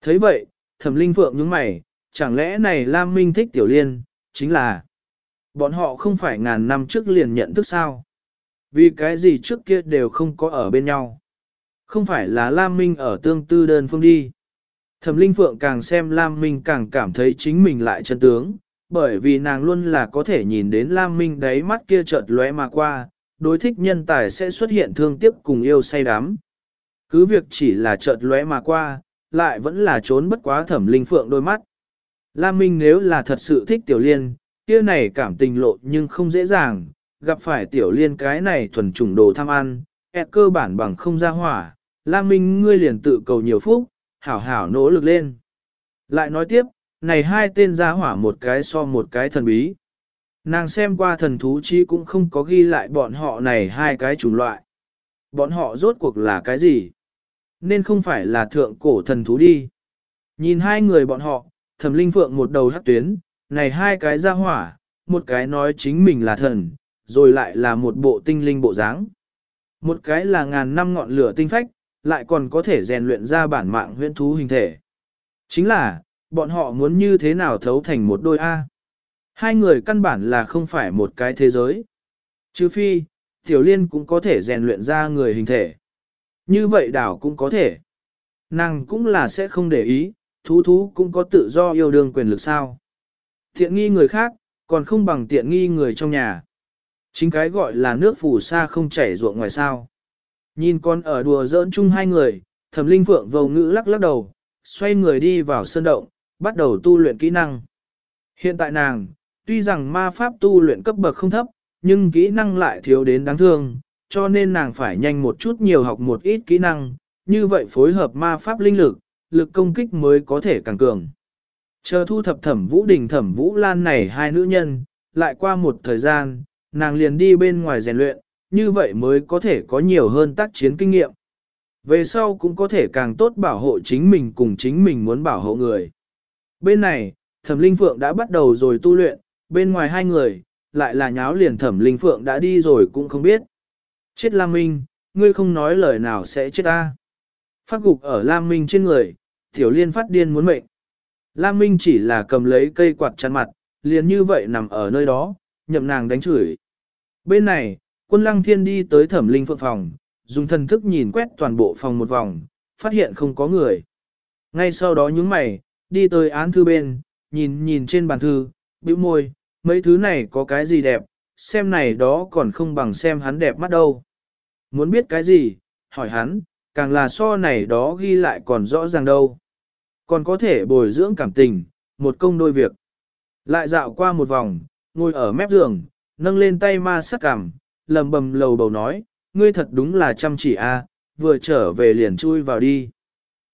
Speaker 1: thấy vậy, thẩm linh phượng nhướng mày, chẳng lẽ này Lam Minh thích tiểu liên, chính là bọn họ không phải ngàn năm trước liền nhận thức sao. Vì cái gì trước kia đều không có ở bên nhau. Không phải là Lam Minh ở tương tư đơn phương đi. Thẩm Linh Phượng càng xem Lam Minh càng cảm thấy chính mình lại chân tướng, bởi vì nàng luôn là có thể nhìn đến Lam Minh đáy mắt kia chợt lóe mà qua, đối thích nhân tài sẽ xuất hiện thương tiếc cùng yêu say đắm. Cứ việc chỉ là chợt lóe mà qua, lại vẫn là trốn bất quá Thẩm Linh Phượng đôi mắt. Lam Minh nếu là thật sự thích Tiểu Liên, kia này cảm tình lộ nhưng không dễ dàng, gặp phải Tiểu Liên cái này thuần chủng đồ tham ăn, ẹt cơ bản bằng không ra hỏa, Lam Minh ngươi liền tự cầu nhiều phúc, hảo hảo nỗ lực lên. Lại nói tiếp, này hai tên gia hỏa một cái so một cái thần bí. Nàng xem qua thần thú chi cũng không có ghi lại bọn họ này hai cái chủng loại. Bọn họ rốt cuộc là cái gì? Nên không phải là thượng cổ thần thú đi. Nhìn hai người bọn họ, thẩm linh phượng một đầu hắc tuyến, này hai cái gia hỏa, một cái nói chính mình là thần, rồi lại là một bộ tinh linh bộ dáng. Một cái là ngàn năm ngọn lửa tinh phách, lại còn có thể rèn luyện ra bản mạng huyễn thú hình thể. Chính là, bọn họ muốn như thế nào thấu thành một đôi A. Hai người căn bản là không phải một cái thế giới. Chứ phi, Tiểu Liên cũng có thể rèn luyện ra người hình thể. Như vậy đảo cũng có thể. Nàng cũng là sẽ không để ý, thú thú cũng có tự do yêu đương quyền lực sao. Tiện nghi người khác, còn không bằng tiện nghi người trong nhà. Chính cái gọi là nước phù sa không chảy ruộng ngoài sao. Nhìn con ở đùa giỡn chung hai người, thẩm linh phượng vầu ngữ lắc lắc đầu, xoay người đi vào sơn động, bắt đầu tu luyện kỹ năng. Hiện tại nàng, tuy rằng ma pháp tu luyện cấp bậc không thấp, nhưng kỹ năng lại thiếu đến đáng thương, cho nên nàng phải nhanh một chút nhiều học một ít kỹ năng, như vậy phối hợp ma pháp linh lực, lực công kích mới có thể càng cường. Chờ thu thập thẩm vũ đình thẩm vũ lan này hai nữ nhân, lại qua một thời gian, nàng liền đi bên ngoài rèn luyện, như vậy mới có thể có nhiều hơn tác chiến kinh nghiệm. Về sau cũng có thể càng tốt bảo hộ chính mình cùng chính mình muốn bảo hộ người. Bên này, thẩm linh phượng đã bắt đầu rồi tu luyện, bên ngoài hai người, lại là nháo liền thẩm linh phượng đã đi rồi cũng không biết. Chết Lam Minh, ngươi không nói lời nào sẽ chết ta. Phát gục ở Lam Minh trên người, tiểu liên phát điên muốn mệnh. Lam Minh chỉ là cầm lấy cây quạt chắn mặt, liền như vậy nằm ở nơi đó, nhậm nàng đánh chửi. Bên này, quân lăng thiên đi tới thẩm linh phượng phòng, dùng thần thức nhìn quét toàn bộ phòng một vòng, phát hiện không có người. Ngay sau đó nhướng mày, đi tới án thư bên, nhìn nhìn trên bàn thư, bĩu môi, mấy thứ này có cái gì đẹp, xem này đó còn không bằng xem hắn đẹp mắt đâu. Muốn biết cái gì, hỏi hắn, càng là so này đó ghi lại còn rõ ràng đâu. Còn có thể bồi dưỡng cảm tình, một công đôi việc. Lại dạo qua một vòng, ngồi ở mép giường, nâng lên tay ma sắc cảm, lầm bầm lầu bầu nói, ngươi thật đúng là chăm chỉ a, vừa trở về liền chui vào đi.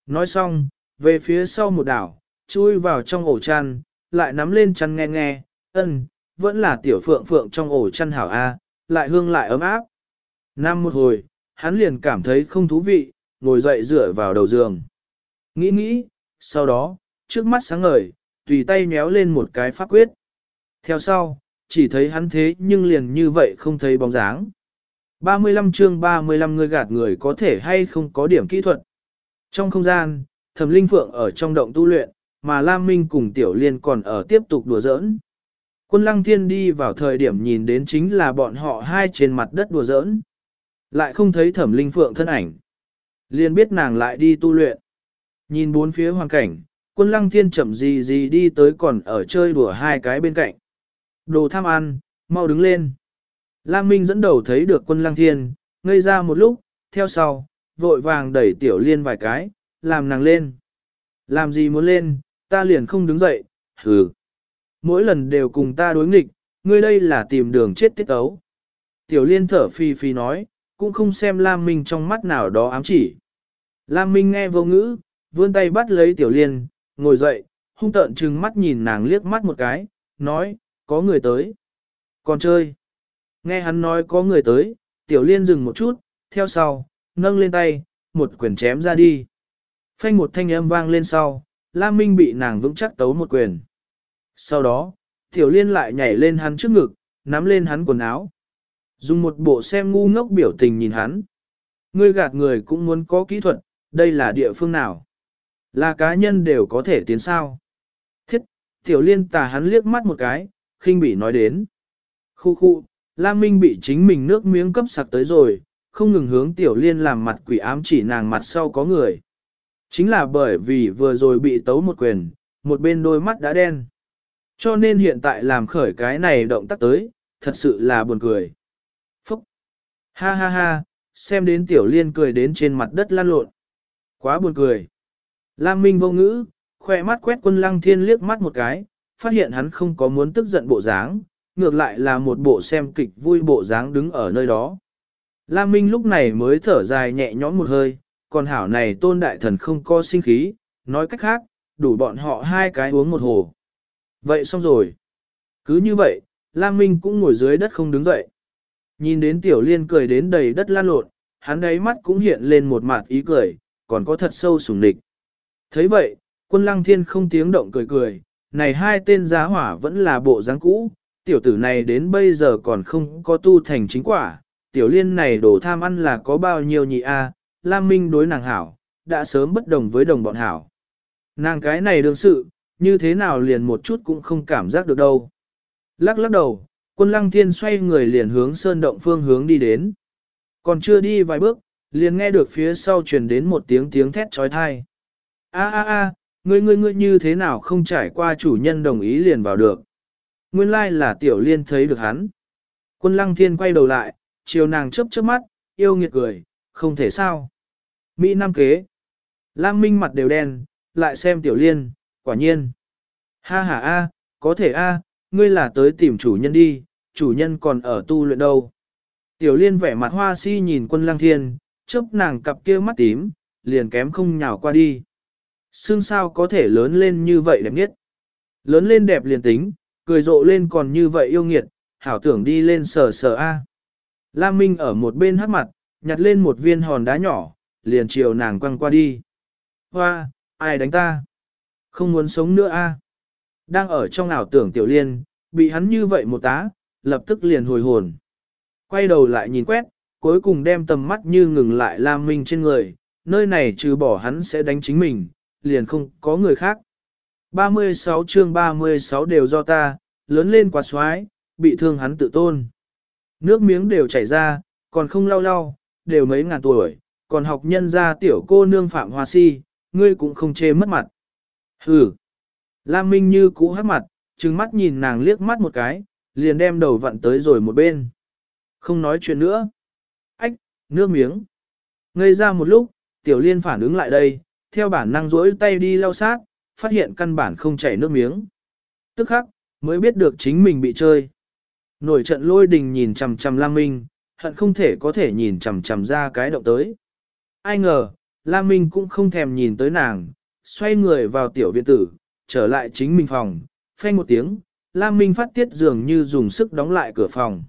Speaker 1: Nói xong, về phía sau một đảo, chui vào trong ổ chăn, lại nắm lên chăn nghe nghe, ân, vẫn là tiểu phượng phượng trong ổ chăn hảo a, lại hương lại ấm áp. Năm một hồi, hắn liền cảm thấy không thú vị, ngồi dậy dựa vào đầu giường. Nghĩ nghĩ, sau đó, trước mắt sáng ngời, tùy tay méo lên một cái pháp quyết. Theo sau, chỉ thấy hắn thế nhưng liền như vậy không thấy bóng dáng. 35 chương 35 người gạt người có thể hay không có điểm kỹ thuật. Trong không gian, Thẩm Linh Phượng ở trong động tu luyện, mà Lam Minh cùng Tiểu Liên còn ở tiếp tục đùa giỡn. Quân Lăng Thiên đi vào thời điểm nhìn đến chính là bọn họ hai trên mặt đất đùa giỡn. Lại không thấy Thẩm Linh Phượng thân ảnh. liền biết nàng lại đi tu luyện. Nhìn bốn phía hoàn cảnh, quân Lăng Thiên chậm gì gì đi tới còn ở chơi đùa hai cái bên cạnh. Đồ tham ăn, mau đứng lên. Lam Minh dẫn đầu thấy được quân Lăng Thiên, ngây ra một lúc, theo sau, vội vàng đẩy Tiểu Liên vài cái, làm nàng lên. Làm gì muốn lên, ta liền không đứng dậy, hừ. Mỗi lần đều cùng ta đối nghịch, ngươi đây là tìm đường chết tiết ấu. Tiểu liên thở phi phi nói, cũng không xem Lam Minh trong mắt nào đó ám chỉ. Lam Minh nghe vô ngữ, vươn tay bắt lấy tiểu liên, ngồi dậy, hung tợn trừng mắt nhìn nàng liếc mắt một cái, nói, có người tới. Còn chơi. Nghe hắn nói có người tới, tiểu liên dừng một chút, theo sau, nâng lên tay, một quyền chém ra đi. Phanh một thanh âm vang lên sau, Lam Minh bị nàng vững chắc tấu một quyền. Sau đó, Tiểu Liên lại nhảy lên hắn trước ngực, nắm lên hắn quần áo. Dùng một bộ xem ngu ngốc biểu tình nhìn hắn. Ngươi gạt người cũng muốn có kỹ thuật, đây là địa phương nào? Là cá nhân đều có thể tiến sao? Thiết, Tiểu Liên tà hắn liếc mắt một cái, khinh bỉ nói đến. Khu khu, Lam Minh bị chính mình nước miếng cấp sặc tới rồi, không ngừng hướng Tiểu Liên làm mặt quỷ ám chỉ nàng mặt sau có người. Chính là bởi vì vừa rồi bị tấu một quyền, một bên đôi mắt đã đen. Cho nên hiện tại làm khởi cái này động tác tới, thật sự là buồn cười. Phúc! Ha ha ha, xem đến tiểu liên cười đến trên mặt đất lan lộn. Quá buồn cười. Lam Minh vô ngữ, khoe mắt quét quân lăng thiên liếc mắt một cái, phát hiện hắn không có muốn tức giận bộ dáng, ngược lại là một bộ xem kịch vui bộ dáng đứng ở nơi đó. Lam Minh lúc này mới thở dài nhẹ nhõm một hơi, còn hảo này tôn đại thần không có sinh khí, nói cách khác, đủ bọn họ hai cái uống một hồ. Vậy xong rồi. Cứ như vậy, Lam Minh cũng ngồi dưới đất không đứng dậy. Nhìn đến tiểu liên cười đến đầy đất lan lộn, hắn đáy mắt cũng hiện lên một mặt ý cười, còn có thật sâu sùng địch. thấy vậy, quân lăng thiên không tiếng động cười cười, này hai tên giá hỏa vẫn là bộ dáng cũ, tiểu tử này đến bây giờ còn không có tu thành chính quả, tiểu liên này đổ tham ăn là có bao nhiêu nhị a Lam Minh đối nàng hảo, đã sớm bất đồng với đồng bọn hảo. Nàng cái này đương sự, như thế nào liền một chút cũng không cảm giác được đâu. Lắc lắc đầu, quân lăng thiên xoay người liền hướng sơn động phương hướng đi đến. Còn chưa đi vài bước, liền nghe được phía sau truyền đến một tiếng tiếng thét trói thai. A a a, ngươi ngươi ngươi như thế nào không trải qua chủ nhân đồng ý liền vào được. Nguyên lai là tiểu liên thấy được hắn. Quân lăng thiên quay đầu lại, chiều nàng chớp chớp mắt, yêu nghiệt cười, không thể sao. Mỹ Nam kế. Lam Minh mặt đều đen, lại xem tiểu liên, quả nhiên. Ha ha a, có thể a, ngươi là tới tìm chủ nhân đi, chủ nhân còn ở tu luyện đâu. Tiểu liên vẻ mặt hoa si nhìn quân lang thiên, chớp nàng cặp kia mắt tím, liền kém không nhào qua đi. Xương sao có thể lớn lên như vậy đẹp nhất. Lớn lên đẹp liền tính, cười rộ lên còn như vậy yêu nghiệt, hảo tưởng đi lên sờ sờ a. Lam Minh ở một bên hát mặt, nhặt lên một viên hòn đá nhỏ, liền chiều nàng quăng qua đi. Hoa, ai đánh ta? Không muốn sống nữa a. Đang ở trong ảo tưởng tiểu liên, bị hắn như vậy một tá, lập tức liền hồi hồn. Quay đầu lại nhìn quét, cuối cùng đem tầm mắt như ngừng lại Lam Minh trên người, nơi này trừ bỏ hắn sẽ đánh chính mình, liền không có người khác. 36 chương 36 đều do ta, lớn lên quá xoái, bị thương hắn tự tôn. Nước miếng đều chảy ra, còn không lau lau, đều mấy ngàn tuổi, còn học nhân gia tiểu cô nương phạm hoa si, ngươi cũng không chê mất mặt. Hừ. Lam Minh như cũ hát mặt, trừng mắt nhìn nàng liếc mắt một cái, liền đem đầu vặn tới rồi một bên. Không nói chuyện nữa. Ách, nước miếng. Ngây ra một lúc, tiểu liên phản ứng lại đây, theo bản năng rỗi tay đi lau sát, phát hiện căn bản không chảy nước miếng. Tức khắc, mới biết được chính mình bị chơi. Nổi trận lôi đình nhìn chằm chằm Lam Minh, hận không thể có thể nhìn chằm chằm ra cái động tới. Ai ngờ, Lam Minh cũng không thèm nhìn tới nàng, xoay người vào tiểu viện tử, trở lại chính mình phòng, phanh một tiếng, Lam Minh phát tiết dường như dùng sức đóng lại cửa phòng.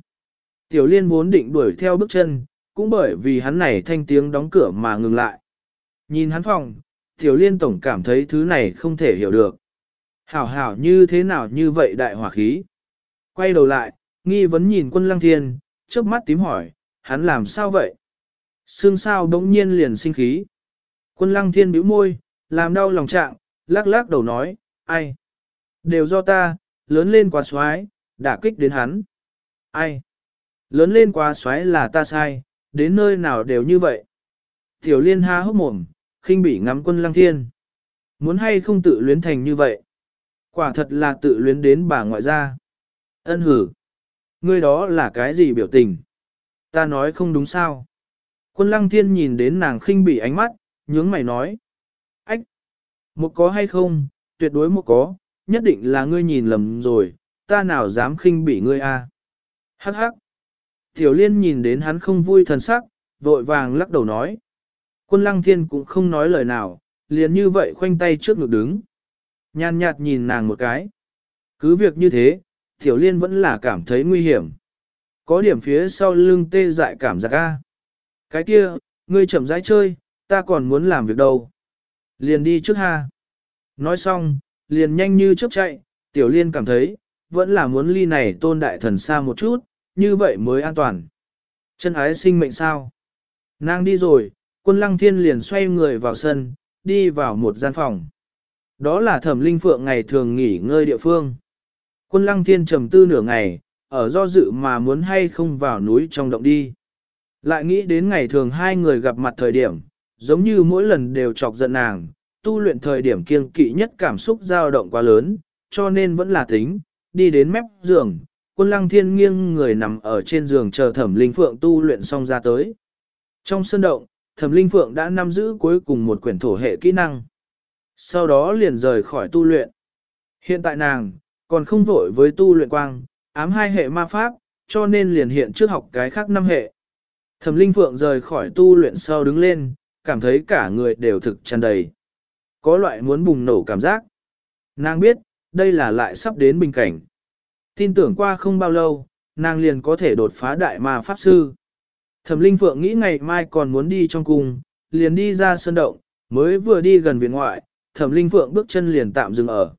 Speaker 1: Tiểu liên muốn định đuổi theo bước chân, cũng bởi vì hắn này thanh tiếng đóng cửa mà ngừng lại. Nhìn hắn phòng, tiểu liên tổng cảm thấy thứ này không thể hiểu được. Hảo hảo như thế nào như vậy đại hỏa khí. Quay đầu lại, nghi vấn nhìn quân lăng thiên, chớp mắt tím hỏi, hắn làm sao vậy? Sương sao đống nhiên liền sinh khí. Quân lăng thiên bĩu môi, làm đau lòng trạng, lắc lắc đầu nói, ai? Đều do ta, lớn lên quá xoái, đã kích đến hắn. Ai? Lớn lên quá xoái là ta sai, đến nơi nào đều như vậy. Tiểu liên ha hốc mồm, khinh bỉ ngắm quân lăng thiên. Muốn hay không tự luyến thành như vậy? Quả thật là tự luyến đến bà ngoại gia. Ân hử. Ngươi đó là cái gì biểu tình? Ta nói không đúng sao? Quân lăng thiên nhìn đến nàng khinh bỉ ánh mắt, nhướng mày nói. Một có hay không? Tuyệt đối một có, nhất định là ngươi nhìn lầm rồi, ta nào dám khinh bỉ ngươi a? Hắc hắc! Tiểu liên nhìn đến hắn không vui thần sắc, vội vàng lắc đầu nói. Quân lăng thiên cũng không nói lời nào, liền như vậy khoanh tay trước ngực đứng. Nhàn nhạt nhìn nàng một cái. Cứ việc như thế, tiểu liên vẫn là cảm thấy nguy hiểm. Có điểm phía sau lưng tê dại cảm giác a. Cái kia, ngươi chậm rãi chơi, ta còn muốn làm việc đâu. Liền đi trước ha. Nói xong, liền nhanh như chớp chạy, tiểu liên cảm thấy, vẫn là muốn ly này tôn đại thần xa một chút, như vậy mới an toàn. Chân ái sinh mệnh sao? Nàng đi rồi, quân lăng thiên liền xoay người vào sân, đi vào một gian phòng. Đó là thẩm linh phượng ngày thường nghỉ ngơi địa phương. Quân lăng thiên trầm tư nửa ngày, ở do dự mà muốn hay không vào núi trong động đi. Lại nghĩ đến ngày thường hai người gặp mặt thời điểm, giống như mỗi lần đều chọc giận nàng, tu luyện thời điểm kiêng kỵ nhất cảm xúc dao động quá lớn, cho nên vẫn là tính, đi đến mép giường, quân lăng thiên nghiêng người nằm ở trên giường chờ thẩm linh phượng tu luyện xong ra tới. Trong sân động, thẩm linh phượng đã nắm giữ cuối cùng một quyển thổ hệ kỹ năng. Sau đó liền rời khỏi tu luyện. Hiện tại nàng, còn không vội với tu luyện quang, ám hai hệ ma pháp, cho nên liền hiện trước học cái khác năm hệ. Thẩm linh phượng rời khỏi tu luyện sau đứng lên, cảm thấy cả người đều thực tràn đầy. Có loại muốn bùng nổ cảm giác. Nàng biết, đây là lại sắp đến bình cảnh. Tin tưởng qua không bao lâu, nàng liền có thể đột phá đại ma pháp sư. Thẩm Linh Phượng nghĩ ngày mai còn muốn đi trong cung, liền đi ra sơn động, mới vừa đi gần viện ngoại, Thẩm Linh Phượng bước chân liền tạm dừng ở.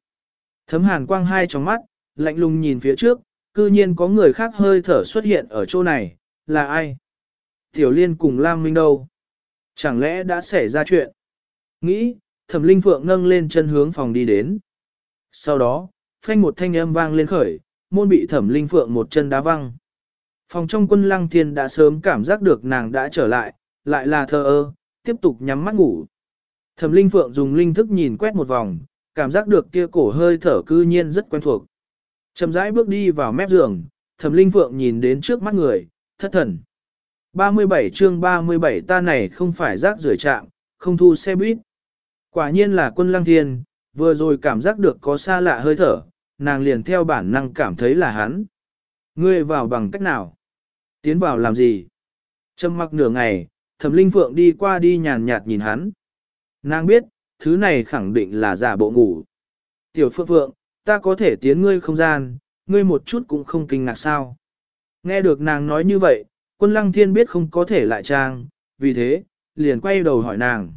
Speaker 1: Thấm hàn quang hai trong mắt, lạnh lùng nhìn phía trước, cư nhiên có người khác hơi thở xuất hiện ở chỗ này, là ai? Tiểu Liên cùng Lam Minh đâu? Chẳng lẽ đã xảy ra chuyện? Nghĩ, Thẩm Linh Phượng nâng lên chân hướng phòng đi đến. Sau đó, phanh một thanh âm vang lên khởi, môn bị Thẩm Linh Phượng một chân đá văng. Phòng trong quân lăng thiên đã sớm cảm giác được nàng đã trở lại, lại là thờ ơ, tiếp tục nhắm mắt ngủ. Thẩm Linh Phượng dùng linh thức nhìn quét một vòng, cảm giác được kia cổ hơi thở cư nhiên rất quen thuộc. Chậm rãi bước đi vào mép giường, Thẩm Linh Phượng nhìn đến trước mắt người, thất thần. 37 chương 37 ta này không phải rác rưởi trạm, không thu xe buýt. Quả nhiên là quân lăng thiên, vừa rồi cảm giác được có xa lạ hơi thở, nàng liền theo bản năng cảm thấy là hắn. Ngươi vào bằng cách nào? Tiến vào làm gì? Trầm mặc nửa ngày, thẩm linh phượng đi qua đi nhàn nhạt nhìn hắn. Nàng biết, thứ này khẳng định là giả bộ ngủ. Tiểu phượng phượng, ta có thể tiến ngươi không gian, ngươi một chút cũng không kinh ngạc sao. Nghe được nàng nói như vậy, quân lăng thiên biết không có thể lại trang, vì thế, liền quay đầu hỏi nàng.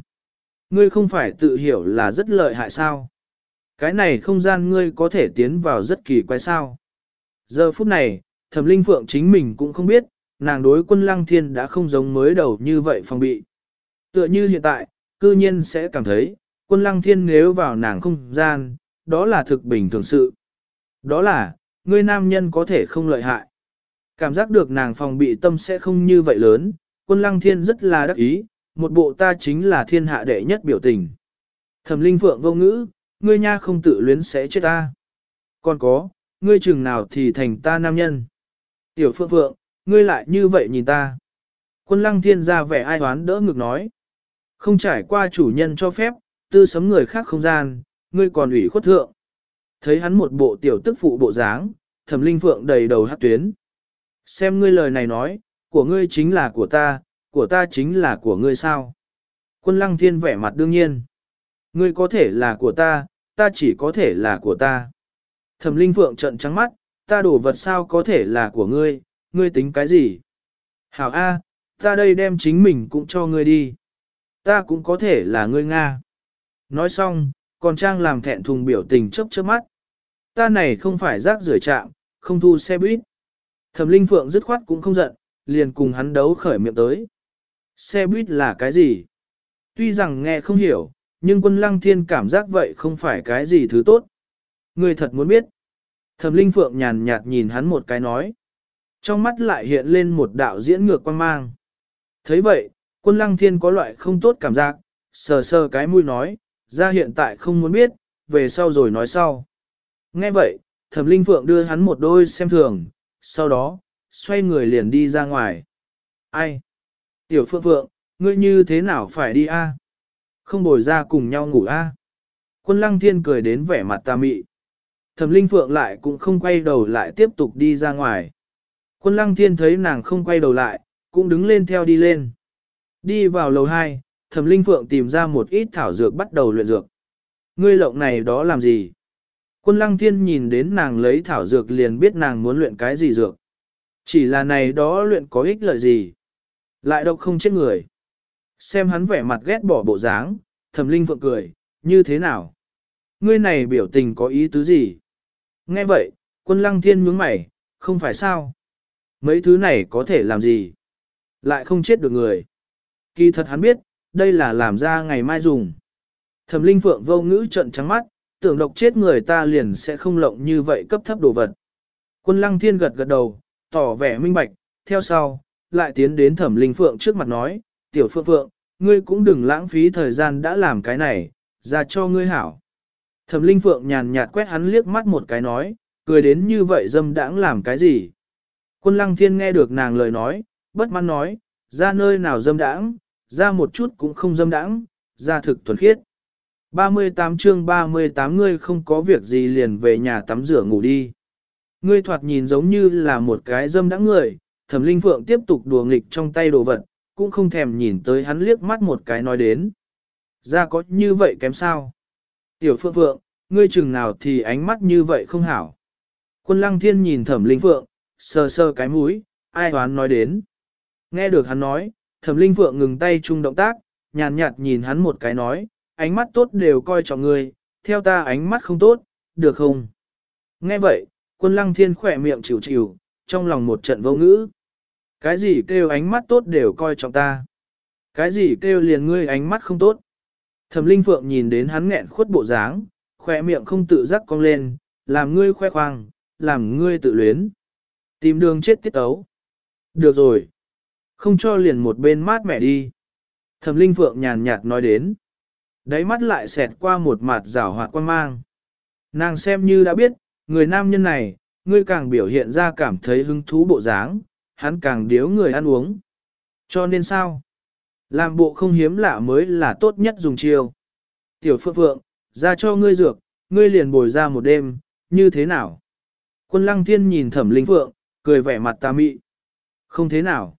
Speaker 1: Ngươi không phải tự hiểu là rất lợi hại sao? Cái này không gian ngươi có thể tiến vào rất kỳ quái sao? Giờ phút này, thẩm linh phượng chính mình cũng không biết, nàng đối quân lăng thiên đã không giống mới đầu như vậy phòng bị. Tựa như hiện tại, cư nhiên sẽ cảm thấy, quân lăng thiên nếu vào nàng không gian, đó là thực bình thường sự. Đó là, ngươi nam nhân có thể không lợi hại. Cảm giác được nàng phòng bị tâm sẽ không như vậy lớn, quân lăng thiên rất là đắc ý, một bộ ta chính là thiên hạ đệ nhất biểu tình. Thẩm linh phượng vô ngữ, ngươi nha không tự luyến sẽ chết ta. Còn có, ngươi chừng nào thì thành ta nam nhân. Tiểu phượng phượng, ngươi lại như vậy nhìn ta. Quân lăng thiên ra vẻ ai hoán đỡ ngực nói. Không trải qua chủ nhân cho phép, tư sấm người khác không gian, ngươi còn ủy khuất thượng. Thấy hắn một bộ tiểu tức phụ bộ dáng, thẩm linh phượng đầy đầu hát tuyến. Xem ngươi lời này nói, của ngươi chính là của ta, của ta chính là của ngươi sao. Quân lăng thiên vẻ mặt đương nhiên. Ngươi có thể là của ta, ta chỉ có thể là của ta. Thẩm linh phượng trận trắng mắt, ta đổ vật sao có thể là của ngươi, ngươi tính cái gì? Hảo A, ta đây đem chính mình cũng cho ngươi đi. Ta cũng có thể là ngươi Nga. Nói xong, còn Trang làm thẹn thùng biểu tình chớp chớp mắt. Ta này không phải rác rưởi trạm, không thu xe buýt. Thẩm Linh Phượng dứt khoát cũng không giận, liền cùng hắn đấu khởi miệng tới. Xe buýt là cái gì? Tuy rằng nghe không hiểu, nhưng quân lăng thiên cảm giác vậy không phải cái gì thứ tốt. Người thật muốn biết. Thẩm Linh Phượng nhàn nhạt nhìn hắn một cái nói. Trong mắt lại hiện lên một đạo diễn ngược quan mang. thấy vậy, quân lăng thiên có loại không tốt cảm giác, sờ sờ cái mũi nói, ra hiện tại không muốn biết, về sau rồi nói sau. Nghe vậy, Thẩm Linh Phượng đưa hắn một đôi xem thường, sau đó, xoay người liền đi ra ngoài. Ai? Tiểu Phượng Phượng, ngươi như thế nào phải đi a? Không bồi ra cùng nhau ngủ a? Quân Lăng Thiên cười đến vẻ mặt tà mị. Thẩm Linh Phượng lại cũng không quay đầu lại tiếp tục đi ra ngoài. Quân Lăng Thiên thấy nàng không quay đầu lại, cũng đứng lên theo đi lên. Đi vào lầu 2, Thẩm Linh Phượng tìm ra một ít thảo dược bắt đầu luyện dược. Ngươi lộng này đó làm gì? Quân Lăng Thiên nhìn đến nàng lấy thảo dược liền biết nàng muốn luyện cái gì dược. Chỉ là này đó luyện có ích lợi gì? Lại đâu không chết người. Xem hắn vẻ mặt ghét bỏ bộ dáng, Thẩm Linh Phượng cười, như thế nào? Ngươi này biểu tình có ý tứ gì? Nghe vậy, quân lăng thiên nhướng mày, không phải sao? Mấy thứ này có thể làm gì? Lại không chết được người. Kỳ thật hắn biết, đây là làm ra ngày mai dùng. Thẩm linh phượng vô ngữ trận trắng mắt, tưởng độc chết người ta liền sẽ không lộng như vậy cấp thấp đồ vật. Quân lăng thiên gật gật đầu, tỏ vẻ minh bạch, theo sau, lại tiến đến thẩm linh phượng trước mặt nói, tiểu phượng phượng, ngươi cũng đừng lãng phí thời gian đã làm cái này, ra cho ngươi hảo. Thẩm Linh Phượng nhàn nhạt quét hắn liếc mắt một cái nói, cười đến như vậy dâm đãng làm cái gì. Quân Lăng Thiên nghe được nàng lời nói, bất mãn nói, ra nơi nào dâm đãng, ra một chút cũng không dâm đãng, ra thực thuần khiết. 38 chương 38 ngươi không có việc gì liền về nhà tắm rửa ngủ đi. Ngươi thoạt nhìn giống như là một cái dâm đãng người, Thẩm Linh Phượng tiếp tục đùa nghịch trong tay đồ vật, cũng không thèm nhìn tới hắn liếc mắt một cái nói đến. Ra có như vậy kém sao? Tiểu Phượng Phượng, ngươi chừng nào thì ánh mắt như vậy không hảo. Quân Lăng Thiên nhìn Thẩm Linh Phượng, sờ sờ cái mũi, ai hoán nói đến. Nghe được hắn nói, Thẩm Linh Phượng ngừng tay chung động tác, nhàn nhạt nhìn hắn một cái nói, ánh mắt tốt đều coi trọng ngươi, theo ta ánh mắt không tốt, được không? Nghe vậy, quân lăng thiên khỏe miệng chịu chịu, trong lòng một trận vô ngữ. Cái gì kêu ánh mắt tốt đều coi trọng ta? Cái gì kêu liền ngươi ánh mắt không tốt? Thẩm Linh Phượng nhìn đến hắn nghẹn khuất bộ dáng, khỏe miệng không tự giác cong lên, làm ngươi khoe khoang, làm ngươi tự luyến. Tìm đường chết tiết ấu. Được rồi. Không cho liền một bên mát mẻ đi. Thẩm Linh Phượng nhàn nhạt nói đến. Đáy mắt lại xẹt qua một mặt rảo hoạt quan mang. Nàng xem như đã biết, người nam nhân này, ngươi càng biểu hiện ra cảm thấy hứng thú bộ dáng, hắn càng điếu người ăn uống. Cho nên sao? Làm bộ không hiếm lạ mới là tốt nhất dùng chiêu. Tiểu Phượng Phượng, ra cho ngươi dược, ngươi liền bồi ra một đêm, như thế nào? Quân Lăng Thiên nhìn Thẩm Linh Phượng, cười vẻ mặt tà mị. Không thế nào.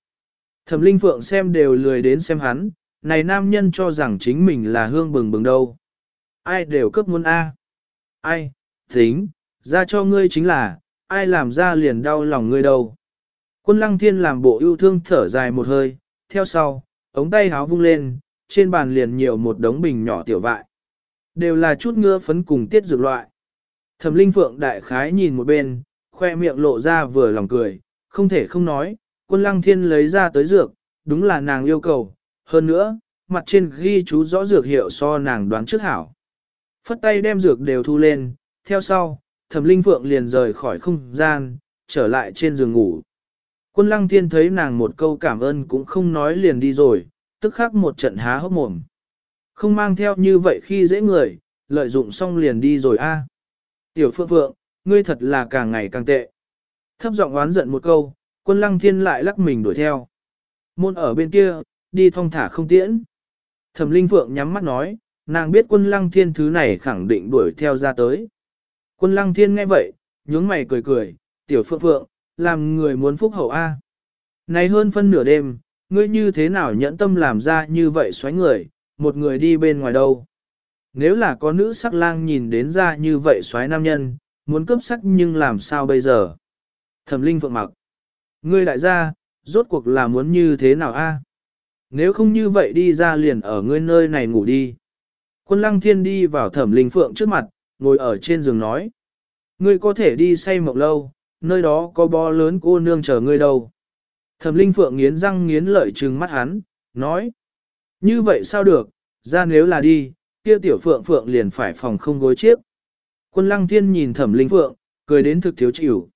Speaker 1: Thẩm Linh Phượng xem đều lười đến xem hắn, này nam nhân cho rằng chính mình là hương bừng bừng đâu. Ai đều cấp muốn A. Ai, tính, ra cho ngươi chính là, ai làm ra liền đau lòng ngươi đâu. Quân lăng thiên làm bộ yêu thương thở dài một hơi, theo sau, ống tay háo vung lên, trên bàn liền nhiều một đống bình nhỏ tiểu vại. Đều là chút ngựa phấn cùng tiết dược loại. Thẩm linh phượng đại khái nhìn một bên, khoe miệng lộ ra vừa lòng cười, không thể không nói, quân lăng thiên lấy ra tới dược, đúng là nàng yêu cầu, hơn nữa, mặt trên ghi chú rõ dược hiệu so nàng đoán trước hảo. Phất tay đem dược đều thu lên, theo sau, thẩm linh phượng liền rời khỏi không gian, trở lại trên giường ngủ. Quân lăng thiên thấy nàng một câu cảm ơn cũng không nói liền đi rồi, tức khắc một trận há hốc mồm. Không mang theo như vậy khi dễ người, lợi dụng xong liền đi rồi a. Tiểu phượng phượng, ngươi thật là càng ngày càng tệ. Thấp giọng oán giận một câu, quân lăng thiên lại lắc mình đuổi theo. Môn ở bên kia, đi thong thả không tiễn. Thẩm Linh Phượng nhắm mắt nói, nàng biết quân lăng thiên thứ này khẳng định đuổi theo ra tới. Quân lăng thiên nghe vậy, nhướng mày cười cười, tiểu phượng phượng, làm người muốn phúc hậu A. Này hơn phân nửa đêm, ngươi như thế nào nhẫn tâm làm ra như vậy xoáy người, một người đi bên ngoài đâu. Nếu là có nữ sắc lang nhìn đến ra như vậy xoáy nam nhân, muốn cướp sắc nhưng làm sao bây giờ? Thẩm Linh Phượng mặc. Ngươi đại gia, rốt cuộc là muốn như thế nào a? Nếu không như vậy đi ra liền ở ngươi nơi này ngủ đi. Quân lăng thiên đi vào thẩm linh phượng trước mặt, ngồi ở trên giường nói. Ngươi có thể đi say mộng lâu, nơi đó có bó lớn cô nương chờ ngươi đâu. Thẩm Linh Phượng nghiến răng nghiến lợi trừng mắt hắn, nói. Như vậy sao được, ra nếu là đi, kia tiểu Phượng Phượng liền phải phòng không gối chiếc. Quân Lăng Thiên nhìn Thẩm Linh Phượng, cười đến thực thiếu chịu.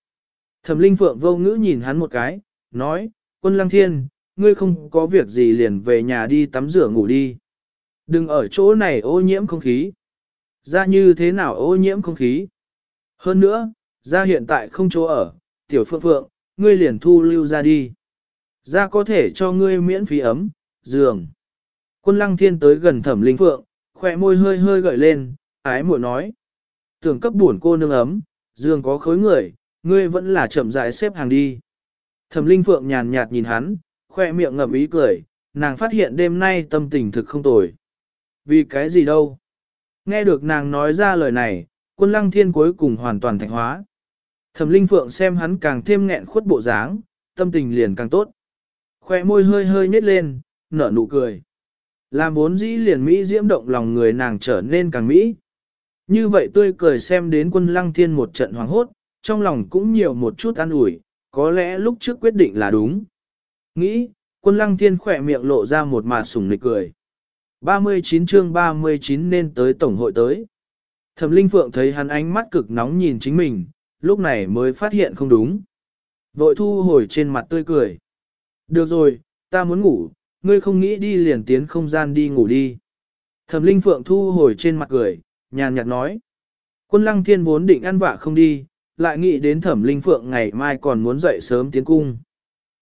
Speaker 1: Thẩm Linh Phượng vô ngữ nhìn hắn một cái, nói, Quân Lăng Thiên, ngươi không có việc gì liền về nhà đi tắm rửa ngủ đi. Đừng ở chỗ này ô nhiễm không khí. Ra như thế nào ô nhiễm không khí? Hơn nữa, ra hiện tại không chỗ ở, tiểu phượng phượng, ngươi liền thu lưu ra đi. Ra có thể cho ngươi miễn phí ấm, giường. Quân lăng thiên tới gần thẩm linh phượng, khỏe môi hơi hơi gợi lên, ái muội nói. Tưởng cấp buồn cô nương ấm, giường có khối người, ngươi vẫn là chậm rãi xếp hàng đi. Thẩm linh phượng nhàn nhạt nhìn hắn, khoe miệng ngậm ý cười, nàng phát hiện đêm nay tâm tình thực không tồi. Vì cái gì đâu? Nghe được nàng nói ra lời này, quân lăng thiên cuối cùng hoàn toàn thành hóa. Thẩm linh phượng xem hắn càng thêm nghẹn khuất bộ dáng, tâm tình liền càng tốt. Khoe môi hơi hơi nhếch lên, nở nụ cười. Làm vốn dĩ liền Mỹ diễm động lòng người nàng trở nên càng Mỹ. Như vậy tươi cười xem đến quân lăng thiên một trận hoàng hốt, trong lòng cũng nhiều một chút an ủi, có lẽ lúc trước quyết định là đúng. Nghĩ, quân lăng thiên khỏe miệng lộ ra một mà sủng nịch cười. 39 chương 39 nên tới tổng hội tới. Thẩm Linh Phượng thấy hắn ánh mắt cực nóng nhìn chính mình, lúc này mới phát hiện không đúng. Vội thu hồi trên mặt tươi cười. Được rồi, ta muốn ngủ, ngươi không nghĩ đi liền tiến không gian đi ngủ đi. Thẩm Linh Phượng thu hồi trên mặt cười, nhàn nhạt nói. Quân Lăng Thiên vốn định ăn vạ không đi, lại nghĩ đến Thẩm Linh Phượng ngày mai còn muốn dậy sớm tiến cung.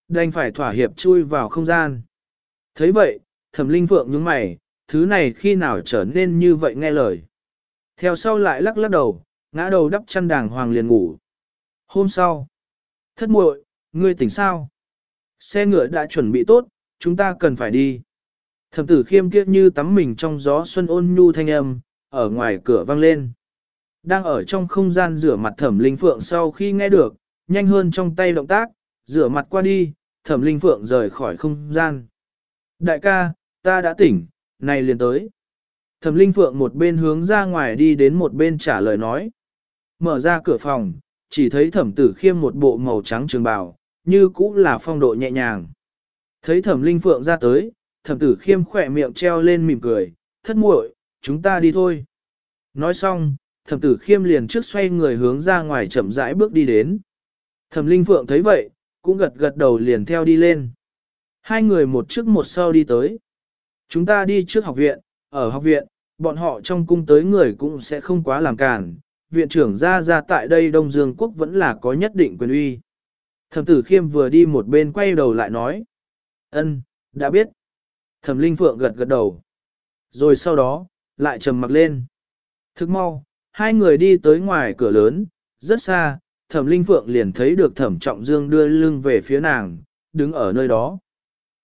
Speaker 1: Đành phải thỏa hiệp chui vào không gian. thấy vậy, Thẩm Linh Phượng nhướng mày, thứ này khi nào trở nên như vậy nghe lời. Theo sau lại lắc lắc đầu, ngã đầu đắp chăn đàng hoàng liền ngủ. Hôm sau, thất muội, ngươi tỉnh sao? Xe ngựa đã chuẩn bị tốt, chúng ta cần phải đi. Thẩm tử khiêm kiếp như tắm mình trong gió xuân ôn nhu thanh âm, ở ngoài cửa vang lên. Đang ở trong không gian rửa mặt thẩm linh phượng sau khi nghe được, nhanh hơn trong tay động tác, rửa mặt qua đi, thẩm linh phượng rời khỏi không gian. Đại ca, ta đã tỉnh, này liền tới. Thẩm Linh Phượng một bên hướng ra ngoài đi đến một bên trả lời nói. Mở ra cửa phòng, chỉ thấy thẩm tử khiêm một bộ màu trắng trường bào, như cũ là phong độ nhẹ nhàng. Thấy thẩm Linh Phượng ra tới, thẩm tử khiêm khỏe miệng treo lên mỉm cười, thất muội, chúng ta đi thôi. Nói xong, thẩm tử khiêm liền trước xoay người hướng ra ngoài chậm rãi bước đi đến. Thẩm Linh Phượng thấy vậy, cũng gật gật đầu liền theo đi lên. Hai người một trước một sau đi tới. Chúng ta đi trước học viện, ở học viện, bọn họ trong cung tới người cũng sẽ không quá làm cản, viện trưởng ra ra tại đây Đông Dương Quốc vẫn là có nhất định quyền uy. Thẩm tử khiêm vừa đi một bên quay đầu lại nói. ân, đã biết. Thẩm linh phượng gật gật đầu. Rồi sau đó, lại trầm mặc lên. Thức mau, hai người đi tới ngoài cửa lớn, rất xa, thẩm linh phượng liền thấy được thẩm trọng dương đưa lưng về phía nàng, đứng ở nơi đó.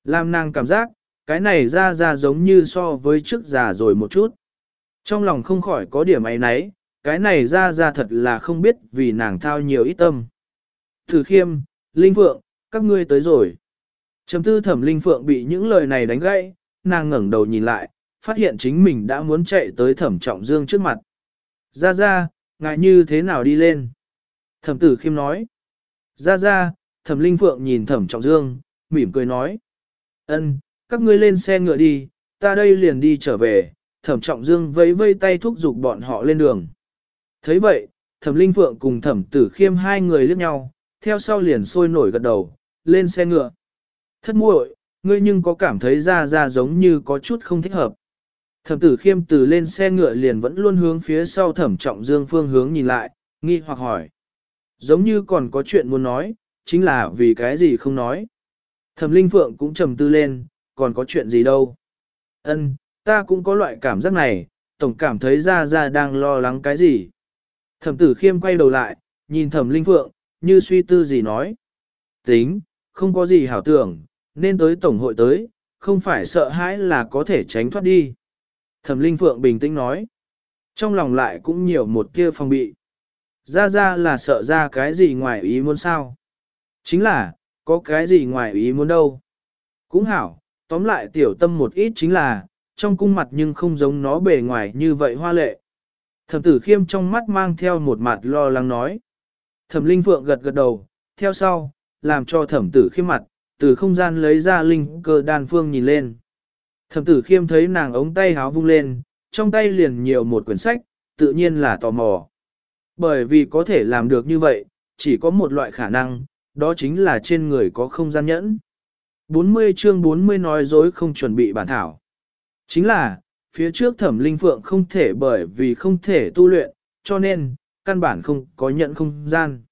Speaker 1: Làm nàng cảm giác, cái này ra ra giống như so với trước già rồi một chút. Trong lòng không khỏi có điểm ấy nấy, cái này ra ra thật là không biết vì nàng thao nhiều ít tâm. Thử khiêm, Linh Phượng, các ngươi tới rồi. Chấm tư thẩm Linh Phượng bị những lời này đánh gãy, nàng ngẩng đầu nhìn lại, phát hiện chính mình đã muốn chạy tới thẩm trọng dương trước mặt. Ra ra, ngại như thế nào đi lên? Thẩm tử khiêm nói. Ra ra, thẩm Linh Phượng nhìn thẩm trọng dương, mỉm cười nói. ân các ngươi lên xe ngựa đi, ta đây liền đi trở về, thẩm trọng dương vẫy vây tay thúc giục bọn họ lên đường. thấy vậy, thẩm linh phượng cùng thẩm tử khiêm hai người liếc nhau, theo sau liền sôi nổi gật đầu, lên xe ngựa. Thất muội, ngươi nhưng có cảm thấy ra ra giống như có chút không thích hợp. Thẩm tử khiêm từ lên xe ngựa liền vẫn luôn hướng phía sau thẩm trọng dương phương hướng nhìn lại, nghi hoặc hỏi. Giống như còn có chuyện muốn nói, chính là vì cái gì không nói. Thẩm linh phượng cũng trầm tư lên, còn có chuyện gì đâu. Ân, ta cũng có loại cảm giác này, tổng cảm thấy ra ra đang lo lắng cái gì. Thẩm tử khiêm quay đầu lại, nhìn thẩm linh phượng, như suy tư gì nói. Tính, không có gì hảo tưởng, nên tới tổng hội tới, không phải sợ hãi là có thể tránh thoát đi. Thẩm linh phượng bình tĩnh nói. Trong lòng lại cũng nhiều một kia phòng bị. Ra ra là sợ ra cái gì ngoài ý muốn sao? Chính là, có cái gì ngoài ý muốn đâu. Cũng hảo, tóm lại tiểu tâm một ít chính là, trong cung mặt nhưng không giống nó bề ngoài như vậy hoa lệ. Thẩm tử khiêm trong mắt mang theo một mặt lo lắng nói. Thẩm linh phượng gật gật đầu, theo sau, làm cho thẩm tử khiêm mặt, từ không gian lấy ra linh cơ đan phương nhìn lên. Thẩm tử khiêm thấy nàng ống tay háo vung lên, trong tay liền nhiều một quyển sách, tự nhiên là tò mò. Bởi vì có thể làm được như vậy, chỉ có một loại khả năng, đó chính là trên người có không gian nhẫn. 40 chương 40 nói dối không chuẩn bị bản thảo. Chính là, phía trước thẩm linh phượng không thể bởi vì không thể tu luyện, cho nên, căn bản không có nhận không gian.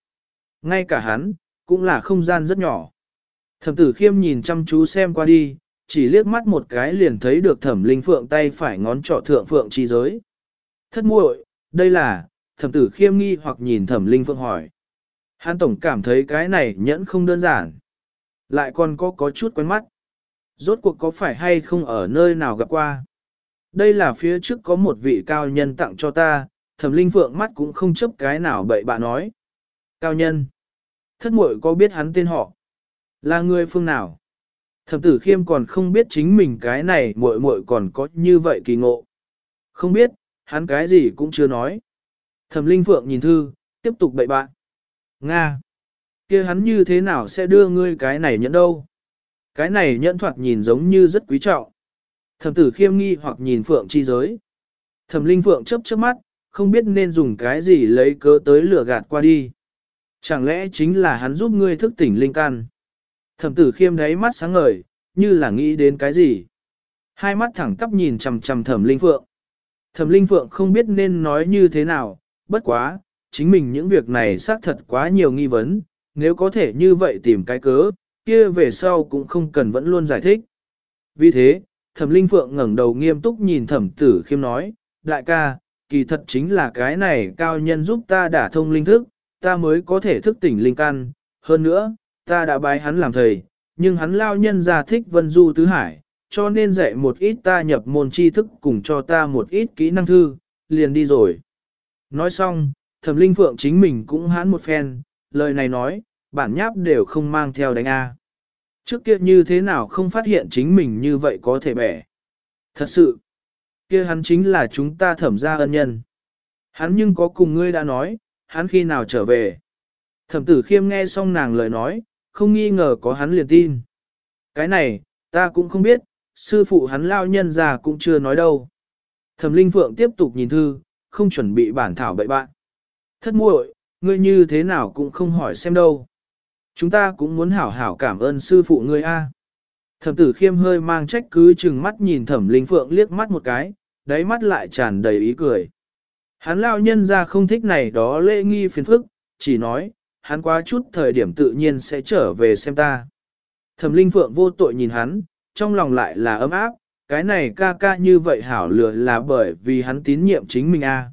Speaker 1: Ngay cả hắn, cũng là không gian rất nhỏ. Thẩm tử khiêm nhìn chăm chú xem qua đi, chỉ liếc mắt một cái liền thấy được thẩm linh phượng tay phải ngón trỏ thượng phượng chi giới. Thất muội, đây là, thẩm tử khiêm nghi hoặc nhìn thẩm linh phượng hỏi. Hắn tổng cảm thấy cái này nhẫn không đơn giản. Lại còn có có chút quen mắt. Rốt cuộc có phải hay không ở nơi nào gặp qua. Đây là phía trước có một vị cao nhân tặng cho ta, thẩm linh phượng mắt cũng không chấp cái nào bậy bạ nói. Cao nhân. Thất muội có biết hắn tên họ? Là người phương nào? Thẩm tử khiêm còn không biết chính mình cái này muội muội còn có như vậy kỳ ngộ. Không biết, hắn cái gì cũng chưa nói. Thẩm linh phượng nhìn thư, tiếp tục bậy bạn. Nga! kia hắn như thế nào sẽ đưa ngươi cái này nhẫn đâu? Cái này nhẫn thoạt nhìn giống như rất quý trọng. Thẩm tử khiêm nghi hoặc nhìn phượng chi giới. Thẩm linh phượng chớp chớp mắt, không biết nên dùng cái gì lấy cớ tới lửa gạt qua đi. Chẳng lẽ chính là hắn giúp ngươi thức tỉnh linh căn? Thẩm tử khiêm đáy mắt sáng ngời, như là nghĩ đến cái gì. Hai mắt thẳng tắp nhìn chằm chằm thẩm linh phượng. Thẩm linh phượng không biết nên nói như thế nào, bất quá, chính mình những việc này xác thật quá nhiều nghi vấn, nếu có thể như vậy tìm cái cớ, kia về sau cũng không cần vẫn luôn giải thích. Vì thế, thẩm linh phượng ngẩng đầu nghiêm túc nhìn thẩm tử khiêm nói, đại ca, kỳ thật chính là cái này cao nhân giúp ta đả thông linh thức, ta mới có thể thức tỉnh linh căn, hơn nữa, ta đã bái hắn làm thầy, nhưng hắn lao nhân ra thích vân du tứ hải, cho nên dạy một ít ta nhập môn tri thức cùng cho ta một ít kỹ năng thư, liền đi rồi. Nói xong, thẩm linh phượng chính mình cũng hãn một phen, lời này nói, bản nháp đều không mang theo đánh A. Trước kia như thế nào không phát hiện chính mình như vậy có thể bẻ. Thật sự, kia hắn chính là chúng ta thẩm ra ân nhân. Hắn nhưng có cùng ngươi đã nói, hắn khi nào trở về. Thẩm tử khiêm nghe xong nàng lời nói, không nghi ngờ có hắn liền tin. Cái này, ta cũng không biết, sư phụ hắn lao nhân già cũng chưa nói đâu. Thẩm linh phượng tiếp tục nhìn thư, không chuẩn bị bản thảo bậy bạn. Thất muội, ngươi như thế nào cũng không hỏi xem đâu. Chúng ta cũng muốn hảo hảo cảm ơn sư phụ ngươi a. Thẩm tử khiêm hơi mang trách cứ chừng mắt nhìn thẩm linh phượng liếc mắt một cái, đáy mắt lại tràn đầy ý cười. Hắn lao nhân ra không thích này đó lễ nghi phiền phức, chỉ nói, hắn quá chút thời điểm tự nhiên sẽ trở về xem ta. Thẩm linh phượng vô tội nhìn hắn, trong lòng lại là ấm áp, cái này ca ca như vậy hảo lừa là bởi vì hắn tín nhiệm chính mình a. À.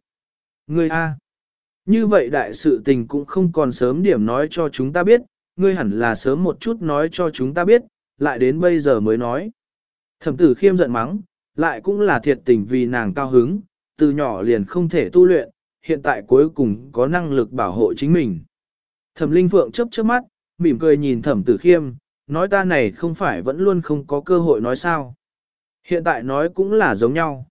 Speaker 1: Ngươi a. Như vậy đại sự tình cũng không còn sớm điểm nói cho chúng ta biết, ngươi hẳn là sớm một chút nói cho chúng ta biết, lại đến bây giờ mới nói. Thẩm tử khiêm giận mắng, lại cũng là thiệt tình vì nàng cao hứng, từ nhỏ liền không thể tu luyện, hiện tại cuối cùng có năng lực bảo hộ chính mình. Thẩm Linh Phượng chớp chớp mắt, mỉm cười nhìn Thẩm Tử Khiêm, nói ta này không phải vẫn luôn không có cơ hội nói sao. Hiện tại nói cũng là giống nhau.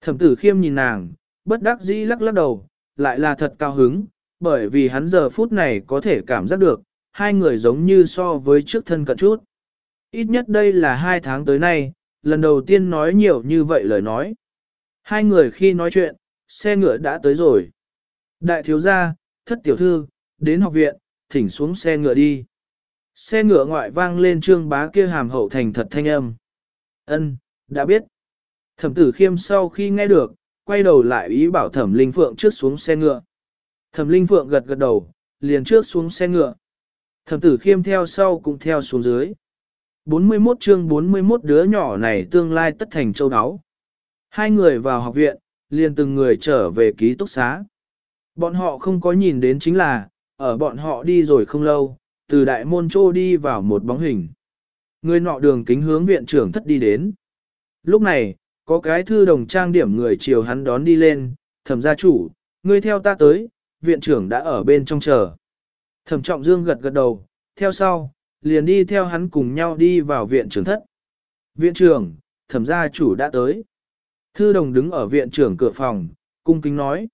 Speaker 1: Thẩm Tử Khiêm nhìn nàng, bất đắc dĩ lắc lắc đầu, lại là thật cao hứng, bởi vì hắn giờ phút này có thể cảm giác được, hai người giống như so với trước thân cận chút. Ít nhất đây là hai tháng tới nay, lần đầu tiên nói nhiều như vậy lời nói. Hai người khi nói chuyện, xe ngựa đã tới rồi. Đại thiếu gia, thất tiểu thư, đến học viện, thỉnh xuống xe ngựa đi. Xe ngựa ngoại vang lên trương bá kia hàm hậu thành thật thanh âm. Ân, đã biết. Thẩm tử khiêm sau khi nghe được, quay đầu lại ý bảo thẩm linh phượng trước xuống xe ngựa. Thẩm linh phượng gật gật đầu, liền trước xuống xe ngựa. Thẩm tử khiêm theo sau cũng theo xuống dưới. 41 chương 41 đứa nhỏ này tương lai tất thành châu áo. Hai người vào học viện, liền từng người trở về ký túc xá. Bọn họ không có nhìn đến chính là, ở bọn họ đi rồi không lâu, từ đại môn trô đi vào một bóng hình. Người nọ đường kính hướng viện trưởng thất đi đến. Lúc này, có cái thư đồng trang điểm người chiều hắn đón đi lên, thẩm gia chủ, ngươi theo ta tới, viện trưởng đã ở bên trong chờ. Thẩm trọng dương gật gật đầu, theo sau, liền đi theo hắn cùng nhau đi vào viện trưởng thất. Viện trưởng, thẩm gia chủ đã tới. Thư đồng đứng ở viện trưởng cửa phòng, cung kính nói.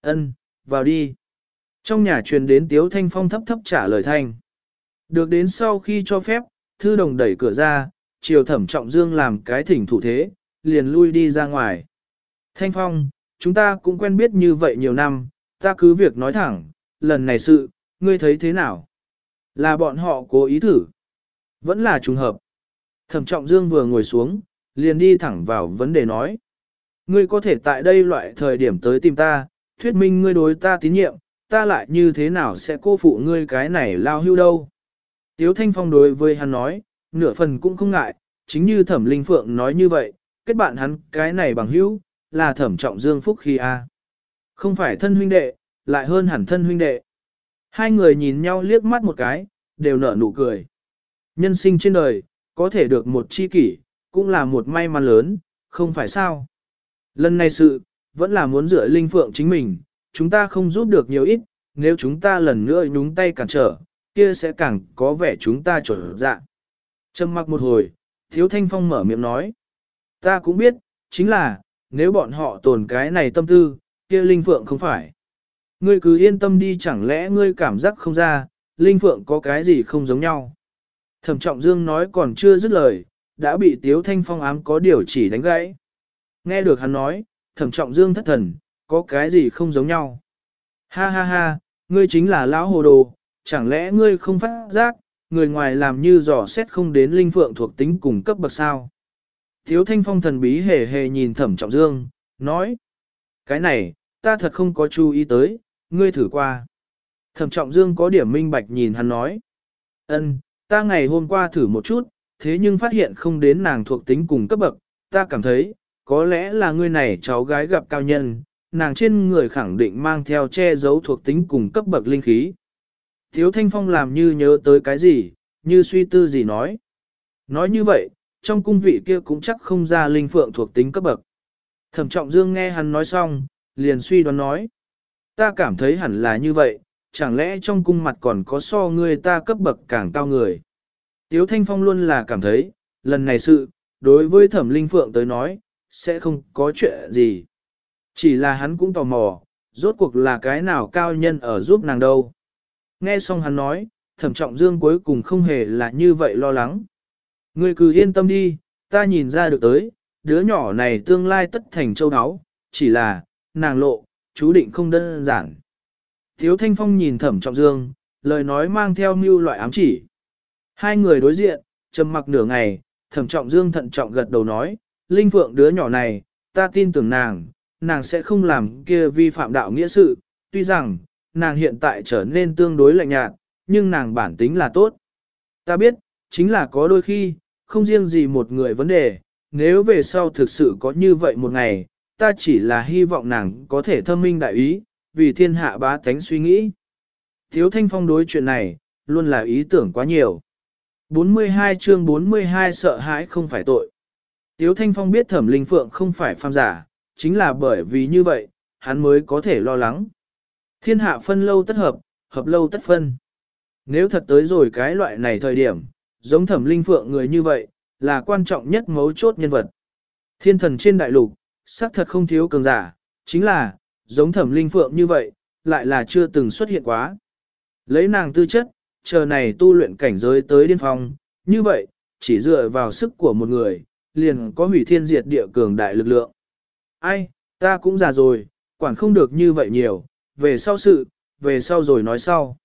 Speaker 1: ân, vào đi. Trong nhà truyền đến tiếu thanh phong thấp thấp trả lời thanh. Được đến sau khi cho phép, thư đồng đẩy cửa ra, chiều thẩm trọng dương làm cái thỉnh thủ thế, liền lui đi ra ngoài. Thanh Phong, chúng ta cũng quen biết như vậy nhiều năm, ta cứ việc nói thẳng, lần này sự, ngươi thấy thế nào? Là bọn họ cố ý thử. Vẫn là trùng hợp. Thẩm trọng dương vừa ngồi xuống, liền đi thẳng vào vấn đề nói. Ngươi có thể tại đây loại thời điểm tới tìm ta, thuyết minh ngươi đối ta tín nhiệm, ta lại như thế nào sẽ cô phụ ngươi cái này lao hưu đâu. Tiếu Thanh Phong đối với hắn nói, nửa phần cũng không ngại, chính như thẩm linh phượng nói như vậy, kết bạn hắn cái này bằng hữu, là thẩm trọng dương phúc khi a Không phải thân huynh đệ, lại hơn hẳn thân huynh đệ. Hai người nhìn nhau liếc mắt một cái, đều nở nụ cười. Nhân sinh trên đời, có thể được một chi kỷ, cũng là một may mắn lớn, không phải sao. Lần này sự, vẫn là muốn dựa linh phượng chính mình, chúng ta không giúp được nhiều ít, nếu chúng ta lần nữa nhúng tay cản trở, kia sẽ càng có vẻ chúng ta trở dạ. Trầm mặc một hồi, Thiếu Thanh Phong mở miệng nói. Ta cũng biết, chính là, nếu bọn họ tồn cái này tâm tư, kia Linh Phượng không phải. Ngươi cứ yên tâm đi chẳng lẽ ngươi cảm giác không ra, Linh Phượng có cái gì không giống nhau. Thẩm Trọng Dương nói còn chưa dứt lời, đã bị Tiếu Thanh Phong ám có điều chỉ đánh gãy. Nghe được hắn nói, Thẩm Trọng Dương thất thần, có cái gì không giống nhau. Ha ha ha, ngươi chính là lão hồ đồ, chẳng lẽ ngươi không phát giác, người ngoài làm như dò xét không đến linh phượng thuộc tính cùng cấp bậc sao. Thiếu thanh phong thần bí hề hề nhìn thẩm trọng dương, nói. Cái này, ta thật không có chú ý tới, ngươi thử qua. Thẩm trọng dương có điểm minh bạch nhìn hắn nói. ân, ta ngày hôm qua thử một chút, thế nhưng phát hiện không đến nàng thuộc tính cùng cấp bậc, ta cảm thấy, có lẽ là ngươi này cháu gái gặp cao nhân, nàng trên người khẳng định mang theo che giấu thuộc tính cùng cấp bậc linh khí. Thiếu Thanh Phong làm như nhớ tới cái gì, như suy tư gì nói. Nói như vậy, trong cung vị kia cũng chắc không ra linh phượng thuộc tính cấp bậc. Thẩm trọng dương nghe hắn nói xong, liền suy đoán nói. Ta cảm thấy hẳn là như vậy, chẳng lẽ trong cung mặt còn có so người ta cấp bậc càng cao người. Tiếu Thanh Phong luôn là cảm thấy, lần này sự, đối với thẩm linh phượng tới nói, sẽ không có chuyện gì. Chỉ là hắn cũng tò mò, rốt cuộc là cái nào cao nhân ở giúp nàng đâu. Nghe xong hắn nói, thẩm trọng dương cuối cùng không hề là như vậy lo lắng. Ngươi cứ yên tâm đi, ta nhìn ra được tới, đứa nhỏ này tương lai tất thành châu áo, chỉ là, nàng lộ, chú định không đơn giản. Thiếu Thanh Phong nhìn thẩm trọng dương, lời nói mang theo mưu loại ám chỉ. Hai người đối diện, trầm mặc nửa ngày, thẩm trọng dương thận trọng gật đầu nói, Linh Phượng đứa nhỏ này, ta tin tưởng nàng, nàng sẽ không làm kia vi phạm đạo nghĩa sự, tuy rằng, nàng hiện tại trở nên tương đối lạnh nhạt, nhưng nàng bản tính là tốt. Ta biết, chính là có đôi khi, không riêng gì một người vấn đề, nếu về sau thực sự có như vậy một ngày, ta chỉ là hy vọng nàng có thể thâm minh đại ý, vì thiên hạ bá tánh suy nghĩ. Thiếu thanh phong đối chuyện này, luôn là ý tưởng quá nhiều. 42 chương 42 sợ hãi không phải tội. Tiếu Thanh Phong biết thẩm linh phượng không phải phàm giả, chính là bởi vì như vậy, hắn mới có thể lo lắng. Thiên hạ phân lâu tất hợp, hợp lâu tất phân. Nếu thật tới rồi cái loại này thời điểm, giống thẩm linh phượng người như vậy, là quan trọng nhất mấu chốt nhân vật. Thiên thần trên đại lục, xác thật không thiếu cường giả, chính là, giống thẩm linh phượng như vậy, lại là chưa từng xuất hiện quá. Lấy nàng tư chất, chờ này tu luyện cảnh giới tới điên phong, như vậy, chỉ dựa vào sức của một người, liền có hủy thiên diệt địa cường đại lực lượng. Ai, ta cũng già rồi, quản không được như vậy nhiều, về sau sự, về sau rồi nói sau.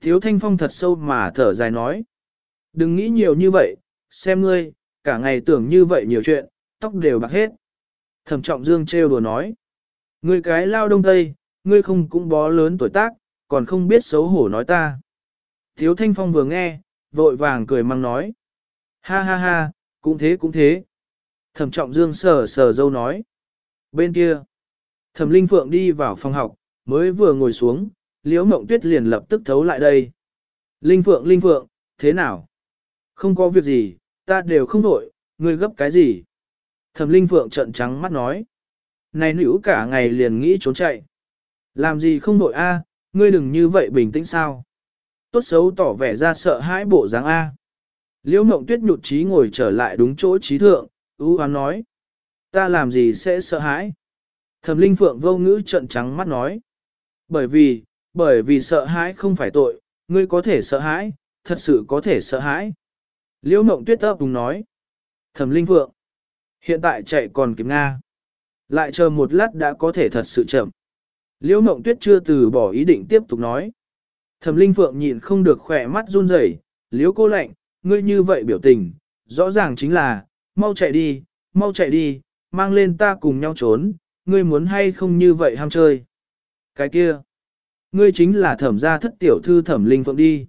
Speaker 1: Thiếu thanh phong thật sâu mà thở dài nói. Đừng nghĩ nhiều như vậy, xem ngươi, cả ngày tưởng như vậy nhiều chuyện, tóc đều bạc hết. Thẩm trọng dương trêu đùa nói. Ngươi cái lao đông tây, ngươi không cũng bó lớn tuổi tác, còn không biết xấu hổ nói ta. Thiếu thanh phong vừa nghe, vội vàng cười măng nói. Ha ha ha, cũng thế cũng thế. Thẩm trọng dương sờ sờ dâu nói. Bên kia, thẩm linh phượng đi vào phòng học, mới vừa ngồi xuống, liễu mộng tuyết liền lập tức thấu lại đây. Linh phượng linh phượng, thế nào? Không có việc gì, ta đều không nổi, ngươi gấp cái gì? Thẩm linh phượng trợn trắng mắt nói. Này nữ cả ngày liền nghĩ trốn chạy. Làm gì không nổi a? ngươi đừng như vậy bình tĩnh sao? Tốt xấu tỏ vẻ ra sợ hãi bộ dáng A. Liễu mộng tuyết nhụt chí ngồi trở lại đúng chỗ trí thượng, ưu hoán nói. Ta làm gì sẽ sợ hãi? Thẩm linh phượng vô ngữ trợn trắng mắt nói. Bởi vì, bởi vì sợ hãi không phải tội, ngươi có thể sợ hãi, thật sự có thể sợ hãi. Liễu mộng tuyết ấp đúng nói. Thẩm linh Vượng, Hiện tại chạy còn kịp Nga. Lại chờ một lát đã có thể thật sự chậm. Liễu mộng tuyết chưa từ bỏ ý định tiếp tục nói. Thẩm linh phượng nhịn không được khỏe mắt run rẩy. Liễu cô lạnh, ngươi như vậy biểu tình, rõ ràng chính là, mau chạy đi, mau chạy đi, mang lên ta cùng nhau trốn, ngươi muốn hay không như vậy ham chơi. Cái kia, ngươi chính là thẩm gia thất tiểu thư thẩm linh phượng đi.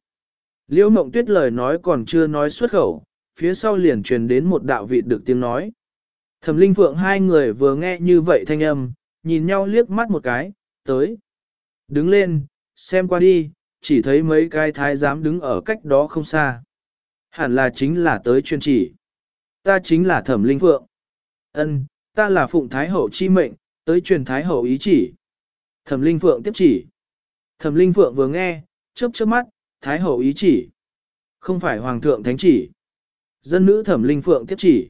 Speaker 1: Liễu mộng tuyết lời nói còn chưa nói xuất khẩu, phía sau liền truyền đến một đạo vị được tiếng nói. Thẩm linh phượng hai người vừa nghe như vậy thanh âm, nhìn nhau liếc mắt một cái, tới. Đứng lên, xem qua đi, chỉ thấy mấy cái thái giám đứng ở cách đó không xa. Hẳn là chính là tới chuyên chỉ. Ta chính là thẩm linh phượng. Ân, ta là phụng thái hậu chi mệnh, tới truyền thái hậu ý chỉ. Thẩm linh phượng tiếp chỉ. Thẩm linh phượng vừa nghe, chớp chớp mắt, thái hậu ý chỉ. Không phải hoàng thượng thánh chỉ. Dân nữ thẩm linh phượng tiếp chỉ.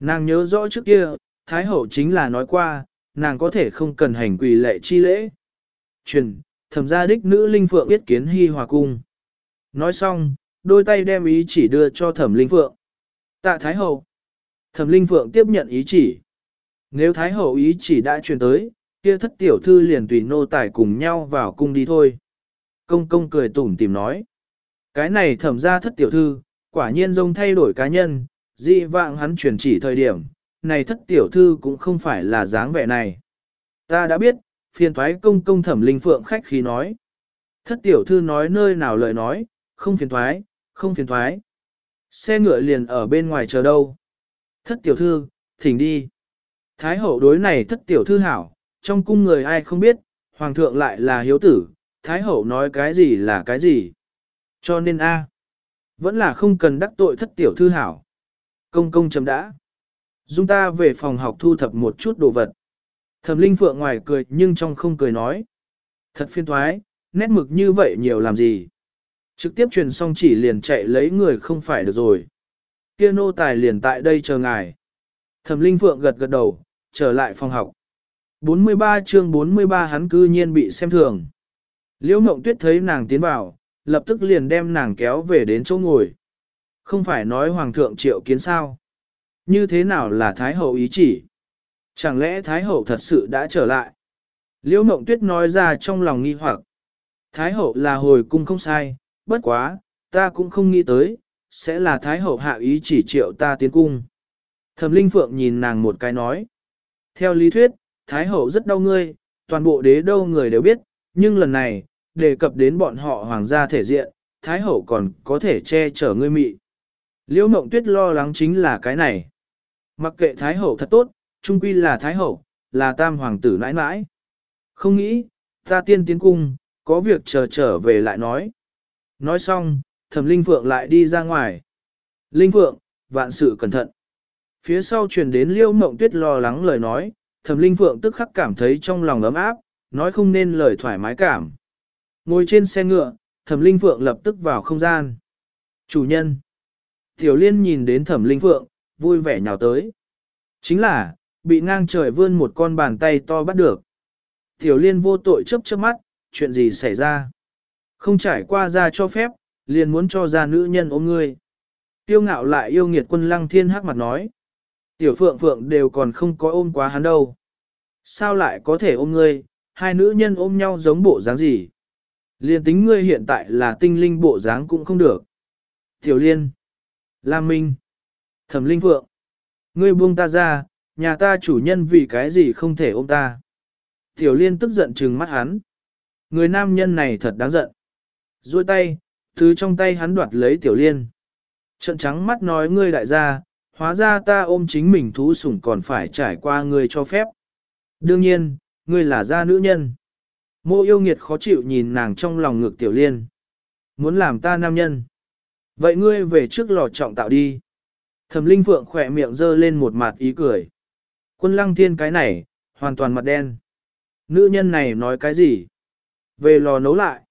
Speaker 1: Nàng nhớ rõ trước kia, thái hậu chính là nói qua, nàng có thể không cần hành quỳ lệ chi lễ. Truyền, thẩm gia đích nữ linh phượng biết kiến hy hòa cung. Nói xong, đôi tay đem ý chỉ đưa cho thẩm linh phượng. Tạ thái hậu. Thẩm linh phượng tiếp nhận ý chỉ. Nếu thái hậu ý chỉ đã truyền tới, kia thất tiểu thư liền tùy nô tài cùng nhau vào cung đi thôi. Công công cười tủm tìm nói. Cái này thẩm ra thất tiểu thư, quả nhiên dông thay đổi cá nhân, dị vạng hắn truyền chỉ thời điểm, này thất tiểu thư cũng không phải là dáng vẻ này. Ta đã biết, phiền thoái công công thẩm linh phượng khách khí nói. Thất tiểu thư nói nơi nào lời nói, không phiền thoái, không phiền thoái. Xe ngựa liền ở bên ngoài chờ đâu. Thất tiểu thư, thỉnh đi. Thái hậu đối này thất tiểu thư hảo, trong cung người ai không biết, hoàng thượng lại là hiếu tử, thái hậu nói cái gì là cái gì. Cho nên a vẫn là không cần đắc tội thất tiểu thư hảo. Công công chấm đã. Dung ta về phòng học thu thập một chút đồ vật. Thẩm linh phượng ngoài cười nhưng trong không cười nói. Thật phiên thoái, nét mực như vậy nhiều làm gì. Trực tiếp truyền xong chỉ liền chạy lấy người không phải được rồi. Kia nô tài liền tại đây chờ ngài. Thẩm linh phượng gật gật đầu, trở lại phòng học. 43 chương 43 hắn cư nhiên bị xem thường. Liễu mộng tuyết thấy nàng tiến vào, lập tức liền đem nàng kéo về đến chỗ ngồi. Không phải nói hoàng thượng triệu kiến sao. Như thế nào là Thái Hậu ý chỉ? Chẳng lẽ Thái Hậu thật sự đã trở lại? Liễu mộng tuyết nói ra trong lòng nghi hoặc. Thái Hậu là hồi cung không sai, bất quá, ta cũng không nghĩ tới, sẽ là Thái Hậu hạ ý chỉ triệu ta tiến cung. Thẩm Linh Phượng nhìn nàng một cái nói. Theo lý thuyết, Thái Hậu rất đau ngươi, toàn bộ đế đâu người đều biết, nhưng lần này, đề cập đến bọn họ hoàng gia thể diện, Thái Hậu còn có thể che chở ngươi mị. Liễu Mộng Tuyết lo lắng chính là cái này. Mặc kệ Thái Hậu thật tốt, trung quy là Thái Hậu, là tam hoàng tử nãi nãi. Không nghĩ, ta tiên tiến cung, có việc chờ trở về lại nói. Nói xong, thẩm Linh Phượng lại đi ra ngoài. Linh Phượng, vạn sự cẩn thận. Phía sau truyền đến Liêu Mộng Tuyết lo lắng lời nói, thẩm Linh Phượng tức khắc cảm thấy trong lòng ấm áp, nói không nên lời thoải mái cảm. Ngồi trên xe ngựa, thẩm Linh Phượng lập tức vào không gian. Chủ nhân. Tiểu Liên nhìn đến thẩm Linh Phượng, vui vẻ nhào tới. Chính là, bị ngang trời vươn một con bàn tay to bắt được. Tiểu Liên vô tội chấp chớp mắt, chuyện gì xảy ra? Không trải qua ra cho phép, liền muốn cho ra nữ nhân ôm ngươi. Tiêu ngạo lại yêu nghiệt quân lăng thiên hắc mặt nói. Tiểu phượng phượng đều còn không có ôm quá hắn đâu. Sao lại có thể ôm ngươi, hai nữ nhân ôm nhau giống bộ dáng gì? Liên tính ngươi hiện tại là tinh linh bộ dáng cũng không được. Tiểu liên, Lam Minh, Thẩm Linh Phượng, ngươi buông ta ra, nhà ta chủ nhân vì cái gì không thể ôm ta. Tiểu liên tức giận trừng mắt hắn. Người nam nhân này thật đáng giận. Rồi tay, thứ trong tay hắn đoạt lấy tiểu liên. Trận trắng mắt nói ngươi đại gia, hóa ra ta ôm chính mình thú sủng còn phải trải qua ngươi cho phép. Đương nhiên, ngươi là gia nữ nhân. Mô yêu nghiệt khó chịu nhìn nàng trong lòng ngược tiểu liên. Muốn làm ta nam nhân. Vậy ngươi về trước lò trọng tạo đi. Thẩm linh phượng khỏe miệng dơ lên một mặt ý cười. Quân lăng thiên cái này, hoàn toàn mặt đen. Nữ nhân này nói cái gì? Về lò nấu lại.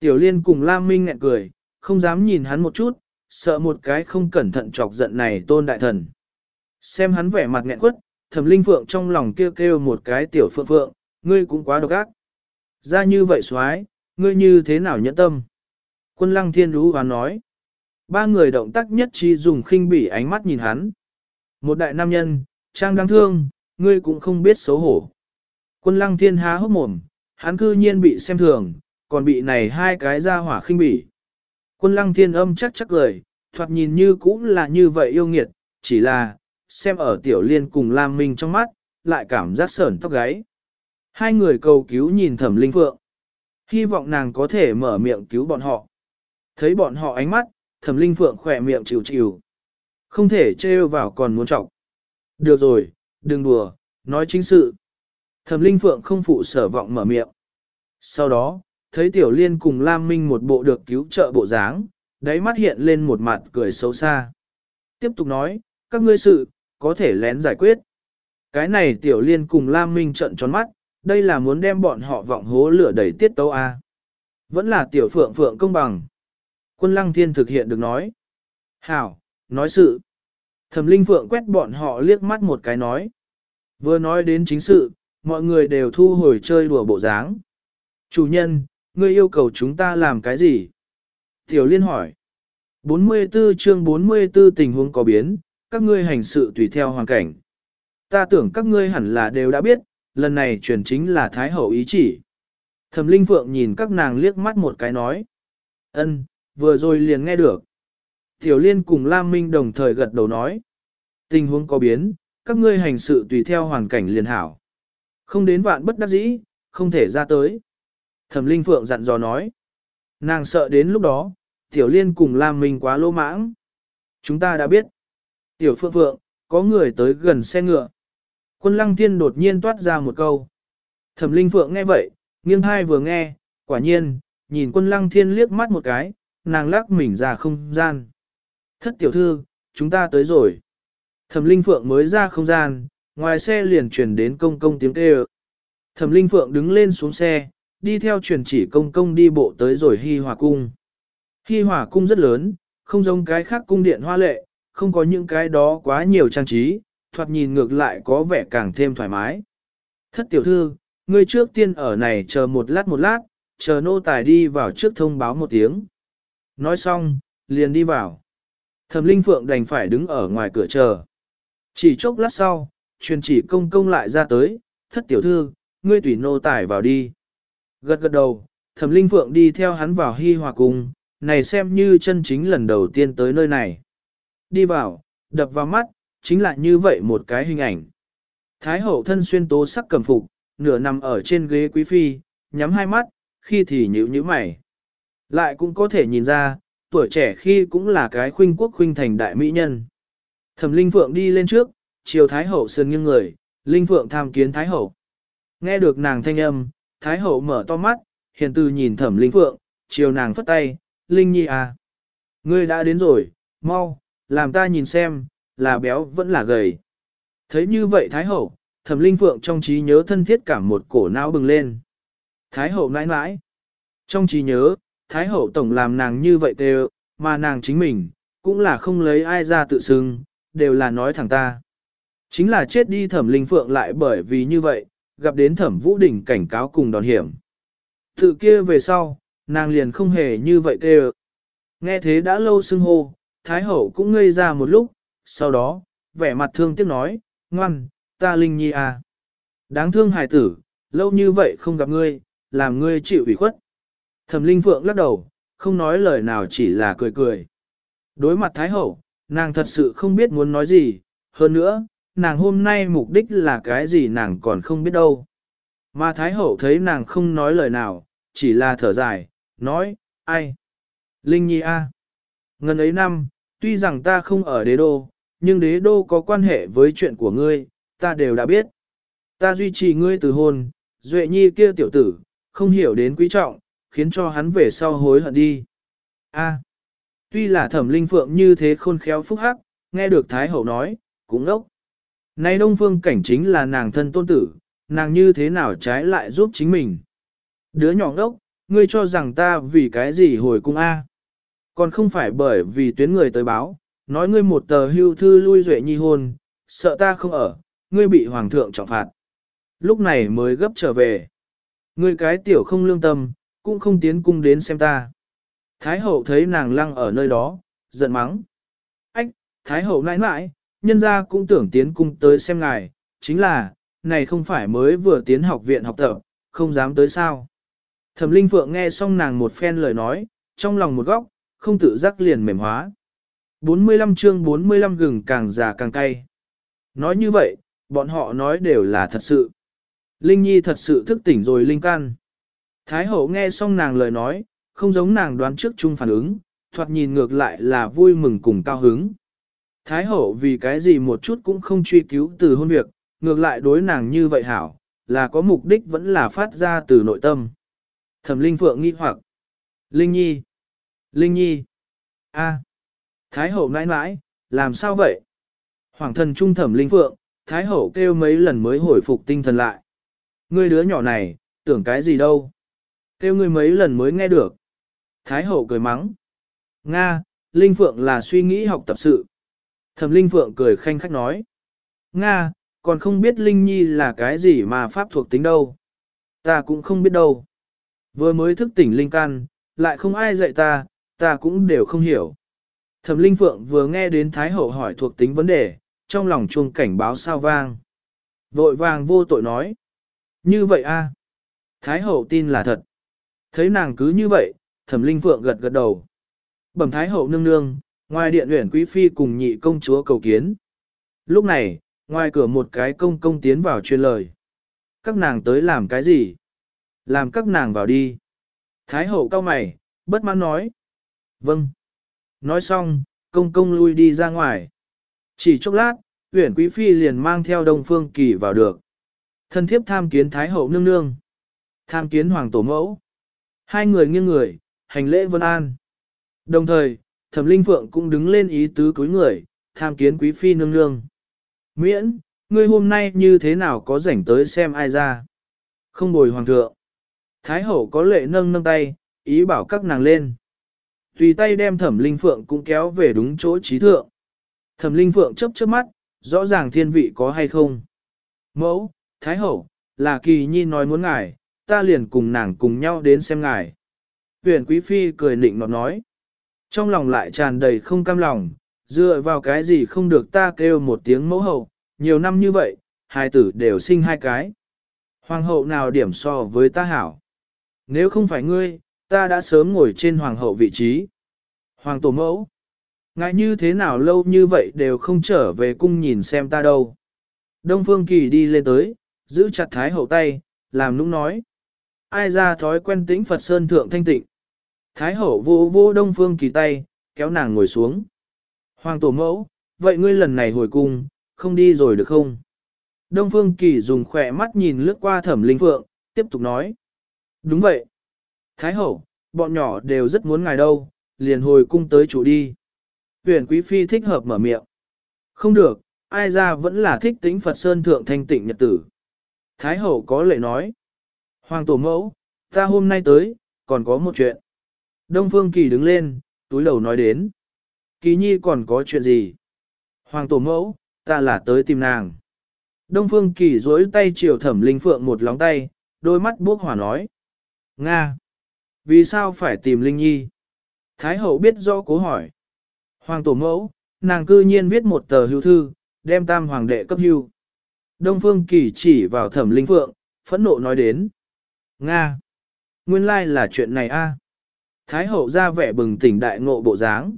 Speaker 1: Tiểu liên cùng Lam Minh ngẹn cười, không dám nhìn hắn một chút, sợ một cái không cẩn thận chọc giận này tôn đại thần. Xem hắn vẻ mặt nghẹn quất, thẩm linh phượng trong lòng kêu kêu một cái tiểu phượng phượng, ngươi cũng quá độc ác. Ra như vậy soái ngươi như thế nào nhẫn tâm? Quân lăng thiên đú và nói. Ba người động tác nhất trí dùng khinh bỉ ánh mắt nhìn hắn. Một đại nam nhân, trang đáng thương, ngươi cũng không biết xấu hổ. Quân lăng thiên há hốc mồm, hắn cư nhiên bị xem thường, còn bị này hai cái ra hỏa khinh bỉ. Quân lăng thiên âm chắc chắc cười, thoạt nhìn như cũng là như vậy yêu nghiệt, chỉ là, xem ở tiểu liên cùng Lam Minh trong mắt, lại cảm giác sởn tóc gáy. Hai người cầu cứu nhìn thẩm linh phượng. Hy vọng nàng có thể mở miệng cứu bọn họ. Thấy bọn họ ánh mắt, thẩm linh phượng khỏe miệng chịu chịu. Không thể trêu vào còn muốn trọng. Được rồi, đừng đùa, nói chính sự. Thẩm linh phượng không phụ sở vọng mở miệng. Sau đó, thấy tiểu liên cùng Lam Minh một bộ được cứu trợ bộ dáng, đáy mắt hiện lên một mặt cười xấu xa. Tiếp tục nói, các ngươi sự, có thể lén giải quyết. Cái này tiểu liên cùng Lam Minh trận tròn mắt, đây là muốn đem bọn họ vọng hố lửa đẩy tiết tấu A. Vẫn là tiểu phượng phượng công bằng. Quân lăng thiên thực hiện được nói. Hảo, nói sự. Thẩm linh phượng quét bọn họ liếc mắt một cái nói. Vừa nói đến chính sự, mọi người đều thu hồi chơi đùa bộ dáng. Chủ nhân, ngươi yêu cầu chúng ta làm cái gì? Tiểu liên hỏi. 44 chương 44 tình huống có biến, các ngươi hành sự tùy theo hoàn cảnh. Ta tưởng các ngươi hẳn là đều đã biết, lần này truyền chính là Thái Hậu ý chỉ. Thẩm Linh Phượng nhìn các nàng liếc mắt một cái nói. ân, vừa rồi liền nghe được. Tiểu Liên cùng Lam Minh đồng thời gật đầu nói. Tình huống có biến, các ngươi hành sự tùy theo hoàn cảnh liền hảo. Không đến vạn bất đắc dĩ, không thể ra tới. Thẩm Linh Phượng dặn dò nói. Nàng sợ đến lúc đó, Tiểu Liên cùng Lam Minh quá lô mãng. Chúng ta đã biết. Tiểu Phượng Phượng, có người tới gần xe ngựa. Quân Lăng Thiên đột nhiên toát ra một câu. Thẩm Linh Phượng nghe vậy, nghiêng hai vừa nghe, quả nhiên, nhìn quân Lăng Thiên liếc mắt một cái, nàng lắc mình ra không gian. Thất tiểu thư, chúng ta tới rồi. Thẩm Linh Phượng mới ra không gian, ngoài xe liền truyền đến công công tiếng kêu. Thẩm Linh Phượng đứng lên xuống xe, đi theo truyền chỉ công công đi bộ tới rồi Hi Hòa Cung. Hi Hòa Cung rất lớn, không giống cái khác cung điện hoa lệ, không có những cái đó quá nhiều trang trí, thoạt nhìn ngược lại có vẻ càng thêm thoải mái. Thất tiểu thư, ngươi trước tiên ở này chờ một lát một lát, chờ nô tài đi vào trước thông báo một tiếng. Nói xong, liền đi vào. Thẩm Linh Phượng đành phải đứng ở ngoài cửa chờ. Chỉ chốc lát sau, truyền chỉ công công lại ra tới, thất tiểu thư, ngươi tùy nô tài vào đi. Gật gật đầu, Thẩm Linh Phượng đi theo hắn vào hy hòa cung, này xem như chân chính lần đầu tiên tới nơi này. Đi vào, đập vào mắt, chính là như vậy một cái hình ảnh. Thái hậu thân xuyên tố sắc cầm phục, nửa nằm ở trên ghế quý phi, nhắm hai mắt, khi thì nhíu nhíu mày. Lại cũng có thể nhìn ra, tuổi trẻ khi cũng là cái khuynh quốc khuynh thành đại mỹ nhân. Thẩm Linh Phượng đi lên trước, chiều Thái hậu sơn nghiêng người, Linh Phượng tham kiến Thái hậu. Nghe được nàng thanh âm, Thái hậu mở to mắt, hiền từ nhìn Thẩm Linh Phượng, chiều nàng phất tay, Linh Nhi à. Ngươi đã đến rồi, mau, làm ta nhìn xem, là béo vẫn là gầy. Thấy như vậy Thái Hậu, Thẩm Linh Phượng trong trí nhớ thân thiết cảm một cổ não bừng lên. Thái Hậu nãi nãi. Trong trí nhớ, Thái Hậu tổng làm nàng như vậy đều, mà nàng chính mình, cũng là không lấy ai ra tự xưng, đều là nói thẳng ta. Chính là chết đi Thẩm Linh Phượng lại bởi vì như vậy, gặp đến Thẩm Vũ đỉnh cảnh cáo cùng đòn hiểm. Tự kia về sau, nàng liền không hề như vậy kê Nghe thế đã lâu xưng hô, Thái Hậu cũng ngây ra một lúc, sau đó, vẻ mặt thương tiếc nói, ngoan, ta Linh Nhi à. Đáng thương hài tử, lâu như vậy không gặp ngươi, làm ngươi chịu ủy khuất. Thẩm Linh Phượng lắc đầu, không nói lời nào chỉ là cười cười. Đối mặt Thái Hậu, nàng thật sự không biết muốn nói gì, hơn nữa, nàng hôm nay mục đích là cái gì nàng còn không biết đâu. Mà Thái Hậu thấy nàng không nói lời nào, chỉ là thở dài, nói, ai? Linh Nhi a, à. Ngân ấy năm, tuy rằng ta không ở đế đô, nhưng đế đô có quan hệ với chuyện của ngươi, ta đều đã biết. Ta duy trì ngươi từ hôn, duệ nhi kia tiểu tử, không hiểu đến quý trọng, khiến cho hắn về sau hối hận đi. A. tuy là thẩm linh phượng như thế khôn khéo phúc hắc, nghe được Thái Hậu nói, cũng ngốc. Nay Đông Phương cảnh chính là nàng thân tôn tử, nàng như thế nào trái lại giúp chính mình. Đứa nhỏ ngốc, ngươi cho rằng ta vì cái gì hồi cung A. Còn không phải bởi vì tuyến người tới báo, nói ngươi một tờ hưu thư lui duệ nhi hôn, sợ ta không ở, ngươi bị hoàng thượng trọng phạt. Lúc này mới gấp trở về. Ngươi cái tiểu không lương tâm, cũng không tiến cung đến xem ta. Thái hậu thấy nàng lăng ở nơi đó, giận mắng. Ách, Thái hậu nãi nãi, nhân gia cũng tưởng tiến cung tới xem ngài, chính là, này không phải mới vừa tiến học viện học tập, không dám tới sao. Thẩm Linh Phượng nghe xong nàng một phen lời nói, trong lòng một góc, không tự giác liền mềm hóa. 45 chương 45 gừng càng già càng cay. Nói như vậy, bọn họ nói đều là thật sự. Linh Nhi thật sự thức tỉnh rồi Linh Can. Thái hậu nghe xong nàng lời nói, không giống nàng đoán trước chung phản ứng, thoạt nhìn ngược lại là vui mừng cùng cao hứng. Thái hậu vì cái gì một chút cũng không truy cứu từ hôn việc, ngược lại đối nàng như vậy hảo, là có mục đích vẫn là phát ra từ nội tâm. Thẩm Linh Phượng nghi hoặc. Linh Nhi. Linh Nhi. a Thái hậu nãi nãi, làm sao vậy? Hoàng thần trung thẩm Linh Phượng, Thái hậu kêu mấy lần mới hồi phục tinh thần lại. Ngươi đứa nhỏ này, tưởng cái gì đâu? Kêu ngươi mấy lần mới nghe được. Thái hậu cười mắng. Nga, Linh Phượng là suy nghĩ học tập sự. Thẩm Linh Phượng cười khanh khách nói. Nga, còn không biết Linh Nhi là cái gì mà pháp thuộc tính đâu. Ta cũng không biết đâu. Vừa mới thức tỉnh Linh Căn, lại không ai dạy ta, ta cũng đều không hiểu. Thẩm Linh Phượng vừa nghe đến Thái Hậu hỏi thuộc tính vấn đề, trong lòng chuông cảnh báo sao vang. Vội vàng vô tội nói. Như vậy a Thái Hậu tin là thật. Thấy nàng cứ như vậy, Thẩm Linh Phượng gật gật đầu. Bẩm Thái Hậu nương nương, ngoài điện uyển quý phi cùng nhị công chúa cầu kiến. Lúc này, ngoài cửa một cái công công tiến vào truyền lời. Các nàng tới làm cái gì? Làm các nàng vào đi. Thái hậu cao mày, bất mãn nói. Vâng. Nói xong, công công lui đi ra ngoài. Chỉ chốc lát, uyển quý phi liền mang theo đông phương kỳ vào được. Thân thiếp tham kiến Thái hậu nương nương. Tham kiến hoàng tổ mẫu. Hai người nghiêng người, hành lễ vân an. Đồng thời, thẩm linh phượng cũng đứng lên ý tứ cúi người, tham kiến quý phi nương nương. Miễn, ngươi hôm nay như thế nào có rảnh tới xem ai ra? Không bồi hoàng thượng. Thái hậu có lệ nâng nâng tay, ý bảo các nàng lên. Tùy tay đem thẩm linh phượng cũng kéo về đúng chỗ trí thượng. Thẩm linh phượng chấp chớp mắt, rõ ràng thiên vị có hay không. Mẫu, Thái hậu, là kỳ nhi nói muốn ngài, ta liền cùng nàng cùng nhau đến xem ngài. Huyền quý phi cười nịnh nọt nói. Trong lòng lại tràn đầy không cam lòng, dựa vào cái gì không được ta kêu một tiếng mẫu hậu, nhiều năm như vậy, hai tử đều sinh hai cái. Hoàng hậu nào điểm so với ta hảo? Nếu không phải ngươi, ta đã sớm ngồi trên hoàng hậu vị trí. Hoàng tổ mẫu, ngại như thế nào lâu như vậy đều không trở về cung nhìn xem ta đâu. Đông Phương Kỳ đi lên tới, giữ chặt Thái hậu tay, làm nũng nói. Ai ra thói quen tĩnh Phật Sơn Thượng thanh tịnh. Thái hậu vô vô Đông Phương Kỳ tay, kéo nàng ngồi xuống. Hoàng tổ mẫu, vậy ngươi lần này hồi cung, không đi rồi được không? Đông Phương Kỳ dùng khỏe mắt nhìn lướt qua thẩm linh phượng, tiếp tục nói. Đúng vậy. Thái hậu, bọn nhỏ đều rất muốn ngài đâu, liền hồi cung tới chủ đi. Huyền Quý Phi thích hợp mở miệng. Không được, ai ra vẫn là thích tính Phật Sơn Thượng thanh tịnh nhật tử. Thái hậu có lệ nói. Hoàng tổ mẫu, ta hôm nay tới, còn có một chuyện. Đông Phương Kỳ đứng lên, túi đầu nói đến. Kỳ nhi còn có chuyện gì? Hoàng tổ mẫu, ta là tới tìm nàng. Đông Phương Kỳ duỗi tay chiều thẩm linh phượng một lóng tay, đôi mắt bốc hỏa nói. Nga! Vì sao phải tìm Linh Nhi? Thái hậu biết rõ cố hỏi. Hoàng tổ mẫu, nàng cư nhiên viết một tờ hưu thư, đem tam hoàng đệ cấp hưu. Đông Phương Kỳ chỉ vào thẩm linh phượng, phẫn nộ nói đến. Nga! Nguyên lai là chuyện này a. Thái hậu ra vẻ bừng tỉnh đại ngộ bộ dáng.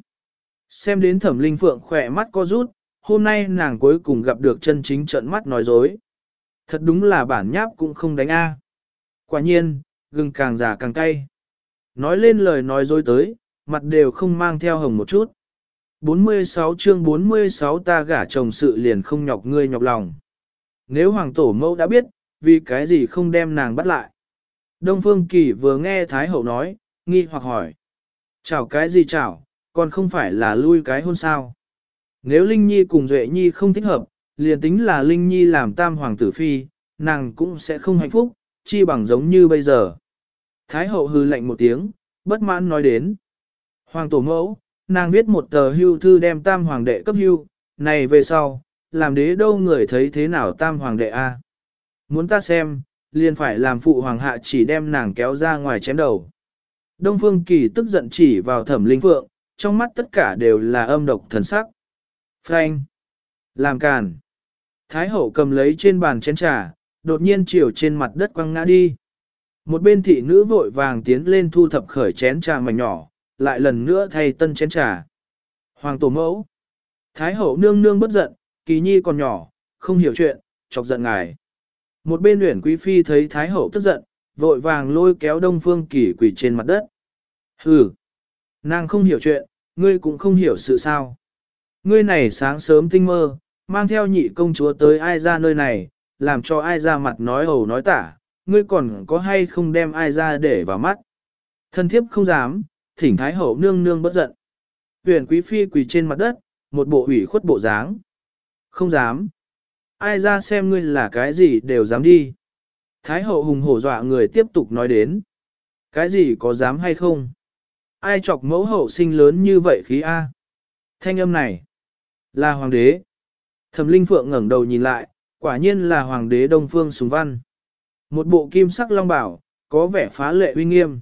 Speaker 1: Xem đến thẩm linh phượng khỏe mắt co rút, hôm nay nàng cuối cùng gặp được chân chính trận mắt nói dối. Thật đúng là bản nháp cũng không đánh A. Quả nhiên, gừng càng già càng cay. Nói lên lời nói dối tới, mặt đều không mang theo hồng một chút. 46 chương 46 ta gả chồng sự liền không nhọc ngươi nhọc lòng. Nếu hoàng tổ mẫu đã biết, vì cái gì không đem nàng bắt lại. Đông Phương Kỳ vừa nghe Thái Hậu nói, nghi hoặc hỏi. Chảo cái gì chảo, còn không phải là lui cái hôn sao. Nếu Linh Nhi cùng Duệ Nhi không thích hợp, liền tính là Linh Nhi làm tam hoàng tử phi, nàng cũng sẽ không hạnh phúc, chi bằng giống như bây giờ. Thái hậu hư lạnh một tiếng, bất mãn nói đến. Hoàng tổ mẫu, nàng viết một tờ hưu thư đem tam hoàng đệ cấp hưu, này về sau, làm đế đâu người thấy thế nào tam hoàng đệ a? Muốn ta xem, liền phải làm phụ hoàng hạ chỉ đem nàng kéo ra ngoài chém đầu. Đông Phương Kỳ tức giận chỉ vào thẩm linh phượng, trong mắt tất cả đều là âm độc thần sắc. Frank! Làm càn! Thái hậu cầm lấy trên bàn chén trà, đột nhiên chiều trên mặt đất quăng ngã đi. Một bên thị nữ vội vàng tiến lên thu thập khởi chén trà mảnh nhỏ, lại lần nữa thay tân chén trà. Hoàng tổ mẫu! Thái hậu nương nương bất giận, kỳ nhi còn nhỏ, không hiểu chuyện, chọc giận ngài. Một bên luyện quý phi thấy Thái hậu tức giận, vội vàng lôi kéo đông phương kỳ quỳ trên mặt đất. Hừ! Nàng không hiểu chuyện, ngươi cũng không hiểu sự sao. Ngươi này sáng sớm tinh mơ, mang theo nhị công chúa tới ai ra nơi này, làm cho ai ra mặt nói ẩu nói tả, ngươi còn có hay không đem ai ra để vào mắt. Thân thiếp không dám, thỉnh thái hậu nương nương bất giận. Huyền quý phi quỳ trên mặt đất, một bộ ủy khuất bộ dáng. Không dám. Ai ra xem ngươi là cái gì đều dám đi. Thái hậu hùng hổ dọa người tiếp tục nói đến. Cái gì có dám hay không? Ai chọc mẫu hậu sinh lớn như vậy khí A? Thanh âm này là hoàng đế. Thẩm Linh Phượng ngẩng đầu nhìn lại, quả nhiên là hoàng đế Đông Phương Sùng Văn. Một bộ kim sắc long bảo, có vẻ phá lệ uy nghiêm.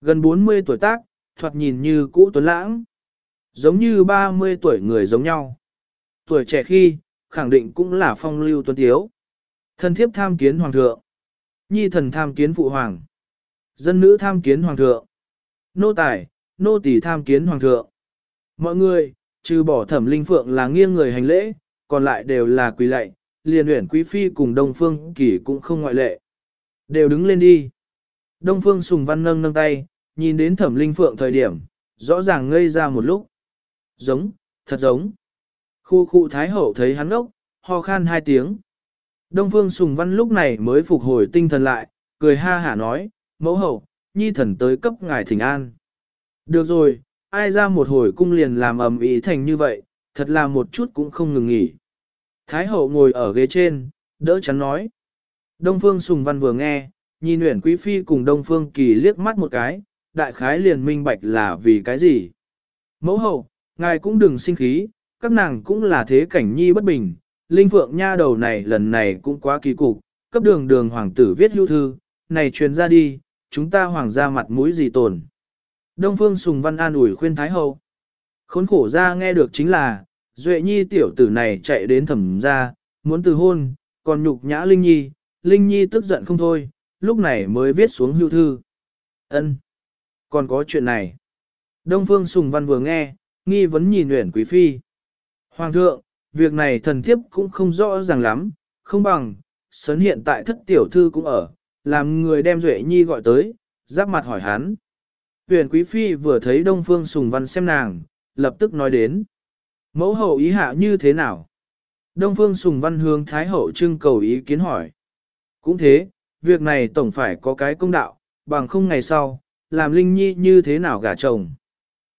Speaker 1: Gần 40 tuổi tác, thoạt nhìn như cũ tuấn lãng. Giống như 30 tuổi người giống nhau. Tuổi trẻ khi, khẳng định cũng là phong lưu tuấn tiếu. Thân thiếp tham kiến hoàng thượng. Nhi thần tham kiến phụ hoàng. Dân nữ tham kiến hoàng thượng. Nô tài, nô tỳ tham kiến hoàng thượng. Mọi người, trừ bỏ thẩm linh phượng là nghiêng người hành lễ, còn lại đều là quỳ lạy, liền uyển quý phi cùng đông phương kỳ cũng không ngoại lệ. Đều đứng lên đi. Đông phương sùng văn nâng nâng tay, nhìn đến thẩm linh phượng thời điểm, rõ ràng ngây ra một lúc. Giống, thật giống. Khu khu thái hậu thấy hắn ốc, ho khan hai tiếng. Đông phương sùng văn lúc này mới phục hồi tinh thần lại, cười ha hả nói, mẫu hậu, nhi thần tới cấp ngài thỉnh an. Được rồi, ai ra một hồi cung liền làm ầm ý thành như vậy, thật là một chút cũng không ngừng nghỉ. Thái hậu ngồi ở ghế trên, đỡ chắn nói. Đông Phương Sùng Văn vừa nghe, nhìn Uyển Quý Phi cùng Đông Phương Kỳ liếc mắt một cái, đại khái liền minh bạch là vì cái gì. Mẫu hậu, ngài cũng đừng sinh khí, các nàng cũng là thế cảnh nhi bất bình. Linh Phượng Nha đầu này lần này cũng quá kỳ cục, cấp đường đường hoàng tử viết hưu thư, này truyền ra đi, chúng ta hoàng gia mặt mũi gì tồn. Đông Phương Sùng Văn an ủi khuyên Thái Hậu. Khốn khổ ra nghe được chính là, Duệ Nhi tiểu tử này chạy đến thẩm ra, muốn từ hôn, còn nhục nhã Linh Nhi, Linh Nhi tức giận không thôi, lúc này mới viết xuống hưu thư. Ân, Còn có chuyện này. Đông Phương Sùng Văn vừa nghe, nghi vấn nhìn Uyển Quý Phi. Hoàng thượng, việc này thần thiếp cũng không rõ ràng lắm, không bằng, sớn hiện tại thất tiểu thư cũng ở, làm người đem Duệ Nhi gọi tới, giáp mặt hỏi hắn. Huyền Quý Phi vừa thấy Đông Phương Sùng Văn xem nàng, lập tức nói đến. Mẫu hậu ý hạ như thế nào? Đông Phương Sùng Văn hướng Thái hậu trưng cầu ý kiến hỏi. Cũng thế, việc này tổng phải có cái công đạo, bằng không ngày sau, làm Linh Nhi như thế nào gả chồng.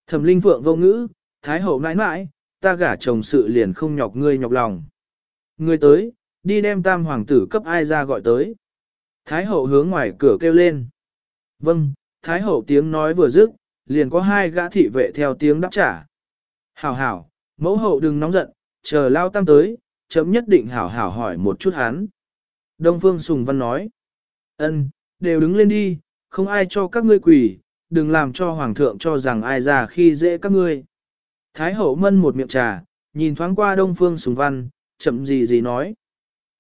Speaker 1: Thẩm Linh Phượng vô ngữ, Thái hậu nãi nãi, ta gả chồng sự liền không nhọc ngươi nhọc lòng. Ngươi tới, đi đem tam hoàng tử cấp ai ra gọi tới. Thái hậu hướng ngoài cửa kêu lên. Vâng, Thái hậu tiếng nói vừa dứt, liền có hai gã thị vệ theo tiếng đáp trả. Hảo hảo, mẫu hậu đừng nóng giận, chờ lao tam tới, chấm nhất định hảo hảo hỏi một chút hắn. Đông Phương Sùng Văn nói, ân, đều đứng lên đi, không ai cho các ngươi quỳ, đừng làm cho hoàng thượng cho rằng ai già khi dễ các ngươi. Thái hậu mân một miệng trà, nhìn thoáng qua Đông Phương Sùng Văn, chậm gì gì nói.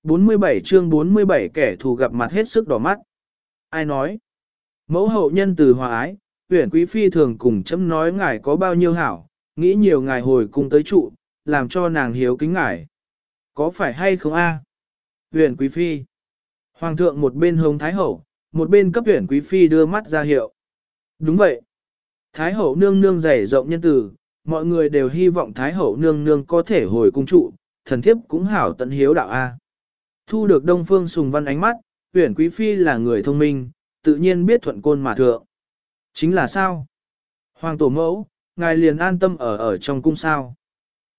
Speaker 1: 47 chương 47 kẻ thù gặp mặt hết sức đỏ mắt. Ai nói? Mẫu hậu nhân từ hòa ái, tuyển quý phi thường cùng chấm nói ngài có bao nhiêu hảo, nghĩ nhiều ngài hồi cùng tới trụ, làm cho nàng hiếu kính ngài. Có phải hay không a? À? Quý phi. Hoàng thượng một bên hồng thái hậu, một bên cấp Huyền quý phi đưa mắt ra hiệu. Đúng vậy. Thái hậu nương nương dày rộng nhân từ, mọi người đều hy vọng thái hậu nương nương có thể hồi cung trụ, thần thiếp cũng hảo tận hiếu đạo a. Thu được đông phương sùng văn ánh mắt, tuyển quý phi là người thông minh, tự nhiên biết thuận côn mà thượng. Chính là sao? Hoàng tổ mẫu, ngài liền an tâm ở ở trong cung sao.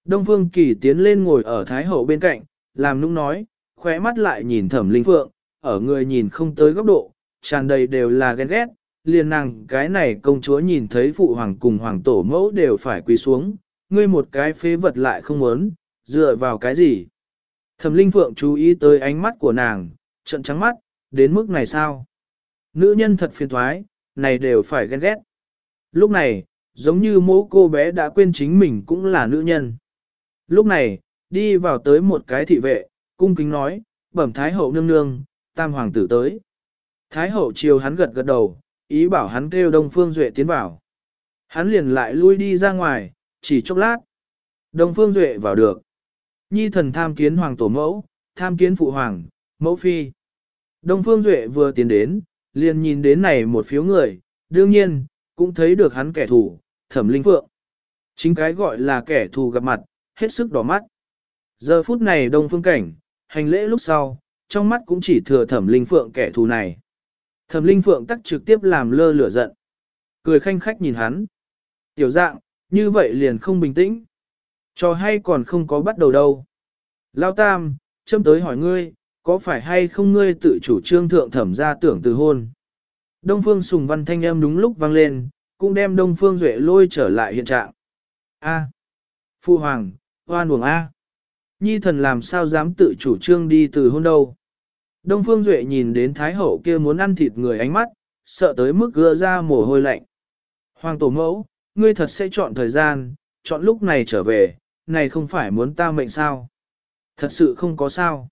Speaker 1: Đông Phương Kỳ tiến lên ngồi ở Thái Hậu bên cạnh, làm nũng nói, khóe mắt lại nhìn thẩm linh phượng, ở người nhìn không tới góc độ, tràn đầy đều là ghen ghét, liền nàng cái này công chúa nhìn thấy phụ hoàng cùng hoàng tổ mẫu đều phải quỳ xuống, ngươi một cái phế vật lại không muốn, dựa vào cái gì. Thẩm linh phượng chú ý tới ánh mắt của nàng, trận trắng mắt, đến mức này sao? Nữ nhân thật phiền thoái, này đều phải ghen ghét. Lúc này, giống như mẫu cô bé đã quên chính mình cũng là nữ nhân. Lúc này, đi vào tới một cái thị vệ, cung kính nói, bẩm Thái Hậu nương nương, tam hoàng tử tới. Thái Hậu chiều hắn gật gật đầu, ý bảo hắn kêu Đông Phương Duệ tiến vào. Hắn liền lại lui đi ra ngoài, chỉ chốc lát. Đông Phương Duệ vào được. Nhi thần tham kiến hoàng tổ mẫu, tham kiến phụ hoàng, mẫu phi. Đông Phương Duệ vừa tiến đến, liền nhìn đến này một phiếu người, đương nhiên, cũng thấy được hắn kẻ thù, thẩm linh phượng. Chính cái gọi là kẻ thù gặp mặt, hết sức đỏ mắt. Giờ phút này Đông Phương Cảnh, hành lễ lúc sau, trong mắt cũng chỉ thừa thẩm linh phượng kẻ thù này. Thẩm linh phượng tắc trực tiếp làm lơ lửa giận. Cười khanh khách nhìn hắn. Tiểu dạng, như vậy liền không bình tĩnh. Cho hay còn không có bắt đầu đâu. Lao Tam, châm tới hỏi ngươi, có phải hay không ngươi tự chủ trương thượng thẩm ra tưởng từ hôn? Đông Phương Sùng Văn thanh âm đúng lúc vang lên, cũng đem Đông Phương Duệ lôi trở lại hiện trạng. A. Phu Hoàng, hoan uổng A. Nhi thần làm sao dám tự chủ trương đi từ hôn đâu? Đông Phương Duệ nhìn đến Thái Hậu kia muốn ăn thịt người ánh mắt, sợ tới mức gỡ ra mồ hôi lạnh. Hoàng Tổ Mẫu, ngươi thật sẽ chọn thời gian, chọn lúc này trở về, này không phải muốn ta mệnh sao? Thật sự không có sao.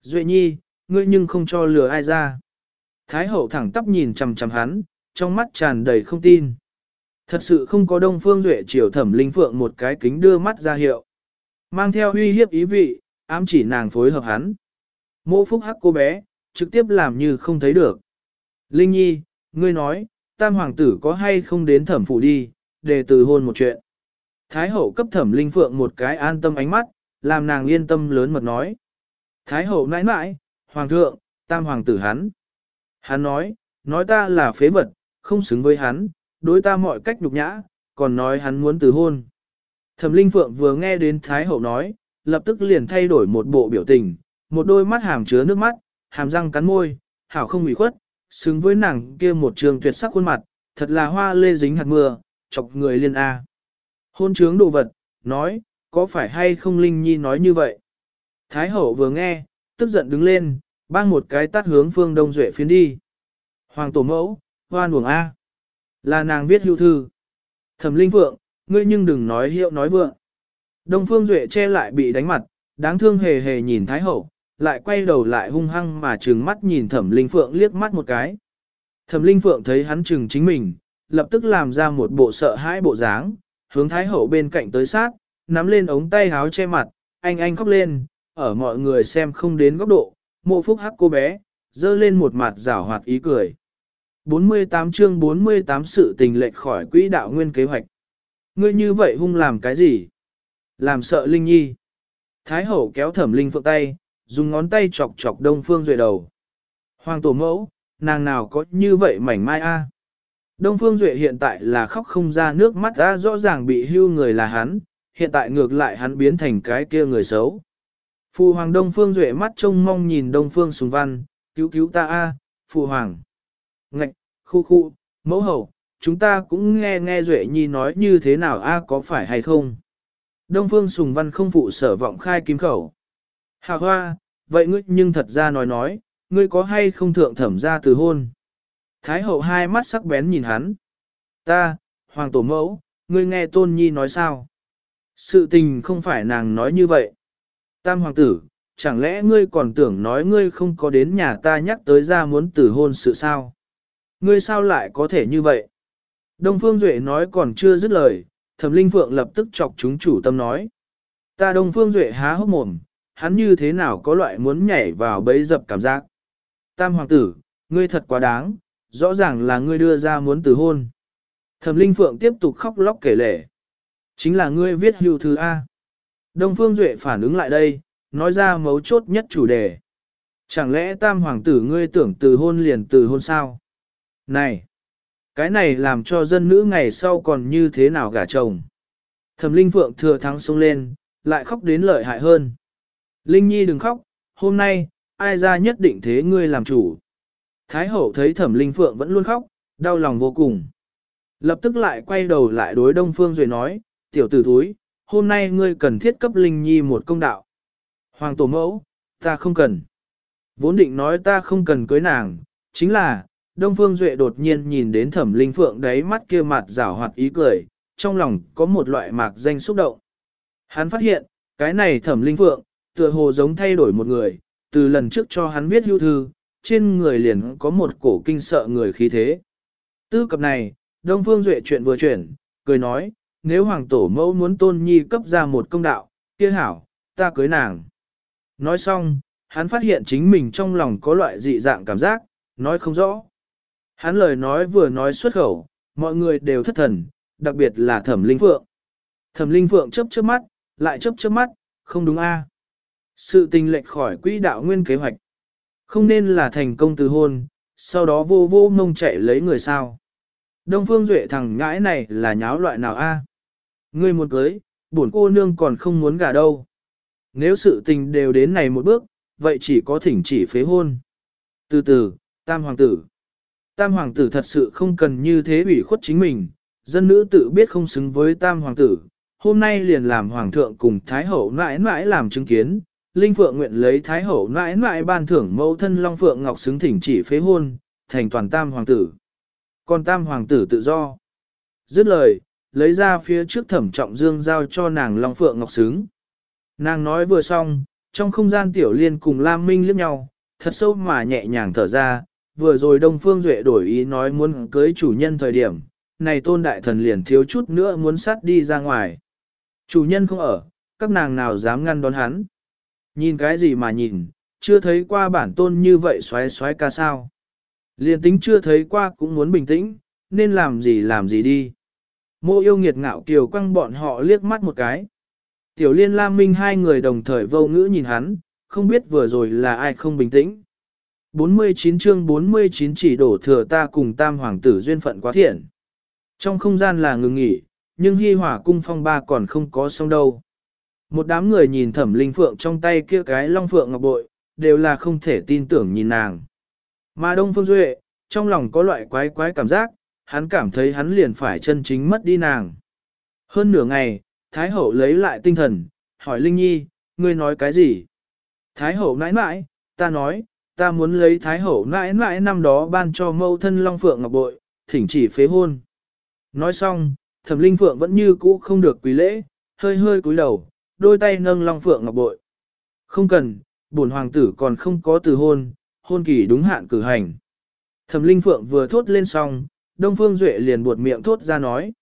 Speaker 1: Duệ nhi, ngươi nhưng không cho lừa ai ra. Thái hậu thẳng tắp nhìn chằm chằm hắn, trong mắt tràn đầy không tin. Thật sự không có đông phương duệ chiều thẩm linh phượng một cái kính đưa mắt ra hiệu. Mang theo uy hiếp ý vị, ám chỉ nàng phối hợp hắn. Mô phúc hắc cô bé, trực tiếp làm như không thấy được. Linh nhi, ngươi nói, tam hoàng tử có hay không đến thẩm phủ đi, để từ hôn một chuyện. Thái hậu cấp thẩm linh phượng một cái an tâm ánh mắt, làm nàng yên tâm lớn mật nói. Thái hậu nãi nãi, hoàng thượng, tam hoàng tử hắn. Hắn nói, nói ta là phế vật, không xứng với hắn, đối ta mọi cách nhục nhã, còn nói hắn muốn từ hôn. Thẩm Linh Phượng vừa nghe đến Thái hậu nói, lập tức liền thay đổi một bộ biểu tình, một đôi mắt hàm chứa nước mắt, hàm răng cắn môi, hảo không bị khuất, xứng với nàng kia một trường tuyệt sắc khuôn mặt, thật là hoa lê dính hạt mưa, chọc người liên A. Hôn trướng đồ vật, nói, có phải hay không Linh Nhi nói như vậy? Thái hậu vừa nghe, tức giận đứng lên, bang một cái tát hướng phương đông duệ phiến đi. Hoàng tổ mẫu, hoan uổng A. Là nàng viết hưu thư. Thẩm linh vượng, ngươi nhưng đừng nói hiệu nói vượng. Đông phương duệ che lại bị đánh mặt, đáng thương hề hề nhìn thái hậu, lại quay đầu lại hung hăng mà trừng mắt nhìn thẩm linh phượng liếc mắt một cái. Thẩm linh phượng thấy hắn trừng chính mình, lập tức làm ra một bộ sợ hãi bộ dáng, hướng thái hậu bên cạnh tới sát, nắm lên ống tay háo che mặt, anh anh khóc lên, ở mọi người xem không đến góc độ, mộ phúc hắc cô bé, dơ lên một mặt rảo hoạt ý cười. 48 chương 48 sự tình lệch khỏi quỹ đạo nguyên kế hoạch. Ngươi như vậy hung làm cái gì? Làm sợ Linh Nhi. Thái hậu kéo thẩm Linh phượng tay, dùng ngón tay chọc chọc đông phương duệ đầu. Hoàng tổ mẫu, nàng nào có như vậy mảnh mai a? À? Đông phương duệ hiện tại là khóc không ra nước mắt ra rõ ràng bị hưu người là hắn, hiện tại ngược lại hắn biến thành cái kia người xấu. Phụ hoàng Đông Phương Duệ mắt trông mong nhìn Đông Phương Sùng Văn, cứu cứu ta a, Phụ hoàng. Ngạch, khu khu, mẫu hậu, chúng ta cũng nghe nghe Duệ Nhi nói như thế nào a có phải hay không. Đông Phương Sùng Văn không phụ sở vọng khai kim khẩu. Hà hoa, vậy ngươi nhưng thật ra nói nói, ngươi có hay không thượng thẩm ra từ hôn. Thái hậu hai mắt sắc bén nhìn hắn. Ta, hoàng tổ mẫu, ngươi nghe tôn nhi nói sao? Sự tình không phải nàng nói như vậy. Tam hoàng tử, chẳng lẽ ngươi còn tưởng nói ngươi không có đến nhà ta nhắc tới ra muốn tử hôn sự sao? Ngươi sao lại có thể như vậy? Đông Phương Duệ nói còn chưa dứt lời, Thẩm Linh Phượng lập tức chọc chúng chủ tâm nói. Ta Đông Phương Duệ há hốc mồm, hắn như thế nào có loại muốn nhảy vào bấy dập cảm giác. Tam hoàng tử, ngươi thật quá đáng, rõ ràng là ngươi đưa ra muốn từ hôn. Thẩm Linh Phượng tiếp tục khóc lóc kể lể. Chính là ngươi viết hưu thư A. Đông Phương Duệ phản ứng lại đây, nói ra mấu chốt nhất chủ đề. Chẳng lẽ tam hoàng tử ngươi tưởng từ hôn liền từ hôn sao? Này! Cái này làm cho dân nữ ngày sau còn như thế nào gả chồng? Thẩm Linh Phượng thừa thắng sông lên, lại khóc đến lợi hại hơn. Linh Nhi đừng khóc, hôm nay, ai ra nhất định thế ngươi làm chủ. Thái hậu thấy Thẩm Linh Phượng vẫn luôn khóc, đau lòng vô cùng. Lập tức lại quay đầu lại đối Đông Phương Duệ nói, tiểu tử thúi, hôm nay ngươi cần thiết cấp Linh Nhi một công đạo. Hoàng tổ mẫu, ta không cần. Vốn định nói ta không cần cưới nàng, chính là, Đông Phương Duệ đột nhiên nhìn đến thẩm linh phượng đáy mắt kia mặt rảo hoạt ý cười, trong lòng có một loại mạc danh xúc động. Hắn phát hiện, cái này thẩm linh phượng, tựa hồ giống thay đổi một người, từ lần trước cho hắn viết hưu thư, trên người liền có một cổ kinh sợ người khí thế. Tư cập này, Đông Phương Duệ chuyện vừa chuyển, cười nói, nếu hoàng tổ mẫu muốn tôn nhi cấp ra một công đạo, kia hảo, ta cưới nàng. Nói xong, hắn phát hiện chính mình trong lòng có loại dị dạng cảm giác, nói không rõ. Hắn lời nói vừa nói xuất khẩu, mọi người đều thất thần, đặc biệt là thẩm linh phượng. Thẩm linh phượng chấp chớp mắt, lại chấp chớp mắt, không đúng a sự tình lệch khỏi quỹ đạo nguyên kế hoạch. Không nên là thành công từ hôn, sau đó vô vô mông chạy lấy người sao. Đông Phương Duệ thằng ngãi này là nháo loại nào a? Ngươi muốn cưới, bổn cô nương còn không muốn gả đâu. Nếu sự tình đều đến này một bước, vậy chỉ có thỉnh chỉ phế hôn. Từ từ, tam hoàng tử. Tam hoàng tử thật sự không cần như thế ủy khuất chính mình, dân nữ tự biết không xứng với tam hoàng tử. Hôm nay liền làm hoàng thượng cùng thái hậu mãi mãi làm chứng kiến, Linh Phượng nguyện lấy thái hậu mãi mãi ban thưởng mẫu thân Long Phượng Ngọc xứng thỉnh chỉ phế hôn, thành toàn tam hoàng tử. Còn tam hoàng tử tự do. Dứt lời, lấy ra phía trước thẩm trọng dương giao cho nàng Long Phượng Ngọc xứng. Nàng nói vừa xong, trong không gian tiểu liên cùng Lam Minh liếc nhau, thật sâu mà nhẹ nhàng thở ra, vừa rồi Đông Phương Duệ đổi ý nói muốn cưới chủ nhân thời điểm, này tôn đại thần liền thiếu chút nữa muốn sát đi ra ngoài. Chủ nhân không ở, các nàng nào dám ngăn đón hắn. Nhìn cái gì mà nhìn, chưa thấy qua bản tôn như vậy xoáy xoáy ca sao. Liên tính chưa thấy qua cũng muốn bình tĩnh, nên làm gì làm gì đi. Mô yêu nghiệt ngạo kiều quăng bọn họ liếc mắt một cái. Tiểu liên lam minh hai người đồng thời vô ngữ nhìn hắn, không biết vừa rồi là ai không bình tĩnh. 49 chương 49 chỉ đổ thừa ta cùng tam hoàng tử duyên phận quá thiện. Trong không gian là ngừng nghỉ, nhưng hy hỏa cung phong ba còn không có xong đâu. Một đám người nhìn thẩm linh phượng trong tay kia cái long phượng ngọc bội, đều là không thể tin tưởng nhìn nàng. Mà Đông Phương Duệ, trong lòng có loại quái quái cảm giác, hắn cảm thấy hắn liền phải chân chính mất đi nàng. Hơn nửa ngày, Thái Hậu lấy lại tinh thần, hỏi Linh Nhi, ngươi nói cái gì? Thái Hậu nãi nãi, ta nói, ta muốn lấy Thái Hậu nãi nãi năm đó ban cho mâu thân Long Phượng Ngọc Bội, thỉnh chỉ phế hôn. Nói xong, Thẩm Linh Phượng vẫn như cũ không được quý lễ, hơi hơi cúi đầu, đôi tay nâng Long Phượng Ngọc Bội. Không cần, bổn hoàng tử còn không có từ hôn, hôn kỳ đúng hạn cử hành. Thẩm Linh Phượng vừa thốt lên xong, Đông Phương Duệ liền buột miệng thốt ra nói.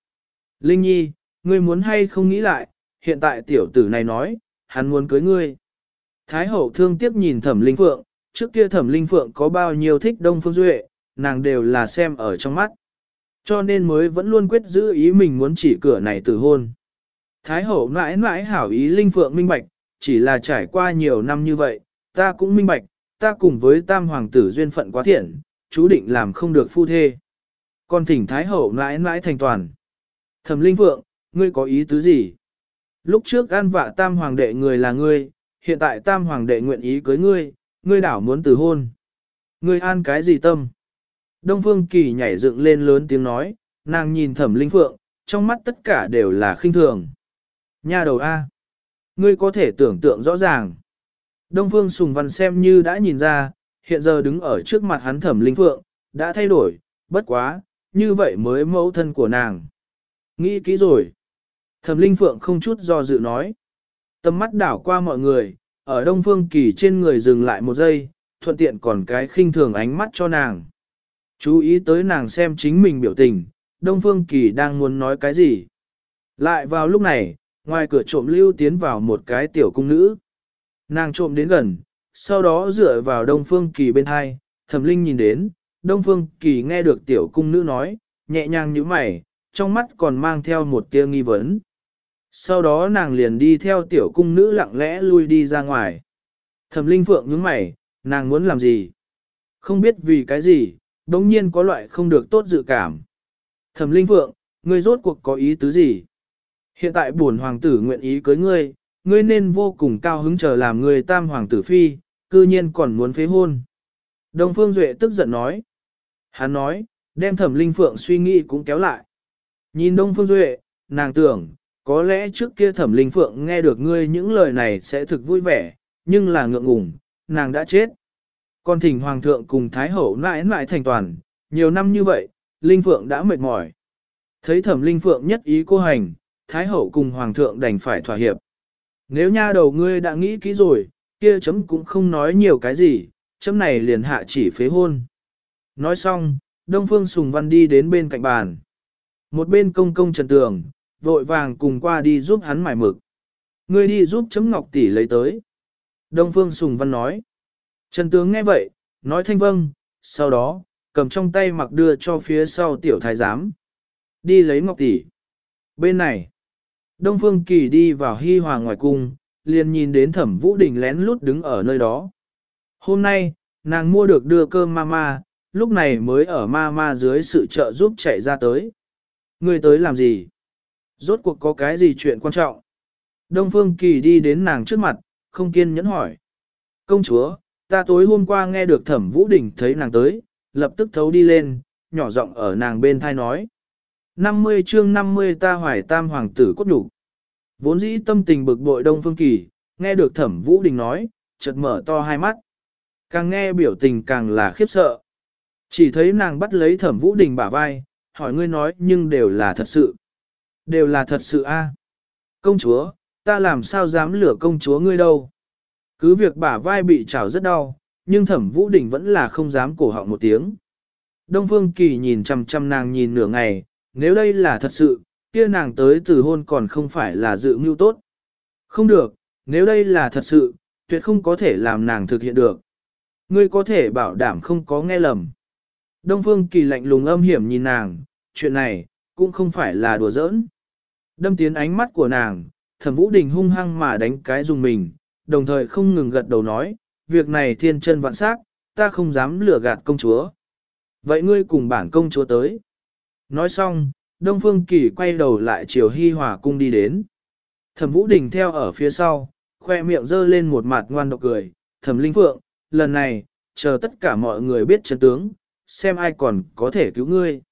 Speaker 1: Linh Nhi, ngươi muốn hay không nghĩ lại, hiện tại tiểu tử này nói, hắn muốn cưới ngươi. Thái hậu thương tiếc nhìn Thẩm Linh Phượng, trước kia Thẩm Linh Phượng có bao nhiêu thích Đông Phương Duệ, nàng đều là xem ở trong mắt. Cho nên mới vẫn luôn quyết giữ ý mình muốn chỉ cửa này từ hôn. Thái hậu mãi mãi hảo ý Linh Phượng minh bạch, chỉ là trải qua nhiều năm như vậy, ta cũng minh bạch, ta cùng với tam hoàng tử duyên phận quá thiện, chú định làm không được phu thê. Còn thỉnh Thái hậu mãi mãi thành toàn. Thẩm Linh Phượng, ngươi có ý tứ gì? Lúc trước an vạ tam hoàng đệ người là ngươi, hiện tại tam hoàng đệ nguyện ý cưới ngươi, ngươi đảo muốn từ hôn. Ngươi an cái gì tâm? Đông Phương Kỳ nhảy dựng lên lớn tiếng nói, nàng nhìn thẩm linh phượng, trong mắt tất cả đều là khinh thường. Nha đầu A. Ngươi có thể tưởng tượng rõ ràng. Đông Phương Sùng Văn xem như đã nhìn ra, hiện giờ đứng ở trước mặt hắn thẩm linh phượng, đã thay đổi, bất quá, như vậy mới mẫu thân của nàng. Nghĩ kỹ rồi. Thẩm linh phượng không chút do dự nói. Tầm mắt đảo qua mọi người, ở Đông Phương Kỳ trên người dừng lại một giây, thuận tiện còn cái khinh thường ánh mắt cho nàng. Chú ý tới nàng xem chính mình biểu tình, Đông Phương Kỳ đang muốn nói cái gì. Lại vào lúc này, ngoài cửa trộm lưu tiến vào một cái tiểu cung nữ. Nàng trộm đến gần, sau đó dựa vào Đông Phương Kỳ bên hai, thẩm linh nhìn đến, Đông Phương Kỳ nghe được tiểu cung nữ nói, nhẹ nhàng như mày, trong mắt còn mang theo một tia nghi vấn. Sau đó nàng liền đi theo tiểu cung nữ lặng lẽ lui đi ra ngoài. Thẩm linh phượng nhướng mày, nàng muốn làm gì? Không biết vì cái gì, đống nhiên có loại không được tốt dự cảm. Thẩm linh phượng, ngươi rốt cuộc có ý tứ gì? Hiện tại buồn hoàng tử nguyện ý cưới ngươi, ngươi nên vô cùng cao hứng chờ làm người tam hoàng tử phi, cư nhiên còn muốn phế hôn. Đông Phương Duệ tức giận nói. Hắn nói, đem thẩm linh phượng suy nghĩ cũng kéo lại. Nhìn Đông Phương Duệ, nàng tưởng, có lẽ trước kia thẩm linh phượng nghe được ngươi những lời này sẽ thực vui vẻ, nhưng là ngượng ngùng, nàng đã chết. Còn thỉnh hoàng thượng cùng thái hậu mãi mãi thành toàn, nhiều năm như vậy, linh phượng đã mệt mỏi. Thấy thẩm linh phượng nhất ý cô hành, Thái hậu cùng Hoàng thượng đành phải thỏa hiệp. Nếu nha đầu ngươi đã nghĩ kỹ rồi, kia chấm cũng không nói nhiều cái gì, chấm này liền hạ chỉ phế hôn. Nói xong, Đông Phương Sùng Văn đi đến bên cạnh bàn. Một bên công công trần tường, vội vàng cùng qua đi giúp hắn mải mực. Ngươi đi giúp chấm ngọc tỷ lấy tới. Đông Phương Sùng Văn nói. Trần tướng nghe vậy, nói thanh vâng, sau đó, cầm trong tay mặc đưa cho phía sau tiểu thái giám. Đi lấy ngọc tỷ. Bên này, Đông Phương Kỳ đi vào hy hòa ngoài cung, liền nhìn đến thẩm vũ đình lén lút đứng ở nơi đó. Hôm nay, nàng mua được đưa cơm mama, lúc này mới ở mama dưới sự trợ giúp chạy ra tới. Người tới làm gì? Rốt cuộc có cái gì chuyện quan trọng? Đông Phương Kỳ đi đến nàng trước mặt, không kiên nhẫn hỏi. Công chúa, ta tối hôm qua nghe được thẩm vũ đình thấy nàng tới, lập tức thấu đi lên, nhỏ giọng ở nàng bên thai nói. 50 chương 50 ta hoài tam hoàng tử cốt đủ. Vốn dĩ tâm tình bực bội Đông Phương Kỳ, nghe được thẩm vũ đình nói, chợt mở to hai mắt. Càng nghe biểu tình càng là khiếp sợ. Chỉ thấy nàng bắt lấy thẩm vũ đình bả vai, hỏi ngươi nói nhưng đều là thật sự. Đều là thật sự a. Công chúa, ta làm sao dám lửa công chúa ngươi đâu. Cứ việc bả vai bị trào rất đau, nhưng thẩm vũ đình vẫn là không dám cổ họng một tiếng. Đông Phương Kỳ nhìn chăm chăm nàng nhìn nửa ngày, nếu đây là thật sự, kia nàng tới từ hôn còn không phải là dự mưu tốt. Không được, nếu đây là thật sự, tuyệt không có thể làm nàng thực hiện được. Ngươi có thể bảo đảm không có nghe lầm. Đông Phương Kỳ lạnh lùng âm hiểm nhìn nàng, chuyện này, cũng không phải là đùa giỡn. Đâm tiến ánh mắt của nàng, thẩm vũ đình hung hăng mà đánh cái dùng mình, đồng thời không ngừng gật đầu nói, việc này thiên chân vạn sắc, ta không dám lừa gạt công chúa. Vậy ngươi cùng bản công chúa tới. Nói xong, Đông Phương Kỳ quay đầu lại chiều Hi Hòa cung đi đến. Thẩm Vũ Đình theo ở phía sau, khoe miệng dơ lên một mặt ngoan độc cười, Thẩm Linh Phượng, lần này, chờ tất cả mọi người biết chân tướng, xem ai còn có thể cứu ngươi.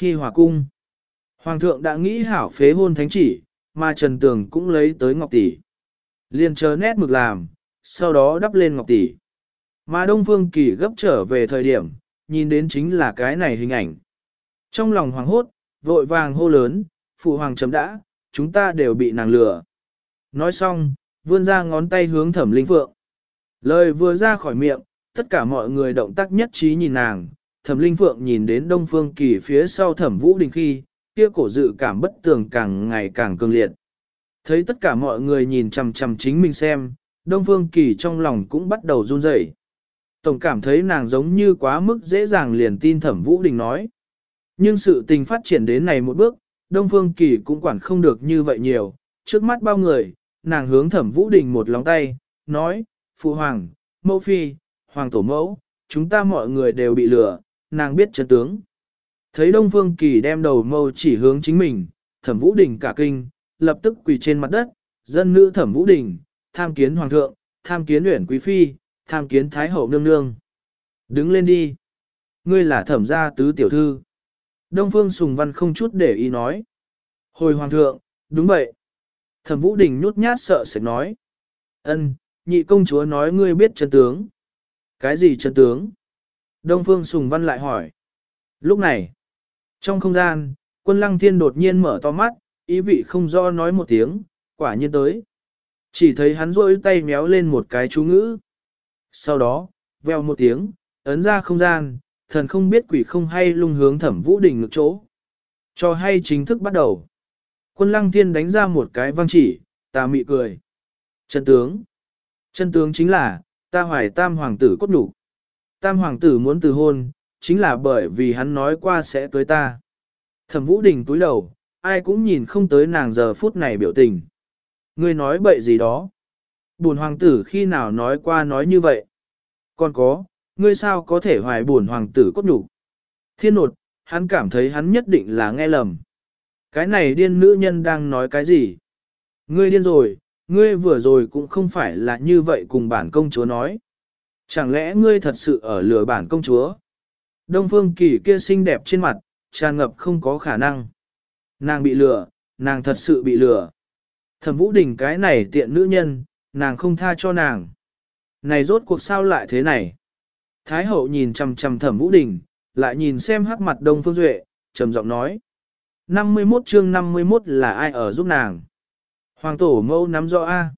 Speaker 1: Hi Hòa cung. Hoàng thượng đã nghĩ hảo phế hôn thánh chỉ, mà Trần Tường cũng lấy tới Ngọc Tỷ. Liên chờ nét mực làm, sau đó đắp lên Ngọc Tỷ. Mà Đông Phương Kỳ gấp trở về thời điểm, nhìn đến chính là cái này hình ảnh. Trong lòng hoàng hốt, vội vàng hô lớn, phụ hoàng chấm đã, chúng ta đều bị nàng lừa. Nói xong, vươn ra ngón tay hướng thẩm linh phượng. Lời vừa ra khỏi miệng, tất cả mọi người động tác nhất trí nhìn nàng, thẩm linh phượng nhìn đến đông phương kỳ phía sau thẩm vũ đình khi, kia cổ dự cảm bất tường càng ngày càng cường liệt. Thấy tất cả mọi người nhìn chằm chằm chính mình xem, đông phương kỳ trong lòng cũng bắt đầu run rẩy. Tổng cảm thấy nàng giống như quá mức dễ dàng liền tin thẩm vũ đình nói. Nhưng sự tình phát triển đến này một bước, Đông Phương Kỳ cũng quản không được như vậy nhiều, trước mắt bao người, nàng hướng thẩm Vũ Đình một lòng tay, nói, Phụ Hoàng, Mẫu Phi, Hoàng Tổ Mẫu, chúng ta mọi người đều bị lừa, nàng biết chân tướng. Thấy Đông Phương Kỳ đem đầu mâu chỉ hướng chính mình, thẩm Vũ Đình cả kinh, lập tức quỳ trên mặt đất, dân nữ thẩm Vũ Đình, tham kiến Hoàng thượng, tham kiến Uyển Quý Phi, tham kiến Thái Hậu Nương Nương. Đứng lên đi. Ngươi là thẩm gia tứ tiểu thư. Đông Phương Sùng Văn không chút để ý nói. Hồi Hoàng thượng, đúng vậy. Thẩm Vũ Đình nhút nhát sợ sệt nói. Ân, nhị công chúa nói ngươi biết chân tướng. Cái gì chân tướng? Đông Phương Sùng Văn lại hỏi. Lúc này, trong không gian, quân lăng thiên đột nhiên mở to mắt, ý vị không do nói một tiếng, quả nhiên tới. Chỉ thấy hắn rôi tay méo lên một cái chú ngữ. Sau đó, veo một tiếng, ấn ra không gian, thần không biết quỷ không hay lung hướng thẩm vũ đình ngược chỗ. Cho hay chính thức bắt đầu. Quân lăng thiên đánh ra một cái văng chỉ, ta mị cười. Chân tướng. Chân tướng chính là, ta hoài tam hoàng tử cốt đủ. Tam hoàng tử muốn từ hôn, chính là bởi vì hắn nói qua sẽ cưới ta. Thẩm vũ đình túi đầu, ai cũng nhìn không tới nàng giờ phút này biểu tình. Ngươi nói bậy gì đó. Buồn hoàng tử khi nào nói qua nói như vậy. Còn có, Ngươi sao có thể hoài buồn hoàng tử cốt nhục? Thiên nột, hắn cảm thấy hắn nhất định là nghe lầm. Cái này điên nữ nhân đang nói cái gì? Ngươi điên rồi, ngươi vừa rồi cũng không phải là như vậy cùng bản công chúa nói. Chẳng lẽ ngươi thật sự ở lừa bản công chúa? Đông phương kỳ kia xinh đẹp trên mặt, tràn ngập không có khả năng. Nàng bị lừa, nàng thật sự bị lừa. Thẩm vũ đình cái này tiện nữ nhân, nàng không tha cho nàng. Này rốt cuộc sao lại thế này? Thái hậu nhìn chằm chằm thẩm vũ đình, lại nhìn xem hắc mặt đông phương duệ, trầm giọng nói. 51 chương 51 là ai ở giúp nàng? Hoàng tổ mẫu nắm rõ A.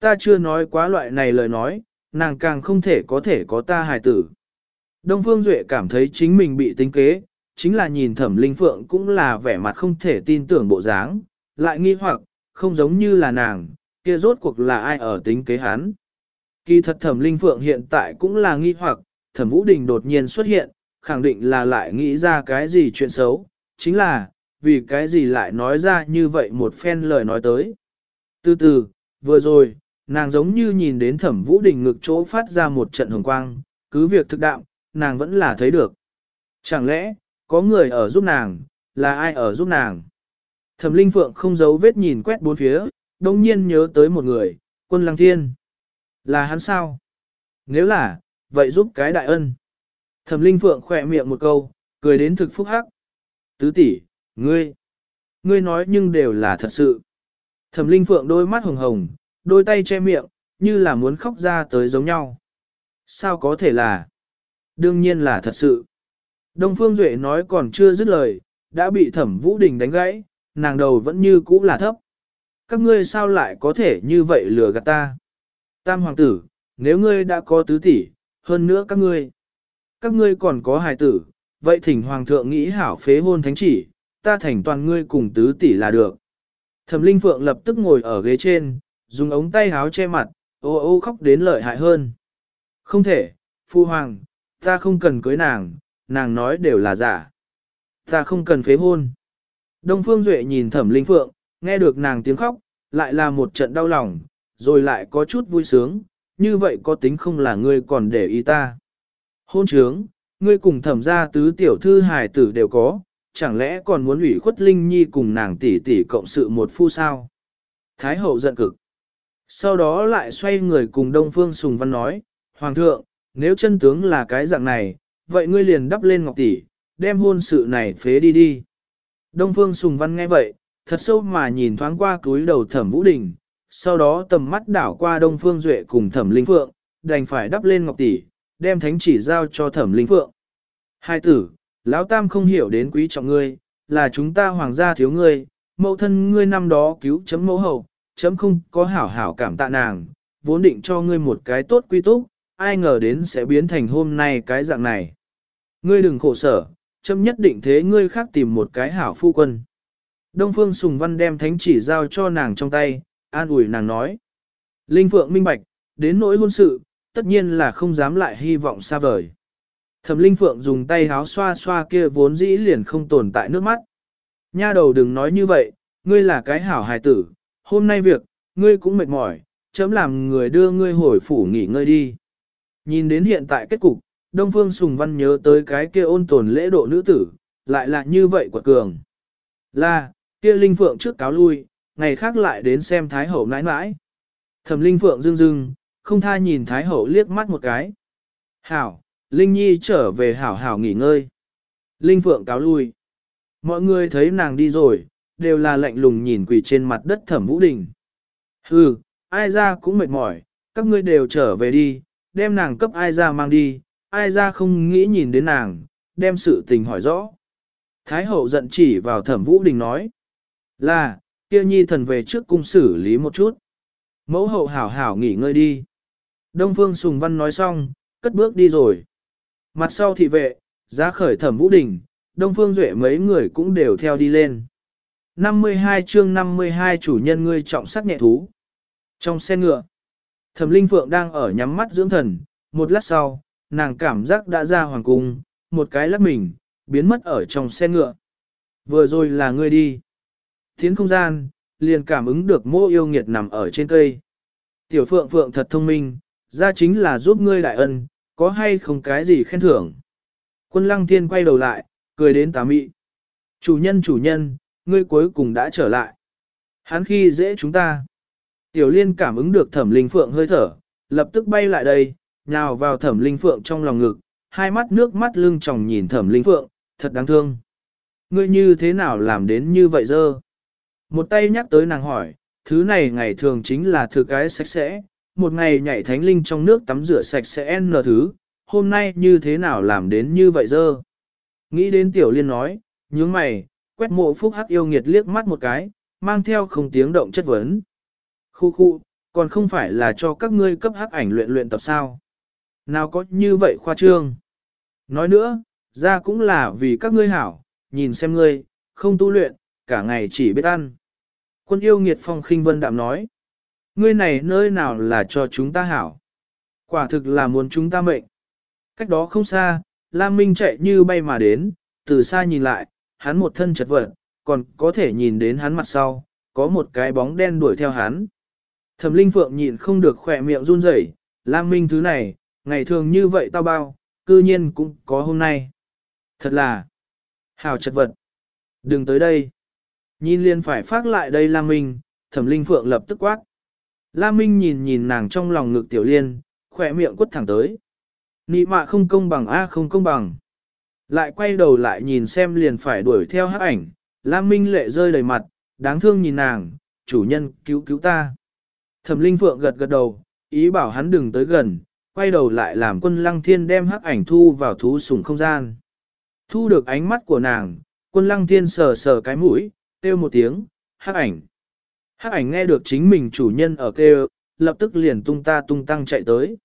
Speaker 1: Ta chưa nói quá loại này lời nói, nàng càng không thể có thể có ta hài tử. Đông Phương Duệ cảm thấy chính mình bị tính kế, chính là nhìn thẩm linh phượng cũng là vẻ mặt không thể tin tưởng bộ dáng, lại nghi hoặc, không giống như là nàng, kia rốt cuộc là ai ở tính kế hắn. Kỳ thật thẩm linh phượng hiện tại cũng là nghi hoặc, thẩm vũ đình đột nhiên xuất hiện, khẳng định là lại nghĩ ra cái gì chuyện xấu, chính là, vì cái gì lại nói ra như vậy một phen lời nói tới. Từ từ, vừa rồi, nàng giống như nhìn đến thẩm vũ đình ngực chỗ phát ra một trận hồng quang, cứ việc thực đạo, nàng vẫn là thấy được. Chẳng lẽ, có người ở giúp nàng, là ai ở giúp nàng? Thẩm linh phượng không giấu vết nhìn quét bốn phía, đồng nhiên nhớ tới một người, quân lăng thiên. Là hắn sao? Nếu là, vậy giúp cái đại ân. Thẩm linh phượng khỏe miệng một câu, cười đến thực phúc hắc. Tứ tỷ, ngươi, ngươi nói nhưng đều là thật sự. Thẩm linh phượng đôi mắt hồng hồng, đôi tay che miệng, như là muốn khóc ra tới giống nhau. Sao có thể là? Đương nhiên là thật sự. Đông Phương Duệ nói còn chưa dứt lời, đã bị thẩm Vũ Đình đánh gãy, nàng đầu vẫn như cũ là thấp. Các ngươi sao lại có thể như vậy lừa gạt ta? Tam hoàng tử, nếu ngươi đã có tứ tỷ, hơn nữa các ngươi. Các ngươi còn có hài tử, vậy thỉnh hoàng thượng nghĩ hảo phế hôn thánh chỉ, ta thành toàn ngươi cùng tứ tỷ là được. Thẩm Linh Phượng lập tức ngồi ở ghế trên, dùng ống tay áo che mặt, ô ô khóc đến lợi hại hơn. Không thể, phu hoàng, ta không cần cưới nàng, nàng nói đều là giả. Ta không cần phế hôn. Đông Phương Duệ nhìn Thẩm Linh Phượng, nghe được nàng tiếng khóc, lại là một trận đau lòng, rồi lại có chút vui sướng, như vậy có tính không là ngươi còn để ý ta. Hôn trướng, ngươi cùng thẩm gia tứ tiểu thư hài tử đều có, chẳng lẽ còn muốn ủy khuất Linh Nhi cùng nàng tỷ tỷ cộng sự một phu sao? Thái hậu giận cực. Sau đó lại xoay người cùng Đông Phương Sùng Văn nói, Hoàng thượng, nếu chân tướng là cái dạng này, vậy ngươi liền đắp lên ngọc tỷ, đem hôn sự này phế đi đi. Đông Phương Sùng Văn nghe vậy, thật sâu mà nhìn thoáng qua túi đầu thẩm Vũ Đình, sau đó tầm mắt đảo qua Đông Phương Duệ cùng thẩm Linh Phượng, đành phải đắp lên ngọc tỷ, đem thánh chỉ giao cho thẩm Linh Phượng. Hai tử, Lão Tam không hiểu đến quý trọng ngươi, là chúng ta hoàng gia thiếu ngươi, mẫu thân ngươi năm đó cứu chấm mẫu hậu, chấm không có hảo hảo cảm tạ nàng, vốn định cho ngươi một cái tốt quy túc, ai ngờ đến sẽ biến thành hôm nay cái dạng này. Ngươi đừng khổ sở, chấm nhất định thế ngươi khác tìm một cái hảo phu quân. Đông Phương Sùng Văn đem thánh chỉ giao cho nàng trong tay, an ủi nàng nói. Linh Phượng minh bạch, đến nỗi hôn sự, tất nhiên là không dám lại hy vọng xa vời. Thẩm Linh Phượng dùng tay háo xoa xoa kia vốn dĩ liền không tồn tại nước mắt. Nha đầu đừng nói như vậy, ngươi là cái hảo hài tử, hôm nay việc, ngươi cũng mệt mỏi, chấm làm người đưa ngươi hồi phủ nghỉ ngơi đi. Nhìn đến hiện tại kết cục, Đông Phương Sùng Văn nhớ tới cái kia ôn tồn lễ độ nữ tử, lại là như vậy quật cường. Là, kia Linh Phượng trước cáo lui, ngày khác lại đến xem Thái Hậu nãi nãi. Thẩm Linh Phượng dưng dưng, không tha nhìn Thái Hậu liếc mắt một cái. Hảo, Linh Nhi trở về hảo hảo nghỉ ngơi. Linh Phượng cáo lui. Mọi người thấy nàng đi rồi, đều là lạnh lùng nhìn quỳ trên mặt đất thẩm vũ đình. Hừ, ai ra cũng mệt mỏi, các ngươi đều trở về đi, đem nàng cấp ai ra mang đi, ai ra không nghĩ nhìn đến nàng, đem sự tình hỏi rõ. Thái hậu giận chỉ vào thẩm vũ đình nói, là, kia nhi thần về trước cung xử lý một chút. Mẫu hậu hảo hảo nghỉ ngơi đi. Đông Phương Sùng Văn nói xong, cất bước đi rồi. Mặt sau thị vệ, giá khởi thẩm vũ đình, Đông Phương Duệ mấy người cũng đều theo đi lên. 52 chương 52 chủ nhân ngươi trọng sắc nhẹ thú. Trong xe ngựa, Thẩm Linh Phượng đang ở nhắm mắt dưỡng thần, một lát sau, nàng cảm giác đã ra hoàng cung, một cái lắc mình, biến mất ở trong xe ngựa. Vừa rồi là ngươi đi. Tiến không gian, liền cảm ứng được mô yêu nghiệt nằm ở trên cây. Tiểu Phượng Phượng thật thông minh, ra chính là giúp ngươi đại ân, có hay không cái gì khen thưởng. Quân lăng thiên quay đầu lại, cười đến tà mị. Chủ nhân chủ nhân, ngươi cuối cùng đã trở lại. Hắn khi dễ chúng ta. Tiểu liên cảm ứng được thẩm linh phượng hơi thở, lập tức bay lại đây, nhào vào thẩm linh phượng trong lòng ngực, hai mắt nước mắt lưng tròng nhìn thẩm linh phượng, thật đáng thương. Ngươi như thế nào làm đến như vậy dơ? Một tay nhắc tới nàng hỏi, thứ này ngày thường chính là thứ cái sạch sẽ, một ngày nhảy thánh linh trong nước tắm rửa sạch sẽ n thứ, hôm nay như thế nào làm đến như vậy dơ? Nghĩ đến tiểu liên nói, nhướng mày, quét mộ phúc hắc yêu nghiệt liếc mắt một cái, mang theo không tiếng động chất vấn. Khu khu, còn không phải là cho các ngươi cấp hắc ảnh luyện luyện tập sao. Nào có như vậy khoa trương. Nói nữa, ra cũng là vì các ngươi hảo, nhìn xem ngươi, không tu luyện, cả ngày chỉ biết ăn. Quân yêu nghiệt phong khinh vân đạm nói. Ngươi này nơi nào là cho chúng ta hảo. Quả thực là muốn chúng ta mệnh. Cách đó không xa, Lam Minh chạy như bay mà đến, từ xa nhìn lại, hắn một thân chật vật, còn có thể nhìn đến hắn mặt sau, có một cái bóng đen đuổi theo hắn. Thẩm Linh Phượng nhịn không được khỏe miệng run rẩy, Lam Minh thứ này, ngày thường như vậy tao bao, cư nhiên cũng có hôm nay. Thật là, hào chật vật. Đừng tới đây. Nhìn liền phải phát lại đây Lam Minh, Thẩm Linh Phượng lập tức quát. Lam Minh nhìn nhìn nàng trong lòng ngực tiểu liên, khỏe miệng quất thẳng tới. Nị mạ không công bằng a không công bằng. Lại quay đầu lại nhìn xem liền phải đuổi theo hắc ảnh, Lam Minh lệ rơi đầy mặt, đáng thương nhìn nàng, chủ nhân cứu cứu ta. Thẩm Linh Phượng gật gật đầu, ý bảo hắn đừng tới gần, quay đầu lại làm quân lăng thiên đem hắc ảnh thu vào thú sùng không gian. Thu được ánh mắt của nàng, quân lăng thiên sờ sờ cái mũi, kêu một tiếng, hắc ảnh. Hắc ảnh nghe được chính mình chủ nhân ở kêu, lập tức liền tung ta tung tăng chạy tới.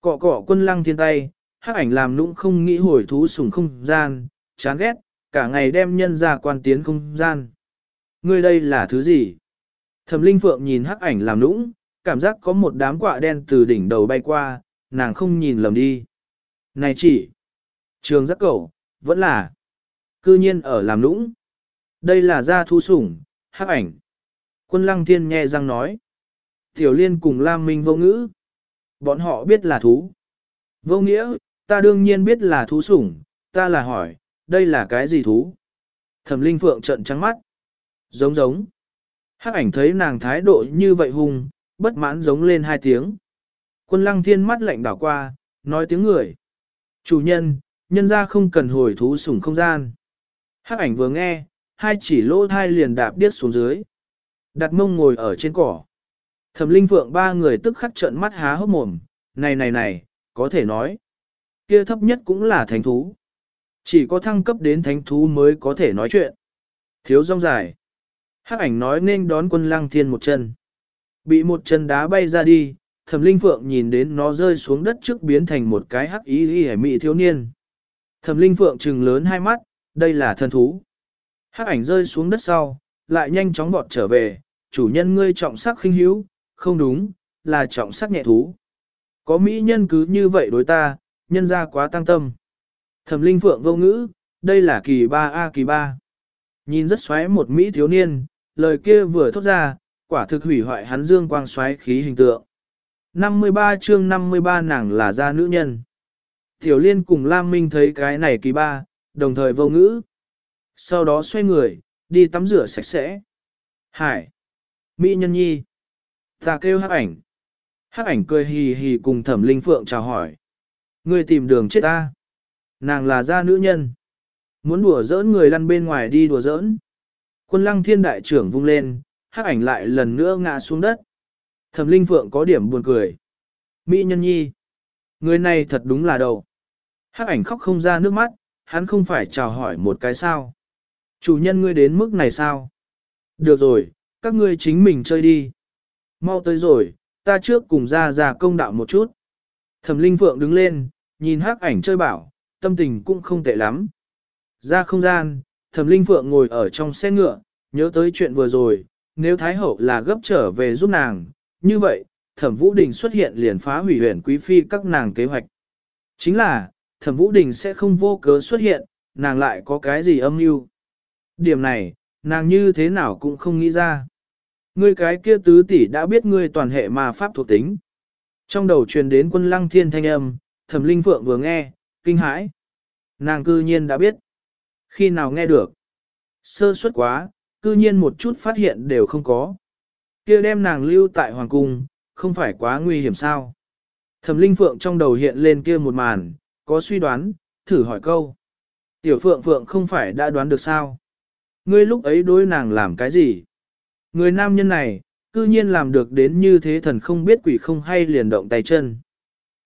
Speaker 1: Cọ cọ quân lăng thiên tay, hắc ảnh làm nũng không nghĩ hồi thú sủng không gian, chán ghét, cả ngày đem nhân ra quan tiến không gian. Ngươi đây là thứ gì? Thẩm Linh Phượng nhìn hắc ảnh làm nũng, cảm giác có một đám quạ đen từ đỉnh đầu bay qua, nàng không nhìn lầm đi. Này chỉ, trường giác cẩu, vẫn là, cư nhiên ở làm nũng. Đây là gia thu sủng, hắc ảnh. Quân lăng thiên nhẹ răng nói. Tiểu liên cùng Lam Minh vô ngữ. Bọn họ biết là thú. Vô nghĩa, ta đương nhiên biết là thú sủng, ta là hỏi, đây là cái gì thú? Thẩm Linh Phượng trợn trắng mắt. Giống giống. Hắc ảnh thấy nàng thái độ như vậy hung, bất mãn giống lên hai tiếng. Quân lăng thiên mắt lạnh đảo qua, nói tiếng người. Chủ nhân, nhân ra không cần hồi thú sủng không gian. Hắc ảnh vừa nghe, hai chỉ lỗ thai liền đạp điếc xuống dưới. Đặt mông ngồi ở trên cỏ. Thẩm linh phượng ba người tức khắc trợn mắt há hốc mồm, này này này, có thể nói. Kia thấp nhất cũng là thánh thú. Chỉ có thăng cấp đến thánh thú mới có thể nói chuyện. Thiếu rong dài. Hắc ảnh nói nên đón quân lăng thiên một chân. Bị một chân đá bay ra đi, thẩm linh phượng nhìn đến nó rơi xuống đất trước biến thành một cái hắc ý y hẻ mị thiếu niên. Thẩm linh phượng trừng lớn hai mắt, đây là thần thú. Hắc ảnh rơi xuống đất sau, lại nhanh chóng vọt trở về, chủ nhân ngươi trọng sắc khinh hữu, không đúng, là trọng sắc nhẹ thú. Có mỹ nhân cứ như vậy đối ta, nhân ra quá tăng tâm. Thẩm linh phượng vô ngữ, đây là kỳ ba A kỳ ba. Nhìn rất xoáy một mỹ thiếu niên, lời kia vừa thốt ra, quả thực hủy hoại hắn dương quang xoáy khí hình tượng. 53 chương 53 nàng là gia nữ nhân. Tiểu liên cùng Lam Minh thấy cái này kỳ ba, đồng thời vô ngữ. Sau đó xoay người, đi tắm rửa sạch sẽ. Hải! Mỹ nhân nhi! Ta kêu hắc ảnh. Hắc ảnh cười hì hì cùng thẩm linh phượng chào hỏi. Người tìm đường chết ta. Nàng là gia nữ nhân. Muốn đùa giỡn người lăn bên ngoài đi đùa giỡn. Quân lăng thiên đại trưởng vung lên, hắc ảnh lại lần nữa ngã xuống đất. Thẩm linh phượng có điểm buồn cười. Mỹ nhân nhi. Người này thật đúng là đầu. Hắc ảnh khóc không ra nước mắt, hắn không phải chào hỏi một cái sao. Chủ nhân ngươi đến mức này sao? Được rồi, các ngươi chính mình chơi đi. Mau tới rồi, ta trước cùng ra ra công đạo một chút. Thẩm Linh Phượng đứng lên, nhìn hắc ảnh chơi bảo, tâm tình cũng không tệ lắm. Ra không gian, Thẩm Linh Phượng ngồi ở trong xe ngựa, nhớ tới chuyện vừa rồi, nếu Thái Hậu là gấp trở về giúp nàng, như vậy, Thẩm Vũ Đình xuất hiện liền phá hủy huyền quý phi các nàng kế hoạch. Chính là, Thẩm Vũ Đình sẽ không vô cớ xuất hiện, nàng lại có cái gì âm mưu. Điểm này, nàng như thế nào cũng không nghĩ ra. Ngươi cái kia tứ tỷ đã biết ngươi toàn hệ ma pháp thuộc tính. Trong đầu truyền đến quân lăng thiên thanh âm, thẩm linh phượng vừa nghe, kinh hãi. Nàng cư nhiên đã biết. Khi nào nghe được? Sơ suất quá, cư nhiên một chút phát hiện đều không có. Kia đem nàng lưu tại hoàng cung, không phải quá nguy hiểm sao? Thẩm linh phượng trong đầu hiện lên kia một màn, có suy đoán, thử hỏi câu. Tiểu phượng phượng không phải đã đoán được sao? Ngươi lúc ấy đối nàng làm cái gì? Người nam nhân này, cư nhiên làm được đến như thế thần không biết quỷ không hay liền động tay chân.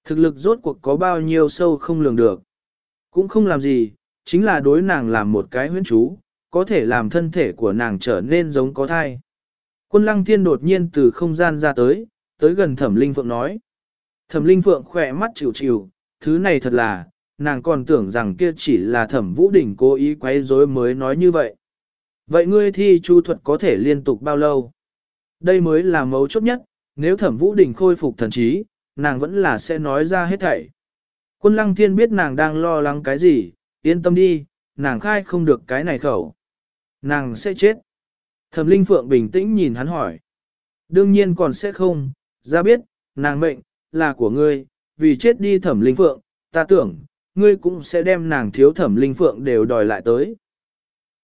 Speaker 1: Thực lực rốt cuộc có bao nhiêu sâu không lường được. Cũng không làm gì, chính là đối nàng làm một cái huyễn chú, có thể làm thân thể của nàng trở nên giống có thai. Quân lăng thiên đột nhiên từ không gian ra tới, tới gần thẩm linh phượng nói. Thẩm linh phượng khỏe mắt chịu chịu, thứ này thật là, nàng còn tưởng rằng kia chỉ là thẩm vũ đỉnh cố ý quấy rối mới nói như vậy. Vậy ngươi thi chu thuật có thể liên tục bao lâu? Đây mới là mấu chốt nhất, nếu thẩm vũ đỉnh khôi phục thần trí, nàng vẫn là sẽ nói ra hết thảy. Quân lăng thiên biết nàng đang lo lắng cái gì, yên tâm đi, nàng khai không được cái này khẩu. Nàng sẽ chết. Thẩm linh phượng bình tĩnh nhìn hắn hỏi. Đương nhiên còn sẽ không, ra biết, nàng mệnh, là của ngươi, vì chết đi thẩm linh phượng, ta tưởng, ngươi cũng sẽ đem nàng thiếu thẩm linh phượng đều đòi lại tới.